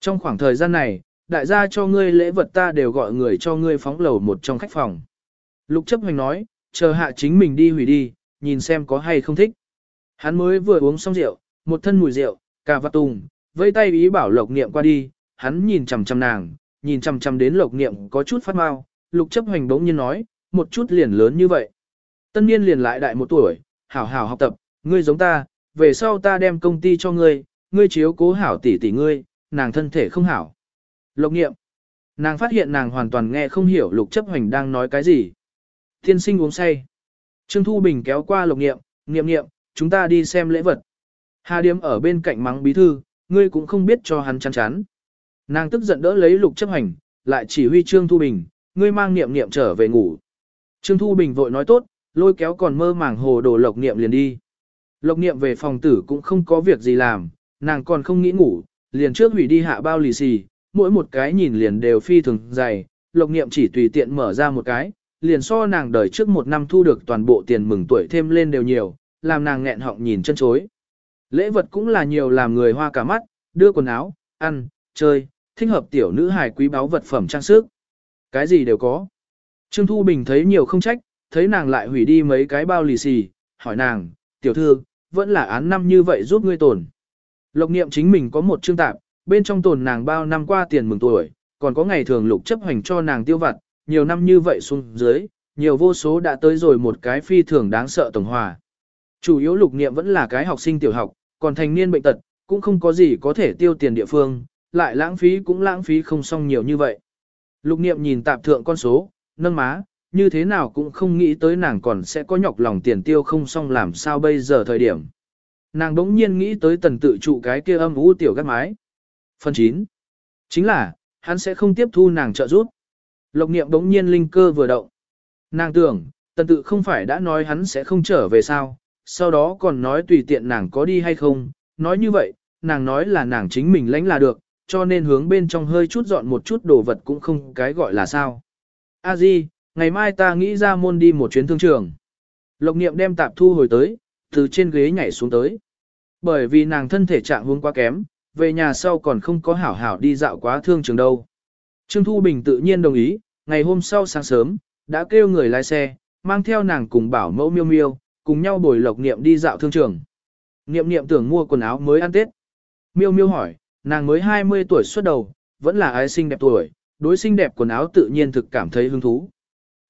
Trong khoảng thời gian này, đại gia cho ngươi lễ vật ta đều gọi người cho ngươi phóng lầu một trong khách phòng. Lục chấp hành nói, chờ hạ chính mình đi hủy đi, nhìn xem có hay không thích. Hắn mới vừa uống xong rượu, một thân mùi rượu, cà vạt tùng, vây tay ý bảo lộc niệm qua đi, hắn nhìn chằm chằm nàng, nhìn chằm chằm đến lộc niệm có chút phát mau, lục chấp hành bỗng nhiên nói, một chút liền lớn như vậy. Tân niên liền lại đại một tuổi, hảo hảo học tập, ngươi giống ta, về sau ta đem công ty cho ngươi, ngươi chiếu cố hảo tỷ tỷ ngươi, nàng thân thể không hảo. Lộc nghiệm. Nàng phát hiện nàng hoàn toàn nghe không hiểu lục chấp hành đang nói cái gì. Thiên sinh uống say. Trương Thu Bình kéo qua lộc nghiệm, nghiệm nghiệm, chúng ta đi xem lễ vật. Hà Điếm ở bên cạnh mắng bí thư, ngươi cũng không biết cho hắn chán chán. Nàng tức giận đỡ lấy lục chấp hành, lại chỉ huy Trương Thu Bình, ngươi mang niệm niệm trở về ngủ. Trương Thu Bình vội nói tốt, lôi kéo còn mơ màng hồ đồ lộc niệm liền đi. Lộc niệm về phòng tử cũng không có việc gì làm, nàng còn không nghĩ ngủ, liền trước hủy đi hạ bao lì xì, mỗi một cái nhìn liền đều phi thường dày, lộc niệm chỉ tùy tiện mở ra một cái, liền so nàng đời trước một năm thu được toàn bộ tiền mừng tuổi thêm lên đều nhiều, làm nàng nghẹn họng nhìn chân chối. Lễ vật cũng là nhiều làm người hoa cả mắt, đưa quần áo, ăn, chơi, thích hợp tiểu nữ hài quý báu vật phẩm trang sức. Cái gì đều có. Trương Thu Bình thấy nhiều không trách, thấy nàng lại hủy đi mấy cái bao lì xì, hỏi nàng, tiểu thư, vẫn là án năm như vậy giúp ngươi tổn. Lộc niệm chính mình có một chương tạp, bên trong tồn nàng bao năm qua tiền mừng tuổi, còn có ngày thường lục chấp hành cho nàng tiêu vặt, nhiều năm như vậy xuống dưới, nhiều vô số đã tới rồi một cái phi thường đáng sợ tổng hòa. Chủ yếu lục niệm vẫn là cái học sinh tiểu học, còn thành niên bệnh tật, cũng không có gì có thể tiêu tiền địa phương, lại lãng phí cũng lãng phí không xong nhiều như vậy. Lục niệm nhìn tạp thượng con số, nâng má, như thế nào cũng không nghĩ tới nàng còn sẽ có nhọc lòng tiền tiêu không xong làm sao bây giờ thời điểm. Nàng đống nhiên nghĩ tới tần tự trụ cái kia âm u tiểu gắt mái. Phần 9. Chính là, hắn sẽ không tiếp thu nàng trợ giúp. Lộc niệm đống nhiên linh cơ vừa động. Nàng tưởng, tần tự không phải đã nói hắn sẽ không trở về sao, sau đó còn nói tùy tiện nàng có đi hay không, nói như vậy, nàng nói là nàng chính mình lãnh là được, cho nên hướng bên trong hơi chút dọn một chút đồ vật cũng không cái gọi là sao. A Di, ngày mai ta nghĩ ra môn đi một chuyến thương trường. Lộc niệm đem tạp thu hồi tới, từ trên ghế nhảy xuống tới. Bởi vì nàng thân thể trạng huống quá kém, về nhà sau còn không có hảo hảo đi dạo quá thương trường đâu. Trương Thu Bình tự nhiên đồng ý, ngày hôm sau sáng sớm, đã kêu người lái xe, mang theo nàng cùng bảo mẫu miêu miêu, cùng nhau bồi lộc niệm đi dạo thương trường. Niệm niệm tưởng mua quần áo mới ăn Tết. Miêu miêu hỏi, nàng mới 20 tuổi xuất đầu, vẫn là ai xinh đẹp tuổi, đối xinh đẹp quần áo tự nhiên thực cảm thấy hứng thú.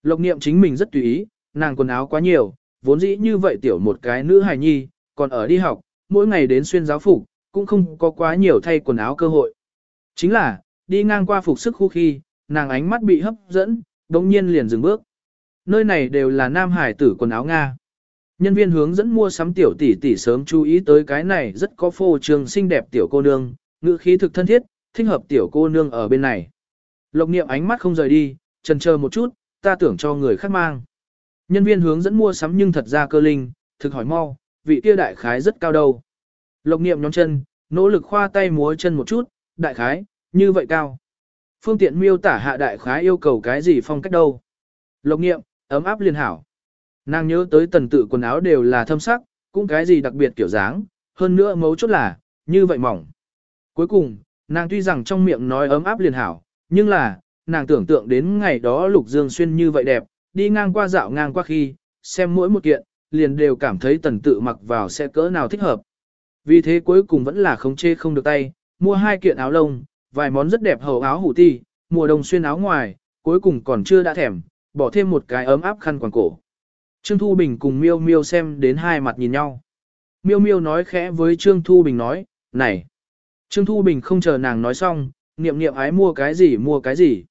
Lộc niệm chính mình rất tùy ý, nàng quần áo quá nhiều, vốn dĩ như vậy tiểu một cái nữ hài nhi, còn ở đi học, mỗi ngày đến xuyên giáo phục, cũng không có quá nhiều thay quần áo cơ hội. Chính là, đi ngang qua phục sức khu khi, nàng ánh mắt bị hấp dẫn, đồng nhiên liền dừng bước. Nơi này đều là nam hải tử quần áo Nga. Nhân viên hướng dẫn mua sắm tiểu tỷ tỷ sớm chú ý tới cái này rất có phô trường xinh đẹp tiểu cô nương, ngữ khí thực thân thiết, thích hợp tiểu cô nương ở bên này. Lộc niệm ánh mắt không rời đi, chần chờ một chút, ta tưởng cho người khác mang. Nhân viên hướng dẫn mua sắm nhưng thật ra cơ linh, thực hỏi mau, vị kia đại khái rất cao đâu. Lộc niệm nhóm chân, nỗ lực khoa tay múa chân một chút, đại khái, như vậy cao. Phương tiện miêu tả hạ đại khái yêu cầu cái gì phong cách đâu. Lộc niệm, ấm áp liên hảo. Nàng nhớ tới tần tự quần áo đều là thâm sắc, cũng cái gì đặc biệt kiểu dáng, hơn nữa mấu chốt là, như vậy mỏng. Cuối cùng, nàng tuy rằng trong miệng nói ấm áp liền hảo, nhưng là, nàng tưởng tượng đến ngày đó Lục Dương Xuyên như vậy đẹp, đi ngang qua dạo ngang qua khi, xem mỗi một kiện, liền đều cảm thấy tần tự mặc vào sẽ cỡ nào thích hợp. Vì thế cuối cùng vẫn là không chê không được tay, mua hai kiện áo lông, vài món rất đẹp hầu áo hủ ti, mùa đông xuyên áo ngoài, cuối cùng còn chưa đã thèm, bỏ thêm một cái ấm áp khăn quàng cổ. Trương Thu Bình cùng Miêu Miêu xem đến hai mặt nhìn nhau. Miêu Miêu nói khẽ với Trương Thu Bình nói, này. Trương Thu Bình không chờ nàng nói xong, niệm niệm ái mua cái gì mua cái gì.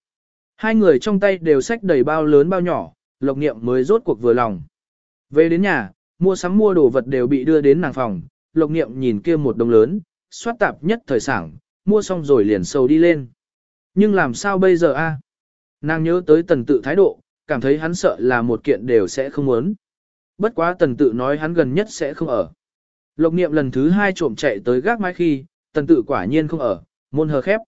Hai người trong tay đều xách đầy bao lớn bao nhỏ, lộc niệm mới rốt cuộc vừa lòng. Về đến nhà, mua sắm mua đồ vật đều bị đưa đến nàng phòng, lộc niệm nhìn kia một đồng lớn, soát tạp nhất thời sảng, mua xong rồi liền sầu đi lên. Nhưng làm sao bây giờ a? Nàng nhớ tới tần tự thái độ, cảm thấy hắn sợ là một kiện đều sẽ không muốn. Bất quá tần tự nói hắn gần nhất sẽ không ở. Lộc niệm lần thứ hai trộm chạy tới gác mái khi, tần tự quả nhiên không ở, môn hờ khép.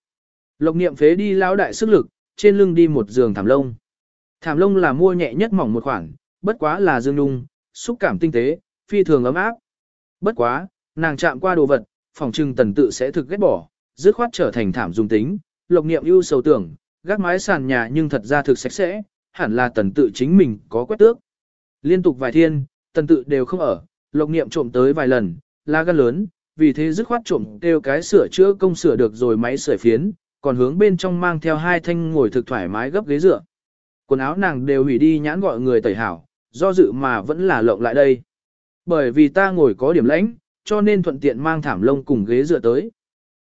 Lộc niệm phế đi lão đại sức lực, trên lưng đi một giường thảm lông. Thảm lông là mua nhẹ nhất mỏng một khoản, bất quá là dương nung, xúc cảm tinh tế, phi thường ấm áp. Bất quá, nàng chạm qua đồ vật, phòng trưng tần tự sẽ thực ghét bỏ, dứt khoát trở thành thảm dùng tính, lộc niệm ưu sầu tưởng, gác mái sàn nhà nhưng thật ra thực sạch sẽ, hẳn là tần tự chính mình có quét tước. Liên tục vài thiên, tần tự đều không ở, lộc niệm trộm tới vài lần, la gan lớn, vì thế dứt khoát trộm kêu cái sửa chữa công sửa được rồi máy sửa phiến, còn hướng bên trong mang theo hai thanh ngồi thực thoải mái gấp ghế dựa. Quần áo nàng đều hủy đi nhãn gọi người tẩy hảo, do dự mà vẫn là lộng lại đây. Bởi vì ta ngồi có điểm lãnh, cho nên thuận tiện mang thảm lông cùng ghế dựa tới.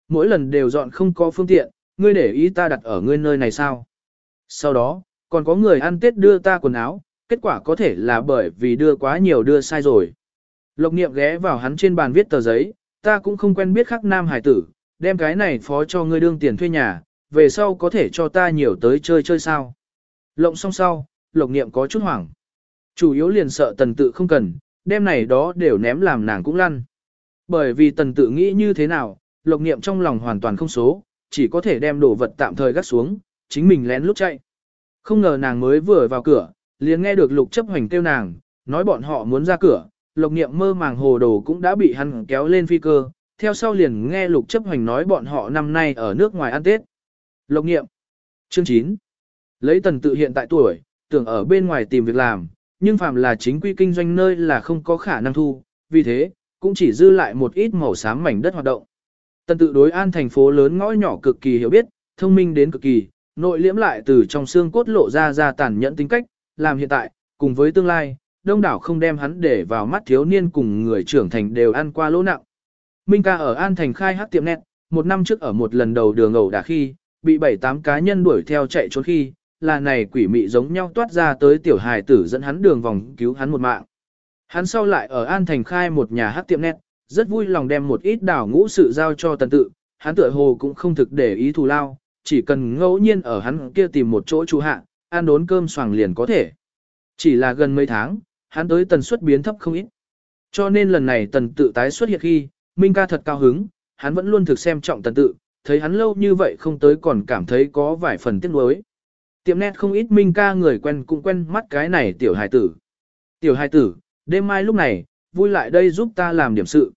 Mỗi lần đều dọn không có phương tiện, ngươi để ý ta đặt ở ngươi nơi này sao? Sau đó, còn có người ăn tết đưa ta quần áo, kết quả có thể là bởi vì đưa quá nhiều đưa sai rồi. Lộc niệm ghé vào hắn trên bàn viết tờ giấy, ta cũng không quen biết khắc nam hải tử, đem cái này phó cho ngươi đương tiền thuê nhà, về sau có thể cho ta nhiều tới chơi chơi sao. Lộng xong sau, lộc niệm có chút hoảng. Chủ yếu liền sợ tần tự không cần, đem này đó đều ném làm nàng cũng lăn. Bởi vì tần tự nghĩ như thế nào, lộc niệm trong lòng hoàn toàn không số, chỉ có thể đem đồ vật tạm thời gắt xuống, chính mình lén lút chạy. Không ngờ nàng mới vừa vào cửa, liền nghe được lục chấp hoành kêu nàng, nói bọn họ muốn ra cửa, lộc niệm mơ màng hồ đồ cũng đã bị hắn kéo lên phi cơ, theo sau liền nghe lục chấp hoành nói bọn họ năm nay ở nước ngoài ăn Tết. Lộc niệm. Chương 9. Lấy tần tự hiện tại tuổi, tưởng ở bên ngoài tìm việc làm, nhưng phạm là chính quy kinh doanh nơi là không có khả năng thu, vì thế, cũng chỉ dư lại một ít màu xám mảnh đất hoạt động. Tần tự đối an thành phố lớn ngõ nhỏ cực kỳ hiểu biết, thông minh đến cực kỳ, nội liễm lại từ trong xương cốt lộ ra ra tàn nhẫn tính cách, làm hiện tại, cùng với tương lai, đông đảo không đem hắn để vào mắt thiếu niên cùng người trưởng thành đều ăn qua lỗ nặng. Minh ca ở An Thành khai hát tiệm nét, một năm trước ở một lần đầu đường ẩu đả khi, bị bảy tám cá nhân đuổi theo chạy trốn khi, là này quỷ mị giống nhau toát ra tới tiểu hài tử dẫn hắn đường vòng cứu hắn một mạng. Hắn sau lại ở An Thành khai một nhà hát tiệm nét, rất vui lòng đem một ít đảo ngũ sự giao cho tần tự, hắn tựa hồ cũng không thực để ý thù lao, chỉ cần ngẫu nhiên ở hắn kia tìm một chỗ trụ hạ, ăn đốn cơm xoàng liền có thể. Chỉ là gần mấy tháng, hắn tới tần suất biến thấp không ít. Cho nên lần này tần tự tái xuất hiện khi, Minh ca thật cao hứng, hắn vẫn luôn thực xem trọng tần tự, thấy hắn lâu như vậy không tới còn cảm thấy có vài phần tiếc nuối. Tiệm nét không ít Minh ca người quen cũng quen mắt cái này tiểu hài tử. Tiểu hài tử, đêm mai lúc này, vui lại đây giúp ta làm điểm sự.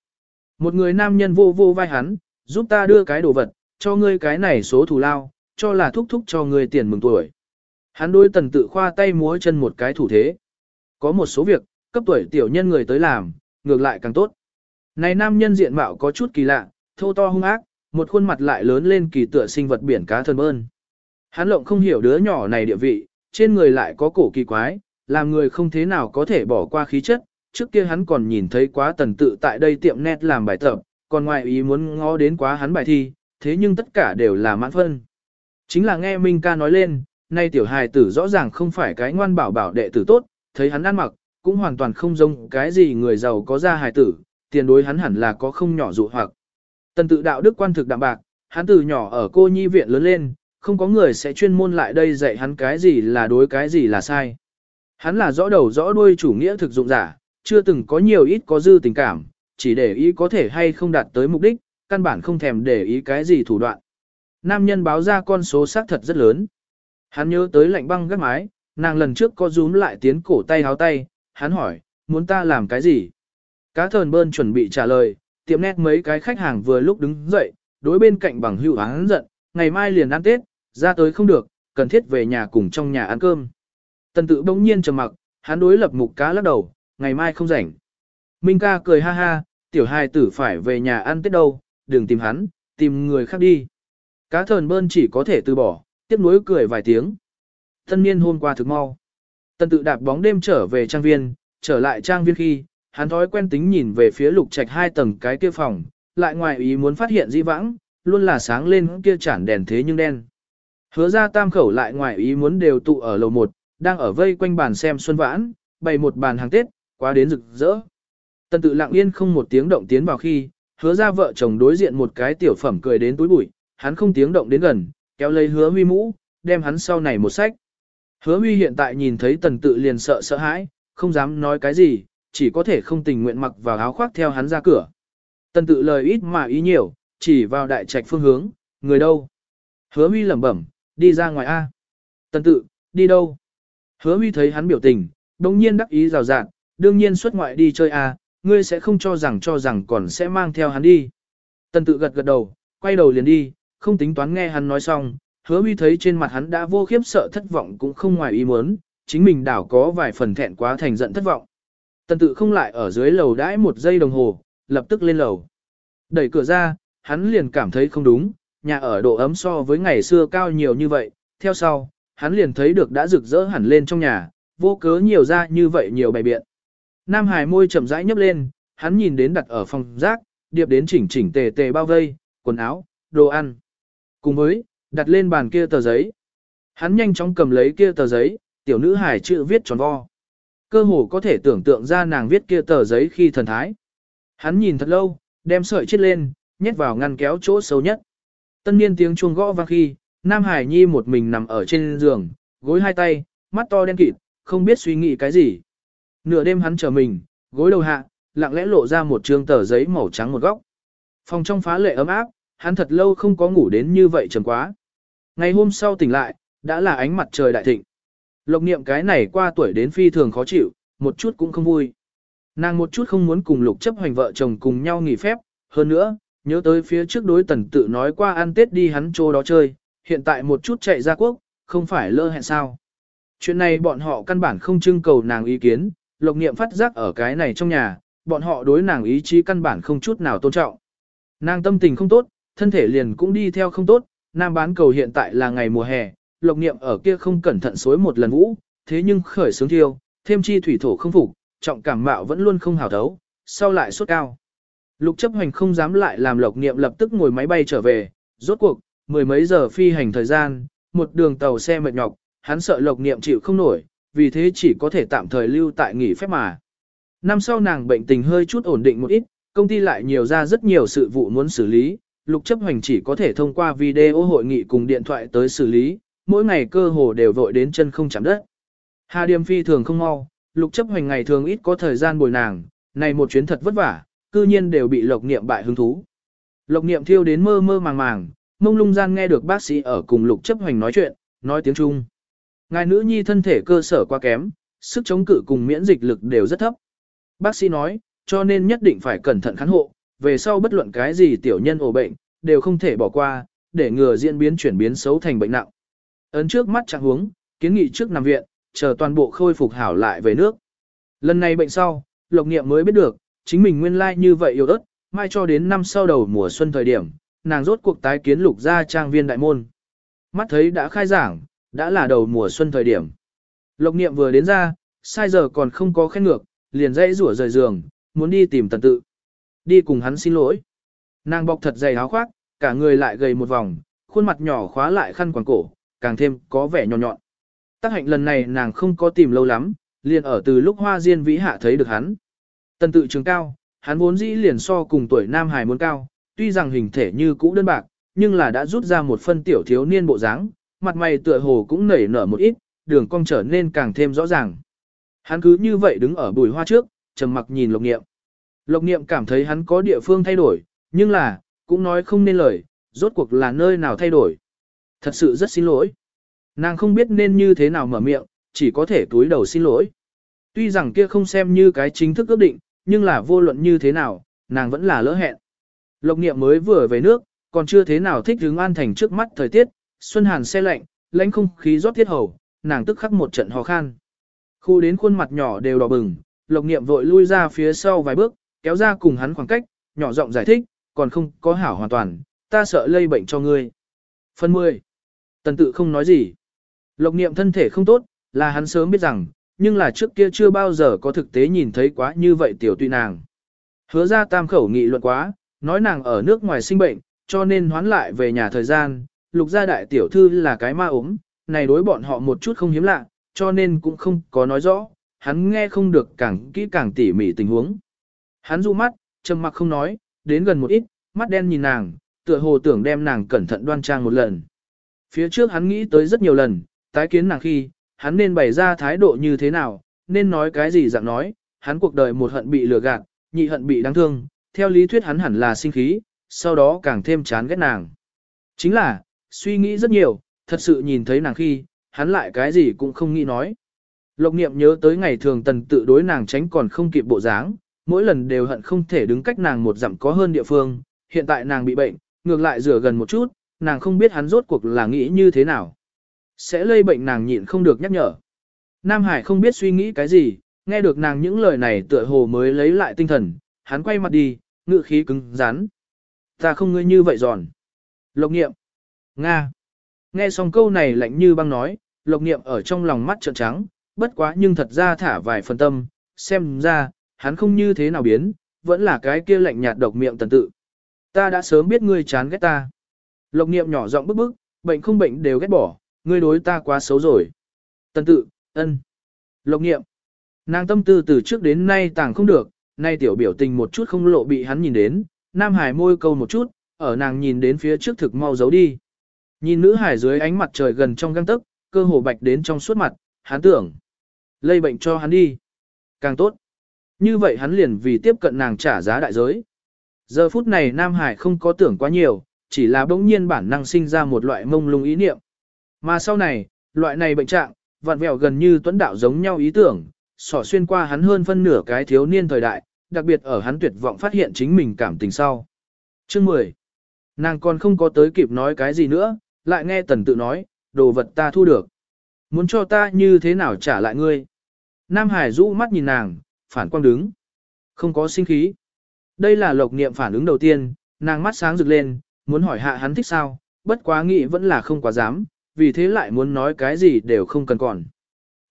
Một người nam nhân vô vô vai hắn, giúp ta đưa cái đồ vật, cho ngươi cái này số thù lao, cho là thúc thúc cho ngươi tiền mừng tuổi. Hắn đôi tần tự khoa tay múa chân một cái thủ thế. Có một số việc, cấp tuổi tiểu nhân người tới làm, ngược lại càng tốt. Này nam nhân diện mạo có chút kỳ lạ, thô to hung ác, một khuôn mặt lại lớn lên kỳ tựa sinh vật biển cá thân ơn. Hắn lộng không hiểu đứa nhỏ này địa vị, trên người lại có cổ kỳ quái, làm người không thế nào có thể bỏ qua khí chất. Trước kia hắn còn nhìn thấy quá tần tự tại đây tiệm nét làm bài tập, còn ngoài ý muốn ngó đến quá hắn bài thi, thế nhưng tất cả đều là mãn phân. Chính là nghe Minh ca nói lên, nay tiểu hài tử rõ ràng không phải cái ngoan bảo bảo đệ tử tốt, thấy hắn ăn mặc, cũng hoàn toàn không giống cái gì người giàu có ra hài tử, tiền đối hắn hẳn là có không nhỏ dụ hoặc. Tần tự đạo đức quan thực đạm bạc, hắn từ nhỏ ở cô nhi viện lớn lên, không có người sẽ chuyên môn lại đây dạy hắn cái gì là đối cái gì là sai. Hắn là rõ đầu rõ đuôi chủ nghĩa thực dụng giả, chưa từng có nhiều ít có dư tình cảm, chỉ để ý có thể hay không đạt tới mục đích, căn bản không thèm để ý cái gì thủ đoạn. Nam nhân báo ra con số xác thật rất lớn. Hắn nhớ tới lạnh băng gắt mái, nàng lần trước có rúm lại tiến cổ tay háo tay, hắn hỏi, muốn ta làm cái gì? Cá thờn bơn chuẩn bị trả lời, tiệm nét mấy cái khách hàng vừa lúc đứng dậy, đối bên cạnh bằng hữu hắn giận, ngày mai liền ăn Tết, ra tới không được, cần thiết về nhà cùng trong nhà ăn cơm. Tần tự bỗng nhiên trầm mặc, hắn đối lập mục cá lắc đầu, ngày mai không rảnh. Minh ca cười ha ha, tiểu hài tử phải về nhà ăn Tết đâu, đừng tìm hắn, tìm người khác đi. Cá thờn bơn chỉ có thể từ bỏ, tiếp nối cười vài tiếng. Tân niên hôm qua thực mau. Tần tự đạp bóng đêm trở về trang viên, trở lại trang viên khi, hắn thói quen tính nhìn về phía lục trạch hai tầng cái kia phòng, lại ngoài ý muốn phát hiện di vãng, luôn là sáng lên kia chản đèn thế nhưng đen. Hứa ra tam khẩu lại ngoài ý muốn đều tụ ở lầu một đang ở vây quanh bàn xem xuân vãn, bày một bàn hàng Tết, quá đến rực rỡ. Tần tự lặng yên không một tiếng động tiến vào khi, hứa ra vợ chồng đối diện một cái tiểu phẩm cười đến túi bụi, hắn không tiếng động đến gần, kéo lấy hứa huy mũ, đem hắn sau này một sách. Hứa huy hiện tại nhìn thấy tần tự liền sợ sợ hãi, không dám nói cái gì, chỉ có thể không tình nguyện mặc vào áo khoác theo hắn ra cửa. Tần tự lời ít mà ý nhiều, chỉ vào đại trạch phương hướng, người đâu? Hứa huy lẩm bẩm, đi ra ngoài A. Tần tự, đi đâu? Hứa huy thấy hắn biểu tình, đồng nhiên đắc ý rào rạt, đương nhiên xuất ngoại đi chơi à, ngươi sẽ không cho rằng cho rằng còn sẽ mang theo hắn đi. Tần tự gật gật đầu, quay đầu liền đi, không tính toán nghe hắn nói xong, hứa huy thấy trên mặt hắn đã vô khiếp sợ thất vọng cũng không ngoài ý muốn, chính mình đảo có vài phần thẹn quá thành giận thất vọng. Tần tự không lại ở dưới lầu đãi một giây đồng hồ, lập tức lên lầu. Đẩy cửa ra, hắn liền cảm thấy không đúng, nhà ở độ ấm so với ngày xưa cao nhiều như vậy, theo sau, hắn liền thấy được đã rực rỡ hẳn lên trong nhà, vô cớ nhiều ra như vậy nhiều bày biện. Nam Hải môi chậm rãi nhấp lên, hắn nhìn đến đặt ở phòng rác, điệp đến chỉnh chỉnh tề tề bao vây, quần áo, đồ ăn. Cùng với, đặt lên bàn kia tờ giấy. Hắn nhanh chóng cầm lấy kia tờ giấy, tiểu nữ hải chữ viết tròn vo. Cơ hồ có thể tưởng tượng ra nàng viết kia tờ giấy khi thần thái. Hắn nhìn thật lâu, đem sợi chết lên, nhét vào ngăn kéo chỗ sâu nhất. Tân niên tiếng chuông gõ vang khi, Nam Hải Nhi một mình nằm ở trên giường, gối hai tay, mắt to đen kịt, không biết suy nghĩ cái gì. Nửa đêm hắn trở mình, gối đầu hạ, lặng lẽ lộ ra một trương tờ giấy màu trắng một góc. Phòng trong phá lệ ấm áp, hắn thật lâu không có ngủ đến như vậy trầm quá. Ngày hôm sau tỉnh lại, đã là ánh mặt trời đại thịnh. Lộc niệm cái này qua tuổi đến phi thường khó chịu, một chút cũng không vui. Nàng một chút không muốn cùng lục chấp hoành vợ chồng cùng nhau nghỉ phép, hơn nữa, nhớ tới phía trước đối tần tự nói qua ăn tết đi hắn chỗ đó chơi, hiện tại một chút chạy ra quốc, không phải lơ hẹn sao. Chuyện này bọn họ căn bản không trưng cầu nàng ý kiến, lộc niệm phát giác ở cái này trong nhà, bọn họ đối nàng ý chí căn bản không chút nào tôn trọng. Nàng tâm tình không tốt, thân thể liền cũng đi theo không tốt, nam bán cầu hiện tại là ngày mùa hè, lộc niệm ở kia không cẩn thận xối một lần vũ, thế nhưng khởi sướng thiêu, thêm chi thủy thổ không phục, trọng cảm mạo vẫn luôn không hào thấu, sau lại sốt cao. Lục chấp hành không dám lại làm lộc niệm lập tức ngồi máy bay trở về, rốt cuộc, mười mấy giờ phi hành thời gian, một đường tàu xe mệt nhọc, hắn sợ lộc niệm chịu không nổi, vì thế chỉ có thể tạm thời lưu tại nghỉ phép mà. Năm sau nàng bệnh tình hơi chút ổn định một ít, công ty lại nhiều ra rất nhiều sự vụ muốn xử lý, lục chấp hành chỉ có thể thông qua video hội nghị cùng điện thoại tới xử lý, mỗi ngày cơ hồ đều vội đến chân không chạm đất. Hà Điềm phi thường không mau, lục chấp hành ngày thường ít có thời gian bồi nàng, này một chuyến thật vất vả, cư nhiên đều bị lộc niệm bại hứng thú. Lộc niệm thiêu đến mơ mơ màng màng, mông lung gian nghe được bác sĩ ở cùng lục chấp hành nói chuyện, nói tiếng Trung. Ngài nữ nhi thân thể cơ sở quá kém, sức chống cự cùng miễn dịch lực đều rất thấp. Bác sĩ nói, cho nên nhất định phải cẩn thận khán hộ, về sau bất luận cái gì tiểu nhân ổ bệnh, đều không thể bỏ qua, để ngừa diễn biến chuyển biến xấu thành bệnh nặng. Ấn trước mắt trạng huống, kiến nghị trước nằm viện, chờ toàn bộ khôi phục hảo lại về nước. Lần này bệnh sau, Lộc Niệm mới biết được, chính mình nguyên lai như vậy yếu ớt, mai cho đến năm sau đầu mùa xuân thời điểm, nàng rốt cuộc tái kiến lục gia trang viên đại môn. Mắt thấy đã khai giảng, đã là đầu mùa xuân thời điểm. Lộc Niệm vừa đến ra, sai giờ còn không có khen ngược, liền dãy rủa rời giường, muốn đi tìm tần tự. Đi cùng hắn xin lỗi. Nàng bọc thật dày áo khoác, cả người lại gầy một vòng, khuôn mặt nhỏ khóa lại khăn quàng cổ, càng thêm có vẻ nhọn nhọn. Tác hạnh lần này nàng không có tìm lâu lắm, liền ở từ lúc hoa diên vĩ hạ thấy được hắn. Tần tự trường cao, hắn vốn dĩ liền so cùng tuổi Nam Hải muốn cao, tuy rằng hình thể như cũ đơn bạc, nhưng là đã rút ra một phân tiểu thiếu niên bộ dáng, mặt mày tựa hồ cũng nảy nở một ít, đường cong trở nên càng thêm rõ ràng. Hắn cứ như vậy đứng ở bùi hoa trước, trầm mặc nhìn Lộc Niệm. Lộc Niệm cảm thấy hắn có địa phương thay đổi, nhưng là, cũng nói không nên lời, rốt cuộc là nơi nào thay đổi. Thật sự rất xin lỗi. Nàng không biết nên như thế nào mở miệng, chỉ có thể túi đầu xin lỗi. Tuy rằng kia không xem như cái chính thức ước định, nhưng là vô luận như thế nào, nàng vẫn là lỡ hẹn. Lộc niệm mới vừa về nước, còn chưa thế nào thích hướng an thành trước mắt thời tiết, xuân hàn xe lạnh, lãnh không khí rót thiết hầu, nàng tức khắc một trận ho khan. Khu đến khuôn mặt nhỏ đều đỏ bừng, lộc niệm vội lui ra phía sau vài bước, kéo ra cùng hắn khoảng cách, nhỏ giọng giải thích, còn không có hảo hoàn toàn, ta sợ lây bệnh cho ngươi. Phần 10. Tần tự không nói gì. Lộc niệm thân thể không tốt, là hắn sớm biết rằng, nhưng là trước kia chưa bao giờ có thực tế nhìn thấy quá như vậy tiểu tuy nàng. Hứa ra tam khẩu nghị luận quá, nói nàng ở nước ngoài sinh bệnh, cho nên hoán lại về nhà thời gian, lục gia đại tiểu thư là cái ma ốm, này đối bọn họ một chút không hiếm lạ, cho nên cũng không có nói rõ, hắn nghe không được càng kỹ càng tỉ mỉ tình huống. Hắn du mắt, trầm mặc không nói, đến gần một ít, mắt đen nhìn nàng, tựa hồ tưởng đem nàng cẩn thận đoan trang một lần. Phía trước hắn nghĩ tới rất nhiều lần, tái kiến nàng khi, hắn nên bày ra thái độ như thế nào, nên nói cái gì dạng nói, hắn cuộc đời một hận bị lừa gạt, nhị hận bị đáng thương, theo lý thuyết hắn hẳn là sinh khí, sau đó càng thêm chán ghét nàng. Chính là, suy nghĩ rất nhiều, thật sự nhìn thấy nàng khi, hắn lại cái gì cũng không nghĩ nói. Lộc niệm nhớ tới ngày thường tần tự đối nàng tránh còn không kịp bộ dáng, mỗi lần đều hận không thể đứng cách nàng một dặm có hơn địa phương, hiện tại nàng bị bệnh, ngược lại rửa gần một chút, nàng không biết hắn rốt cuộc là nghĩ như thế nào. Sẽ lây bệnh nàng nhịn không được nhắc nhở. Nam Hải không biết suy nghĩ cái gì, nghe được nàng những lời này tựa hồ mới lấy lại tinh thần, hắn quay mặt đi, ngự khí cứng rắn. Ta không ngươi như vậy giòn. Lộc nghiệm. Nga. Nghe xong câu này lạnh như băng nói, lộc nghiệm ở trong lòng mắt trợn trắng, bất quá nhưng thật ra thả vài phần tâm, xem ra, hắn không như thế nào biến, vẫn là cái kia lạnh nhạt độc miệng tần tự. Ta đã sớm biết ngươi chán ghét ta. Lộc niệm nhỏ giọng bức bức, bệnh không bệnh đều ghét bỏ, ngươi đối ta quá xấu rồi. Tần tự, ân. Lộc niệm. Nàng tâm tư từ trước đến nay tàng không được, nay tiểu biểu tình một chút không lộ bị hắn nhìn đến, nam hải môi câu một chút, ở nàng nhìn đến phía trước thực mau giấu đi. Nhìn nữ hải dưới ánh mặt trời gần trong găng tức, cơ hồ bạch đến trong suốt mặt, hắn tưởng. Lây bệnh cho hắn đi. Càng tốt. Như vậy hắn liền vì tiếp cận nàng trả giá đại giới. Giờ phút này Nam Hải không có tưởng quá nhiều, chỉ là bỗng nhiên bản năng sinh ra một loại mông lung ý niệm. Mà sau này, loại này bệnh trạng, vặn vẹo gần như tuấn đạo giống nhau ý tưởng, sỏ xuyên qua hắn hơn phân nửa cái thiếu niên thời đại, đặc biệt ở hắn tuyệt vọng phát hiện chính mình cảm tình sau. Chương 10. Nàng còn không có tới kịp nói cái gì nữa, lại nghe tần tự nói, đồ vật ta thu được. Muốn cho ta như thế nào trả lại ngươi? Nam Hải rũ mắt nhìn nàng, phản quang đứng. Không có sinh khí. Đây là lộc niệm phản ứng đầu tiên, nàng mắt sáng rực lên, muốn hỏi hạ hắn thích sao, bất quá nghĩ vẫn là không quá dám, vì thế lại muốn nói cái gì đều không cần còn.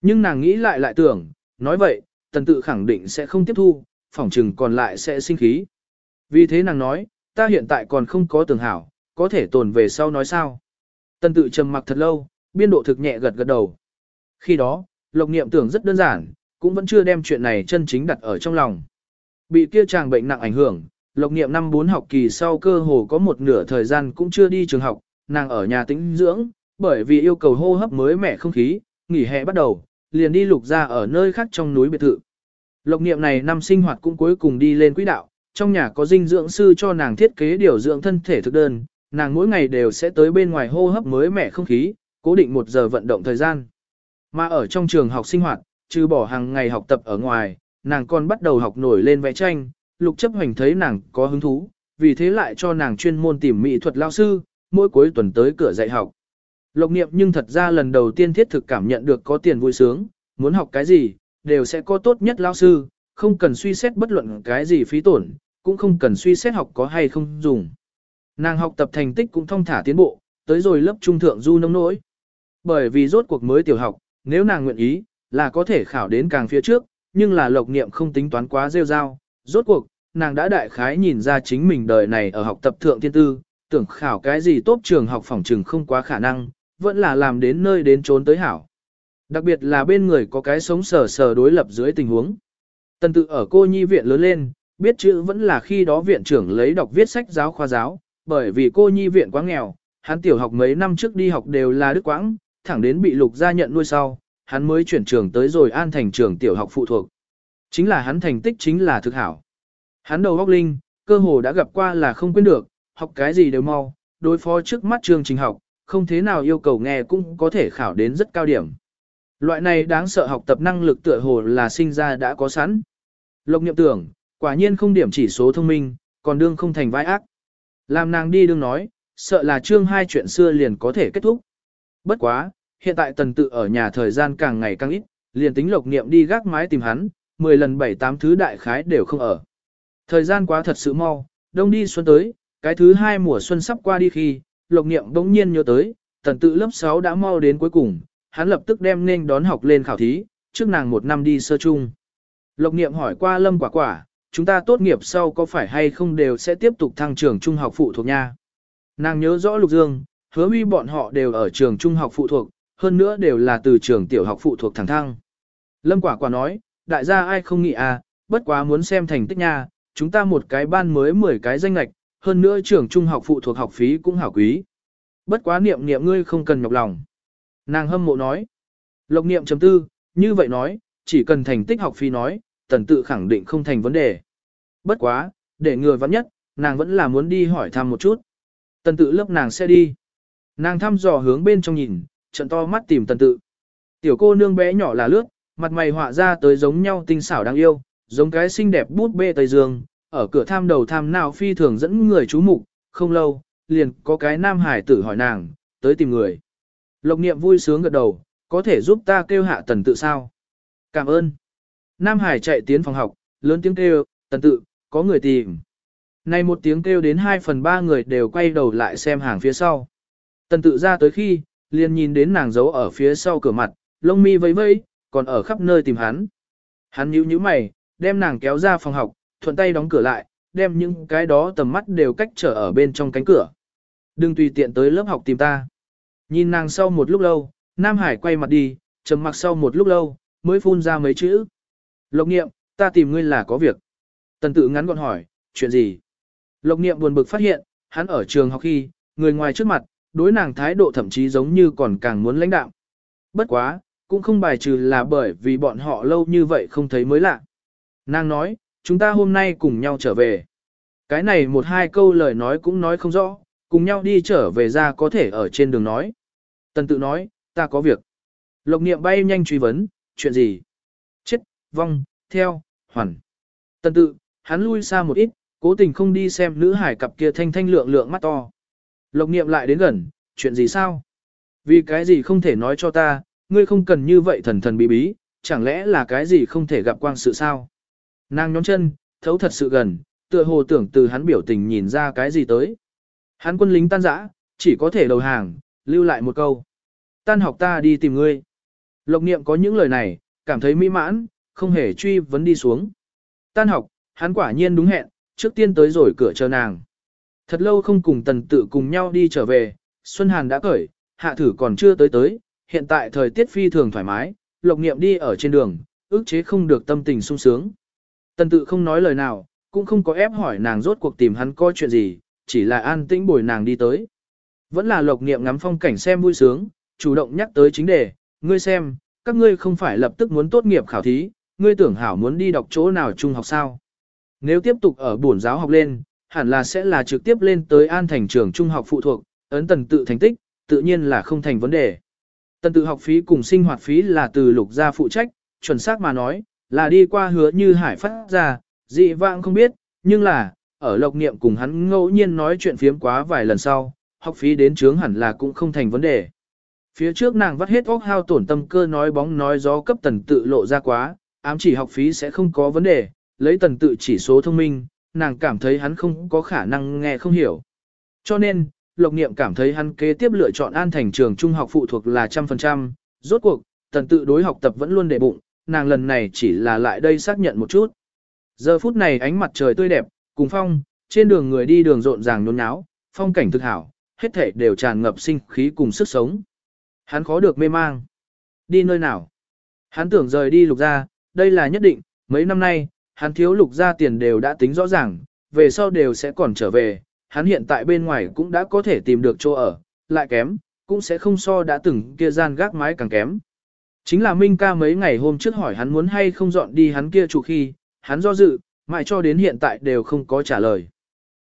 Nhưng nàng nghĩ lại lại tưởng, nói vậy, tần tự khẳng định sẽ không tiếp thu, phỏng trừng còn lại sẽ sinh khí. Vì thế nàng nói, ta hiện tại còn không có tưởng hảo, có thể tồn về sau nói sao. Tần tự trầm mặc thật lâu, biên độ thực nhẹ gật gật đầu. Khi đó, lộc niệm tưởng rất đơn giản, cũng vẫn chưa đem chuyện này chân chính đặt ở trong lòng. Bị kia chàng bệnh nặng ảnh hưởng, lộc niệm năm 4 học kỳ sau cơ hồ có một nửa thời gian cũng chưa đi trường học, nàng ở nhà tĩnh dưỡng, bởi vì yêu cầu hô hấp mới mẻ không khí, nghỉ hè bắt đầu, liền đi lục ra ở nơi khác trong núi biệt thự. Lộc niệm này năm sinh hoạt cũng cuối cùng đi lên quỹ đạo, trong nhà có dinh dưỡng sư cho nàng thiết kế điều dưỡng thân thể thực đơn, nàng mỗi ngày đều sẽ tới bên ngoài hô hấp mới mẻ không khí, cố định một giờ vận động thời gian. Mà ở trong trường học sinh hoạt, trừ bỏ hàng ngày học tập ở ngoài, nàng còn bắt đầu học nổi lên vẽ tranh, lục chấp hoành thấy nàng có hứng thú, vì thế lại cho nàng chuyên môn tìm mỹ thuật lao sư, mỗi cuối tuần tới cửa dạy học. Lộc niệm nhưng thật ra lần đầu tiên thiết thực cảm nhận được có tiền vui sướng, muốn học cái gì, đều sẽ có tốt nhất lao sư, không cần suy xét bất luận cái gì phí tổn, cũng không cần suy xét học có hay không dùng. Nàng học tập thành tích cũng thông thả tiến bộ, tới rồi lớp trung thượng du nông nỗi. Bởi vì rốt cuộc mới tiểu học, nếu nàng nguyện ý, là có thể khảo đến càng phía trước, nhưng là lộc niệm không tính toán quá rêu rao. Rốt cuộc, nàng đã đại khái nhìn ra chính mình đời này ở học tập thượng thiên tư, tưởng khảo cái gì tốt trường học phòng trường không quá khả năng, vẫn là làm đến nơi đến trốn tới hảo. Đặc biệt là bên người có cái sống sờ sờ đối lập dưới tình huống. Tần tự ở cô nhi viện lớn lên, biết chữ vẫn là khi đó viện trưởng lấy đọc viết sách giáo khoa giáo, bởi vì cô nhi viện quá nghèo, hắn tiểu học mấy năm trước đi học đều là đức quãng, thẳng đến bị lục gia nhận nuôi sau, hắn mới chuyển trường tới rồi an thành trường tiểu học phụ thuộc. Chính là hắn thành tích chính là thực hảo. Hắn đầu góc linh, cơ hồ đã gặp qua là không quên được, học cái gì đều mau, đối phó trước mắt trường trình học, không thế nào yêu cầu nghe cũng có thể khảo đến rất cao điểm. Loại này đáng sợ học tập năng lực tựa hồ là sinh ra đã có sẵn. Lộc niệm tưởng, quả nhiên không điểm chỉ số thông minh, còn đương không thành vai ác. Làm nàng đi đương nói, sợ là chương hai chuyện xưa liền có thể kết thúc. Bất quá, hiện tại tần tự ở nhà thời gian càng ngày càng ít, liền tính lộc niệm đi gác mái tìm hắn, 10 lần 7 tám thứ đại khái đều không ở. Thời gian quá thật sự mau, đông đi xuân tới, cái thứ hai mùa xuân sắp qua đi khi, lộc niệm bỗng nhiên nhớ tới, tần tự lớp 6 đã mau đến cuối cùng, hắn lập tức đem nên đón học lên khảo thí, trước nàng một năm đi sơ chung. Lộc niệm hỏi qua lâm quả quả, chúng ta tốt nghiệp sau có phải hay không đều sẽ tiếp tục thăng trường trung học phụ thuộc nha. Nàng nhớ rõ Lục Dương, hứa huy bọn họ đều ở trường trung học phụ thuộc, hơn nữa đều là từ trường tiểu học phụ thuộc thẳng thăng. Lâm quả quả nói, đại gia ai không nghĩ à, bất quá muốn xem thành tích nha, chúng ta một cái ban mới 10 cái danh lạch, hơn nữa trường trung học phụ thuộc học phí cũng hảo quý. Bất quá niệm niệm ngươi không cần nhọc lòng. Nàng hâm mộ nói. Lộc niệm chấm tư, như vậy nói, chỉ cần thành tích học phí nói, tần tự khẳng định không thành vấn đề. Bất quá, để người vắn nhất, nàng vẫn là muốn đi hỏi thăm một chút. Tần tự lớp nàng sẽ đi. Nàng thăm dò hướng bên trong nhìn, trận to mắt tìm tần tự. Tiểu cô nương bé nhỏ là lướt, mặt mày họa ra tới giống nhau tinh xảo đáng yêu, giống cái xinh đẹp bút bê Tây Dương, ở cửa tham đầu tham nào phi thường dẫn người chú mục, không lâu, liền có cái nam hải tử hỏi nàng, tới tìm người. Lộc niệm vui sướng gật đầu, có thể giúp ta kêu hạ tần tự sao? Cảm ơn. Nam hải chạy tiến phòng học, lớn tiếng kêu, tần tự, có người tìm. Này một tiếng kêu đến 2 phần 3 người đều quay đầu lại xem hàng phía sau. Tần tự ra tới khi, liền nhìn đến nàng giấu ở phía sau cửa mặt, lông mi vây vây, còn ở khắp nơi tìm hắn. Hắn nhíu nhíu mày, đem nàng kéo ra phòng học, thuận tay đóng cửa lại, đem những cái đó tầm mắt đều cách trở ở bên trong cánh cửa. Đừng tùy tiện tới lớp học tìm ta. Nhìn nàng sau một lúc lâu, Nam Hải quay mặt đi, trầm mặc sau một lúc lâu, mới phun ra mấy chữ. Lộc nghiệm, ta tìm ngươi là có việc. Tần tự ngắn gọn hỏi, chuyện gì? Lộc nghiệm buồn bực phát hiện, hắn ở trường học khi, người ngoài trước mặt, đối nàng thái độ thậm chí giống như còn càng muốn lãnh đạo. Bất quá, cũng không bài trừ là bởi vì bọn họ lâu như vậy không thấy mới lạ. Nàng nói, chúng ta hôm nay cùng nhau trở về. Cái này một hai câu lời nói cũng nói không rõ, cùng nhau đi trở về ra có thể ở trên đường nói. Tần tự nói, ta có việc. Lộc niệm bay nhanh truy vấn, chuyện gì? Chết, vong, theo, hoàn. Tần tự, hắn lui xa một ít, cố tình không đi xem nữ hải cặp kia thanh thanh lượng lượng mắt to. Lộc niệm lại đến gần, chuyện gì sao? Vì cái gì không thể nói cho ta, ngươi không cần như vậy thần thần bí bí, chẳng lẽ là cái gì không thể gặp quang sự sao? Nàng nhón chân, thấu thật sự gần, tựa hồ tưởng từ hắn biểu tình nhìn ra cái gì tới. Hắn quân lính tan rã, chỉ có thể đầu hàng, lưu lại một câu. Tan học ta đi tìm ngươi. Lộc niệm có những lời này, cảm thấy mỹ mãn, không hề truy vấn đi xuống. Tan học, hắn quả nhiên đúng hẹn, trước tiên tới rồi cửa chờ nàng. Thật lâu không cùng tần tự cùng nhau đi trở về, Xuân Hàn đã cởi, hạ thử còn chưa tới tới, hiện tại thời tiết phi thường thoải mái, lộc niệm đi ở trên đường, ước chế không được tâm tình sung sướng. Tần tự không nói lời nào, cũng không có ép hỏi nàng rốt cuộc tìm hắn coi chuyện gì, chỉ là an tĩnh bồi nàng đi tới. Vẫn là lộc niệm ngắm phong cảnh xem vui sướng, chủ động nhắc tới chính đề, ngươi xem, các ngươi không phải lập tức muốn tốt nghiệp khảo thí, ngươi tưởng hảo muốn đi đọc chỗ nào trung học sao. Nếu tiếp tục ở bổn giáo học lên, hẳn là sẽ là trực tiếp lên tới an thành trường trung học phụ thuộc, ấn tần tự thành tích, tự nhiên là không thành vấn đề. Tần tự học phí cùng sinh hoạt phí là từ lục gia phụ trách, chuẩn xác mà nói, là đi qua hứa như hải phát ra, dị vãng không biết, nhưng là, ở lộc niệm cùng hắn ngẫu nhiên nói chuyện phiếm quá vài lần sau, học phí đến trướng hẳn là cũng không thành vấn đề. Phía trước nàng vắt hết óc hao tổn tâm cơ nói bóng nói gió cấp tần tự lộ ra quá, ám chỉ học phí sẽ không có vấn đề, lấy tần tự chỉ số thông minh, nàng cảm thấy hắn không có khả năng nghe không hiểu. Cho nên, Lộc Niệm cảm thấy hắn kế tiếp lựa chọn an thành trường trung học phụ thuộc là trăm phần trăm, rốt cuộc, tần tự đối học tập vẫn luôn để bụng, nàng lần này chỉ là lại đây xác nhận một chút. Giờ phút này ánh mặt trời tươi đẹp, cùng phong, trên đường người đi đường rộn ràng nhốn nháo, phong cảnh thực hảo, hết thể đều tràn ngập sinh khí cùng sức sống. Hắn khó được mê mang. Đi nơi nào? Hắn tưởng rời đi lục gia, đây là nhất định, mấy năm nay, hắn thiếu lục gia tiền đều đã tính rõ ràng, về sau đều sẽ còn trở về, hắn hiện tại bên ngoài cũng đã có thể tìm được chỗ ở, lại kém, cũng sẽ không so đã từng kia gian gác mái càng kém. Chính là Minh ca mấy ngày hôm trước hỏi hắn muốn hay không dọn đi hắn kia chủ khi, hắn do dự, mãi cho đến hiện tại đều không có trả lời.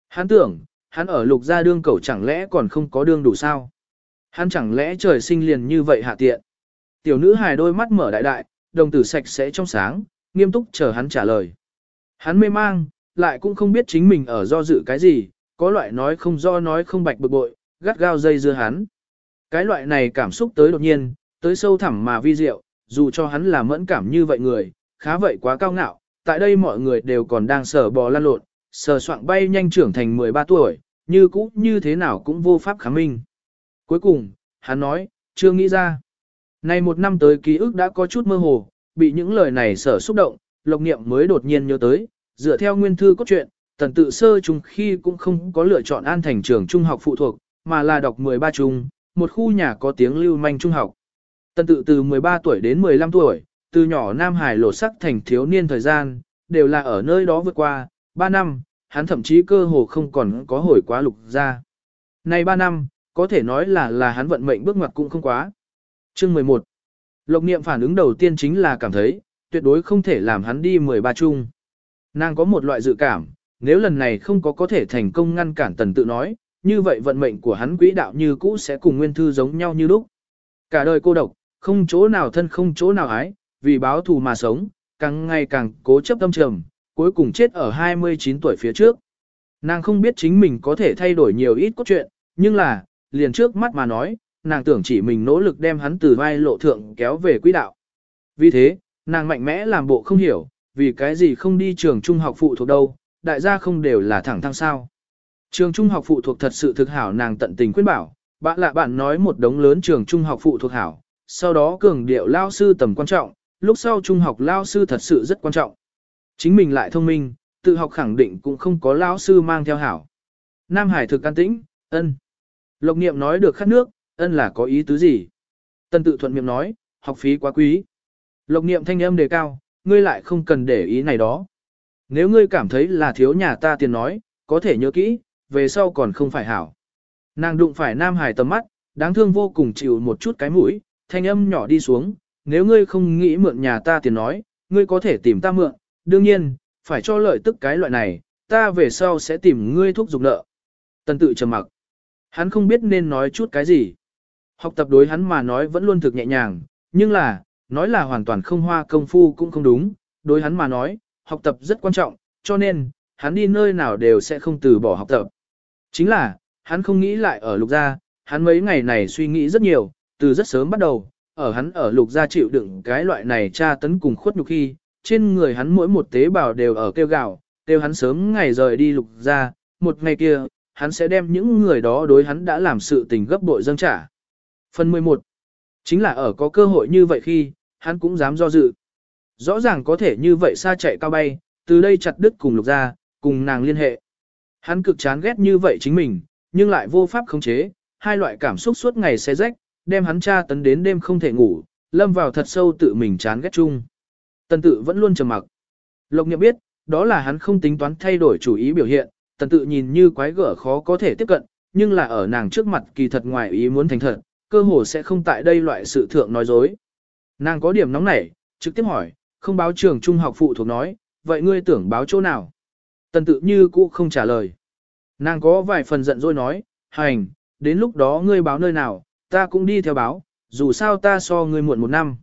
Hắn tưởng, hắn ở lục gia đương cầu chẳng lẽ còn không có đương đủ sao? Hắn chẳng lẽ trời sinh liền như vậy hạ tiện? Tiểu nữ hài đôi mắt mở đại đại, đồng tử sạch sẽ trong sáng, nghiêm túc chờ hắn trả lời. Hắn mê mang, lại cũng không biết chính mình ở do dự cái gì, có loại nói không do nói không bạch bực bội, gắt gao dây dưa hắn. Cái loại này cảm xúc tới đột nhiên, tới sâu thẳm mà vi diệu, dù cho hắn là mẫn cảm như vậy người, khá vậy quá cao ngạo, tại đây mọi người đều còn đang sờ bò lan lộn, sờ soạng bay nhanh trưởng thành 13 tuổi, như cũ như thế nào cũng vô pháp kháng minh. Cuối cùng, hắn nói, chưa nghĩ ra. Này một năm tới ký ức đã có chút mơ hồ, bị những lời này sở xúc động, lộc niệm mới đột nhiên nhớ tới, dựa theo nguyên thư cốt truyện, tần tự sơ chung khi cũng không có lựa chọn an thành trường trung học phụ thuộc, mà là đọc 13 trung, một khu nhà có tiếng lưu manh trung học. Tần tự từ 13 tuổi đến 15 tuổi, từ nhỏ Nam Hải lột sắc thành thiếu niên thời gian, đều là ở nơi đó vượt qua, 3 năm, hắn thậm chí cơ hồ không còn có hồi quá lục ra. Nay 3 năm, có thể nói là là hắn vận mệnh bước ngoặt cũng không quá. Chương 11 Lộc niệm phản ứng đầu tiên chính là cảm thấy, tuyệt đối không thể làm hắn đi 13 chung. Nàng có một loại dự cảm, nếu lần này không có có thể thành công ngăn cản tần tự nói, như vậy vận mệnh của hắn quỹ đạo như cũ sẽ cùng nguyên thư giống nhau như lúc. Cả đời cô độc, không chỗ nào thân không chỗ nào ái, vì báo thù mà sống, càng ngày càng cố chấp tâm trầm, cuối cùng chết ở 29 tuổi phía trước. Nàng không biết chính mình có thể thay đổi nhiều ít cốt truyện, nhưng là, liền trước mắt mà nói, nàng tưởng chỉ mình nỗ lực đem hắn từ vai lộ thượng kéo về quỹ đạo. Vì thế, nàng mạnh mẽ làm bộ không hiểu, vì cái gì không đi trường trung học phụ thuộc đâu, đại gia không đều là thẳng thăng sao. Trường trung học phụ thuộc thật sự thực hảo nàng tận tình khuyên bảo, bạn lạ bạn nói một đống lớn trường trung học phụ thuộc hảo, sau đó cường điệu lao sư tầm quan trọng, lúc sau trung học lao sư thật sự rất quan trọng. Chính mình lại thông minh, tự học khẳng định cũng không có lao sư mang theo hảo. Nam Hải thực can tĩnh, ân. Lộc niệm nói được khát nước, ân là có ý tứ gì? Tân tự thuận miệng nói, học phí quá quý. Lộc niệm thanh âm đề cao, ngươi lại không cần để ý này đó. Nếu ngươi cảm thấy là thiếu nhà ta tiền nói, có thể nhớ kỹ, về sau còn không phải hảo. Nàng đụng phải Nam Hải tầm mắt, đáng thương vô cùng chịu một chút cái mũi, thanh âm nhỏ đi xuống, nếu ngươi không nghĩ mượn nhà ta tiền nói, ngươi có thể tìm ta mượn, đương nhiên, phải cho lợi tức cái loại này, ta về sau sẽ tìm ngươi thuốc dục nợ. Tần tự trầm mặc. Hắn không biết nên nói chút cái gì. Học tập đối hắn mà nói vẫn luôn thực nhẹ nhàng, nhưng là, nói là hoàn toàn không hoa công phu cũng không đúng, đối hắn mà nói, học tập rất quan trọng, cho nên, hắn đi nơi nào đều sẽ không từ bỏ học tập. Chính là, hắn không nghĩ lại ở lục gia, hắn mấy ngày này suy nghĩ rất nhiều, từ rất sớm bắt đầu, ở hắn ở lục gia chịu đựng cái loại này tra tấn cùng khuất nhục khi, trên người hắn mỗi một tế bào đều ở kêu gào, kêu hắn sớm ngày rời đi lục gia, một ngày kia, hắn sẽ đem những người đó đối hắn đã làm sự tình gấp bội dâng trả. Phần 11. Chính là ở có cơ hội như vậy khi, hắn cũng dám do dự. Rõ ràng có thể như vậy xa chạy cao bay, từ đây chặt đứt cùng lục gia, cùng nàng liên hệ. Hắn cực chán ghét như vậy chính mình, nhưng lại vô pháp khống chế, hai loại cảm xúc suốt ngày xé rách, đem hắn tra tấn đến đêm không thể ngủ, lâm vào thật sâu tự mình chán ghét chung. Tần tự vẫn luôn trầm mặc. Lộc nhậm biết, đó là hắn không tính toán thay đổi chủ ý biểu hiện, tần tự nhìn như quái gở khó có thể tiếp cận, nhưng là ở nàng trước mặt kỳ thật ngoài ý muốn thành thật, cơ hồ sẽ không tại đây loại sự thượng nói dối. Nàng có điểm nóng nảy, trực tiếp hỏi, không báo trường trung học phụ thuộc nói, vậy ngươi tưởng báo chỗ nào? Tần tự như cũ không trả lời. Nàng có vài phần giận dỗi nói, hành, đến lúc đó ngươi báo nơi nào, ta cũng đi theo báo, dù sao ta so ngươi muộn một năm.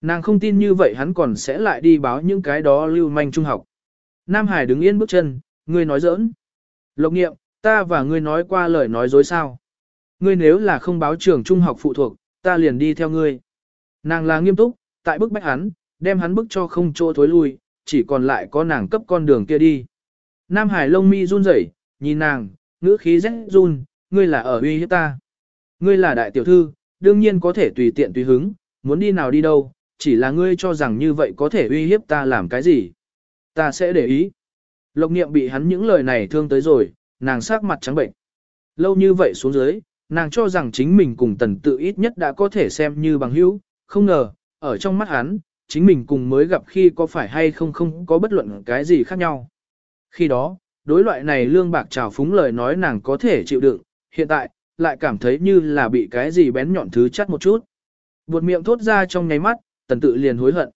Nàng không tin như vậy hắn còn sẽ lại đi báo những cái đó lưu manh trung học. Nam Hải đứng yên bước chân, ngươi nói giỡn. Lộc nghiệm, ta và ngươi nói qua lời nói dối sao. Ngươi nếu là không báo trường trung học phụ thuộc, ta liền đi theo ngươi. Nàng là nghiêm túc, tại bức bách hắn, đem hắn bức cho không chỗ thối lui, chỉ còn lại có nàng cấp con đường kia đi. Nam Hải lông mi run rẩy, nhìn nàng, ngữ khí rét run, ngươi là ở uy hiếp ta. Ngươi là đại tiểu thư, đương nhiên có thể tùy tiện tùy hứng, muốn đi nào đi đâu, chỉ là ngươi cho rằng như vậy có thể uy hiếp ta làm cái gì. Ta sẽ để ý. Lộc niệm bị hắn những lời này thương tới rồi, nàng sắc mặt trắng bệnh. Lâu như vậy xuống dưới, nàng cho rằng chính mình cùng tần tự ít nhất đã có thể xem như bằng hữu, không ngờ, ở trong mắt hắn, chính mình cùng mới gặp khi có phải hay không không có bất luận cái gì khác nhau. Khi đó, đối loại này lương bạc trào phúng lời nói nàng có thể chịu đựng, hiện tại, lại cảm thấy như là bị cái gì bén nhọn thứ chắt một chút. Buột miệng thốt ra trong nháy mắt, tần tự liền hối hận.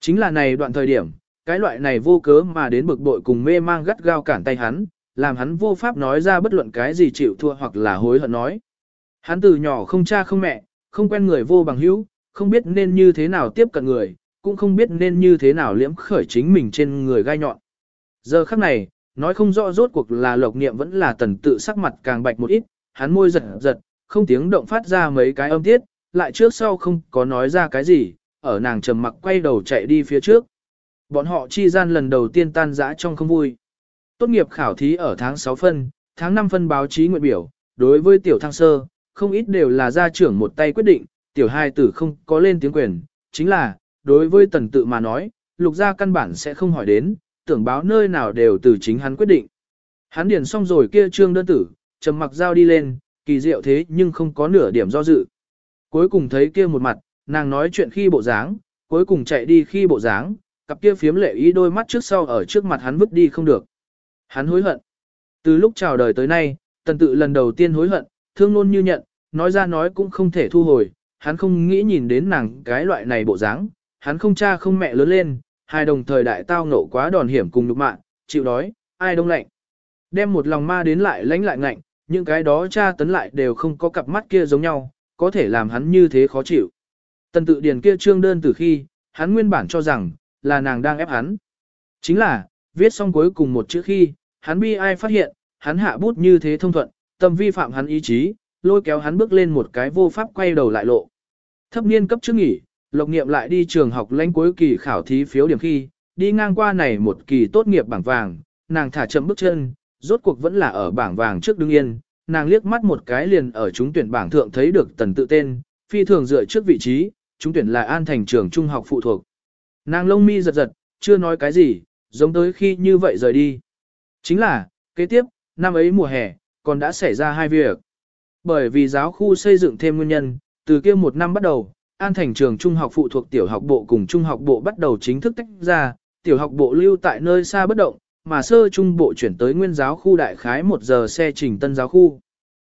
Chính là này đoạn thời điểm, cái loại này vô cớ mà đến bực bội cùng mê mang gắt gao cản tay hắn, làm hắn vô pháp nói ra bất luận cái gì chịu thua hoặc là hối hận nói. Hắn từ nhỏ không cha không mẹ, không quen người vô bằng hữu, không biết nên như thế nào tiếp cận người, cũng không biết nên như thế nào liễm khởi chính mình trên người gai nhọn. Giờ khắc này, nói không rõ rốt cuộc là lộc niệm vẫn là tần tự sắc mặt càng bạch một ít, hắn môi giật giật, không tiếng động phát ra mấy cái âm tiết, lại trước sau không có nói ra cái gì, ở nàng trầm mặc quay đầu chạy đi phía trước. Bọn họ chi gian lần đầu tiên tan dã trong không vui. Tốt nghiệp khảo thí ở tháng 6 phân, tháng 5 phân báo chí nguyện biểu, đối với tiểu thăng sơ, không ít đều là gia trưởng một tay quyết định, tiểu hai tử không có lên tiếng quyền, chính là, đối với tần tự mà nói, lục gia căn bản sẽ không hỏi đến, tưởng báo nơi nào đều từ chính hắn quyết định. Hắn điền xong rồi kia trương đơn tử, trầm mặc giao đi lên, kỳ diệu thế nhưng không có nửa điểm do dự. Cuối cùng thấy kia một mặt, nàng nói chuyện khi bộ dáng, cuối cùng chạy đi khi bộ dáng, cặp kia phiếm lệ ý đôi mắt trước sau ở trước mặt hắn vứt đi không được. Hắn hối hận. Từ lúc chào đời tới nay, tần tự lần đầu tiên hối hận, thương luôn như nhận, nói ra nói cũng không thể thu hồi, hắn không nghĩ nhìn đến nàng cái loại này bộ dáng, hắn không cha không mẹ lớn lên, hai đồng thời đại tao nộ quá đòn hiểm cùng nhục mạng, chịu đói, ai đông lạnh. Đem một lòng ma đến lại lãnh lại ngạnh, những cái đó cha tấn lại đều không có cặp mắt kia giống nhau, có thể làm hắn như thế khó chịu. Tần tự điền kia trương đơn từ khi, hắn nguyên bản cho rằng, là nàng đang ép hắn. Chính là, viết xong cuối cùng một chữ khi, hắn bi ai phát hiện, hắn hạ bút như thế thông thuận, tâm vi phạm hắn ý chí, lôi kéo hắn bước lên một cái vô pháp quay đầu lại lộ. Thấp niên cấp trước nghỉ, Lộc Niệm lại đi trường học lãnh cuối kỳ khảo thí phiếu điểm khi, đi ngang qua này một kỳ tốt nghiệp bảng vàng, nàng thả chậm bước chân, rốt cuộc vẫn là ở bảng vàng trước đứng yên, nàng liếc mắt một cái liền ở chúng tuyển bảng thượng thấy được tần tự tên, phi thường dựa trước vị trí, chúng tuyển là an thành trường trung học phụ thuộc. Nàng lông mi giật giật, chưa nói cái gì, giống tới khi như vậy rời đi. Chính là, kế tiếp, năm ấy mùa hè, còn đã xảy ra hai việc. Bởi vì giáo khu xây dựng thêm nguyên nhân, từ kia một năm bắt đầu, An Thành trường trung học phụ thuộc tiểu học bộ cùng trung học bộ bắt đầu chính thức tách ra, tiểu học bộ lưu tại nơi xa bất động, mà sơ trung bộ chuyển tới nguyên giáo khu đại khái một giờ xe trình tân giáo khu.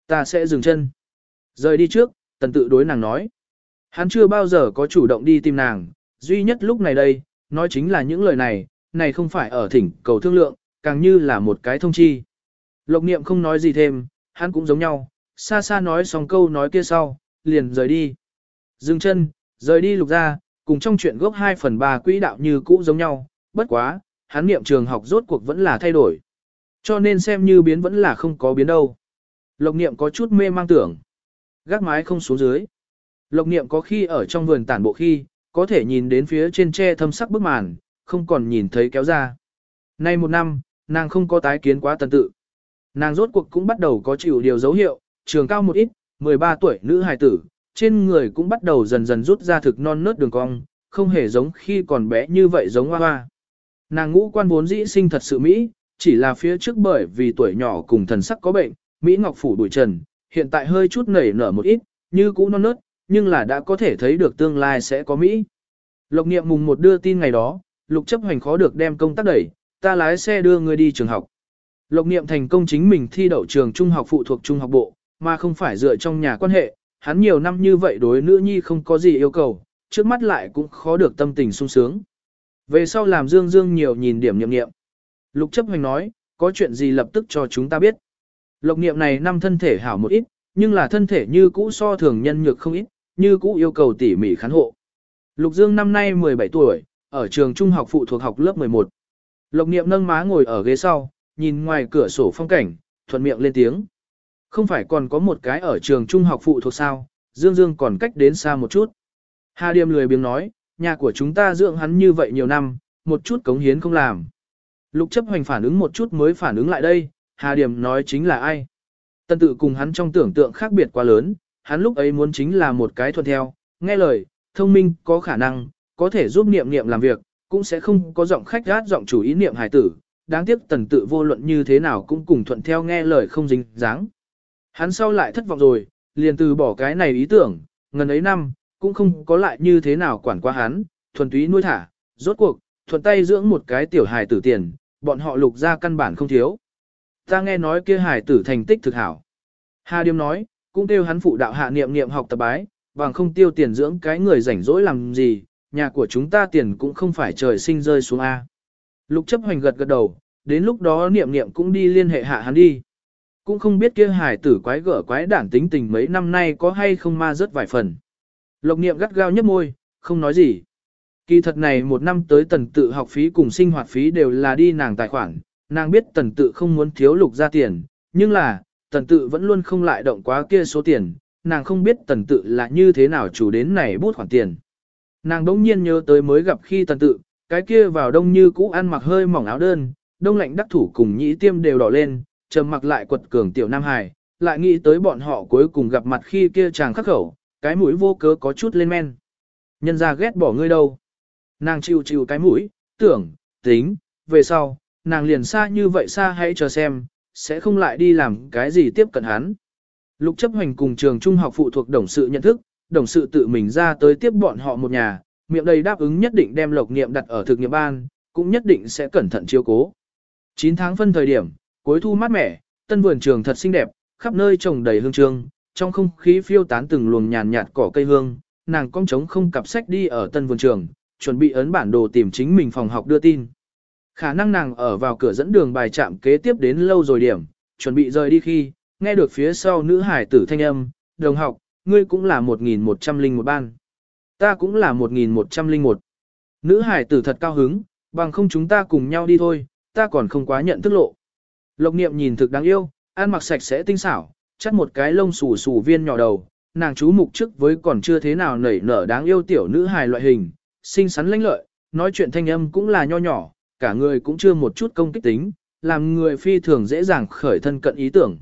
Ta sẽ dừng chân. Rời đi trước, tần tự đối nàng nói. Hắn chưa bao giờ có chủ động đi tìm nàng, duy nhất lúc này đây, nói chính là những lời này, này không phải ở thỉnh cầu thương lượng, càng như là một cái thông chi. Lộc niệm không nói gì thêm, hắn cũng giống nhau, xa xa nói xong câu nói kia sau, liền rời đi. Dừng chân, rời đi lục ra, cùng trong chuyện gốc 2 phần 3 quỹ đạo như cũ giống nhau, bất quá, hắn niệm trường học rốt cuộc vẫn là thay đổi. Cho nên xem như biến vẫn là không có biến đâu. Lộc niệm có chút mê mang tưởng. Gác mái không xuống dưới. Lộc niệm có khi ở trong vườn tản bộ khi, có thể nhìn đến phía trên tre thâm sắc bức màn, không còn nhìn thấy kéo ra. Nay một năm, nàng không có tái kiến quá tần tự. Nàng rốt cuộc cũng bắt đầu có chịu điều dấu hiệu, trường cao một ít, 13 tuổi nữ hài tử, trên người cũng bắt đầu dần dần rút ra thực non nớt đường cong, không hề giống khi còn bé như vậy giống hoa hoa. Nàng ngũ quan vốn dĩ sinh thật sự Mỹ, chỉ là phía trước bởi vì tuổi nhỏ cùng thần sắc có bệnh, Mỹ Ngọc Phủ đuổi trần, hiện tại hơi chút nảy nở một ít, như cũ non nớt, nhưng là đã có thể thấy được tương lai sẽ có Mỹ. Lộc niệm mùng một đưa tin ngày đó, lục chấp hành khó được đem công tác đẩy, ta lái xe đưa người đi trường học. Lộc niệm thành công chính mình thi đậu trường trung học phụ thuộc trung học bộ, mà không phải dựa trong nhà quan hệ, hắn nhiều năm như vậy đối nữ nhi không có gì yêu cầu, trước mắt lại cũng khó được tâm tình sung sướng. Về sau làm dương dương nhiều nhìn điểm nhậm nghiệm. Lục chấp hành nói, có chuyện gì lập tức cho chúng ta biết. Lộc niệm này năm thân thể hảo một ít, nhưng là thân thể như cũ so thường nhân nhược không ít, như cũ yêu cầu tỉ mỉ khán hộ. Lục Dương năm nay 17 tuổi, ở trường trung học phụ thuộc học lớp 11. Lộc niệm nâng má ngồi ở ghế sau, nhìn ngoài cửa sổ phong cảnh, thuận miệng lên tiếng. Không phải còn có một cái ở trường trung học phụ thuộc sao, Dương Dương còn cách đến xa một chút. Hà Điềm lười biếng nói, nhà của chúng ta dưỡng hắn như vậy nhiều năm, một chút cống hiến không làm. Lục chấp hoành phản ứng một chút mới phản ứng lại đây, Hà Điểm nói chính là ai. Tân tự cùng hắn trong tưởng tượng khác biệt quá lớn, hắn lúc ấy muốn chính là một cái thuận theo, nghe lời, thông minh, có khả năng, có thể giúp niệm niệm làm việc, cũng sẽ không có giọng khách gát giọng chủ ý niệm hài tử. Đáng tiếc tần tự vô luận như thế nào cũng cùng thuận theo nghe lời không dính dáng. Hắn sau lại thất vọng rồi, liền từ bỏ cái này ý tưởng, ngần ấy năm, cũng không có lại như thế nào quản qua hắn, thuần túy nuôi thả, rốt cuộc, thuận tay dưỡng một cái tiểu hài tử tiền, bọn họ lục ra căn bản không thiếu. Ta nghe nói kia hài tử thành tích thực hảo. Hà Điềm nói, cũng kêu hắn phụ đạo hạ niệm niệm học tập bái, bằng không tiêu tiền dưỡng cái người rảnh rỗi làm gì, nhà của chúng ta tiền cũng không phải trời sinh rơi xuống A. Lục chấp hoành gật gật đầu, đến lúc đó niệm niệm cũng đi liên hệ hạ hắn đi. Cũng không biết kia hài tử quái gở quái đản tính tình mấy năm nay có hay không ma rớt vài phần. Lộc niệm gắt gao nhấp môi, không nói gì. Kỳ thật này một năm tới tần tự học phí cùng sinh hoạt phí đều là đi nàng tài khoản, nàng biết tần tự không muốn thiếu lục ra tiền, nhưng là, tần tự vẫn luôn không lại động quá kia số tiền, nàng không biết tần tự là như thế nào chủ đến này bút khoản tiền. Nàng đống nhiên nhớ tới mới gặp khi tần tự, cái kia vào đông như cũ ăn mặc hơi mỏng áo đơn, đông lạnh đắc thủ cùng nhĩ tiêm đều đỏ lên, trầm mặc lại quật cường tiểu Nam Hải, lại nghĩ tới bọn họ cuối cùng gặp mặt khi kia chàng khắc khẩu, cái mũi vô cớ có chút lên men. Nhân ra ghét bỏ ngươi đâu. Nàng chịu chịu cái mũi, tưởng, tính, về sau, nàng liền xa như vậy xa hãy chờ xem, sẽ không lại đi làm cái gì tiếp cận hắn. Lục chấp hành cùng trường trung học phụ thuộc đồng sự nhận thức, đồng sự tự mình ra tới tiếp bọn họ một nhà, miệng đầy đáp ứng nhất định đem lộc nghiệm đặt ở thực nghiệm ban, cũng nhất định sẽ cẩn thận chiếu cố. 9 tháng phân thời điểm, cuối thu mát mẻ, tân vườn trường thật xinh đẹp, khắp nơi trồng đầy hương trương, trong không khí phiêu tán từng luồng nhàn nhạt cỏ cây hương, nàng cong trống không cặp sách đi ở tân vườn trường, chuẩn bị ấn bản đồ tìm chính mình phòng học đưa tin. Khả năng nàng ở vào cửa dẫn đường bài trạm kế tiếp đến lâu rồi điểm, chuẩn bị rời đi khi, nghe được phía sau nữ hải tử thanh âm, đồng học, ngươi cũng là 1101 ban. Ta cũng là 1101. Nữ hải tử thật cao hứng, bằng không chúng ta cùng nhau đi thôi, ta còn không quá nhận thức lộ. Lộc niệm nhìn thực đáng yêu, ăn mặc sạch sẽ tinh xảo, chắt một cái lông xù xù viên nhỏ đầu, nàng chú mục trước với còn chưa thế nào nảy nở đáng yêu tiểu nữ hài loại hình, xinh xắn lãnh lợi, nói chuyện thanh âm cũng là nho nhỏ, cả người cũng chưa một chút công kích tính, làm người phi thường dễ dàng khởi thân cận ý tưởng.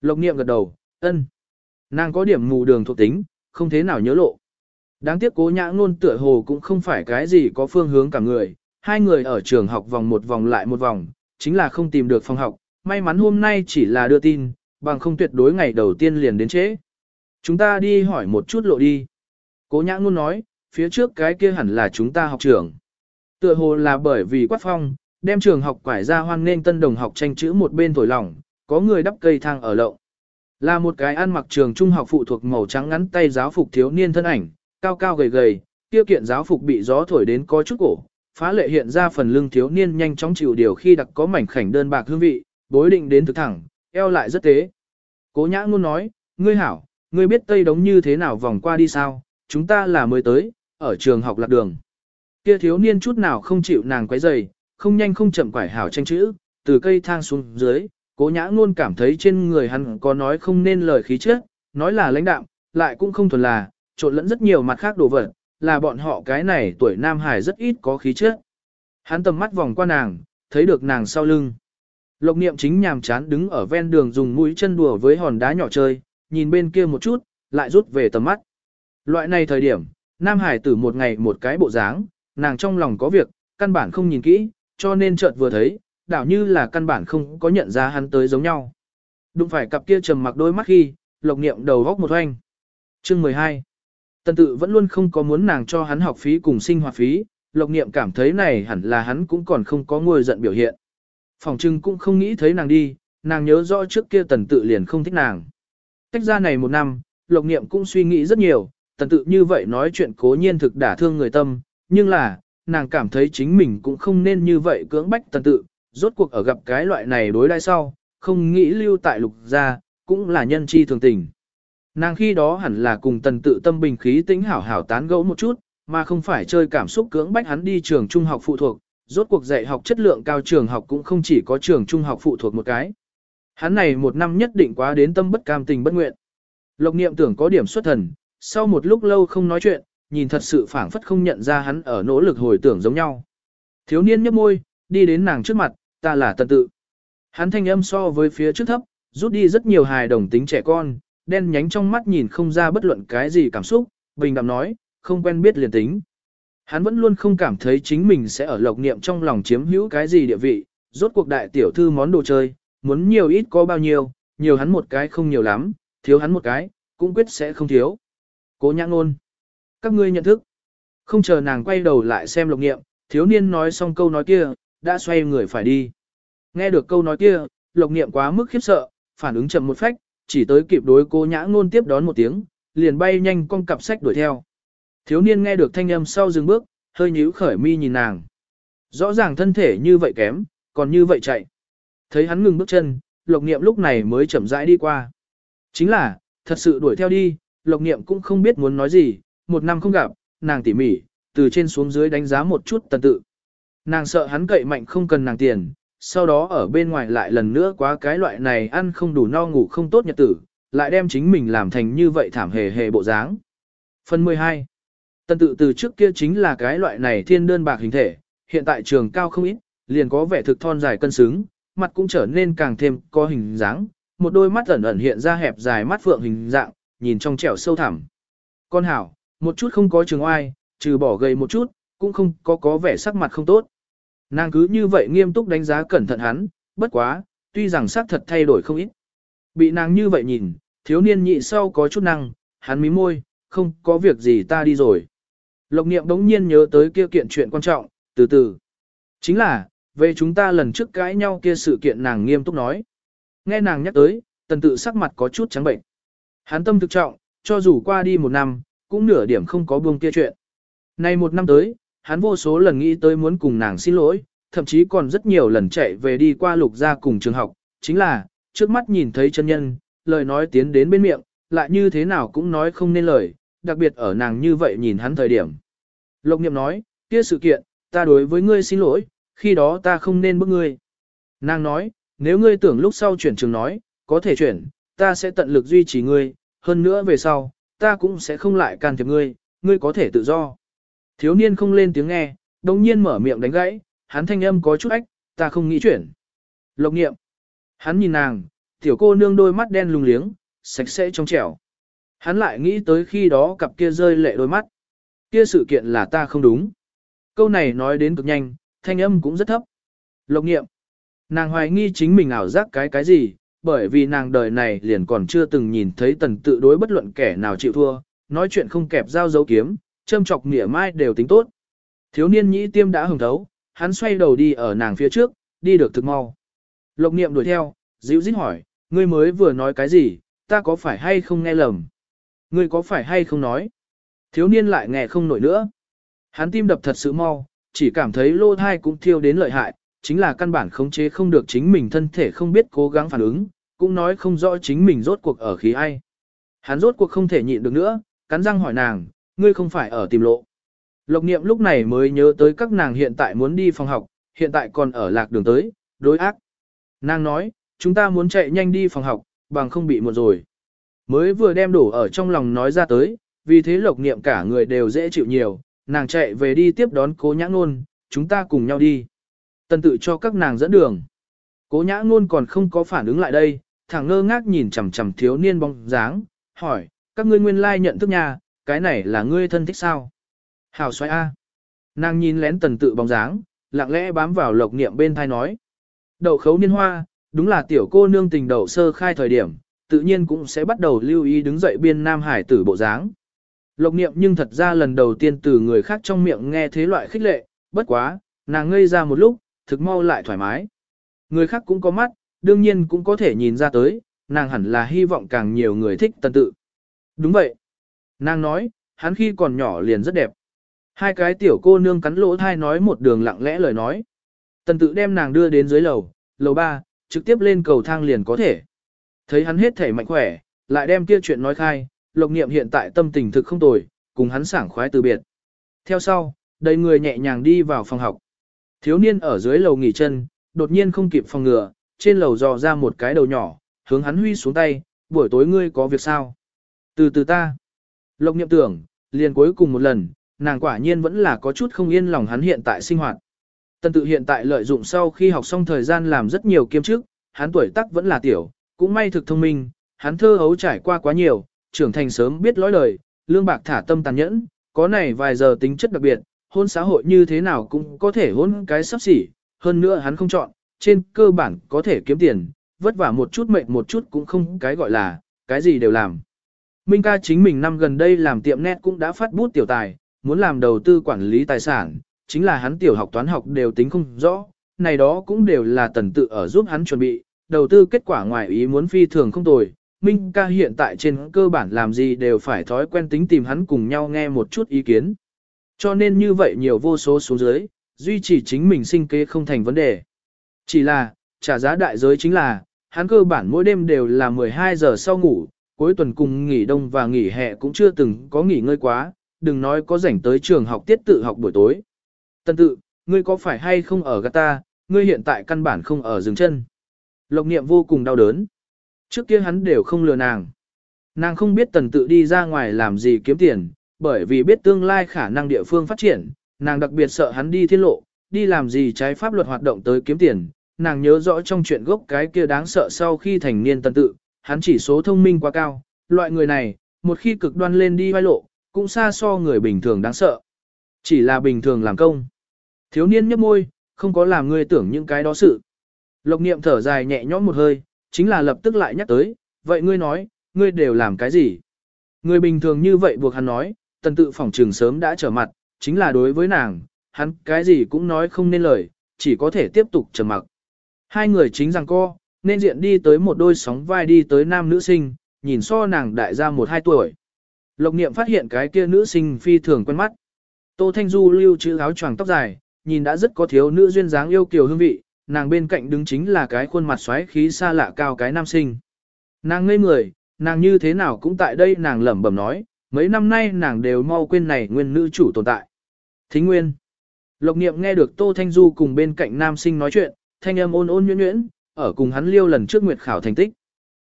Lộc niệm gật đầu, ân. Nàng có điểm mù đường thuộc tính, không thế nào nhớ lộ. Đáng tiếc cố nhã ngôn tựa hồ cũng không phải cái gì có phương hướng cả người, hai người ở trường học vòng một vòng lại một vòng, chính là không tìm được phòng học, may mắn hôm nay chỉ là đưa tin, bằng không tuyệt đối ngày đầu tiên liền đến trễ. Chúng ta đi hỏi một chút lộ đi. Cố nhã ngôn nói, phía trước cái kia hẳn là chúng ta học trường. Tựa hồ là bởi vì quát phong, đem trường học quải ra hoan nên tân đồng học tranh chữ một bên thổi lỏng, có người đắp cây thang ở lậu. Là một cái ăn mặc trường trung học phụ thuộc màu trắng ngắn tay giáo phục thiếu niên thân ảnh, cao cao gầy gầy, kia kiện giáo phục bị gió thổi đến có chút cổ, phá lệ hiện ra phần lưng thiếu niên nhanh chóng chịu điều khi đặc có mảnh khảnh đơn bạc hương vị, bối định đến thực thẳng, eo lại rất tế. Cố nhã ngôn nói, ngươi hảo, ngươi biết tây đống như thế nào vòng qua đi sao, chúng ta là mới tới, ở trường học lạc đường. Kia thiếu niên chút nào không chịu nàng quấy dày, không nhanh không chậm quải hảo tranh chữ, từ cây thang xuống dưới, cố nhã ngôn cảm thấy trên người hắn có nói không nên lời khí chất, nói là lãnh đạm, lại cũng không thuần là, trộn lẫn rất nhiều mặt khác đồ vật, là bọn họ cái này tuổi Nam Hải rất ít có khí chất. Hắn tầm mắt vòng qua nàng, thấy được nàng sau lưng. Lộc niệm chính nhàm chán đứng ở ven đường dùng mũi chân đùa với hòn đá nhỏ chơi, nhìn bên kia một chút, lại rút về tầm mắt. Loại này thời điểm, Nam Hải tử một ngày một cái bộ dáng, nàng trong lòng có việc, căn bản không nhìn kỹ, cho nên chợt vừa thấy, đảo như là căn bản không có nhận ra hắn tới giống nhau. Đụng phải cặp kia trầm mặc đôi mắt khi, lộc niệm đầu góc một hoanh. Chương 12 Tần tự vẫn luôn không có muốn nàng cho hắn học phí cùng sinh hoạt phí, lộc niệm cảm thấy này hẳn là hắn cũng còn không có ngôi giận biểu hiện. Phòng trưng cũng không nghĩ thấy nàng đi, nàng nhớ rõ trước kia tần tự liền không thích nàng. Cách ra này một năm, lộc niệm cũng suy nghĩ rất nhiều, tần tự như vậy nói chuyện cố nhiên thực đả thương người tâm, nhưng là, nàng cảm thấy chính mình cũng không nên như vậy cưỡng bách tần tự, rốt cuộc ở gặp cái loại này đối đai sau, không nghĩ lưu tại lục gia, cũng là nhân chi thường tình. Nàng khi đó hẳn là cùng tần tự tâm bình khí tĩnh hảo hảo tán gẫu một chút, mà không phải chơi cảm xúc cưỡng bách hắn đi trường trung học phụ thuộc, rốt cuộc dạy học chất lượng cao trường học cũng không chỉ có trường trung học phụ thuộc một cái. Hắn này một năm nhất định quá đến tâm bất cam tình bất nguyện. Lộc niệm tưởng có điểm xuất thần, sau một lúc lâu không nói chuyện, nhìn thật sự phảng phất không nhận ra hắn ở nỗ lực hồi tưởng giống nhau. Thiếu niên nhấp môi, đi đến nàng trước mặt, ta là tần tự. Hắn thanh âm so với phía trước thấp, rút đi rất nhiều hài đồng tính trẻ con, đen nhánh trong mắt nhìn không ra bất luận cái gì cảm xúc, bình đạm nói, không quen biết liền tính. Hắn vẫn luôn không cảm thấy chính mình sẽ ở lộc niệm trong lòng chiếm hữu cái gì địa vị, rốt cuộc đại tiểu thư món đồ chơi, muốn nhiều ít có bao nhiêu, nhiều hắn một cái không nhiều lắm, thiếu hắn một cái, cũng quyết sẽ không thiếu. Cố nhã ngôn. Các ngươi nhận thức. Không chờ nàng quay đầu lại xem lộc niệm, thiếu niên nói xong câu nói kia, đã xoay người phải đi. Nghe được câu nói kia, lộc niệm quá mức khiếp sợ, phản ứng chậm một phách, chỉ tới kịp đối cô nhã ngôn tiếp đón một tiếng, liền bay nhanh con cặp sách đuổi theo. Thiếu niên nghe được thanh âm sau dừng bước, hơi nhíu khởi mi nhìn nàng. Rõ ràng thân thể như vậy kém, còn như vậy chạy. Thấy hắn ngừng bước chân, lộc niệm lúc này mới chậm rãi đi qua. Chính là, thật sự đuổi theo đi, lộc niệm cũng không biết muốn nói gì, một năm không gặp, nàng tỉ mỉ, từ trên xuống dưới đánh giá một chút tần tự. Nàng sợ hắn cậy mạnh không cần nàng tiền, sau đó ở bên ngoài lại lần nữa quá cái loại này ăn không đủ no ngủ không tốt nhật tử, lại đem chính mình làm thành như vậy thảm hề hề bộ dáng. Phần 12. Tần tự từ trước kia chính là cái loại này thiên đơn bạc hình thể, hiện tại trường cao không ít, liền có vẻ thực thon dài cân xứng, mặt cũng trở nên càng thêm có hình dáng, một đôi mắt ẩn ẩn hiện ra hẹp dài mắt phượng hình dạng, nhìn trong trẻo sâu thẳm. Con hảo, một chút không có trường oai, trừ bỏ gầy một chút, cũng không có có vẻ sắc mặt không tốt. Nàng cứ như vậy nghiêm túc đánh giá cẩn thận hắn, bất quá, tuy rằng sắc thật thay đổi không ít. Bị nàng như vậy nhìn, thiếu niên nhị sau có chút năng, hắn mí môi, không có việc gì ta đi rồi. Lộc niệm đống nhiên nhớ tới kia kiện chuyện quan trọng, từ từ. Chính là, về chúng ta lần trước cãi nhau kia sự kiện nàng nghiêm túc nói. Nghe nàng nhắc tới, tần tự sắc mặt có chút trắng bệnh. Hắn tâm thực trọng, cho dù qua đi một năm, cũng nửa điểm không có buông kia chuyện. Nay một năm tới, hắn vô số lần nghĩ tới muốn cùng nàng xin lỗi, thậm chí còn rất nhiều lần chạy về đi qua lục gia cùng trường học, chính là, trước mắt nhìn thấy chân nhân, lời nói tiến đến bên miệng, lại như thế nào cũng nói không nên lời, đặc biệt ở nàng như vậy nhìn hắn thời điểm. Lộc niệm nói, kia sự kiện, ta đối với ngươi xin lỗi, khi đó ta không nên bức ngươi. Nàng nói, nếu ngươi tưởng lúc sau chuyển trường nói, có thể chuyển, ta sẽ tận lực duy trì ngươi, hơn nữa về sau, ta cũng sẽ không lại can thiệp ngươi, ngươi có thể tự do. Thiếu niên không lên tiếng nghe, đồng nhiên mở miệng đánh gãy, hắn thanh âm có chút ách, ta không nghĩ chuyển. Lộc Niệm, Hắn nhìn nàng, tiểu cô nương đôi mắt đen lùng liếng, sạch sẽ trong trẻo. Hắn lại nghĩ tới khi đó cặp kia rơi lệ đôi mắt. Kia sự kiện là ta không đúng. Câu này nói đến cực nhanh, thanh âm cũng rất thấp. Lộc nghiệm. Nàng hoài nghi chính mình ảo giác cái cái gì, bởi vì nàng đời này liền còn chưa từng nhìn thấy tần tự đối bất luận kẻ nào chịu thua, nói chuyện không kẹp dao dấu kiếm, châm chọc nghĩa mai đều tính tốt. Thiếu niên nhĩ tiêm đã hồng thấu, hắn xoay đầu đi ở nàng phía trước, đi được thực mau. Lộc niệm đuổi theo, dịu dít hỏi, ngươi mới vừa nói cái gì, ta có phải hay không nghe lầm? Ngươi có phải hay không nói? Thiếu niên lại nghe không nổi nữa. Hắn tim đập thật sự mau, chỉ cảm thấy lô thai cũng thiêu đến lợi hại, chính là căn bản khống chế không được chính mình thân thể không biết cố gắng phản ứng, cũng nói không rõ chính mình rốt cuộc ở khí ai. Hắn rốt cuộc không thể nhịn được nữa, cắn răng hỏi nàng, ngươi không phải ở tìm lộ. Lộc niệm lúc này mới nhớ tới các nàng hiện tại muốn đi phòng học, hiện tại còn ở lạc đường tới, đối ác. Nàng nói, chúng ta muốn chạy nhanh đi phòng học, bằng không bị muộn rồi. Mới vừa đem đổ ở trong lòng nói ra tới, vì thế lộc niệm cả người đều dễ chịu nhiều, nàng chạy về đi tiếp đón cố nhã ngôn, chúng ta cùng nhau đi. Tần tự cho các nàng dẫn đường. Cố nhã ngôn còn không có phản ứng lại đây, thẳng ngơ ngác nhìn chằm chằm thiếu niên bóng dáng, hỏi, các ngươi nguyên lai nhận thức nhà, cái này là ngươi thân thích sao? Hào xoay A. Nàng nhìn lén tần tự bóng dáng, lặng lẽ bám vào lộc niệm bên thai nói. Đậu khấu niên hoa, đúng là tiểu cô nương tình đậu sơ khai thời điểm, tự nhiên cũng sẽ bắt đầu lưu ý đứng dậy biên nam hải tử bộ dáng. Lộc niệm nhưng thật ra lần đầu tiên từ người khác trong miệng nghe thế loại khích lệ, bất quá, nàng ngây ra một lúc, thực mau lại thoải mái. Người khác cũng có mắt, đương nhiên cũng có thể nhìn ra tới, nàng hẳn là hy vọng càng nhiều người thích tần tự. Đúng vậy. Nàng nói, hắn khi còn nhỏ liền rất đẹp. Hai cái tiểu cô nương cắn lỗ thai nói một đường lặng lẽ lời nói. Tần tự đem nàng đưa đến dưới lầu, lầu ba, trực tiếp lên cầu thang liền có thể. Thấy hắn hết thể mạnh khỏe, lại đem kia chuyện nói khai, lộc niệm hiện tại tâm tình thực không tồi, cùng hắn sảng khoái từ biệt. Theo sau, đầy người nhẹ nhàng đi vào phòng học. Thiếu niên ở dưới lầu nghỉ chân, đột nhiên không kịp phòng ngừa, trên lầu dò ra một cái đầu nhỏ, hướng hắn huy xuống tay, buổi tối ngươi có việc sao? Từ từ ta. Lộc Niệm tưởng, liền cuối cùng một lần, nàng quả nhiên vẫn là có chút không yên lòng hắn hiện tại sinh hoạt. Tần tự hiện tại lợi dụng sau khi học xong thời gian làm rất nhiều kiêm chức, hắn tuổi tác vẫn là tiểu, cũng may thực thông minh, hắn thơ hấu trải qua quá nhiều, trưởng thành sớm biết lối lời, lương bạc thả tâm tàn nhẫn, có này vài giờ tính chất đặc biệt, hôn xã hội như thế nào cũng có thể hôn cái sắp xỉ, hơn nữa hắn không chọn, trên cơ bản có thể kiếm tiền, vất vả một chút mệt một chút cũng không cái gọi là, cái gì đều làm. Minh ca chính mình năm gần đây làm tiệm net cũng đã phát bút tiểu tài, muốn làm đầu tư quản lý tài sản, chính là hắn tiểu học toán học đều tính không rõ, này đó cũng đều là tần tự ở giúp hắn chuẩn bị, đầu tư kết quả ngoài ý muốn phi thường không tồi. Minh ca hiện tại trên cơ bản làm gì đều phải thói quen tính tìm hắn cùng nhau nghe một chút ý kiến. Cho nên như vậy nhiều vô số số dưới, duy trì chính mình sinh kế không thành vấn đề. Chỉ là, trả giá đại giới chính là, hắn cơ bản mỗi đêm đều là 12 giờ sau ngủ, cuối tuần cùng nghỉ đông và nghỉ hè cũng chưa từng có nghỉ ngơi quá, đừng nói có rảnh tới trường học tiết tự học buổi tối. Tân tự, ngươi có phải hay không ở gata, ngươi hiện tại căn bản không ở dừng chân. Lộc niệm vô cùng đau đớn. Trước kia hắn đều không lừa nàng. Nàng không biết tần tự đi ra ngoài làm gì kiếm tiền, bởi vì biết tương lai khả năng địa phương phát triển, nàng đặc biệt sợ hắn đi thiên lộ, đi làm gì trái pháp luật hoạt động tới kiếm tiền. Nàng nhớ rõ trong chuyện gốc cái kia đáng sợ sau khi thành niên tần tự, hắn chỉ số thông minh quá cao, loại người này, một khi cực đoan lên đi vai lộ, cũng xa so người bình thường đáng sợ. Chỉ là bình thường làm công. Thiếu niên nhấp môi, không có làm ngươi tưởng những cái đó sự. Lộc niệm thở dài nhẹ nhõm một hơi, chính là lập tức lại nhắc tới, vậy ngươi nói, ngươi đều làm cái gì? Người bình thường như vậy buộc hắn nói, tần tự phỏng trường sớm đã trở mặt, chính là đối với nàng, hắn cái gì cũng nói không nên lời, chỉ có thể tiếp tục trầm mặc. Hai người chính rằng co, nên diện đi tới một đôi sóng vai đi tới nam nữ sinh, nhìn so nàng đại gia một hai tuổi. Lộc niệm phát hiện cái kia nữ sinh phi thường quen mắt. Tô Thanh Du lưu chữ áo choàng tóc dài, nhìn đã rất có thiếu nữ duyên dáng yêu kiều hương vị, nàng bên cạnh đứng chính là cái khuôn mặt xoáy khí xa lạ cao cái nam sinh. Nàng ngây người, nàng như thế nào cũng tại đây nàng lẩm bẩm nói, mấy năm nay nàng đều mau quên này nguyên nữ chủ tồn tại. Thính nguyên. Lộc niệm nghe được Tô Thanh Du cùng bên cạnh nam sinh nói chuyện, thanh âm ôn ôn nhuyễn nhuyễn, ở cùng hắn liêu lần trước nguyệt khảo thành tích.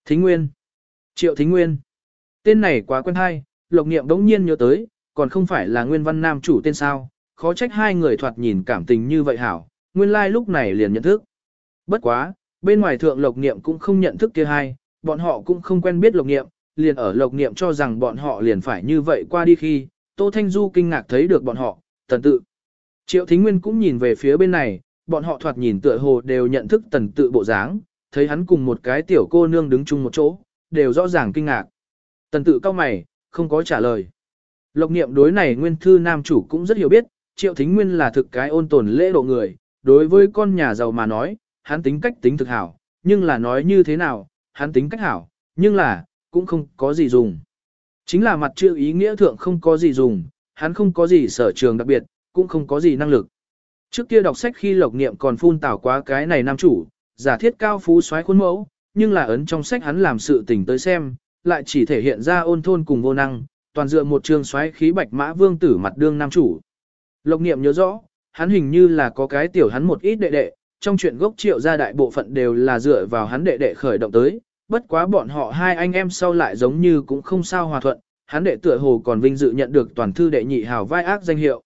Thính nguyên. Triệu Thính Nguyên. Tên này quá quen hay, Lộc Niệm đống nhiên nhớ tới, còn không phải là Nguyên Văn Nam chủ tên sao, khó trách hai người thoạt nhìn cảm tình như vậy hảo, nguyên lai like lúc này liền nhận thức. Bất quá, bên ngoài thượng Lộc Niệm cũng không nhận thức kia hai, bọn họ cũng không quen biết Lộc Niệm, liền ở Lộc Niệm cho rằng bọn họ liền phải như vậy qua đi khi, Tô Thanh Du kinh ngạc thấy được bọn họ, tần tự. Triệu Thính Nguyên cũng nhìn về phía bên này, bọn họ thoạt nhìn tựa hồ đều nhận thức tần tự bộ dáng, thấy hắn cùng một cái tiểu cô nương đứng chung một chỗ, đều rõ ràng kinh ngạc. Tần tự cao mày, không có trả lời. Lộc niệm đối này nguyên thư nam chủ cũng rất hiểu biết, triệu thính nguyên là thực cái ôn tồn lễ độ người, đối với con nhà giàu mà nói, hắn tính cách tính thực hảo, nhưng là nói như thế nào, hắn tính cách hảo, nhưng là, cũng không có gì dùng. Chính là mặt chữ ý nghĩa thượng không có gì dùng, hắn không có gì sở trường đặc biệt, cũng không có gì năng lực. Trước kia đọc sách khi lộc niệm còn phun tảo quá cái này nam chủ, giả thiết cao phú xoáy khuôn mẫu, nhưng là ấn trong sách hắn làm sự tình tới xem, lại chỉ thể hiện ra ôn thôn cùng vô năng, toàn dựa một trường xoáy khí bạch mã vương tử mặt đương nam chủ. Lộc niệm nhớ rõ, hắn hình như là có cái tiểu hắn một ít đệ đệ, trong chuyện gốc triệu gia đại bộ phận đều là dựa vào hắn đệ đệ khởi động tới, bất quá bọn họ hai anh em sau lại giống như cũng không sao hòa thuận, hắn đệ tựa hồ còn vinh dự nhận được toàn thư đệ nhị hào vai ác danh hiệu.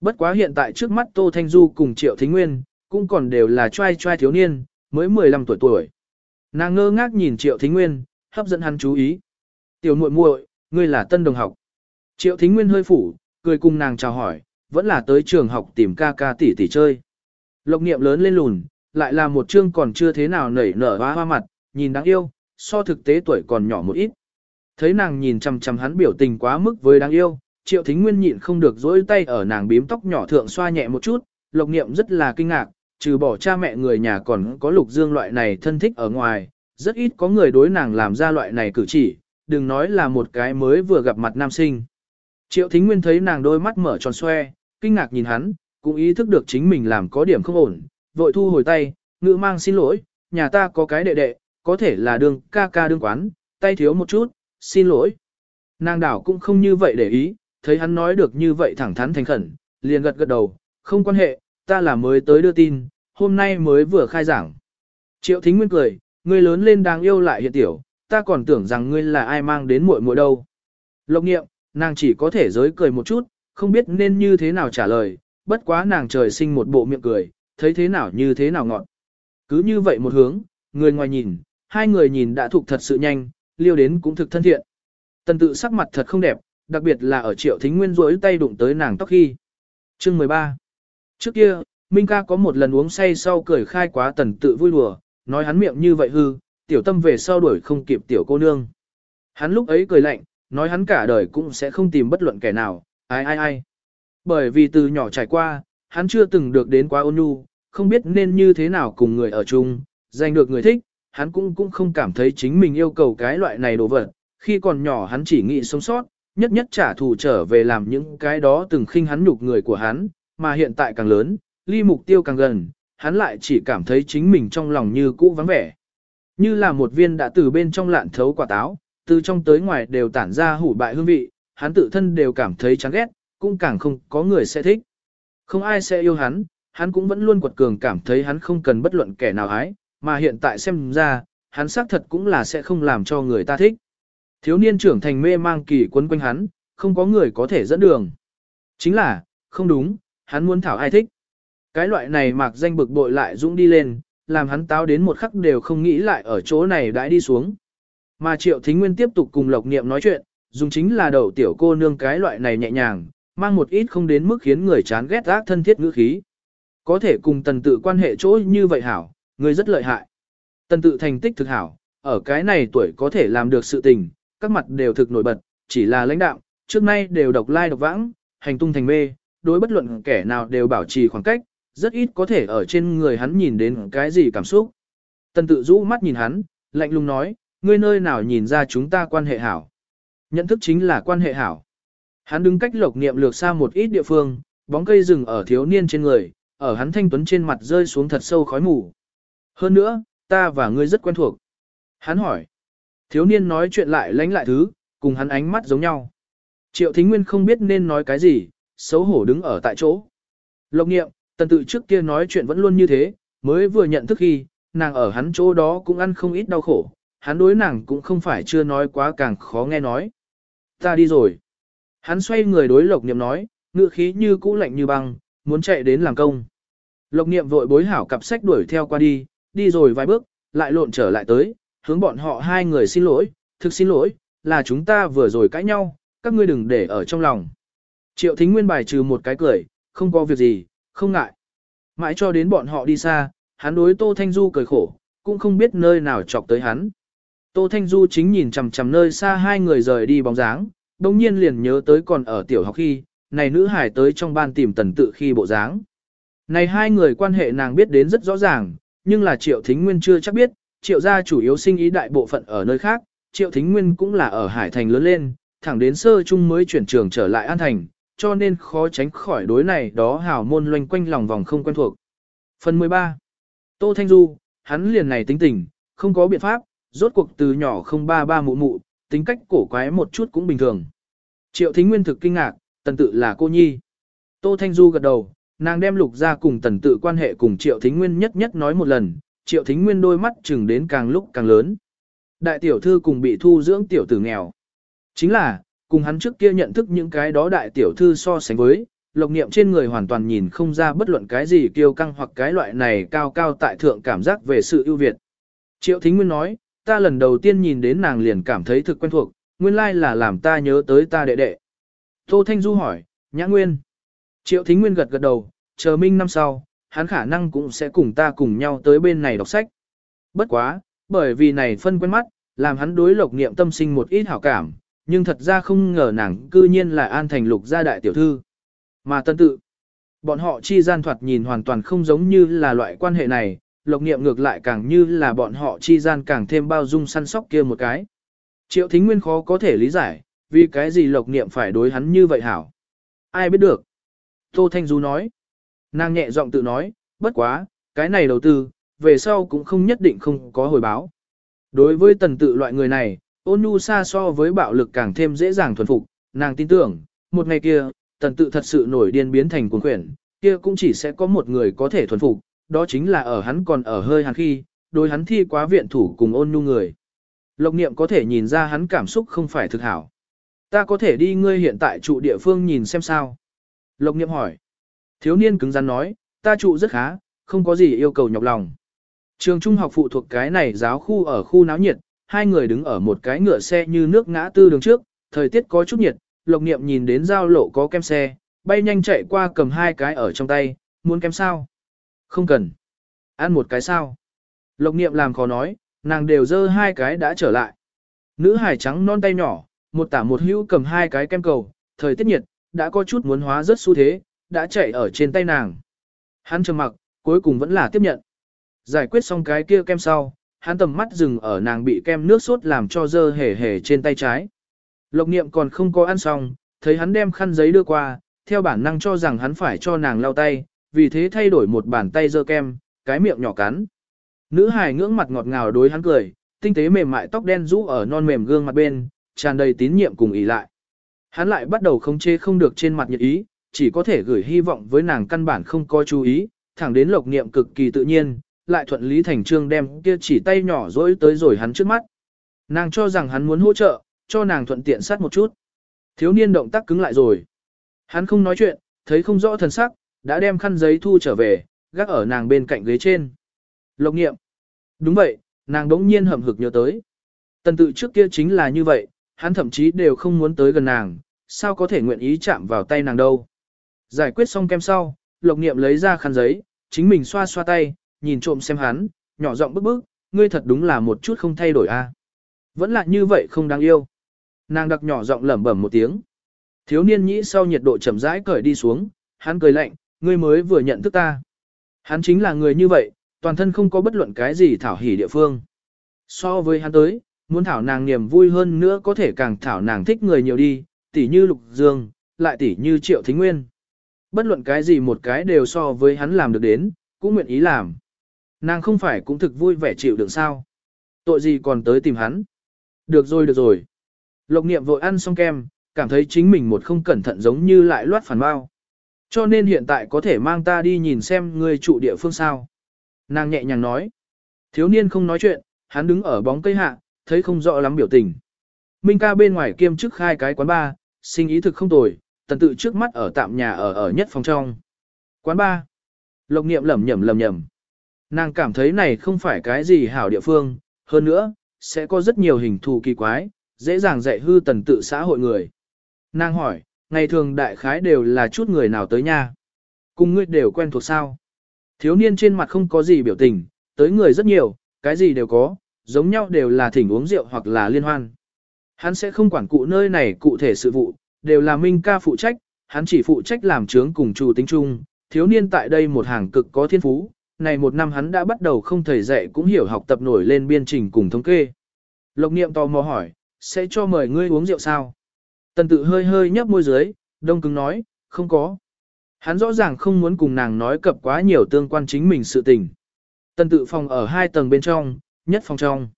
Bất quá hiện tại trước mắt Tô Thanh Du cùng Triệu Thính Nguyên, cũng còn đều là trai trai thiếu niên, mới 15 tuổi tuổi. Nàng ngơ ngác nhìn Triệu Thính Nguyên, hấp dẫn hắn chú ý. Tiểu muội muội, ngươi là tân đồng học. Triệu Thính Nguyên hơi phủ, cười cùng nàng chào hỏi, vẫn là tới trường học tìm ca ca tỷ tỷ chơi. Lộc niệm lớn lên lùn, lại là một chương còn chưa thế nào nảy nở hoa hoa mặt, nhìn đáng yêu, so thực tế tuổi còn nhỏ một ít. Thấy nàng nhìn chằm chằm hắn biểu tình quá mức với đáng yêu, Triệu Thính Nguyên nhịn không được dỗi tay ở nàng bím tóc nhỏ thượng xoa nhẹ một chút, Lộc Niệm rất là kinh ngạc, trừ bỏ cha mẹ người nhà còn có lục dương loại này thân thích ở ngoài, rất ít có người đối nàng làm ra loại này cử chỉ, đừng nói là một cái mới vừa gặp mặt nam sinh. Triệu Thính Nguyên thấy nàng đôi mắt mở tròn xoe, kinh ngạc nhìn hắn, cũng ý thức được chính mình làm có điểm không ổn, vội thu hồi tay, ngữ mang xin lỗi, nhà ta có cái đệ đệ, có thể là đường ca ca đương quán, tay thiếu một chút, xin lỗi. Nàng đảo cũng không như vậy để ý, thấy hắn nói được như vậy thẳng thắn thành khẩn, liền gật gật đầu, không quan hệ, ta là mới tới đưa tin, hôm nay mới vừa khai giảng. Triệu Thính Nguyên cười, ngươi lớn lên đáng yêu lại hiện tiểu, ta còn tưởng rằng ngươi là ai mang đến muội muội đâu. Lộc nghiệm, nàng chỉ có thể giới cười một chút, không biết nên như thế nào trả lời, bất quá nàng trời sinh một bộ miệng cười, thấy thế nào như thế nào ngọn. Cứ như vậy một hướng, người ngoài nhìn, hai người nhìn đã thuộc thật sự nhanh, liêu đến cũng thực thân thiện. Tần tự sắc mặt thật không đẹp, đặc biệt là ở triệu thính nguyên rỗi tay đụng tới nàng tóc khi. Chương 13 Trước kia, Minh ca có một lần uống say sau cười khai quá tần tự vui đùa, nói hắn miệng như vậy hư, tiểu tâm về sau đuổi không kịp tiểu cô nương. Hắn lúc ấy cười lạnh, nói hắn cả đời cũng sẽ không tìm bất luận kẻ nào, ai ai ai. Bởi vì từ nhỏ trải qua, hắn chưa từng được đến quá ôn nhu, không biết nên như thế nào cùng người ở chung, giành được người thích, hắn cũng cũng không cảm thấy chính mình yêu cầu cái loại này đồ vật, khi còn nhỏ hắn chỉ nghĩ sống sót, nhất nhất trả thù trở về làm những cái đó từng khinh hắn nhục người của hắn, mà hiện tại càng lớn, ly mục tiêu càng gần, hắn lại chỉ cảm thấy chính mình trong lòng như cũ vắng vẻ. Như là một viên đã từ bên trong lạn thấu quả táo, từ trong tới ngoài đều tản ra hủ bại hương vị, hắn tự thân đều cảm thấy chán ghét, cũng càng không có người sẽ thích. Không ai sẽ yêu hắn, hắn cũng vẫn luôn quật cường cảm thấy hắn không cần bất luận kẻ nào ái, mà hiện tại xem ra, hắn xác thật cũng là sẽ không làm cho người ta thích. Thiếu niên trưởng thành mê mang kỳ quấn quanh hắn, không có người có thể dẫn đường. Chính là, không đúng, hắn muốn thảo ai thích. Cái loại này mạc danh bực bội lại dũng đi lên, làm hắn táo đến một khắc đều không nghĩ lại ở chỗ này đãi đi xuống. Mà Triệu Thính Nguyên tiếp tục cùng Lộc Niệm nói chuyện, dùng chính là đầu tiểu cô nương cái loại này nhẹ nhàng, mang một ít không đến mức khiến người chán ghét ác thân thiết ngữ khí. Có thể cùng tần tự quan hệ chỗ như vậy hảo, người rất lợi hại. Tần tự thành tích thực hảo, ở cái này tuổi có thể làm được sự tình, các mặt đều thực nổi bật, chỉ là lãnh đạo, trước nay đều độc lai độc vãng, hành tung thành mê, đối bất luận kẻ nào đều bảo trì khoảng cách, rất ít có thể ở trên người hắn nhìn đến cái gì cảm xúc. Tần tự rũ mắt nhìn hắn, lạnh lùng nói, ngươi nơi nào nhìn ra chúng ta quan hệ hảo. Nhận thức chính là quan hệ hảo. Hắn đứng cách lộc niệm lược xa một ít địa phương, bóng cây rừng ở thiếu niên trên người, ở hắn thanh tuấn trên mặt rơi xuống thật sâu khói mù. Hơn nữa, ta và ngươi rất quen thuộc. Hắn hỏi. Thiếu niên nói chuyện lại lánh lại thứ, cùng hắn ánh mắt giống nhau. Triệu Thính Nguyên không biết nên nói cái gì, xấu hổ đứng ở tại chỗ. Lộc Niệm, tần tự trước kia nói chuyện vẫn luôn như thế, mới vừa nhận thức khi, nàng ở hắn chỗ đó cũng ăn không ít đau khổ, hắn đối nàng cũng không phải chưa nói quá càng khó nghe nói. Ta đi rồi. Hắn xoay người đối lộc niệm nói, ngựa khí như cũ lạnh như băng, muốn chạy đến làm công. Lộc niệm vội bối hảo cặp sách đuổi theo qua đi, đi rồi vài bước, lại lộn trở lại tới, hướng bọn họ hai người xin lỗi, thực xin lỗi, là chúng ta vừa rồi cãi nhau, các ngươi đừng để ở trong lòng. Triệu thính nguyên bài trừ một cái cười, không có việc gì, không ngại. Mãi cho đến bọn họ đi xa, hắn đối Tô Thanh Du cười khổ, cũng không biết nơi nào chọc tới hắn. Tô Thanh Du chính nhìn chằm chằm nơi xa hai người rời đi bóng dáng, đồng nhiên liền nhớ tới còn ở tiểu học khi, này nữ hải tới trong ban tìm tần tự khi bộ dáng. Này hai người quan hệ nàng biết đến rất rõ ràng, nhưng là Triệu Thính Nguyên chưa chắc biết, Triệu gia chủ yếu sinh ý đại bộ phận ở nơi khác, Triệu Thính Nguyên cũng là ở Hải Thành lớn lên, thẳng đến sơ trung mới chuyển trường trở lại An Thành, cho nên khó tránh khỏi đối này đó hào môn loanh quanh lòng vòng không quen thuộc. Phần 13. Tô Thanh Du, hắn liền này tính tình, không có biện pháp, rốt cuộc từ nhỏ không ba ba mụ mụ, tính cách cổ quái một chút cũng bình thường. Triệu Thính Nguyên thực kinh ngạc, tần tự là cô nhi. Tô Thanh Du gật đầu, nàng đem lục ra cùng tần tự quan hệ cùng Triệu Thính Nguyên nhất nhất nói một lần, Triệu Thính Nguyên đôi mắt chừng đến càng lúc càng lớn. Đại tiểu thư cùng bị thu dưỡng tiểu tử nghèo. Chính là, cùng hắn trước kia nhận thức những cái đó đại tiểu thư so sánh với, lộc niệm trên người hoàn toàn nhìn không ra bất luận cái gì kiêu căng hoặc cái loại này cao cao tại thượng cảm giác về sự ưu việt. Triệu Thính Nguyên nói, ta lần đầu tiên nhìn đến nàng liền cảm thấy thực quen thuộc, nguyên lai là làm ta nhớ tới ta đệ đệ. Tô Thanh Du hỏi, Nhã Nguyên. Triệu Thính Nguyên gật gật đầu, chờ minh năm sau, hắn khả năng cũng sẽ cùng ta cùng nhau tới bên này đọc sách. Bất quá, bởi vì này phân quen mắt, làm hắn đối lộc niệm tâm sinh một ít hảo cảm, nhưng thật ra không ngờ nàng cư nhiên là an thành lục gia đại tiểu thư. Mà tân tự, bọn họ chi gian thoạt nhìn hoàn toàn không giống như là loại quan hệ này, lộc niệm ngược lại càng như là bọn họ chi gian càng thêm bao dung săn sóc kia một cái. Triệu thính nguyên khó có thể lý giải, vì cái gì lộc niệm phải đối hắn như vậy hảo. Ai biết được. Tô Thanh Du nói. Nàng nhẹ giọng tự nói, bất quá, cái này đầu tư, về sau cũng không nhất định không có hồi báo. Đối với tần tự loại người này, ôn nhu xa so với bạo lực càng thêm dễ dàng thuần phục, nàng tin tưởng, một ngày kia, tần tự thật sự nổi điên biến thành cuồng quyển, kia cũng chỉ sẽ có một người có thể thuần phục, đó chính là ở hắn còn ở hơi hắn khi, đối hắn thi quá viện thủ cùng ôn nhu người. Lộc niệm có thể nhìn ra hắn cảm xúc không phải thực hảo. Ta có thể đi ngươi hiện tại trụ địa phương nhìn xem sao. Lộc niệm hỏi. Thiếu niên cứng rắn nói, ta trụ rất khá, không có gì yêu cầu nhọc lòng. Trường trung học phụ thuộc cái này giáo khu ở khu náo nhiệt, hai người đứng ở một cái ngựa xe như nước ngã tư đường trước, thời tiết có chút nhiệt, lộc niệm nhìn đến giao lộ có kem xe, bay nhanh chạy qua cầm hai cái ở trong tay, muốn kem sao? Không cần. Ăn một cái sao? Lộc niệm làm khó nói, nàng đều dơ hai cái đã trở lại. Nữ hải trắng non tay nhỏ, một tả một hữu cầm hai cái kem cầu, thời tiết nhiệt, đã có chút muốn hóa rất xu thế, đã chạy ở trên tay nàng. Hắn trầm mặc, cuối cùng vẫn là tiếp nhận. Giải quyết xong cái kia kem sau, hắn tầm mắt dừng ở nàng bị kem nước sốt làm cho dơ hề hề trên tay trái. Lộc niệm còn không có ăn xong, thấy hắn đem khăn giấy đưa qua, theo bản năng cho rằng hắn phải cho nàng lau tay, vì thế thay đổi một bàn tay dơ kem, cái miệng nhỏ cắn. Nữ hài ngưỡng mặt ngọt ngào đối hắn cười, tinh tế mềm mại tóc đen rũ ở non mềm gương mặt bên, tràn đầy tín nhiệm cùng ý lại. Hắn lại bắt đầu không chê không được trên mặt nhiệt ý, chỉ có thể gửi hy vọng với nàng căn bản không có chú ý, thẳng đến lộc niệm cực kỳ tự nhiên, lại thuận lý thành trương đem kia chỉ tay nhỏ dỗi tới rồi hắn trước mắt. Nàng cho rằng hắn muốn hỗ trợ, cho nàng thuận tiện sát một chút. Thiếu niên động tác cứng lại rồi. Hắn không nói chuyện, thấy không rõ thần sắc, đã đem khăn giấy thu trở về, gác ở nàng bên cạnh ghế trên. Lộc nghiệm. Đúng vậy, nàng đống nhiên hậm hực nhớ tới. Tần tự trước kia chính là như vậy, hắn thậm chí đều không muốn tới gần nàng, sao có thể nguyện ý chạm vào tay nàng đâu. Giải quyết xong kem sau, lộc nghiệm lấy ra khăn giấy, chính mình xoa xoa tay, nhìn trộm xem hắn, nhỏ giọng bức bức, ngươi thật đúng là một chút không thay đổi a. Vẫn là như vậy không đáng yêu. Nàng đặc nhỏ giọng lẩm bẩm một tiếng. Thiếu niên nhĩ sau nhiệt độ chậm rãi cởi đi xuống, hắn cười lạnh, ngươi mới vừa nhận thức ta. Hắn chính là người như vậy, toàn thân không có bất luận cái gì thảo hỉ địa phương. So với hắn tới, muốn thảo nàng niềm vui hơn nữa có thể càng thảo nàng thích người nhiều đi, tỉ như lục dương, lại tỉ như triệu thính nguyên. Bất luận cái gì một cái đều so với hắn làm được đến, cũng nguyện ý làm. Nàng không phải cũng thực vui vẻ chịu được sao. Tội gì còn tới tìm hắn. Được rồi được rồi. Lộc niệm vội ăn xong kem, cảm thấy chính mình một không cẩn thận giống như lại loát phản bao. Cho nên hiện tại có thể mang ta đi nhìn xem người trụ địa phương sao. Nàng nhẹ nhàng nói. Thiếu niên không nói chuyện, hắn đứng ở bóng cây hạ, thấy không rõ lắm biểu tình. Minh ca bên ngoài kiêm chức khai cái quán ba, sinh ý thực không tồi, tần tự trước mắt ở tạm nhà ở ở nhất phòng trong. Quán ba, Lộc niệm lẩm nhẩm lẩm nhẩm. Nàng cảm thấy này không phải cái gì hảo địa phương, hơn nữa, sẽ có rất nhiều hình thù kỳ quái, dễ dàng dạy hư tần tự xã hội người. Nàng hỏi, ngày thường đại khái đều là chút người nào tới nha. Cùng ngươi đều quen thuộc sao. Thiếu niên trên mặt không có gì biểu tình, tới người rất nhiều, cái gì đều có, giống nhau đều là thỉnh uống rượu hoặc là liên hoan. Hắn sẽ không quản cụ nơi này cụ thể sự vụ, đều là Minh ca phụ trách, hắn chỉ phụ trách làm trướng cùng chủ tính chung, thiếu niên tại đây một hàng cực có thiên phú, này một năm hắn đã bắt đầu không thầy dạy cũng hiểu học tập nổi lên biên trình cùng thống kê. Lộc niệm tò mò hỏi, sẽ cho mời ngươi uống rượu sao? Tần tự hơi hơi nhấp môi dưới, đông cứng nói, không có. Hắn rõ ràng không muốn cùng nàng nói cập quá nhiều tương quan chính mình sự tình. Tần tự phòng ở hai tầng bên trong, nhất phòng trong.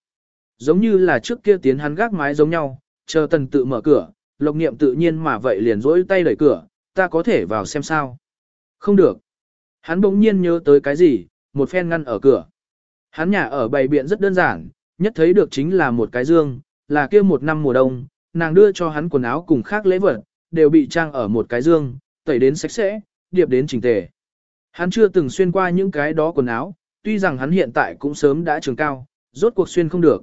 Giống như là trước kia tiến hắn gác mái giống nhau, chờ tần tự mở cửa, lộc niệm tự nhiên mà vậy liền rỗi tay đẩy cửa, ta có thể vào xem sao. Không được. Hắn bỗng nhiên nhớ tới cái gì, một phen ngăn ở cửa. Hắn nhà ở bày biện rất đơn giản, nhất thấy được chính là một cái dương, là kia một năm mùa đông, nàng đưa cho hắn quần áo cùng khác lễ vật, đều bị trang ở một cái dương, tẩy đến sạch sẽ, điệp đến chỉnh tề. Hắn chưa từng xuyên qua những cái đó quần áo, tuy rằng hắn hiện tại cũng sớm đã trường cao, rốt cuộc xuyên không được.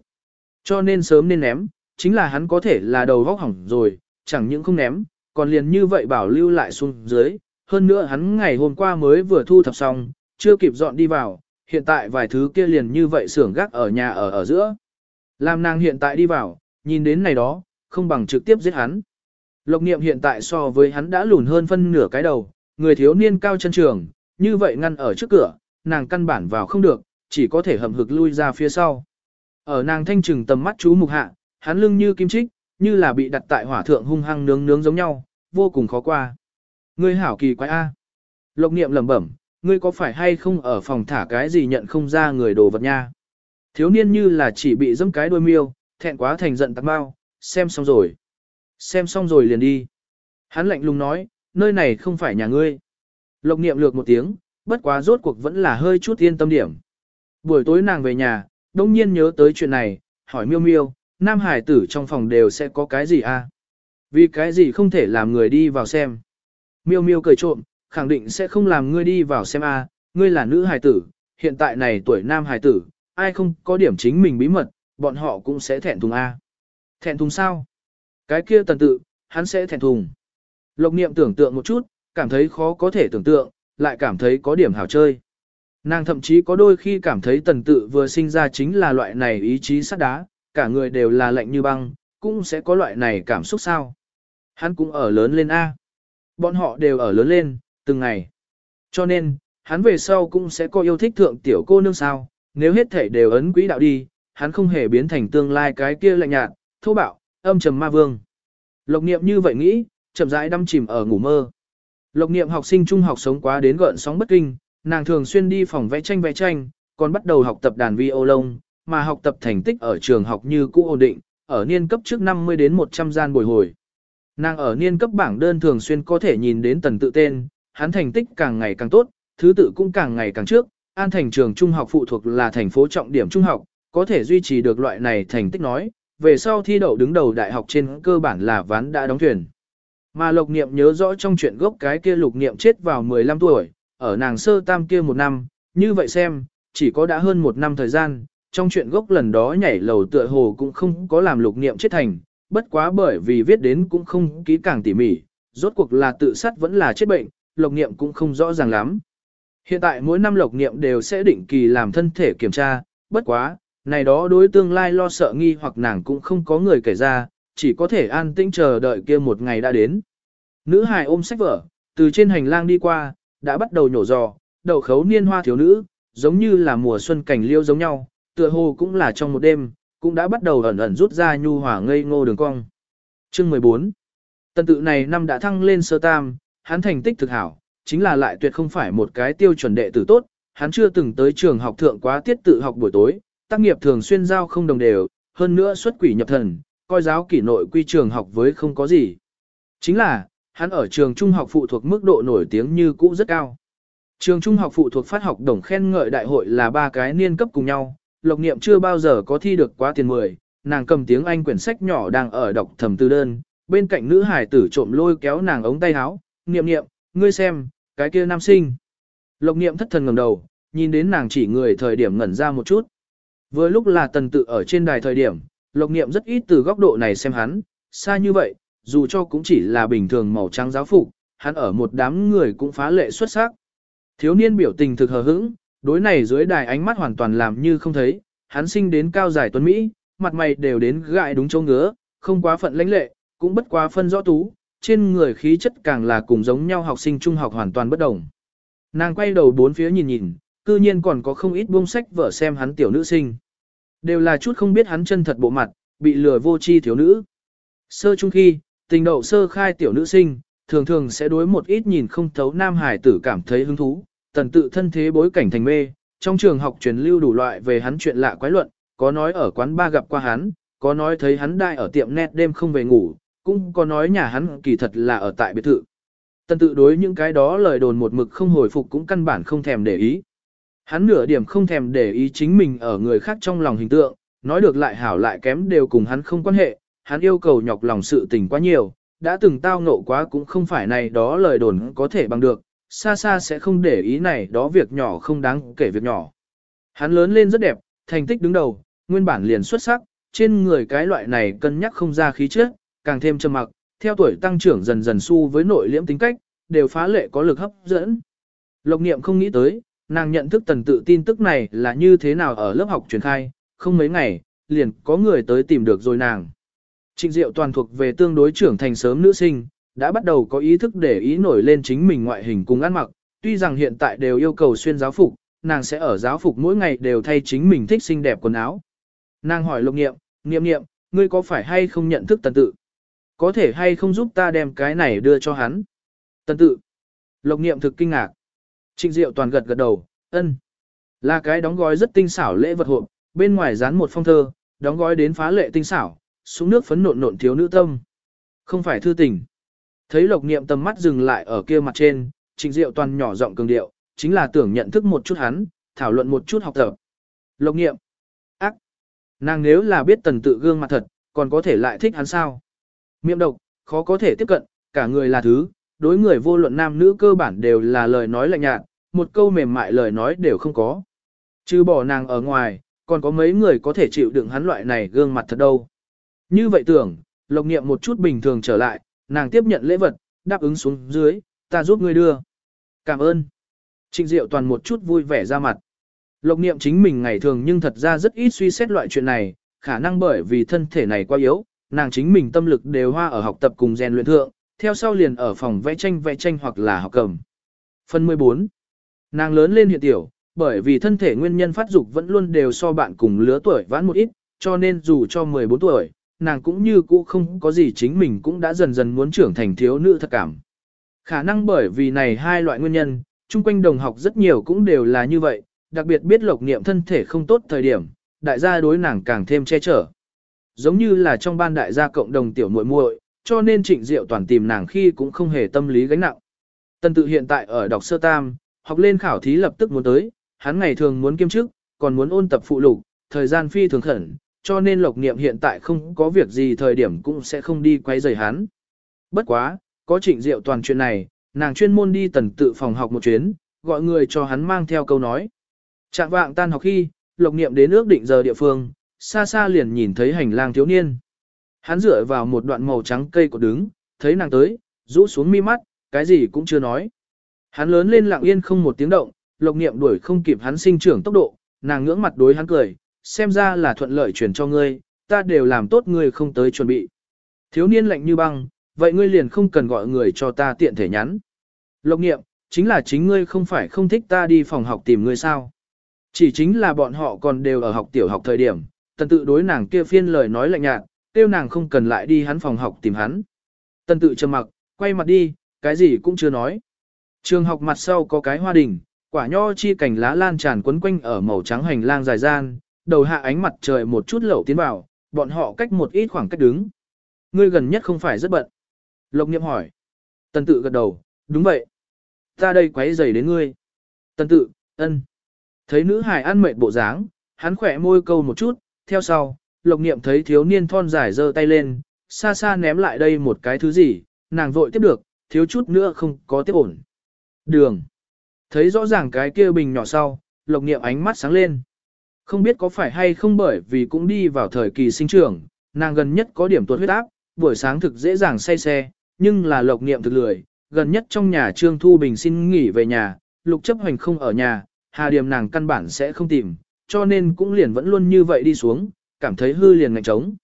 Cho nên sớm nên ném, chính là hắn có thể là đầu vóc hỏng rồi, chẳng những không ném, còn liền như vậy bảo lưu lại xuống dưới. Hơn nữa hắn ngày hôm qua mới vừa thu thập xong, chưa kịp dọn đi vào, hiện tại vài thứ kia liền như vậy xưởng gác ở nhà ở ở giữa. Làm nàng hiện tại đi vào, nhìn đến này đó, không bằng trực tiếp giết hắn. Lộc niệm hiện tại so với hắn đã lùn hơn phân nửa cái đầu, người thiếu niên cao chân trường, như vậy ngăn ở trước cửa, nàng căn bản vào không được, chỉ có thể hầm hực lui ra phía sau. Ở nàng thanh trừng tầm mắt chú mục hạ, hắn lưng như kim trích, như là bị đặt tại hỏa thượng hung hăng nướng nướng giống nhau, vô cùng khó qua. Ngươi hảo kỳ quái A. Lộc niệm lẩm bẩm, ngươi có phải hay không ở phòng thả cái gì nhận không ra người đồ vật nha. Thiếu niên như là chỉ bị dẫm cái đôi miêu, thẹn quá thành giận tạc bao, xem xong rồi. Xem xong rồi liền đi. Hắn lạnh lùng nói, nơi này không phải nhà ngươi. Lộc niệm lược một tiếng, bất quá rốt cuộc vẫn là hơi chút yên tâm điểm. Buổi tối nàng về nhà, đông nhiên nhớ tới chuyện này, hỏi miêu miêu, nam hải tử trong phòng đều sẽ có cái gì à? Vì cái gì không thể làm người đi vào xem. Miêu miêu cười trộm, khẳng định sẽ không làm ngươi đi vào xem a, ngươi là nữ hải tử, hiện tại này tuổi nam hải tử, ai không có điểm chính mình bí mật, bọn họ cũng sẽ thẹn thùng a. Thẹn thùng sao? Cái kia tần tự, hắn sẽ thẹn thùng. Lộc niệm tưởng tượng một chút, cảm thấy khó có thể tưởng tượng, lại cảm thấy có điểm hảo chơi. Nàng thậm chí có đôi khi cảm thấy tần tự vừa sinh ra chính là loại này ý chí sắt đá, cả người đều là lạnh như băng, cũng sẽ có loại này cảm xúc sao. Hắn cũng ở lớn lên A. Bọn họ đều ở lớn lên, từng ngày. Cho nên, hắn về sau cũng sẽ có yêu thích thượng tiểu cô nương sao, nếu hết thể đều ấn quỹ đạo đi, hắn không hề biến thành tương lai cái kia lạnh nhạt, thô bạo, âm trầm ma vương. Lộc niệm như vậy nghĩ, chậm rãi đắm chìm ở ngủ mơ. Lộc niệm học sinh trung học sống quá đến gợn sóng bất kinh, nàng thường xuyên đi phòng vẽ tranh vẽ tranh, còn bắt đầu học tập đàn vi ô lông, mà học tập thành tích ở trường học như cũ ổn định, ở niên cấp trước 50 đến 100 gian bồi hồi. Nàng ở niên cấp bảng đơn thường xuyên có thể nhìn đến tần tự tên, hắn thành tích càng ngày càng tốt, thứ tự cũng càng ngày càng trước, an thành trường trung học phụ thuộc là thành phố trọng điểm trung học, có thể duy trì được loại này thành tích nói, về sau thi đậu đứng đầu đại học trên cơ bản là ván đã đóng thuyền. Mà lục niệm nhớ rõ trong chuyện gốc cái kia lục niệm chết vào 15 tuổi, ở nàng sơ tam kia một năm, như vậy xem, chỉ có đã hơn một năm thời gian, trong chuyện gốc lần đó nhảy lầu tựa hồ cũng không có làm lục niệm chết thành, bất quá bởi vì viết đến cũng không kỹ càng tỉ mỉ, rốt cuộc là tự sát vẫn là chết bệnh, lục niệm cũng không rõ ràng lắm. Hiện tại mỗi năm lục niệm đều sẽ định kỳ làm thân thể kiểm tra, bất quá, này đó đối tương lai lo sợ nghi hoặc nàng cũng không có người kể ra, chỉ có thể an tĩnh chờ đợi kia một ngày đã đến. Nữ hài ôm sách vở, từ trên hành lang đi qua, đã bắt đầu nhổ giò, đầu khấu niên hoa thiếu nữ, giống như là mùa xuân cảnh liêu giống nhau, tựa hồ cũng là trong một đêm, cũng đã bắt đầu ẩn ẩn rút ra nhu hỏa ngây ngô đường cong. Chương 14 Tần tự này năm đã thăng lên sơ tam, hắn thành tích thực hảo, chính là lại tuyệt không phải một cái tiêu chuẩn đệ tử tốt, hắn chưa từng tới trường học thượng quá tiết tự học buổi tối, tác nghiệp thường xuyên giao không đồng đều, hơn nữa xuất quỷ nhập thần, coi giáo kỷ nội quy trường học với không có gì. Chính là, hắn ở trường trung học phụ thuộc mức độ nổi tiếng như cũ rất cao. Trường trung học phụ thuộc phát học đồng khen ngợi đại hội là ba cái niên cấp cùng nhau, Lộc Niệm chưa bao giờ có thi được quá tiền 10, nàng cầm tiếng Anh quyển sách nhỏ đang ở đọc thầm tư đơn, bên cạnh nữ hải tử trộm lôi kéo nàng ống tay áo, "Niệm Niệm, ngươi xem, cái kia nam sinh." Lộc Niệm thất thần ngẩng đầu, nhìn đến nàng chỉ người thời điểm ngẩn ra một chút. Vừa lúc là tần tự ở trên đài thời điểm, Lộc Niệm rất ít từ góc độ này xem hắn, xa như vậy, dù cho cũng chỉ là bình thường màu trắng giáo phục, hắn ở một đám người cũng phá lệ xuất sắc. Thiếu niên biểu tình thực hờ hững, đối này dưới đài ánh mắt hoàn toàn làm như không thấy, hắn sinh đến cao giải tuấn Mỹ, mặt mày đều đến gại đúng chỗ ngứa, không quá phận lãnh lệ, cũng bất quá phân rõ tú, trên người khí chất càng là cùng giống nhau học sinh trung học hoàn toàn bất đồng. Nàng quay đầu bốn phía nhìn nhìn, cư nhiên còn có không ít buông sách vở xem hắn tiểu nữ sinh. Đều là chút không biết hắn chân thật bộ mặt, bị lừa vô chi thiếu nữ. Sơ trung khi, tình đậu sơ khai tiểu nữ sinh, thường thường sẽ đối một ít nhìn không thấu nam hải tử cảm thấy hứng thú, tần tự thân thế bối cảnh thành mê, trong trường học truyền lưu đủ loại về hắn chuyện lạ quái luận, có nói ở quán ba gặp qua hắn, có nói thấy hắn đại ở tiệm net đêm không về ngủ, cũng có nói nhà hắn kỳ thật là ở tại biệt thự. Tần tự đối những cái đó lời đồn một mực không hồi phục cũng căn bản không thèm để ý. Hắn nửa điểm không thèm để ý chính mình ở người khác trong lòng hình tượng, nói được lại hảo lại kém đều cùng hắn không quan hệ, hắn yêu cầu nhọc lòng sự tình quá nhiều, đã từng tao ngộ quá cũng không phải này đó lời đồn có thể bằng được, xa xa sẽ không để ý này đó việc nhỏ không đáng kể việc nhỏ. Hắn lớn lên rất đẹp, thành tích đứng đầu, nguyên bản liền xuất sắc, trên người cái loại này cân nhắc không ra khí chất, càng thêm trầm mặc, theo tuổi tăng trưởng dần dần su với nội liễm tính cách, đều phá lệ có lực hấp dẫn. Lộc niệm không nghĩ tới, nàng nhận thức tần tự tin tức này là như thế nào ở lớp học truyền khai, không mấy ngày, liền có người tới tìm được rồi nàng. Trịnh Diệu toàn thuộc về tương đối trưởng thành sớm nữ sinh, đã bắt đầu có ý thức để ý nổi lên chính mình ngoại hình cùng ăn mặc, tuy rằng hiện tại đều yêu cầu xuyên giáo phục, nàng sẽ ở giáo phục mỗi ngày đều thay chính mình thích xinh đẹp quần áo. Nàng hỏi lục nghiệm, nghiệm nghiệm, ngươi có phải hay không nhận thức tần tự? Có thể hay không giúp ta đem cái này đưa cho hắn? Tần tự. Lục nghiệm thực kinh ngạc. Trịnh Diệu toàn gật gật đầu, ân. Là cái đóng gói rất tinh xảo lễ vật hộp, bên ngoài dán một phong thơ, đóng gói đến phá lệ tinh xảo, xuống nước phấn nộn nộn thiếu nữ tâm. Không phải thư tình. Thấy lộc niệm tầm mắt dừng lại ở kia mặt trên, trịnh diệu toàn nhỏ giọng cường điệu, chính là tưởng nhận thức một chút hắn, thảo luận một chút học tập. Lộc niệm. Ác. Nàng nếu là biết tần tự gương mặt thật, còn có thể lại thích hắn sao? Miệng độc, khó có thể tiếp cận, cả người là thứ, đối người vô luận nam nữ cơ bản đều là lời nói lạnh nhạt, một câu mềm mại lời nói đều không có. Chứ bỏ nàng ở ngoài, còn có mấy người có thể chịu đựng hắn loại này gương mặt thật đâu. Như vậy tưởng, lộc niệm một chút bình thường trở lại, nàng tiếp nhận lễ vật, đáp ứng xuống dưới, ta giúp ngươi đưa. Cảm ơn. Trịnh Diệu toàn một chút vui vẻ ra mặt. Lộc niệm chính mình ngày thường nhưng thật ra rất ít suy xét loại chuyện này, khả năng bởi vì thân thể này quá yếu, nàng chính mình tâm lực đều hoa ở học tập cùng rèn luyện thượng, theo sau liền ở phòng vẽ tranh vẽ tranh hoặc là học cầm. Phần 14. Nàng lớn lên hiện tiểu, bởi vì thân thể nguyên nhân phát dục vẫn luôn đều so bạn cùng lứa tuổi vãn một ít, cho nên dù cho 14 tuổi, nàng cũng như cũ không có gì chính mình cũng đã dần dần muốn trưởng thành thiếu nữ thật cảm. Khả năng bởi vì này hai loại nguyên nhân, chung quanh đồng học rất nhiều cũng đều là như vậy, đặc biệt biết lộc niệm thân thể không tốt thời điểm, đại gia đối nàng càng thêm che chở. Giống như là trong ban đại gia cộng đồng tiểu muội muội, cho nên trịnh diệu toàn tìm nàng khi cũng không hề tâm lý gánh nặng. Tần tự hiện tại ở đọc sơ tam, học lên khảo thí lập tức muốn tới, hắn ngày thường muốn kiêm chức, còn muốn ôn tập phụ lục, thời gian phi thường khẩn, cho nên lộc niệm hiện tại không có việc gì thời điểm cũng sẽ không đi quay rời hắn. Bất quá, có trịnh diệu toàn chuyện này, nàng chuyên môn đi tần tự phòng học một chuyến, gọi người cho hắn mang theo câu nói. Trạng vạng tan học khi, lộc niệm đến ước định giờ địa phương, xa xa liền nhìn thấy hành lang thiếu niên. Hắn dựa vào một đoạn màu trắng cây cột đứng, thấy nàng tới, rũ xuống mi mắt, cái gì cũng chưa nói. Hắn lớn lên lặng yên không một tiếng động, lộc niệm đuổi không kịp hắn sinh trưởng tốc độ, nàng ngưỡng mặt đối hắn cười, xem ra là thuận lợi chuyển cho ngươi, ta đều làm tốt ngươi không tới chuẩn bị. Thiếu niên lạnh như băng, vậy ngươi liền không cần gọi người cho ta tiện thể nhắn. Lộc niệm, chính là chính ngươi không phải không thích ta đi phòng học tìm ngươi sao. Chỉ chính là bọn họ còn đều ở học tiểu học thời điểm, tần tự đối nàng kia phiên lời nói lạnh nhạt, tiêu nàng không cần lại đi hắn phòng học tìm hắn. Tần tự trầm mặc, quay mặt đi, cái gì cũng chưa nói. Trường học mặt sau có cái hoa đình, quả nho chi cảnh lá lan tràn quấn quanh ở màu trắng hành lang dài gian, đầu hạ ánh mặt trời một chút lậu tiến vào, bọn họ cách một ít khoảng cách đứng. Ngươi gần nhất không phải rất bận. Lộc Niệm hỏi. Tần tự gật đầu, đúng vậy. Ta đây quấy rầy đến ngươi. Tần tự, ân. Thấy nữ hải ăn mệt bộ dáng, hắn khỏe môi câu một chút, theo sau, Lộc Niệm thấy thiếu niên thon dài giơ tay lên, xa xa ném lại đây một cái thứ gì, nàng vội tiếp được, thiếu chút nữa không có tiếp ổn. Đường. Thấy rõ ràng cái kia bình nhỏ sau, Lộc Niệm ánh mắt sáng lên. Không biết có phải hay không bởi vì cũng đi vào thời kỳ sinh trưởng, nàng gần nhất có điểm tuột huyết áp, buổi sáng thực dễ dàng say xe, nhưng là lộc niệm thực lười, gần nhất trong nhà Trương Thu Bình xin nghỉ về nhà, lục chấp hành không ở nhà, hà điểm nàng căn bản sẽ không tìm, cho nên cũng liền vẫn luôn như vậy đi xuống, cảm thấy hư liền ngạnh trống.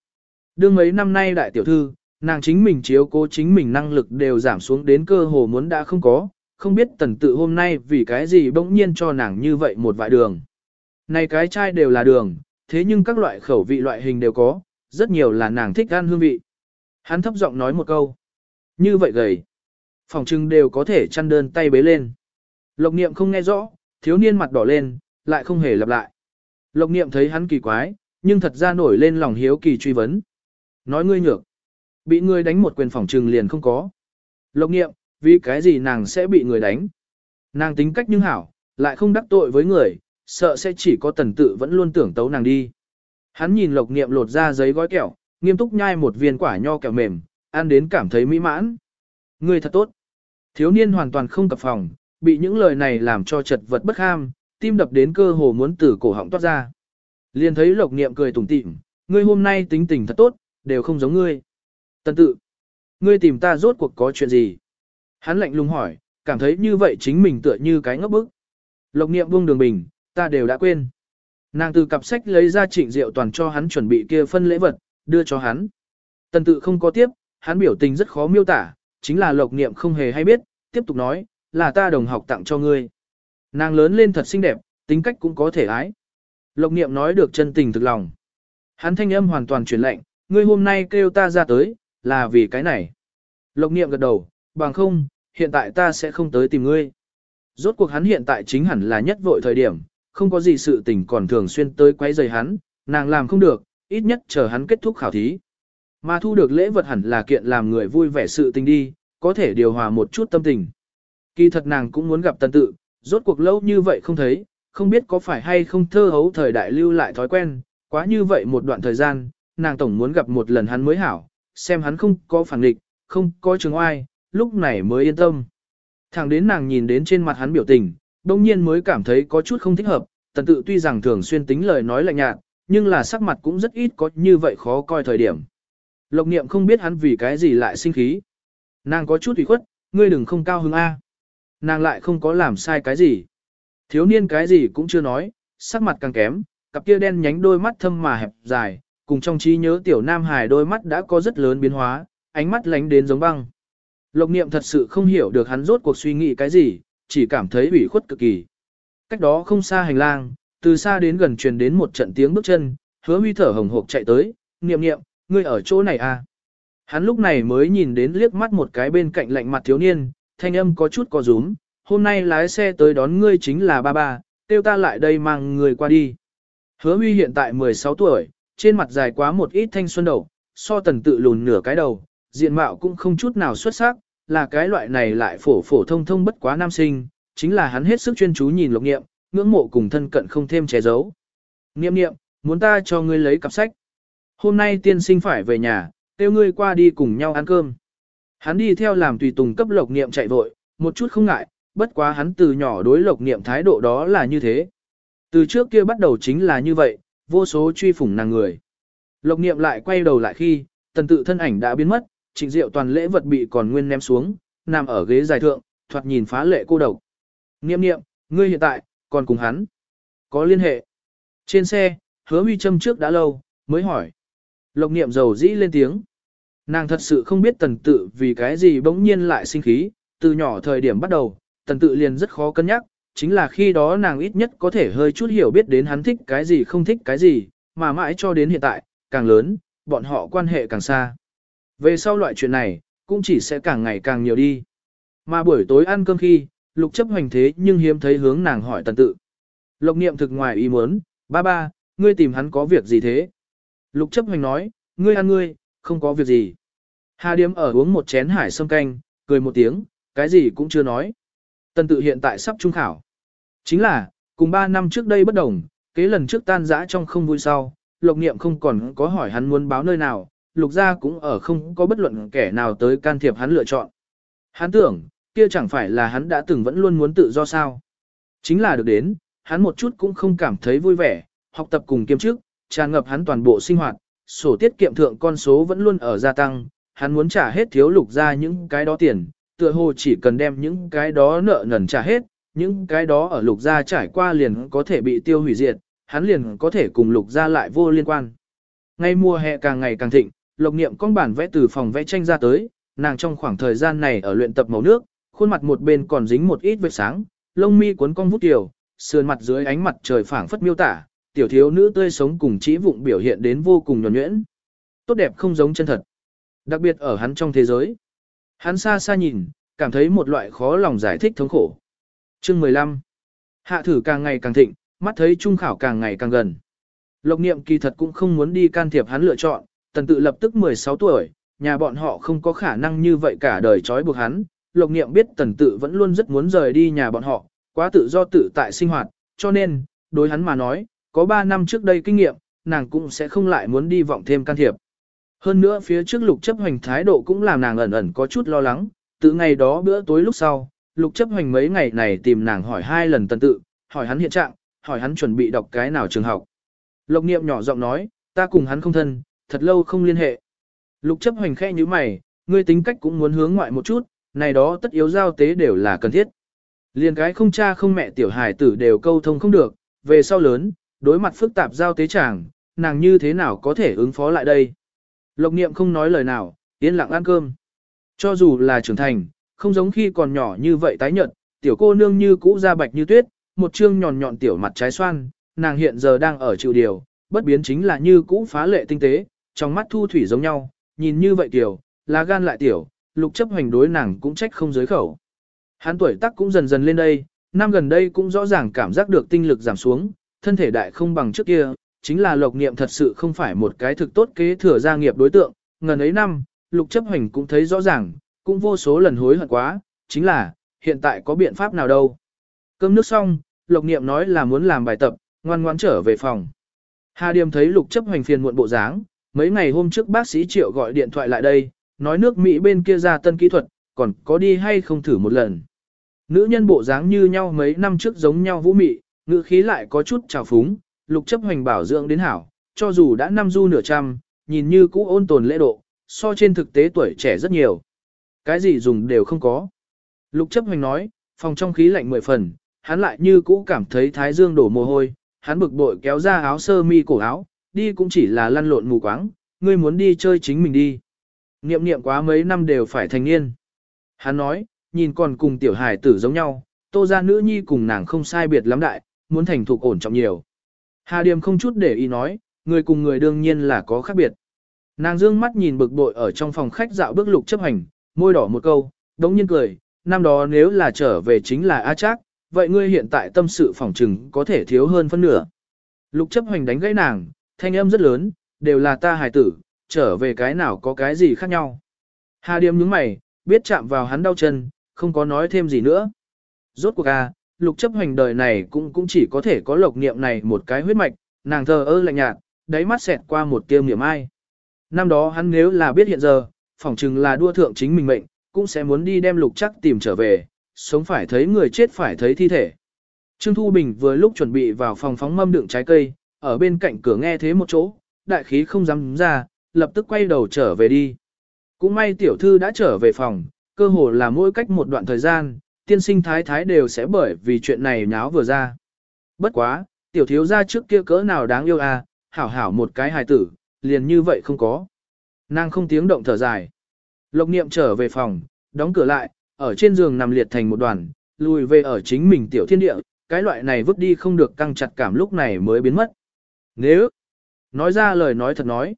Đương mấy năm nay đại tiểu thư, nàng chính mình chiếu cố chính mình năng lực đều giảm xuống đến cơ hồ muốn đã không có, không biết tần tự hôm nay vì cái gì bỗng nhiên cho nàng như vậy một vại đường. Này cái chai đều là đường, thế nhưng các loại khẩu vị loại hình đều có, rất nhiều là nàng thích ăn hương vị. Hắn thấp giọng nói một câu. Như vậy gầy. Phòng trưng đều có thể chăn đơn tay bế lên. Lộc niệm không nghe rõ, thiếu niên mặt đỏ lên, lại không hề lặp lại. Lộc niệm thấy hắn kỳ quái, nhưng thật ra nổi lên lòng hiếu kỳ truy vấn. Nói ngươi nhược. Bị ngươi đánh một quyền phòng trừng liền không có. Lộc niệm, vì cái gì nàng sẽ bị người đánh. Nàng tính cách nhưng hảo, lại không đắc tội với người, sợ sẽ chỉ có tần tự vẫn luôn tưởng tấu nàng đi. Hắn nhìn lộc niệm lột ra giấy gói kẹo, nghiêm túc nhai một viên quả nho kẹo mềm, ăn đến cảm thấy mỹ mãn. Người thật tốt. Thiếu niên hoàn toàn không cập phòng, bị những lời này làm cho chật vật bất ham, tim đập đến cơ hồ muốn từ cổ họng toát ra. Liền thấy lộc niệm cười tủm tỉm, ngươi hôm nay tính tình thật tốt, đều không giống ngươi. Tần tự, ngươi tìm ta rốt cuộc có chuyện gì? Hắn lạnh lùng hỏi, cảm thấy như vậy chính mình tựa như cái ngốc bức. Lộc niệm buông đường bình, ta đều đã quên. Nàng từ cặp sách lấy ra trịnh rượu toàn cho hắn chuẩn bị kia phân lễ vật, đưa cho hắn. Tần tự không có tiếp, hắn biểu tình rất khó miêu tả, chính là lộc niệm không hề hay biết, tiếp tục nói, là ta đồng học tặng cho ngươi. Nàng lớn lên thật xinh đẹp, tính cách cũng có thể ái. Lộc niệm nói được chân tình thực lòng. Hắn thanh âm hoàn toàn chuyển lệnh, ngươi hôm nay kêu ta ra tới, là vì cái này. Lộc niệm gật đầu, bằng không, hiện tại ta sẽ không tới tìm ngươi. Rốt cuộc hắn hiện tại chính hẳn là nhất vội thời điểm, không có gì sự tình còn thường xuyên tới quấy rầy hắn, nàng làm không được, ít nhất chờ hắn kết thúc khảo thí. Mà thu được lễ vật hẳn là kiện làm người vui vẻ sự tình đi, có thể điều hòa một chút tâm tình. Kỳ thật nàng cũng muốn gặp tần tự, rốt cuộc lâu như vậy không thấy, không biết có phải hay không thơ hấu thời đại lưu lại thói quen, quá như vậy một đoạn thời gian, nàng tổng muốn gặp một lần hắn mới hảo, xem hắn không có phản nghịch, không có trường oai, lúc này mới yên tâm. Thẳng đến nàng nhìn đến trên mặt hắn biểu tình, đông nhiên mới cảm thấy có chút không thích hợp, tần tự tuy rằng thường xuyên tính lời nói lạnh nhạt, nhưng là sắc mặt cũng rất ít có như vậy khó coi thời điểm. Lộc niệm không biết hắn vì cái gì lại sinh khí. Nàng có chút ủy khuất, ngươi đừng không cao hứng A. Nàng lại không có làm sai cái gì. Thiếu niên cái gì cũng chưa nói, sắc mặt càng kém, cặp kia đen nhánh đôi mắt thâm mà hẹp dài, cùng trong trí nhớ tiểu nam hài đôi mắt đã có rất lớn biến hóa, ánh mắt lánh đến giống băng. Lộc niệm thật sự không hiểu được hắn rốt cuộc suy nghĩ cái gì, chỉ cảm thấy ủy khuất cực kỳ. Cách đó không xa hành lang, từ xa đến gần truyền đến một trận tiếng bước chân, hứa huy thở hồng hộc chạy tới, niệm niệm, ngươi ở chỗ này à. Hắn lúc này mới nhìn đến liếc mắt một cái bên cạnh lạnh mặt thiếu niên, thanh âm có chút có rúm, hôm nay lái xe tới đón ngươi chính là ba ba, tiêu ta lại đây mang người qua đi. Hứa huy hiện tại 16 tuổi, trên mặt dài quá một ít thanh xuân đầu, so tần tự lùn nửa cái đầu, diện mạo cũng không chút nào xuất sắc, là cái loại này lại phổ phổ thông thông bất quá nam sinh, chính là hắn hết sức chuyên chú nhìn lục nghiệm, ngưỡng mộ cùng thân cận không thêm che giấu. Nghiệm nghiệm, muốn ta cho ngươi lấy cặp sách. Hôm nay tiên sinh phải về nhà, tiêu ngươi qua đi cùng nhau ăn cơm. Hắn đi theo làm tùy tùng cấp lộc nghiệm chạy vội, một chút không ngại, bất quá hắn từ nhỏ đối lộc niệm thái độ đó là như thế. Từ trước kia bắt đầu chính là như vậy, vô số truy phủng nàng người. Lộc niệm lại quay đầu lại khi, tần tự thân ảnh đã biến mất, trịnh diệu toàn lễ vật bị còn nguyên ném xuống, nằm ở ghế dài thượng, thoạt nhìn phá lệ cô độc. niệm niệm ngươi hiện tại, còn cùng hắn. Có liên hệ. Trên xe, hứa huy châm trước đã lâu, mới hỏi. Lộc niệm giàu dĩ lên tiếng. Nàng thật sự không biết tần tự vì cái gì bỗng nhiên lại sinh khí, từ nhỏ thời điểm bắt đầu, tần tự liền rất khó cân nhắc, chính là khi đó nàng ít nhất có thể hơi chút hiểu biết đến hắn thích cái gì không thích cái gì, mà mãi cho đến hiện tại, càng lớn, bọn họ quan hệ càng xa. Về sau loại chuyện này, cũng chỉ sẽ càng ngày càng nhiều đi. Mà buổi tối ăn cơm khi, lục chấp hoành thế nhưng hiếm thấy hướng nàng hỏi tần tự. Lộc niệm thực ngoài ý muốn, ba ba, ngươi tìm hắn có việc gì thế? Lục chấp hoành nói, ngươi ăn ngươi, không có việc gì. Hà điếm ở uống một chén hải sâm canh, cười một tiếng, cái gì cũng chưa nói. Tần tự hiện tại sắp trung khảo. Chính là, cùng ba năm trước đây bất đồng, kế lần trước tan rã trong không vui sau, lộc niệm không còn có hỏi hắn muốn báo nơi nào, lục gia cũng ở không có bất luận kẻ nào tới can thiệp hắn lựa chọn. Hắn tưởng, kia chẳng phải là hắn đã từng vẫn luôn muốn tự do sao. Chính là được đến, hắn một chút cũng không cảm thấy vui vẻ, học tập cùng kiêm chức, tràn ngập hắn toàn bộ sinh hoạt, sổ tiết kiệm thượng con số vẫn luôn ở gia tăng, hắn muốn trả hết thiếu lục ra những cái đó tiền, tựa hồ chỉ cần đem những cái đó nợ nần trả hết, những cái đó ở lục gia trải qua liền có thể bị tiêu hủy diệt, hắn liền có thể cùng lục gia lại vô liên quan. Ngay mùa hè càng ngày càng thịnh, lục niệm con bản vẽ từ phòng vẽ tranh ra tới, nàng trong khoảng thời gian này ở luyện tập màu nước, khuôn mặt một bên còn dính một ít vết sáng, lông mi cuốn cong vút tiểu, sườn mặt dưới ánh mặt trời phảng phất miêu tả, tiểu thiếu nữ tươi sống cùng chỉ vụng biểu hiện đến vô cùng nhuần nhuyễn. Tốt đẹp không giống chân thật. Đặc biệt ở hắn trong thế giới. Hắn xa xa nhìn, cảm thấy một loại khó lòng giải thích thống khổ. Chương 15. Hạ thử càng ngày càng thịnh, mắt thấy trung khảo càng ngày càng gần. Lộc niệm kỳ thật cũng không muốn đi can thiệp hắn lựa chọn, tần tự lập tức 16 tuổi, nhà bọn họ không có khả năng như vậy cả đời trói buộc hắn. Lộc niệm biết tần tự vẫn luôn rất muốn rời đi nhà bọn họ, quá tự do tự tại sinh hoạt, cho nên, đối hắn mà nói, có 3 năm trước đây kinh nghiệm, nàng cũng sẽ không lại muốn đi vọng thêm can thiệp. Hơn nữa phía trước lục chấp hành thái độ cũng làm nàng ẩn ẩn có chút lo lắng, từ ngày đó bữa tối lúc sau, lục chấp hành mấy ngày này tìm nàng hỏi hai lần tần tự, hỏi hắn hiện trạng, hỏi hắn chuẩn bị đọc cái nào trường học. Lộc niệm nhỏ giọng nói, ta cùng hắn không thân, thật lâu không liên hệ. Lục chấp hành khẽ như mày, ngươi tính cách cũng muốn hướng ngoại một chút, này đó tất yếu giao tế đều là cần thiết. Liên cái không cha không mẹ tiểu hài tử đều câu thông không được, về sau lớn, đối mặt phức tạp giao tế chàng, nàng như thế nào có thể ứng phó lại đây. Lộc niệm không nói lời nào, yên lặng ăn cơm. Cho dù là trưởng thành, không giống khi còn nhỏ như vậy tái nhợt, tiểu cô nương như cũ da bạch như tuyết, một trương nhọn nhọn tiểu mặt trái xoan, nàng hiện giờ đang ở chịu điều, bất biến chính là như cũ phá lệ tinh tế, trong mắt thu thủy giống nhau, nhìn như vậy tiểu, lá gan lại tiểu, lục chấp hành đối nàng cũng trách không giới khẩu. Hắn tuổi tác cũng dần dần lên đây, năm gần đây cũng rõ ràng cảm giác được tinh lực giảm xuống, thân thể đại không bằng trước kia, chính là lộc niệm thật sự không phải một cái thực tốt kế thừa gia nghiệp đối tượng, ngần ấy năm, lục chấp hành cũng thấy rõ ràng, cũng vô số lần hối hận quá, chính là, hiện tại có biện pháp nào đâu. Cơm nước xong, lộc niệm nói là muốn làm bài tập, ngoan ngoãn trở về phòng. Hà Điềm thấy lục chấp hành phiền muộn bộ dáng, mấy ngày hôm trước bác sĩ Triệu gọi điện thoại lại đây, nói nước Mỹ bên kia ra tân kỹ thuật, còn có đi hay không thử một lần. Nữ nhân bộ dáng như nhau mấy năm trước giống nhau vũ mị, ngữ khí lại có chút trào phúng, lục chấp hoành bảo dưỡng đến hảo, cho dù đã năm du nửa trăm, nhìn như cũ ôn tồn lễ độ, so trên thực tế tuổi trẻ rất nhiều. Cái gì dùng đều không có. Lục chấp hoành nói, phòng trong khí lạnh mười phần, hắn lại như cũ cảm thấy thái dương đổ mồ hôi, hắn bực bội kéo ra áo sơ mi cổ áo, đi cũng chỉ là lăn lộn mù quáng, ngươi muốn đi chơi chính mình đi. Niệm niệm quá mấy năm đều phải thành niên. Hắn nói, nhìn còn cùng tiểu hải tử giống nhau, tô ra nữ nhi cùng nàng không sai biệt lắm đại, muốn thành thục ổn trọng nhiều. Hà Điềm không chút để ý nói, người cùng người đương nhiên là có khác biệt. Nàng dương mắt nhìn bực bội ở trong phòng khách dạo bước lục chấp hành, môi đỏ một câu, đống nhiên cười, năm đó nếu là trở về chính là A Trác, vậy ngươi hiện tại tâm sự phòng trừng có thể thiếu hơn phân nửa. Lục chấp hành đánh gãy nàng, thanh âm rất lớn, đều là ta hài tử, trở về cái nào có cái gì khác nhau. Hà Điềm nhướng mày, biết chạm vào hắn đau chân, không có nói thêm gì nữa. Rốt cuộc à? Lục chấp hành đời này cũng cũng chỉ có thể có lộc niệm này một cái huyết mạch, nàng thờ ơ lạnh nhạt, đáy mắt xẹt qua một tiêu niệm ai. Năm đó hắn nếu là biết hiện giờ, phỏng chừng là đua thượng chính mình mệnh, cũng sẽ muốn đi đem lục chắc tìm trở về, sống phải thấy người chết phải thấy thi thể. Trương Thu Bình vừa lúc chuẩn bị vào phòng phóng mâm đựng trái cây, ở bên cạnh cửa nghe thế một chỗ, đại khí không dám ra, lập tức quay đầu trở về đi. Cũng may tiểu thư đã trở về phòng, cơ hồ là mỗi cách một đoạn thời gian, tiên sinh thái thái đều sẽ bởi vì chuyện này nháo vừa ra. Bất quá, tiểu thiếu gia trước kia cỡ nào đáng yêu à, hảo hảo một cái hài tử, liền như vậy không có. Nàng không tiếng động thở dài. Lộc niệm trở về phòng, đóng cửa lại, ở trên giường nằm liệt thành một đoàn, lùi về ở chính mình tiểu thiên địa, cái loại này vứt đi không được căng chặt cảm lúc này mới biến mất. Nếu, nói ra lời nói thật nói,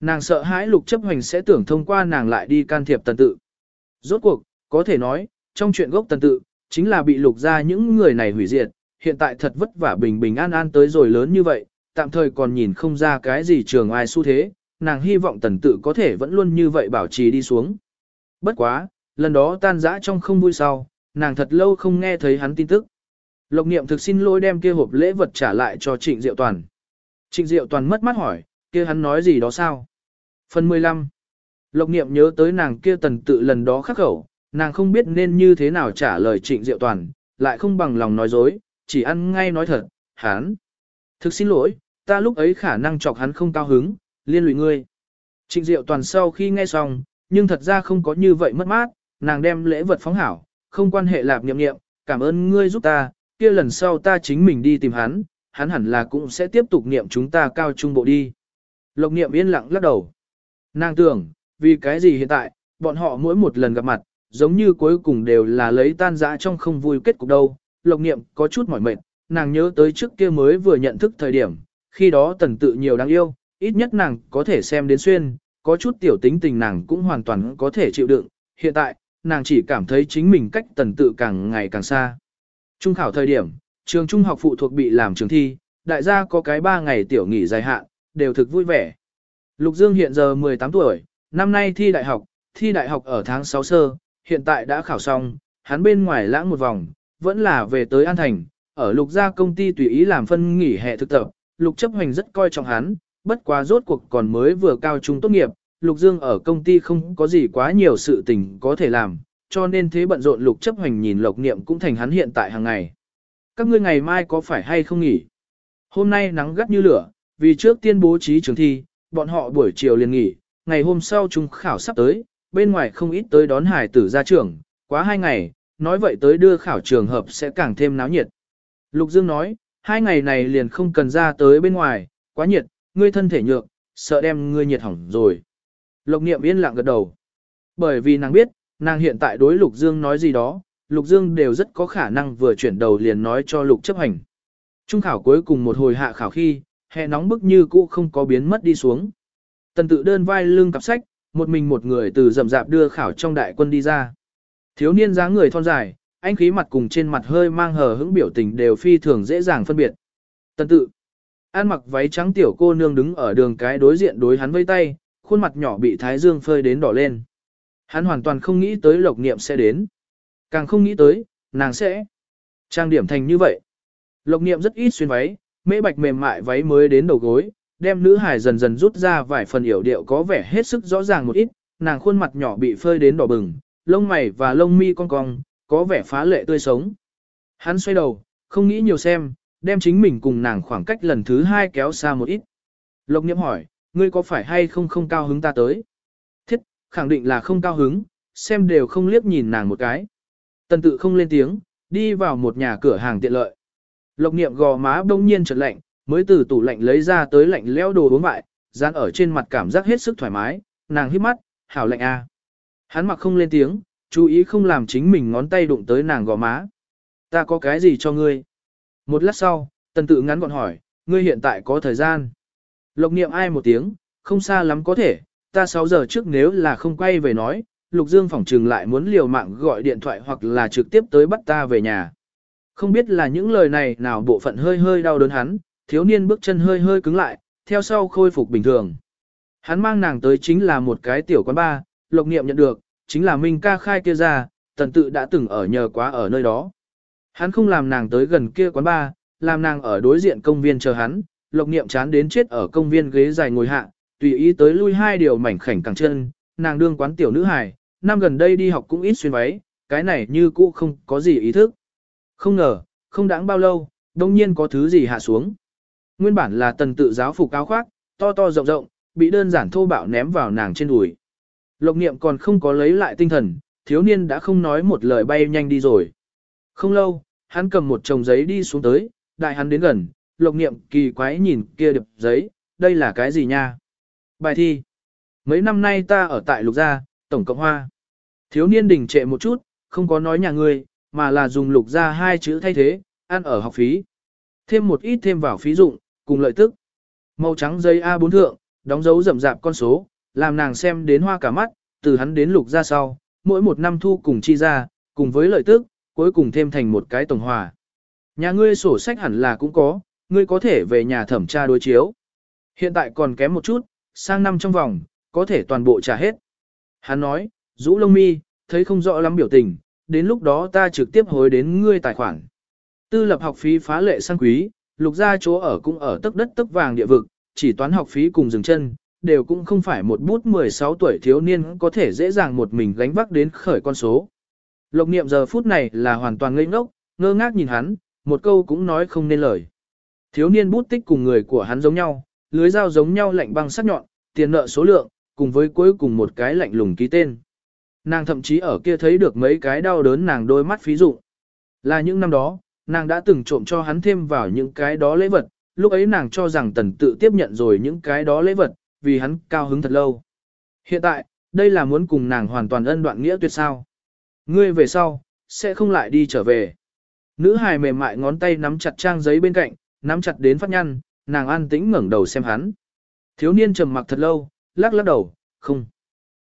nàng sợ hãi lục chấp hành sẽ tưởng thông qua nàng lại đi can thiệp tần tự. Rốt cuộc, có thể nói, trong chuyện gốc tần tự, chính là bị lục ra những người này hủy diệt, hiện tại thật vất vả bình bình an an tới rồi lớn như vậy, tạm thời còn nhìn không ra cái gì trường ai xu thế, nàng hy vọng tần tự có thể vẫn luôn như vậy bảo trì đi xuống. Bất quá, lần đó tan rã trong không vui sau, nàng thật lâu không nghe thấy hắn tin tức. Lộc niệm thực xin lỗi đem kia hộp lễ vật trả lại cho Trịnh Diệu Toàn. Trịnh Diệu Toàn mất mắt hỏi, kia hắn nói gì đó sao? Phần 15 Lộc niệm nhớ tới nàng kia tần tự lần đó khắc khẩu, nàng không biết nên như thế nào trả lời Trịnh Diệu Toàn, lại không bằng lòng nói dối, chỉ ăn ngay nói thật, hắn. Thực xin lỗi, ta lúc ấy khả năng chọc hắn không cao hứng, liên lụy ngươi. Trịnh Diệu Toàn sau khi nghe xong, nhưng thật ra không có như vậy mất mát, nàng đem lễ vật phóng hảo, không quan hệ lạp niệm niệm, cảm ơn ngươi giúp ta, kia lần sau ta chính mình đi tìm hắn, hắn hẳn là cũng sẽ tiếp tục niệm chúng ta cao trung bộ đi. Lộc niệm yên lặng lắc đầu. Nàng tưởng, vì cái gì hiện tại, bọn họ mỗi một lần gặp mặt, giống như cuối cùng đều là lấy tan dã trong không vui kết cục đâu. Lộc niệm có chút mỏi mệt, nàng nhớ tới trước kia mới vừa nhận thức thời điểm, khi đó tần tự nhiều đáng yêu, ít nhất nàng có thể xem đến xuyên, có chút tiểu tính tình nàng cũng hoàn toàn có thể chịu đựng. Hiện tại, nàng chỉ cảm thấy chính mình cách tần tự càng ngày càng xa. Trung khảo thời điểm, trường trung học phụ thuộc bị làm trường thi, đại gia có cái 3 ngày tiểu nghỉ dài hạn, đều thực vui vẻ. Lục Dương hiện giờ 18 tuổi, năm nay thi đại học, thi đại học ở tháng 6 sơ, hiện tại đã khảo xong, hắn bên ngoài lãng một vòng, vẫn là về tới An Thành, ở lục gia công ty tùy ý làm phân nghỉ hè thực tập, lục chấp hành rất coi trọng hắn, bất quá rốt cuộc còn mới vừa cao trung tốt nghiệp, lục dương ở công ty không có gì quá nhiều sự tình có thể làm, cho nên thế bận rộn lục chấp hành nhìn lộc niệm cũng thành hắn hiện tại hàng ngày. Các ngươi ngày mai có phải hay không nghỉ? Hôm nay nắng gắt như lửa, vì trước tiên bố trí trường thi, bọn họ buổi chiều liền nghỉ, ngày hôm sau chúng khảo sắp tới, bên ngoài không ít tới đón hải tử ra trường, quá hai ngày, nói vậy tới đưa khảo trường hợp sẽ càng thêm náo nhiệt. Lục Dương nói, hai ngày này liền không cần ra tới bên ngoài, quá nhiệt, ngươi thân thể nhược, sợ đem ngươi nhiệt hỏng rồi. Lộc niệm yên lặng gật đầu. Bởi vì nàng biết, nàng hiện tại đối Lục Dương nói gì đó, Lục Dương đều rất có khả năng vừa chuyển đầu liền nói cho Lục chấp hành. Trung khảo cuối cùng một hồi hạ khảo khi, hè nóng bức như cũ không có biến mất đi xuống. Tần tự đơn vai lưng cặp sách, một mình một người từ rậm rạp đưa khảo trong đại quân đi ra. Thiếu niên dáng người thon dài, anh khí mặt cùng trên mặt hơi mang hờ hững biểu tình đều phi thường dễ dàng phân biệt. Tần tự, an mặc váy trắng tiểu cô nương đứng ở đường cái đối diện đối hắn vây tay, khuôn mặt nhỏ bị thái dương phơi đến đỏ lên. Hắn hoàn toàn không nghĩ tới lộc niệm sẽ đến. Càng không nghĩ tới, nàng sẽ trang điểm thành như vậy. Lộc niệm rất ít xuyên váy, mễ bạch mềm mại váy mới đến đầu gối, đem nữ hải dần dần rút ra vài phần yểu điệu có vẻ hết sức rõ ràng một ít, nàng khuôn mặt nhỏ bị phơi đến đỏ bừng, lông mày và lông mi cong cong, có vẻ phá lệ tươi sống. Hắn xoay đầu, không nghĩ nhiều xem, đem chính mình cùng nàng khoảng cách lần thứ hai kéo xa một ít. Lộc niệm hỏi, ngươi có phải hay không không cao hứng ta tới? Thiết, khẳng định là không cao hứng, xem đều không liếc nhìn nàng một cái. Tần tự không lên tiếng, đi vào một nhà cửa hàng tiện lợi. Lộc niệm gò má đông nhiên chợt lạnh, mới từ tủ lạnh lấy ra tới lạnh lẽo đồ uống vại, dán ở trên mặt cảm giác hết sức thoải mái, nàng hít mắt, hảo lạnh a. Hắn mặc không lên tiếng, chú ý không làm chính mình ngón tay đụng tới nàng gò má. Ta có cái gì cho ngươi? Một lát sau, tần tự ngắn gọn hỏi, ngươi hiện tại có thời gian. Lộc niệm ai một tiếng, không xa lắm có thể, ta 6 giờ trước nếu là không quay về nói, Lục Dương phỏng trừng lại muốn liều mạng gọi điện thoại hoặc là trực tiếp tới bắt ta về nhà. Không biết là những lời này nào bộ phận hơi hơi đau đớn hắn, thiếu niên bước chân hơi hơi cứng lại, theo sau khôi phục bình thường. Hắn mang nàng tới chính là một cái tiểu quán ba, lộc niệm nhận được, chính là Minh ca khai kia ra, tần tự đã từng ở nhờ quá ở nơi đó. Hắn không làm nàng tới gần kia quán ba, làm nàng ở đối diện công viên chờ hắn, lộc niệm chán đến chết ở công viên ghế dài ngồi hạ, tùy ý tới lui hai điều mảnh khảnh cẳng chân, nàng đương quán tiểu nữ hài, năm gần đây đi học cũng ít xuyên váy, cái này như cũ không có gì ý thức. Không ngờ, không đáng bao lâu, đông nhiên có thứ gì hạ xuống. Nguyên bản là tần tự giáo phục áo khoác, to to rộng rộng, bị đơn giản thô bạo ném vào nàng trên đùi. Lộc niệm còn không có lấy lại tinh thần, thiếu niên đã không nói một lời bay nhanh đi rồi. Không lâu, hắn cầm một chồng giấy đi xuống tới, đại hắn đến gần, lộc niệm kỳ quái nhìn kia điệp giấy, đây là cái gì nha? Bài thi. Mấy năm nay ta ở tại lục gia, tổng cộng hoa. Thiếu niên đình trệ một chút, không có nói nhà ngươi, mà là dùng lục gia hai chữ thay thế, ăn ở học phí. Thêm một ít thêm vào phí dụng, cùng lợi tức. Màu trắng dây A4 thượng, đóng dấu rậm rạp con số, làm nàng xem đến hoa cả mắt, từ hắn đến lục ra sau, mỗi một năm thu cùng chi ra, cùng với lợi tức, cuối cùng thêm thành một cái tổng hòa. Nhà ngươi sổ sách hẳn là cũng có, ngươi có thể về nhà thẩm tra đối chiếu. Hiện tại còn kém một chút, sang năm trong vòng, có thể toàn bộ trả hết. Hắn nói, rũ lông mi, thấy không rõ lắm biểu tình, đến lúc đó ta trực tiếp hối đến ngươi tài khoản. Tư lập học phí phá lệ sang quý, lục gia chỗ ở cũng ở tức đất tức vàng địa vực, chỉ toán học phí cùng dừng chân, đều cũng không phải một bút 16 tuổi thiếu niên có thể dễ dàng một mình gánh vác đến khởi con số. Lộc niệm giờ phút này là hoàn toàn ngây ngốc, ngơ ngác nhìn hắn, một câu cũng nói không nên lời. Thiếu niên bút tích cùng người của hắn giống nhau, lưới dao giống nhau lạnh băng sắc nhọn, tiền nợ số lượng, cùng với cuối cùng một cái lạnh lùng ký tên. Nàng thậm chí ở kia thấy được mấy cái đau đớn nàng đôi mắt phí dụ. Là những năm đó, nàng đã từng trộm cho hắn thêm vào những cái đó lễ vật, lúc ấy nàng cho rằng tần tự tiếp nhận rồi những cái đó lễ vật, vì hắn cao hứng thật lâu. Hiện tại, đây là muốn cùng nàng hoàn toàn ân đoạn nghĩa tuyệt sao. Ngươi về sau, sẽ không lại đi trở về. Nữ hài mềm mại ngón tay nắm chặt trang giấy bên cạnh, nắm chặt đến phát nhăn, nàng an tĩnh ngẩng đầu xem hắn. Thiếu niên trầm mặc thật lâu, lắc lắc đầu, không.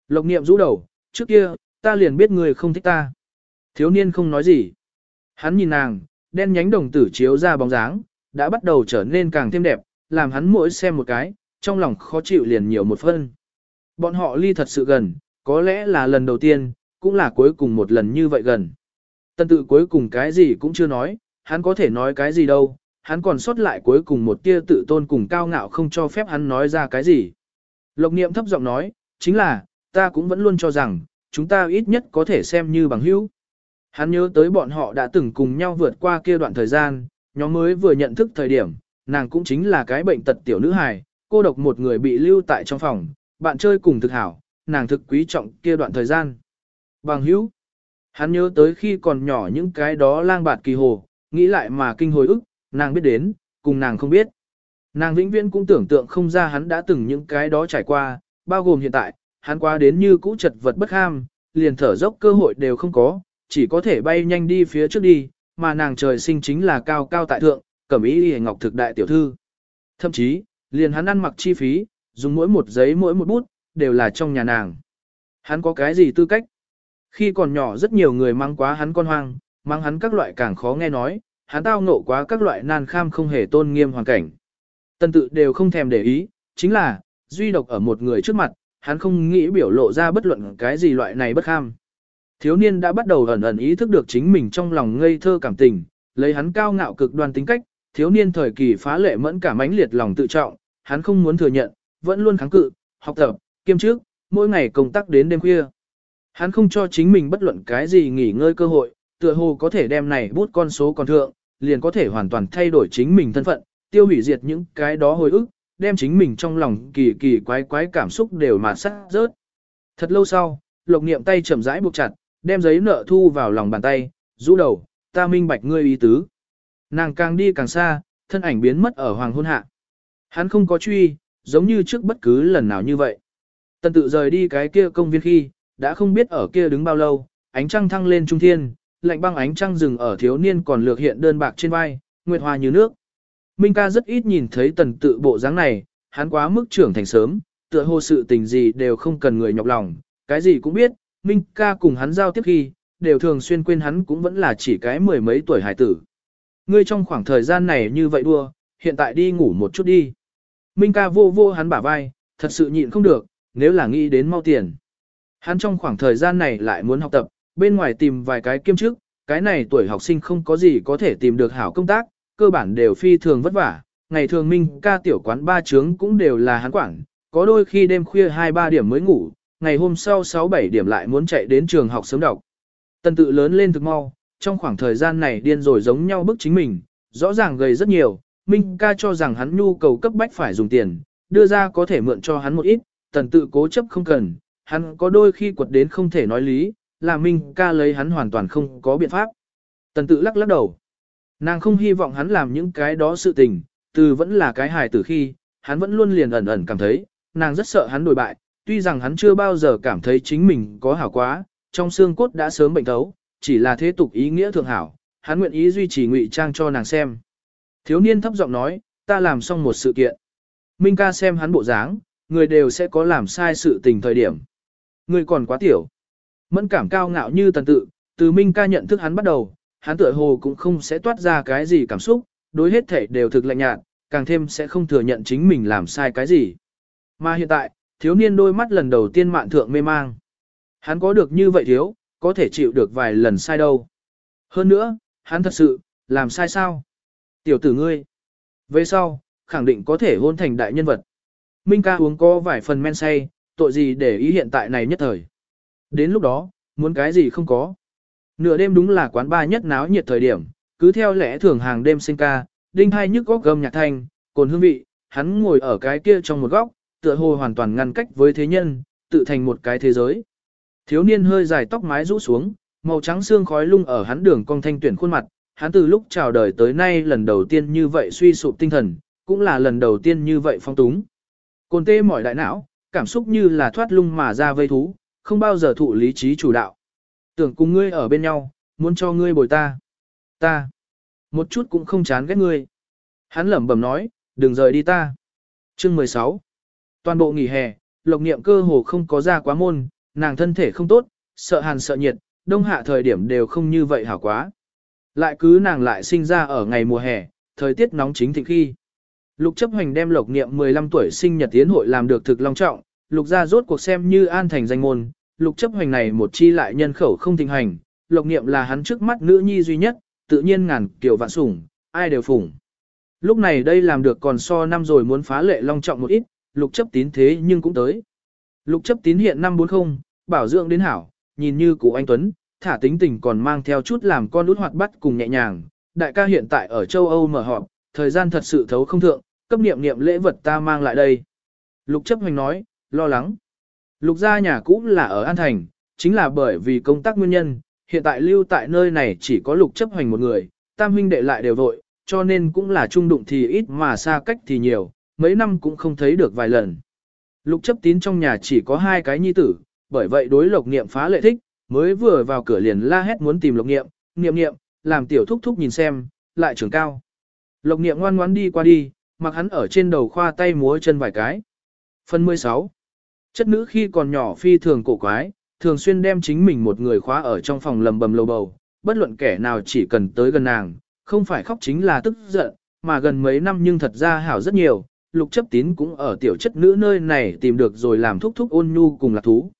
Lộc niệm rũ đầu, trước kia, ta liền biết ngươi không thích ta. Thiếu niên không nói gì. Hắn nhìn nàng, đen nhánh đồng tử chiếu ra bóng dáng, đã bắt đầu trở nên càng thêm đẹp, làm hắn mỗi xem một cái, trong lòng khó chịu liền nhiều một phân. Bọn họ ly thật sự gần, có lẽ là lần đầu tiên, cũng là cuối cùng một lần như vậy gần. Tân tự cuối cùng cái gì cũng chưa nói, hắn có thể nói cái gì đâu, hắn còn sót lại cuối cùng một tia tự tôn cùng cao ngạo không cho phép hắn nói ra cái gì. Lộc niệm thấp giọng nói, chính là, ta cũng vẫn luôn cho rằng, chúng ta ít nhất có thể xem như bằng hữu. Hắn nhớ tới bọn họ đã từng cùng nhau vượt qua kia đoạn thời gian, nhóm mới vừa nhận thức thời điểm, nàng cũng chính là cái bệnh tật tiểu nữ hài, cô độc một người bị lưu tại trong phòng, bạn chơi cùng thực hảo, nàng thực quý trọng kia đoạn thời gian. Bằng hữu, hắn nhớ tới khi còn nhỏ những cái đó lang bạt kỳ hồ, nghĩ lại mà kinh hồi ức, nàng biết đến, cùng nàng không biết. Nàng vĩnh viễn cũng tưởng tượng không ra hắn đã từng những cái đó trải qua, bao gồm hiện tại, hắn qua đến như cũ chật vật bất ham, liền thở dốc cơ hội đều không có, chỉ có thể bay nhanh đi phía trước đi, mà nàng trời sinh chính là cao cao tại thượng, cẩm ý hề ngọc thực đại tiểu thư. Thậm chí, liền hắn ăn mặc chi phí, dùng mỗi một giấy mỗi một bút, đều là trong nhà nàng. Hắn có cái gì tư cách? Khi còn nhỏ rất nhiều người mang quá hắn con hoang, mang hắn các loại càng khó nghe nói, hắn tao ngộ quá các loại nan kham không hề tôn nghiêm hoàn cảnh. Tân tự đều không thèm để ý, chính là, duy độc ở một người trước mặt, hắn không nghĩ biểu lộ ra bất luận cái gì loại này bất kham. Thiếu niên đã bắt đầu ẩn ẩn ý thức được chính mình trong lòng ngây thơ cảm tình, lấy hắn cao ngạo cực đoan tính cách, thiếu niên thời kỳ phá lệ mẫn cả mãnh liệt lòng tự trọng, hắn không muốn thừa nhận, vẫn luôn kháng cự, học tập, kiêm chức, mỗi ngày công tác đến đêm khuya. Hắn không cho chính mình bất luận cái gì nghỉ ngơi cơ hội, tựa hồ có thể đem này bút con số còn thượng, liền có thể hoàn toàn thay đổi chính mình thân phận, tiêu hủy diệt những cái đó hồi ức, đem chính mình trong lòng kỳ kỳ quái quái cảm xúc đều mà sát rớt. Thật lâu sau, lộc niệm tay chậm rãi buộc chặt, đem giấy nợ thu vào lòng bàn tay, rũ đầu, ta minh bạch ngươi ý tứ. Nàng càng đi càng xa, thân ảnh biến mất ở hoàng hôn hạ. Hắn không có truy, giống như trước bất cứ lần nào như vậy. Tần tự rời đi cái kia công viên khi, đã không biết ở kia đứng bao lâu, ánh trăng thăng lên trung thiên, lạnh băng ánh trăng rừng ở thiếu niên còn lược hiện đơn bạc trên vai, nguyệt hoa như nước. Minh ca rất ít nhìn thấy tần tự bộ dáng này, hắn quá mức trưởng thành sớm, tựa hồ sự tình gì đều không cần người nhọc lòng, cái gì cũng biết, Minh ca cùng hắn giao tiếp khi, đều thường xuyên quên hắn cũng vẫn là chỉ cái mười mấy tuổi hải tử. Ngươi trong khoảng thời gian này như vậy đua, hiện tại đi ngủ một chút đi. Minh ca vô vô hắn bả vai, thật sự nhịn không được, nếu là nghĩ đến mau tiền. Hắn trong khoảng thời gian này lại muốn học tập, bên ngoài tìm vài cái kiêm chức, cái này tuổi học sinh không có gì có thể tìm được hảo công tác, cơ bản đều phi thường vất vả. Ngày thường Minh ca tiểu quán ba trướng cũng đều là hắn quản, có đôi khi đêm khuya 2-3 điểm mới ngủ, ngày hôm sau 6-7 điểm lại muốn chạy đến trường học sớm đọc. Tần tự lớn lên thực mau, trong khoảng thời gian này điên rồi giống nhau bức chính mình, rõ ràng gầy rất nhiều, Minh ca cho rằng hắn nhu cầu cấp bách phải dùng tiền, đưa ra có thể mượn cho hắn một ít, tần tự cố chấp không cần, hắn có đôi khi quật đến không thể nói lý, là Minh ca lấy hắn hoàn toàn không có biện pháp. Tần tự lắc lắc đầu. Nàng không hy vọng hắn làm những cái đó sự tình, từ vẫn là cái hài từ khi, hắn vẫn luôn liền ẩn ẩn cảm thấy, nàng rất sợ hắn đổi bại, tuy rằng hắn chưa bao giờ cảm thấy chính mình có hảo quá, trong xương cốt đã sớm bệnh thấu, chỉ là thế tục ý nghĩa thượng hảo, hắn nguyện ý duy trì ngụy trang cho nàng xem. Thiếu niên thấp giọng nói, ta làm xong một sự kiện. Minh ca xem hắn bộ dáng, người đều sẽ có làm sai sự tình thời điểm. Người còn quá tiểu. Mẫn cảm cao ngạo như tần tự, từ Minh ca nhận thức hắn bắt đầu, hắn tựa hồ cũng không sẽ toát ra cái gì cảm xúc, đối hết thể đều thực lạnh nhạt, càng thêm sẽ không thừa nhận chính mình làm sai cái gì. Mà hiện tại, thiếu niên đôi mắt lần đầu tiên mạn thượng mê mang. Hắn có được như vậy thiếu, có thể chịu được vài lần sai đâu. Hơn nữa, hắn thật sự, làm sai sao? Tiểu tử ngươi. Về sau, khẳng định có thể hôn thành đại nhân vật. Minh ca uống có vài phần men say, tội gì để ý hiện tại này nhất thời. Đến lúc đó, muốn cái gì không có. Nửa đêm đúng là quán ba nhất náo nhiệt thời điểm, cứ theo lẽ thường hàng đêm sinh ca, đinh hai nhức góc gầm nhạc thanh, cồn hương vị, hắn ngồi ở cái kia trong một góc, tựa hồ hoàn toàn ngăn cách với thế nhân, tự thành một cái thế giới. Thiếu niên hơi dài tóc mái rũ xuống, màu trắng xương khói lung ở hắn đường cong thanh tuyển khuôn mặt, hắn từ lúc chào đời tới nay lần đầu tiên như vậy suy sụp tinh thần, cũng là lần đầu tiên như vậy phong túng. Côn tê mỏi đại não, cảm xúc như là thoát lung mà ra vây thú, không bao giờ thụ lý trí chủ đạo. Tưởng cùng ngươi ở bên nhau, muốn cho ngươi bồi ta. Ta. Một chút cũng không chán ghét ngươi. Hắn lẩm bẩm nói, đừng rời đi ta. Chương 16. Toàn bộ nghỉ hè, lộc niệm cơ hồ không có ra quá môn, nàng thân thể không tốt, sợ hàn sợ nhiệt, đông hạ thời điểm đều không như vậy hảo quá. Lại cứ nàng lại sinh ra ở ngày mùa hè, thời tiết nóng chính thịnh khi. Lục chấp hành đem lộc niệm 15 tuổi sinh nhật tiến hội làm được thực long trọng, lục gia rốt cuộc xem như an thành danh môn, lục chấp hành này một chi lại nhân khẩu không thịnh hành, lộc niệm là hắn trước mắt nữ nhi duy nhất, tự nhiên ngàn kiểu vạn sủng, ai đều phủng. Lúc này đây làm được còn so năm rồi muốn phá lệ long trọng một ít, lục chấp tín thế nhưng cũng tới. Lục chấp tín hiện năm 40, bảo dưỡng đến hảo, nhìn như cụ anh Tuấn, thả tính tình còn mang theo chút làm con út hoạt bắt cùng nhẹ nhàng. Đại ca hiện tại ở châu Âu mở họp, thời gian thật sự thấu không thượng, cấp niệm niệm lễ vật ta mang lại đây. Lục chấp hoành nói, lo lắng. Lục gia nhà cũ là ở An Thành, chính là bởi vì công tác nguyên nhân, hiện tại lưu tại nơi này chỉ có lục chấp hoành một người, tam huynh đệ lại đều vội, cho nên cũng là trung đụng thì ít mà xa cách thì nhiều, mấy năm cũng không thấy được vài lần. Lục chấp tín trong nhà chỉ có hai cái nhi tử, bởi vậy đối lộc niệm phá lệ thích, mới vừa vào cửa liền la hét muốn tìm lộc niệm, niệm niệm, làm tiểu thúc thúc nhìn xem, lại trưởng cao. Lộc niệm ngoan ngoãn đi qua đi, mặc hắn ở trên đầu khoa tay múa chân vài cái. Phần 16. Chất nữ khi còn nhỏ phi thường cổ quái, thường xuyên đem chính mình một người khóa ở trong phòng lầm bầm lầu bầu, bất luận kẻ nào chỉ cần tới gần nàng, không phải khóc chính là tức giận, mà gần mấy năm nhưng thật ra hảo rất nhiều, lục chấp tín cũng ở tiểu chất nữ nơi này tìm được rồi làm thúc thúc ôn nhu cùng lạc thú.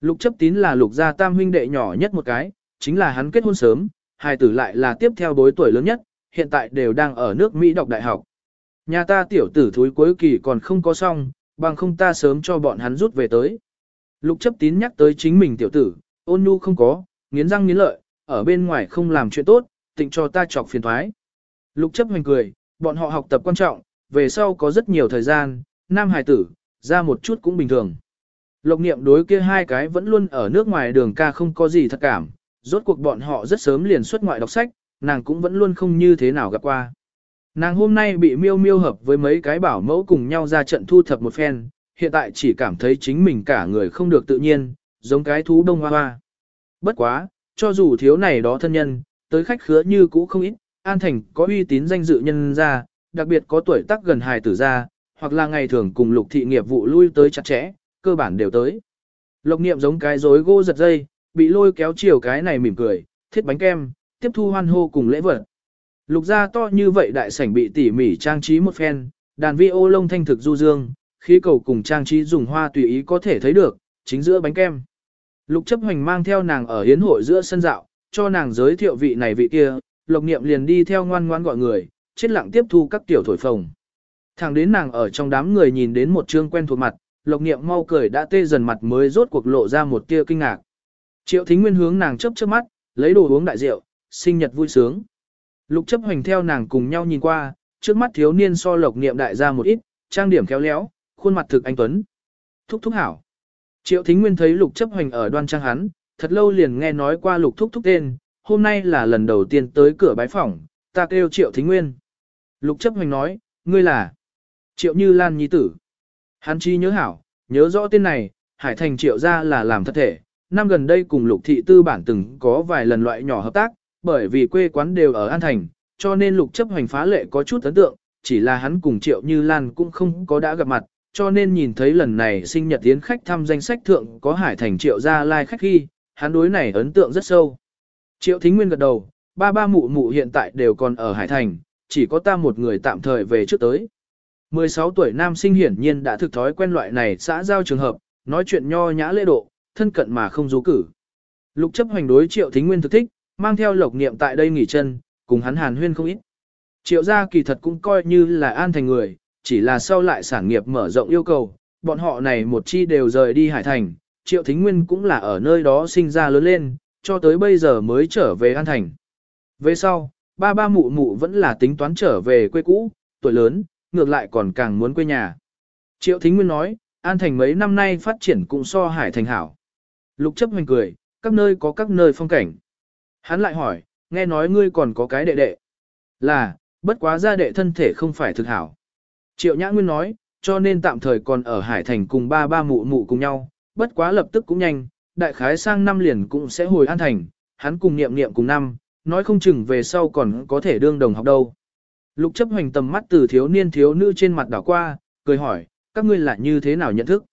Lục chấp tín là lục gia tam huynh đệ nhỏ nhất một cái, chính là hắn kết hôn sớm, hai tử lại là tiếp theo bối tuổi lớn nhất, hiện tại đều đang ở nước Mỹ đọc đại học. Nhà ta tiểu tử thúi cuối kỳ còn không có xong, bằng không ta sớm cho bọn hắn rút về tới. Lục chấp tín nhắc tới chính mình tiểu tử, ôn nhu không có, nghiến răng nghiến lợi, ở bên ngoài không làm chuyện tốt, tịnh cho ta chọc phiền thoái. Lục chấp hoành cười, bọn họ học tập quan trọng, về sau có rất nhiều thời gian, nam hài tử, ra một chút cũng bình thường. Lộc niệm đối kia hai cái vẫn luôn ở nước ngoài đường ca không có gì thật cảm, rốt cuộc bọn họ rất sớm liền xuất ngoại đọc sách, nàng cũng vẫn luôn không như thế nào gặp qua. Nàng hôm nay bị miêu miêu hợp với mấy cái bảo mẫu cùng nhau ra trận thu thập một phen, hiện tại chỉ cảm thấy chính mình cả người không được tự nhiên, giống cái thú đông hoa hoa. Bất quá, cho dù thiếu này đó thân nhân, tới khách khứa như cũ không ít, An Thành có uy tín danh dự nhân ra, đặc biệt có tuổi tác gần hài tử ra, hoặc là ngày thường cùng lục thị nghiệp vụ lui tới chặt chẽ, cơ bản đều tới. Lộc niệm giống cái rối gỗ giật dây, bị lôi kéo chiều cái này mỉm cười, thiết bánh kem, tiếp thu hoan hô cùng lễ vật. Lục gia to như vậy đại sảnh bị tỉ mỉ trang trí một phen, đàn vi ô lông thanh thực du dương, khí cầu cùng trang trí dùng hoa tùy ý có thể thấy được, chính giữa bánh kem. Lục chấp hoành mang theo nàng ở hiến hội giữa sân dạo, cho nàng giới thiệu vị này vị kia, lộc niệm liền đi theo ngoan ngoan gọi người, chết lặng tiếp thu các tiểu thổi phồng. Thẳng đến nàng ở trong đám người nhìn đến một trương quen thuộc mặt, lộc niệm mau cười đã tê dần mặt mới rốt cuộc lộ ra một tia kinh ngạc. Triệu thính nguyên hướng nàng chớp chớp mắt, lấy đồ uống đại rượu, sinh nhật vui sướng. Lục chấp hành theo nàng cùng nhau nhìn qua, trước mắt thiếu niên so lộc niệm đại ra một ít, trang điểm khéo léo, khuôn mặt thực anh tuấn. Thúc thúc hảo. Triệu thính nguyên thấy lục chấp hành ở đoan trang hắn, thật lâu liền nghe nói qua lục thúc thúc tên, hôm nay là lần đầu tiên tới cửa bái phỏng, ta kêu triệu thính nguyên. Lục chấp hành nói, ngươi là triệu như lan nhi tử. Hắn chi nhớ hảo, nhớ rõ tên này, hải thành triệu ra là làm thật thể. Năm gần đây cùng lục thị tư bản từng có vài lần loại nhỏ hợp tác, bởi vì quê quán đều ở An Thành, cho nên lục chấp hành phá lệ có chút ấn tượng, chỉ là hắn cùng triệu như lan cũng không có đã gặp mặt, cho nên nhìn thấy lần này sinh nhật tiến khách thăm danh sách thượng có hải thành triệu gia lai khách khi, hắn đối này ấn tượng rất sâu. Triệu Thính Nguyên gật đầu, ba ba mụ mụ hiện tại đều còn ở Hải Thành, chỉ có ta một người tạm thời về trước tới. 16 tuổi nam sinh hiển nhiên đã thực thói quen loại này xã giao trường hợp, nói chuyện nho nhã lễ độ, thân cận mà không rú cử. Lục chấp hành đối Triệu Thính Nguyên thực thích, mang theo lộc niệm tại đây nghỉ chân, cùng hắn hàn huyên không ít. Triệu gia kỳ thật cũng coi như là an thành người, chỉ là sau lại sản nghiệp mở rộng yêu cầu, bọn họ này một chi đều rời đi Hải Thành, Triệu Thính Nguyên cũng là ở nơi đó sinh ra lớn lên, cho tới bây giờ mới trở về An Thành. Về sau, ba ba mụ mụ vẫn là tính toán trở về quê cũ, tuổi lớn, ngược lại còn càng muốn quê nhà. Triệu Thính Nguyên nói, An Thành mấy năm nay phát triển cũng so Hải Thành hảo. Lục chấp hoành cười, các nơi có các nơi phong cảnh. Hắn lại hỏi, nghe nói ngươi còn có cái đệ đệ. Là, bất quá gia đệ thân thể không phải thực hảo. Triệu Nhã Nguyên nói, cho nên tạm thời còn ở Hải Thành cùng ba ba mụ mụ cùng nhau, bất quá lập tức cũng nhanh, đại khái sang năm liền cũng sẽ hồi An Thành, hắn cùng niệm niệm cùng năm, nói không chừng về sau còn có thể đương đồng học đâu. Lục chấp hoành tầm mắt từ thiếu niên thiếu nữ trên mặt đảo qua, cười hỏi, các ngươi là như thế nào nhận thức?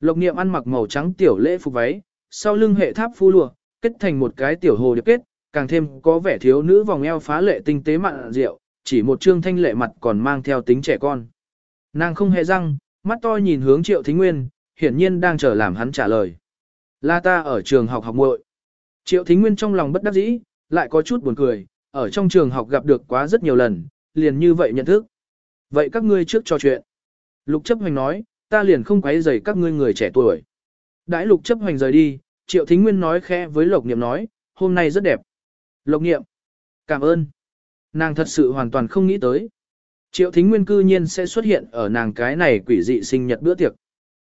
Lộc niệm ăn mặc màu trắng tiểu lễ phục váy, sau lưng hệ tháp phu lụa, kết thành một cái tiểu hồ điệp kết, càng thêm có vẻ thiếu nữ vòng eo phá lệ tinh tế mặn rượu, chỉ một trương thanh lệ mặt còn mang theo tính trẻ con. Nàng không hề răng, mắt to nhìn hướng triệu thính nguyên, hiển nhiên đang chờ làm hắn trả lời. La ta ở trường học học muội. Triệu thính nguyên trong lòng bất đắc dĩ, lại có chút buồn cười, ở trong trường học gặp được quá rất nhiều lần, liền như vậy nhận thức. Vậy các ngươi trước trò chuyện. Lục chấp hoành nói, ta liền không quấy rầy các ngươi người trẻ tuổi. Đãi lục chấp hoành rời đi, triệu thính nguyên nói khẽ với lộc niệm nói, hôm nay rất đẹp. Lộc niệm, cảm ơn. Nàng thật sự hoàn toàn không nghĩ tới. Triệu thính nguyên cư nhiên sẽ xuất hiện ở nàng cái này quỷ dị sinh nhật bữa tiệc.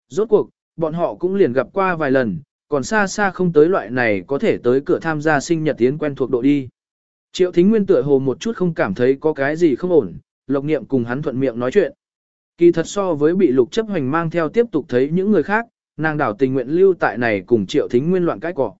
Rốt cuộc, bọn họ cũng liền gặp qua vài lần, còn xa xa không tới loại này có thể tới cửa tham gia sinh nhật tiến quen thuộc độ đi. Triệu thính nguyên tựa hồ một chút không cảm thấy có cái gì không ổn, lộc niệm cùng hắn thuận miệng nói chuyện. Kỳ thật so với bị lục chấp hành mang theo tiếp tục thấy những người khác, nàng đảo tình nguyện lưu tại này cùng triệu thính nguyên loạn cái cỏ.